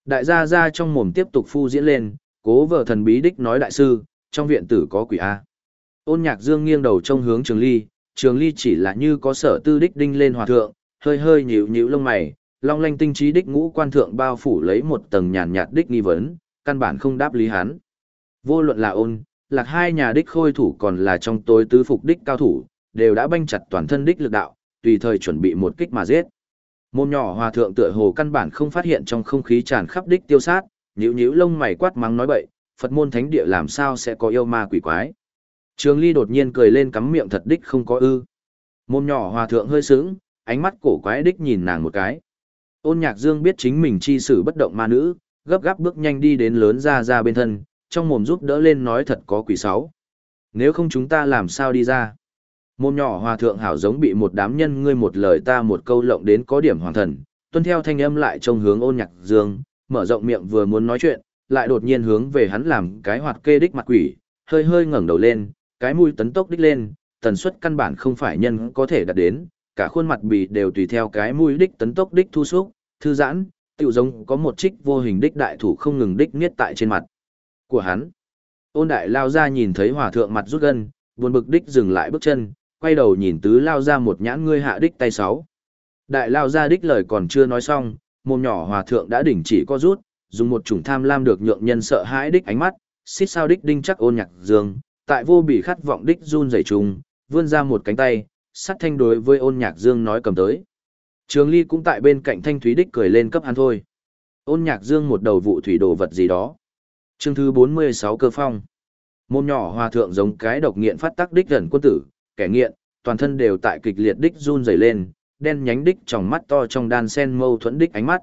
Đại gia gia trong mồm tiếp tục phu diễn lên, cố vợ thần bí đích nói đại sư, trong viện tử có quỷ A. Ôn nhạc dương nghiêng đầu trong hướng trường ly, trường ly chỉ là như có sở tư đích đinh lên hòa thượng, hơi hơi nhíu nhíu lông mày, long lanh tinh trí đích ngũ quan thượng bao phủ lấy một tầng nhàn nhạt đích nghi vấn, căn bản không đáp lý hắn. Vô luận là ôn, lạc hai nhà đích khôi thủ còn là trong tối tứ phục đích cao thủ, đều đã banh chặt toàn thân đích lực đạo, tùy thời chuẩn bị một kích mà giết. Môn nhỏ hòa thượng tựa hồ căn bản không phát hiện trong không khí tràn khắp đích tiêu sát, nhíu nhíu lông mày quát mắng nói bậy, Phật môn thánh địa làm sao sẽ có yêu ma quỷ quái. Trường Ly đột nhiên cười lên cắm miệng thật đích không có ư. Môn nhỏ hòa thượng hơi sững, ánh mắt cổ quái đích nhìn nàng một cái. Ôn Nhạc Dương biết chính mình chi sử bất động ma nữ, gấp gáp bước nhanh đi đến lớn ra ra bên thân, trong mồm giúp đỡ lên nói thật có quỷ sáu. Nếu không chúng ta làm sao đi ra? Môn nhỏ hòa thượng hảo giống bị một đám nhân ngươi một lời ta một câu lộng đến có điểm hoàng thần, tuân theo thanh âm lại trông hướng ôn nhạc dương, mở rộng miệng vừa muốn nói chuyện, lại đột nhiên hướng về hắn làm cái hoạt kê đích mặt quỷ, hơi hơi ngẩng đầu lên, cái mũi tấn tốc đích lên, tần suất căn bản không phải nhân có thể đạt đến, cả khuôn mặt bì đều tùy theo cái mũi đích tấn tốc đích thu xúc, thư giãn, tiểu giống có một trích vô hình đích đại thủ không ngừng đích niết tại trên mặt của hắn. Ôn đại lao ra nhìn thấy hòa thượng mặt rút gân, buồn bực đích dừng lại bước chân, quay đầu nhìn tứ lao ra một nhãn ngươi hạ đích tay sáu. Đại lao ra đích lời còn chưa nói xong, mồm nhỏ hòa thượng đã đỉnh chỉ co rút, dùng một chủng tham lam được nhượng nhân sợ hãi đích ánh mắt, xít sao đích đinh chắc ôn nhạc dương, tại vô bị khát vọng đích run rẩy trùng, vươn ra một cánh tay, sắt thanh đối với ôn nhạc dương nói cầm tới. Trường ly cũng tại bên cạnh thanh thúy đích cười lên cấp hắn thôi. Ôn nhạc dương một đầu vụ thủy đồ vật gì đó. Chương thứ 46 cơ phong. Môn nhỏ hòa thượng giống cái độc nghiện phát tác đích gần quân tử, kẻ nghiện, toàn thân đều tại kịch liệt đích run rẩy lên, đen nhánh đích trong mắt to trong đan sen mâu thuẫn đích ánh mắt.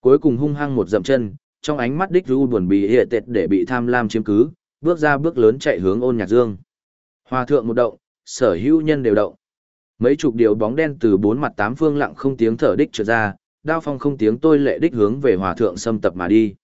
Cuối cùng hung hăng một dậm chân, trong ánh mắt đích ru buồn bì hệ tệt để bị tham lam chiếm cứ, bước ra bước lớn chạy hướng ôn nhạc dương. Hòa thượng một động, sở hữu nhân đều động. Mấy chục điều bóng đen từ bốn mặt tám phương lặng không tiếng thở đích trở ra, đao phong không tiếng tôi lệ đích hướng về hòa thượng xâm tập mà đi.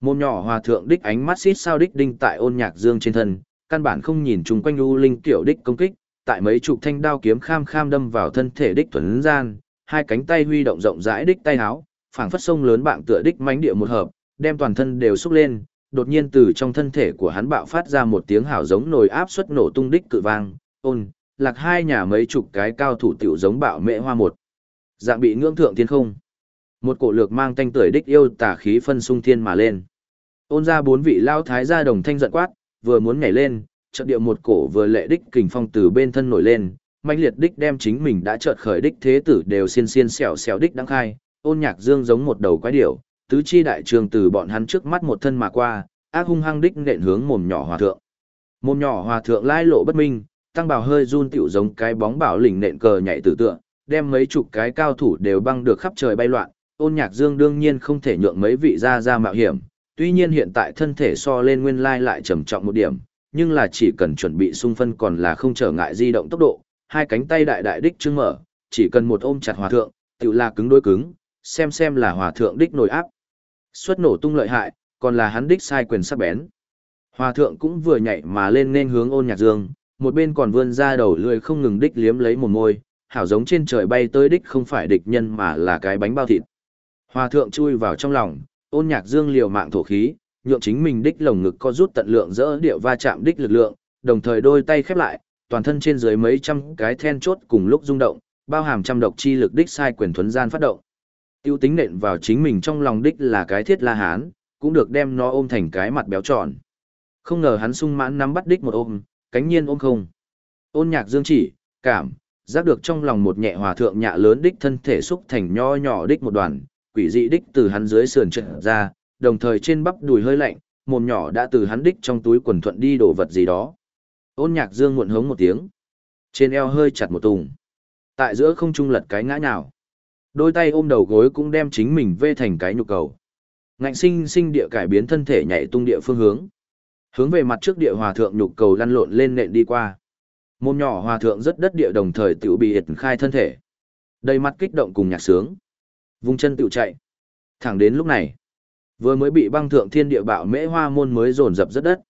Môn nhỏ hòa thượng đích ánh mắt xít sao đích đinh tại ôn nhạc dương trên thân, căn bản không nhìn chung quanh u linh tiểu đích công kích, tại mấy chục thanh đao kiếm kham kham đâm vào thân thể đích thuần gian, hai cánh tay huy động rộng rãi đích tay háo, phảng phất sông lớn bạn tựa đích mãnh địa một hợp, đem toàn thân đều xúc lên, đột nhiên từ trong thân thể của hắn bạo phát ra một tiếng hào giống nồi áp suất nổ tung đích cự vang, ôn, lạc hai nhà mấy chục cái cao thủ tiểu giống bạo mẹ hoa một. Dạng bị ngưỡng thượng thiên không. Một cổ lược mang thanh tưởi đích yêu tà khí phân sung thiên mà lên. Ôn ra bốn vị lao thái gia đồng thanh giận quát, vừa muốn nhảy lên, chợt điệu một cổ vừa lệ đích kình phong từ bên thân nổi lên, mãnh liệt đích đem chính mình đã chợt khởi đích thế tử đều xiên xiên xẻo xẻo đích đăng khai, ôn nhạc dương giống một đầu quái điểu, tứ chi đại trường từ bọn hắn trước mắt một thân mà qua, ác hung hăng đích nện hướng mồm nhỏ hòa thượng. Mồm nhỏ hòa thượng lai lộ bất minh, tăng bào hơi run tiểu giống cái bóng bảo lỉnh nện cờ nhảy tử tượng, đem mấy chục cái cao thủ đều băng được khắp trời bay loạn, ôn nhạc dương đương nhiên không thể nhượng mấy vị ra ra mạo hiểm, tuy nhiên hiện tại thân thể so lên nguyên lai lại trầm trọng một điểm, nhưng là chỉ cần chuẩn bị sung phân còn là không trở ngại di động tốc độ, hai cánh tay đại đại đích trưng mở, chỉ cần một ôm chặt hòa thượng, tự là cứng đối cứng, xem xem là hòa thượng đích nổi áp. Xuất nổ tung lợi hại, còn là hắn đích sai quyền sắc bén. Hòa thượng cũng vừa nhảy mà lên nên hướng ôn nhạc dương, một bên còn vươn ra đầu lưỡi không ngừng đích liếm lấy một môi, hảo giống trên trời bay tới đích không phải địch nhân mà là cái bánh bao thịt. Hòa thượng chui vào trong lòng, ôn nhạc dương liều mạng thổ khí, nhượng chính mình đích lồng ngực co rút tận lượng dỡ điệu va chạm đích lực lượng, đồng thời đôi tay khép lại, toàn thân trên dưới mấy trăm cái then chốt cùng lúc rung động, bao hàm trăm độc chi lực đích sai quyền thuấn gian phát động. Tiêu tính nện vào chính mình trong lòng đích là cái thiết la hán, cũng được đem nó ôm thành cái mặt béo tròn. Không ngờ hắn sung mãn nắm bắt đích một ôm, cánh nhiên ôm không. Ôn nhạc dương chỉ, cảm, giác được trong lòng một nhẹ hòa thượng nhạ lớn đích thân thể xúc thành nho nhỏ đích một đoàn, quỷ dị đích từ hắn dưới sườn trượt ra, đồng thời trên bắp đùi hơi lạnh, mồm nhỏ đã từ hắn đích trong túi quần thuận đi đổ vật gì đó. Ôn nhạc dương muộn hống một tiếng. Trên eo hơi chặt một tùng. Tại giữa không trung lật cái ngã nhào. Đôi tay ôm đầu gối cũng đem chính mình vê thành cái nhục cầu. Ngạnh sinh sinh địa cải biến thân thể nhảy tung địa phương hướng. Hướng về mặt trước địa hòa thượng nhục cầu lăn lộn lên nện đi qua. mồm nhỏ hòa thượng rất đất địa đồng thời tiểu bị hiệt khai thân thể. Đầy mặt kích động cùng nhạc sướng. Vùng chân tiểu chạy. Thẳng đến lúc này, vừa mới bị băng thượng thiên địa bạo mễ hoa môn mới dồn dập rất đất.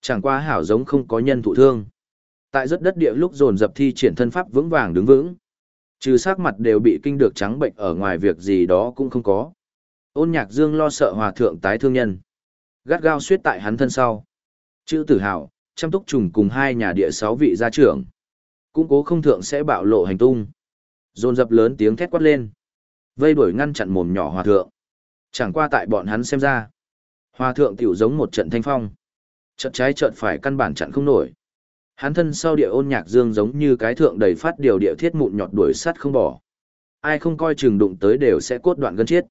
Chẳng qua hảo giống không có nhân thụ thương. Tại rất đất địa lúc dồn dập thi triển thân pháp vững vàng đứng vững. Trừ sắc mặt đều bị kinh được trắng bệnh ở ngoài việc gì đó cũng không có. Ôn nhạc dương lo sợ hòa thượng tái thương nhân. Gắt gao suyết tại hắn thân sau. Chữ tử hào, chăm túc trùng cùng hai nhà địa sáu vị gia trưởng. Cũng cố không thượng sẽ bạo lộ hành tung. Dồn dập lớn tiếng thét quát lên. Vây đuổi ngăn chặn mồm nhỏ hòa thượng. Chẳng qua tại bọn hắn xem ra. Hòa thượng tiểu giống một trận thanh phong. Trận trái trận phải căn bản chặn không nổi. Hắn thân sau địa ôn nhạc dương giống như cái thượng đầy phát điều địa thiết mụn nhọt đuổi sắt không bỏ. Ai không coi chừng đụng tới đều sẽ cốt đoạn gân chết.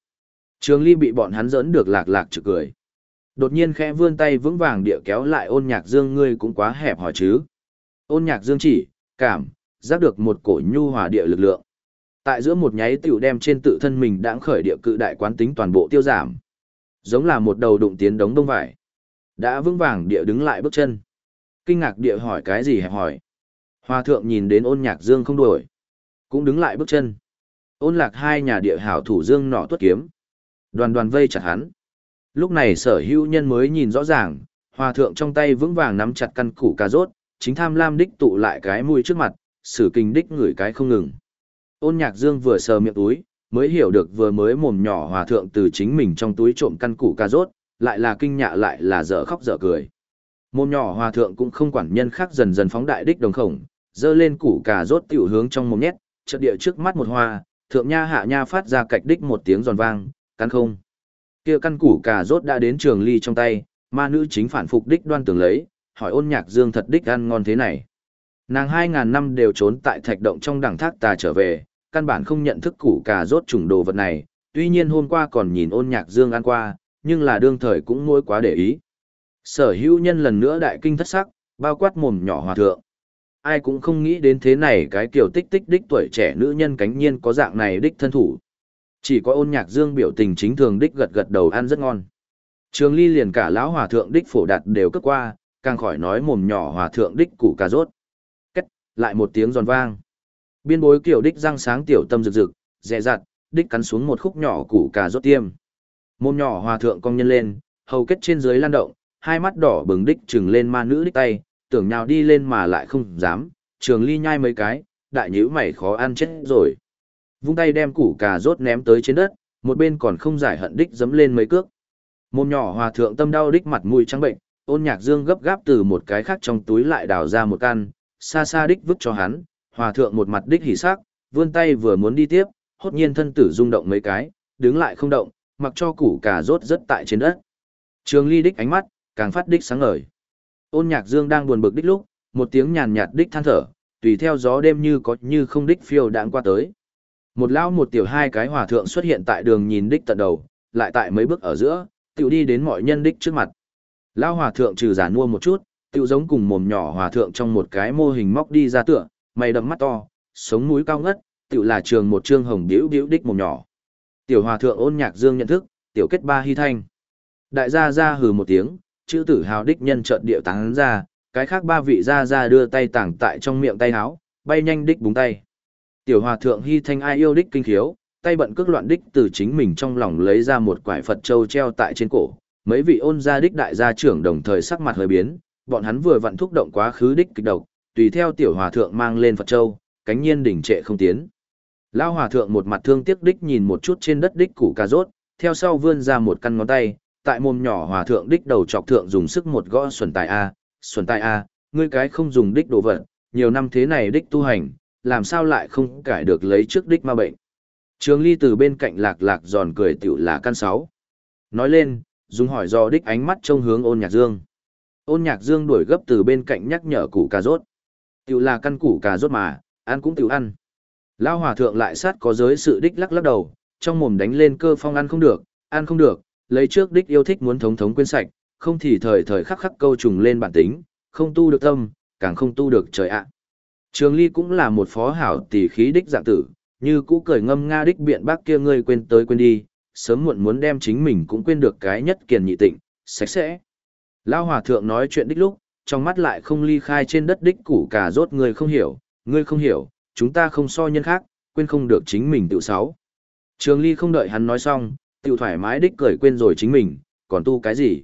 Trường ly bị bọn hắn dẫn được lạc lạc trực cười. Đột nhiên khẽ vươn tay vững vàng địa kéo lại ôn nhạc dương ngươi cũng quá hẹp hỏi chứ. Ôn nhạc dương chỉ, cảm, giác được một cổ nhu hòa địa lực lượng. Tại giữa một nháy tiểu đem trên tự thân mình đãng khởi địa cự đại quán tính toàn bộ tiêu giảm. Giống là một đầu đụng tiến đống đông vải. Đã vững vàng địa đứng lại bước chân. Kinh ngạc địa hỏi cái gì hẹp hỏi. Hòa thượng nhìn đến ôn nhạc dương không đuổi. Cũng đứng lại bước chân. Ôn lạc hai nhà địa hảo thủ dương nọ tuất kiếm. Đoàn đoàn vây chặt hắn. Lúc này sở hữu nhân mới nhìn rõ ràng, hòa thượng trong tay vững vàng nắm chặt căn củ cà rốt, chính tham lam đích tụ lại cái mũi trước mặt, sử kinh đích ngửi cái không ngừng. Ôn nhạc dương vừa sờ miệng túi, mới hiểu được vừa mới mồm nhỏ hòa thượng từ chính mình trong túi trộm căn củ cà rốt, lại là kinh nhạ lại là dở khóc dở cười. Mồm nhỏ hòa thượng cũng không quản nhân khác dần dần phóng đại đích đồng khổng, dơ lên củ cà rốt tiểu hướng trong mồm nhét, chợt địa trước mắt một hoa, thượng nha hạ nha phát ra cạch đích một tiếng giòn vang, căn không kia căn củ cà rốt đã đến trường ly trong tay, ma nữ chính phản phục đích đoan tường lấy, hỏi ôn nhạc dương thật đích ăn ngon thế này. Nàng hai ngàn năm đều trốn tại thạch động trong đẳng thác tà trở về, căn bản không nhận thức củ cà rốt trùng đồ vật này, tuy nhiên hôm qua còn nhìn ôn nhạc dương ăn qua, nhưng là đương thời cũng ngôi quá để ý. Sở hữu nhân lần nữa đại kinh thất sắc, bao quát mồm nhỏ hòa thượng. Ai cũng không nghĩ đến thế này cái kiểu tích tích đích tuổi trẻ nữ nhân cánh nhiên có dạng này đích thân thủ. Chỉ có ôn nhạc dương biểu tình chính thường đích gật gật đầu ăn rất ngon. Trường ly liền cả lão hòa thượng đích phổ đạt đều cất qua, càng khỏi nói mồm nhỏ hòa thượng đích củ cà rốt. Lại một tiếng giòn vang. Biên bối kiểu đích răng sáng tiểu tâm rực rực, dè dặt, đích cắn xuống một khúc nhỏ củ cà rốt tiêm. Mồm nhỏ hòa thượng cong nhân lên, hầu kết trên dưới lan động, hai mắt đỏ bừng đích trừng lên ma nữ đích tay, tưởng nhào đi lên mà lại không dám, trường ly nhai mấy cái, đại nhữ mày khó ăn chết rồi vung tay đem củ cà rốt ném tới trên đất, một bên còn không giải hận đích dấm lên mấy cước. Mồm nhỏ hòa thượng tâm đau đích mặt mũi trắng bệnh, ôn nhạc dương gấp gáp từ một cái khác trong túi lại đào ra một căn, xa xa đích vứt cho hắn, hòa thượng một mặt đích hỉ sắc, vươn tay vừa muốn đi tiếp, hốt nhiên thân tử rung động mấy cái, đứng lại không động, mặc cho củ cà rốt rất tại trên đất. Trường ly đích ánh mắt, càng phát đích sáng ngời. Ôn nhạc dương đang buồn bực đích lúc, một tiếng nhàn nhạt đích than thở, tùy theo gió đêm như có như không đích phiêu đãng qua tới. Một lão một tiểu hai cái hòa thượng xuất hiện tại đường nhìn đích tận đầu, lại tại mấy bước ở giữa, tiểu đi đến mọi nhân đích trước mặt. Lão hòa thượng trừ giả nua một chút, tiểu giống cùng mồm nhỏ hòa thượng trong một cái mô hình móc đi ra tựa, mày đậm mắt to, sống mũi cao ngất, tiểu là trường một trương hồng biểu biểu đích mồm nhỏ. Tiểu hòa thượng ôn nhạc dương nhận thức, tiểu kết ba hy thanh. Đại gia ra hừ một tiếng, chữ tử hào đích nhân trợn điệu tán ra, cái khác ba vị gia gia đưa tay tảng tại trong miệng tay háo, bay nhanh đích búng tay. Tiểu hòa thượng hy thanh ai yêu đích kinh khiếu, tay bận cước loạn đích từ chính mình trong lòng lấy ra một quải Phật châu treo tại trên cổ. Mấy vị ôn gia đích đại gia trưởng đồng thời sắc mặt hơi biến, bọn hắn vừa vặn thúc động quá khứ đích kịch độc, tùy theo tiểu hòa thượng mang lên Phật châu, cánh nhiên đỉnh trệ không tiến. Lão hòa thượng một mặt thương tiếc đích nhìn một chút trên đất đích củ cà rốt, theo sau vươn ra một căn ngón tay, tại mồm nhỏ hòa thượng đích đầu chọc thượng dùng sức một gõ xuẩn tài a, xuẩn tài a, ngươi cái không dùng đích đồ vật, nhiều năm thế này đích tu hành, làm sao lại không cải được lấy trước đích ma bệnh. Trường ly từ bên cạnh lạc lạc giòn cười tiểu là căn sáu. Nói lên, dùng hỏi do đích ánh mắt trông hướng ôn nhạc dương. Ôn nhạc dương đuổi gấp từ bên cạnh nhắc nhở củ cà rốt. Tiểu là căn củ cà rốt mà, ăn cũng tiểu ăn. Lao hòa thượng lại sát có giới sự đích lắc lắc đầu, trong mồm đánh lên cơ phong ăn không được, ăn không được, lấy trước đích yêu thích muốn thống thống quên sạch, không thì thời thời khắc khắc câu trùng lên bản tính, không tu được tâm, càng không tu được trời ạ. Trường Ly cũng là một phó hảo tỷ khí đích dạng tử, như cũ cười ngâm nga đích biện bác kia ngươi quên tới quên đi, sớm muộn muốn đem chính mình cũng quên được cái nhất kiền nhị tịnh, sạch sẽ. Lão hòa thượng nói chuyện đích lúc, trong mắt lại không ly khai trên đất đích củ cà rốt người không hiểu, ngươi không hiểu, chúng ta không so nhân khác, quên không được chính mình tự sáu. Trường Ly không đợi hắn nói xong, tự thoải mái đích cười quên rồi chính mình, còn tu cái gì?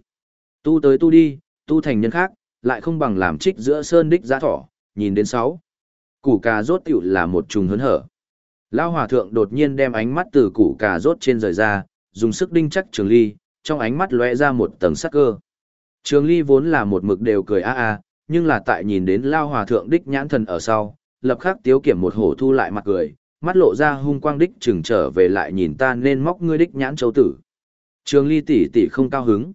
Tu tới tu đi, tu thành nhân khác, lại không bằng làm trích giữa sơn đích giá thỏ, nhìn đến sáu. Củ cà rốt tiểu là một trùng hớn hở. Lão hòa thượng đột nhiên đem ánh mắt từ củ cà rốt trên rời ra, dùng sức đinh chắc Trường Ly, trong ánh mắt lóe ra một tầng sắc cơ. Trường Ly vốn là một mực đều cười a a, nhưng là tại nhìn đến Lão hòa thượng đích nhãn thần ở sau, lập khắc tiếu kiểm một hổ thu lại mặt cười, mắt lộ ra hung quang đích chừng trở về lại nhìn ta nên móc ngươi đích nhãn châu tử. Trường Ly tỷ tỷ không cao hứng.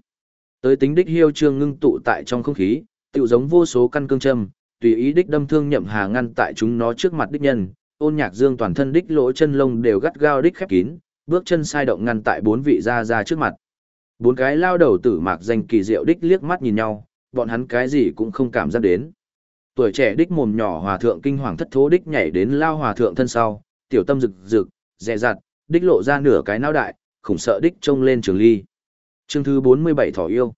Tới tính đích hiêu trương ngưng tụ tại trong không khí, tựu giống vô số căn cương châm, tùy ý đích đâm thương nhậm hà ngăn tại chúng nó trước mặt đích nhân, ôn nhạc dương toàn thân đích lỗ chân lông đều gắt gao đích khép kín, bước chân sai động ngăn tại bốn vị gia gia trước mặt. Bốn cái lao đầu tử mạc danh kỳ diệu đích liếc mắt nhìn nhau, bọn hắn cái gì cũng không cảm giác đến. Tuổi trẻ đích mồm nhỏ hòa thượng kinh hoàng thất thố đích nhảy đến lao hòa thượng thân sau, tiểu tâm rực rực, dè dặt, đích lộ ra nửa cái não đại, khủng sợ đích trông lên trường ly. Chương thứ 47 thỏ yêu.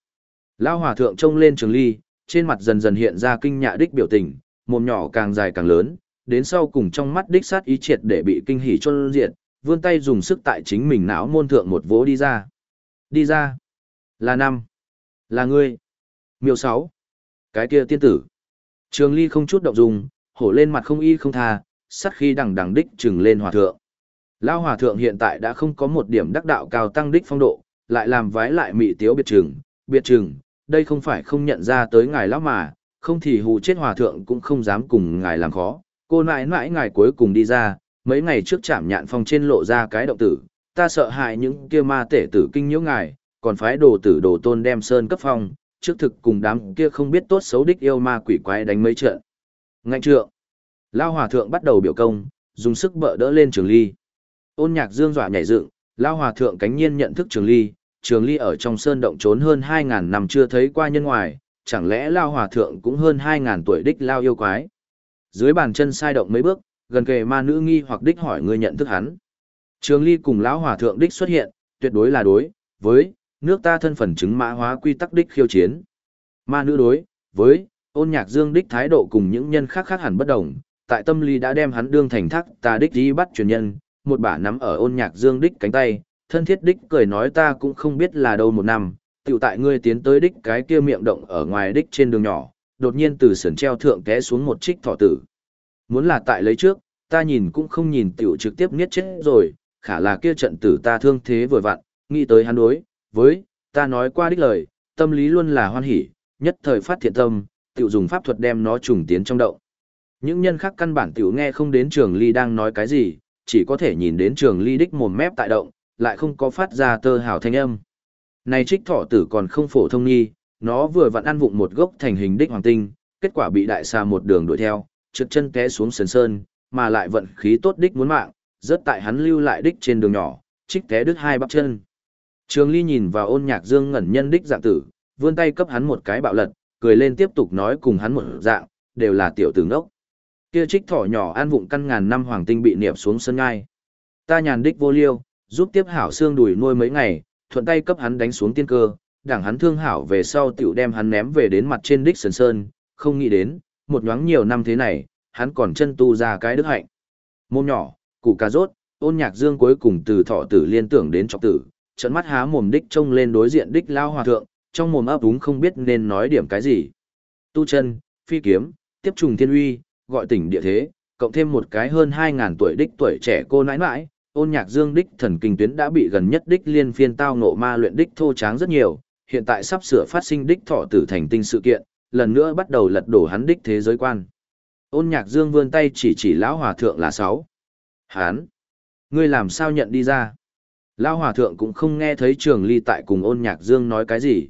Lao hòa thượng trông lên trường ly, trên mặt dần dần hiện ra kinh nhạ đích biểu tình, mồm nhỏ càng dài càng lớn, đến sau cùng trong mắt đích sát ý triệt để bị kinh hỉ chôn diệt, vươn tay dùng sức tại chính mình não môn thượng một vỗ đi ra. Đi ra. Là năm. Là ngươi. Miêu sáu. Cái kia tiên tử. Trường Ly không chút động dung, hổ lên mặt không y không tha, sắt khi đằng đằng đích trừng lên hòa thượng. Lão hòa thượng hiện tại đã không có một điểm đắc đạo cao tăng đích phong độ, lại làm vái lại mị tiếu biệt trừng, biệt trừng, đây không phải không nhận ra tới ngài lão mà, không thì hù chết hòa thượng cũng không dám cùng ngài làm khó. Cô nãi nãi ngài cuối cùng đi ra, mấy ngày trước chạm nhạn phong trên lộ ra cái động tử, ta sợ hại những kia ma tể tử kinh nhiễu ngài, còn phái đồ tử đồ tôn đem sơn cấp phong, trước thực cùng đám kia không biết tốt xấu đích yêu ma quỷ quái đánh mấy trận. Ngạnh trượng, Lao Hòa Thượng bắt đầu biểu công, dùng sức bỡ đỡ lên Trường Ly. Ôn nhạc dương dọa nhảy dựng, Lao Hòa Thượng cánh nhiên nhận thức Trường Ly, Trường Ly ở trong sơn động trốn hơn 2.000 năm chưa thấy qua nhân ngoài, chẳng lẽ Lao Hòa Thượng cũng hơn 2.000 tuổi đích Lao yêu quái. Dưới bàn chân sai động mấy bước, gần kề ma nữ nghi hoặc đích hỏi người nhận thức hắn. Trường Ly cùng lão hòa thượng đích xuất hiện, tuyệt đối là đối với nước ta thân phận chứng mã hóa quy tắc đích khiêu chiến. Ma nữ đối với ôn nhạc dương đích thái độ cùng những nhân khác khác hẳn bất đồng, tại tâm lý đã đem hắn đương thành thác ta đích đi bắt truyền nhân, một bả nắm ở ôn nhạc dương đích cánh tay, thân thiết đích cười nói ta cũng không biết là đâu một năm, tiểu tại ngươi tiến tới đích cái kia miệng động ở ngoài đích trên đường nhỏ, đột nhiên từ sườn treo thượng té xuống một trích thọ tử. Muốn là tại lấy trước, ta nhìn cũng không nhìn tiểu trực tiếp niết chết rồi, khả là kia trận tử ta thương thế vừa vặn, nghĩ tới hắn đối, với, ta nói qua đích lời, tâm lý luôn là hoan hỉ, nhất thời phát thiện tâm, tiểu dùng pháp thuật đem nó trùng tiến trong động. Những nhân khác căn bản tiểu nghe không đến trường ly đang nói cái gì, chỉ có thể nhìn đến trường ly đích mồm mép tại động, lại không có phát ra tơ hào thanh âm. Này trích thọ tử còn không phổ thông nghi, nó vừa vặn ăn vụng một gốc thành hình đích hoàng tinh, kết quả bị đại xà một đường đuổi theo, trượt chân té xuống sườn sơn, mà lại vận khí tốt đích muốn mạng, rớt tại hắn lưu lại đích trên đường nhỏ, trích té đứt hai bắp chân. Trường Ly nhìn vào ôn nhạc dương ngẩn nhân đích dạng tử, vươn tay cấp hắn một cái bạo lật, cười lên tiếp tục nói cùng hắn một dạng, đều là tiểu tử ngốc. Kia trích thỏ nhỏ an vụng căn ngàn năm hoàng tinh bị niệm xuống sân ngai. Ta nhàn đích vô liêu, giúp tiếp hảo xương đùi nuôi mấy ngày, thuận tay cấp hắn đánh xuống tiên cơ, đảng hắn thương hảo về sau tiểu đem hắn ném về đến mặt trên đích sơn sơn, không nghĩ đến, một nhoáng nhiều năm thế này, hắn còn chân tu ra cái đức hạnh. Môn nhỏ, củ cà rốt, ôn nhạc dương cuối cùng từ thọ tử liên tưởng đến trọc tử, trận mắt há mồm đích trông lên đối diện đích lao hòa thượng, trong mồm ấp úng không biết nên nói điểm cái gì. Tu chân, phi kiếm, tiếp trùng thiên uy, gọi tỉnh địa thế, cộng thêm một cái hơn 2.000 tuổi đích tuổi trẻ cô nãi nãi, ôn nhạc dương đích thần kinh tuyến đã bị gần nhất đích liên phiên tao nộ ma luyện đích thô tráng rất nhiều, hiện tại sắp sửa phát sinh đích thọ tử thành tinh sự kiện, lần nữa bắt đầu lật đổ hắn đích thế giới quan. Ôn nhạc dương vươn tay chỉ chỉ lão hòa thượng là sáu. Hán. Ngươi làm sao nhận đi ra? Lao hòa thượng cũng không nghe thấy trường ly tại cùng ôn nhạc dương nói cái gì.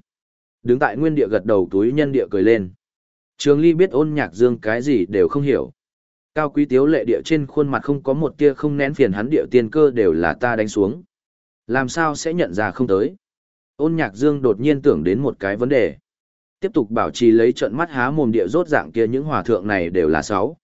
Đứng tại nguyên địa gật đầu túi nhân địa cười lên. Trường ly biết ôn nhạc dương cái gì đều không hiểu. Cao quý tiếu lệ địa trên khuôn mặt không có một tia không nén phiền hắn địa tiên cơ đều là ta đánh xuống. Làm sao sẽ nhận ra không tới? Ôn nhạc dương đột nhiên tưởng đến một cái vấn đề. Tiếp tục bảo trì lấy trận mắt há mồm địa rốt dạng kia những hòa thượng này đều là sáu.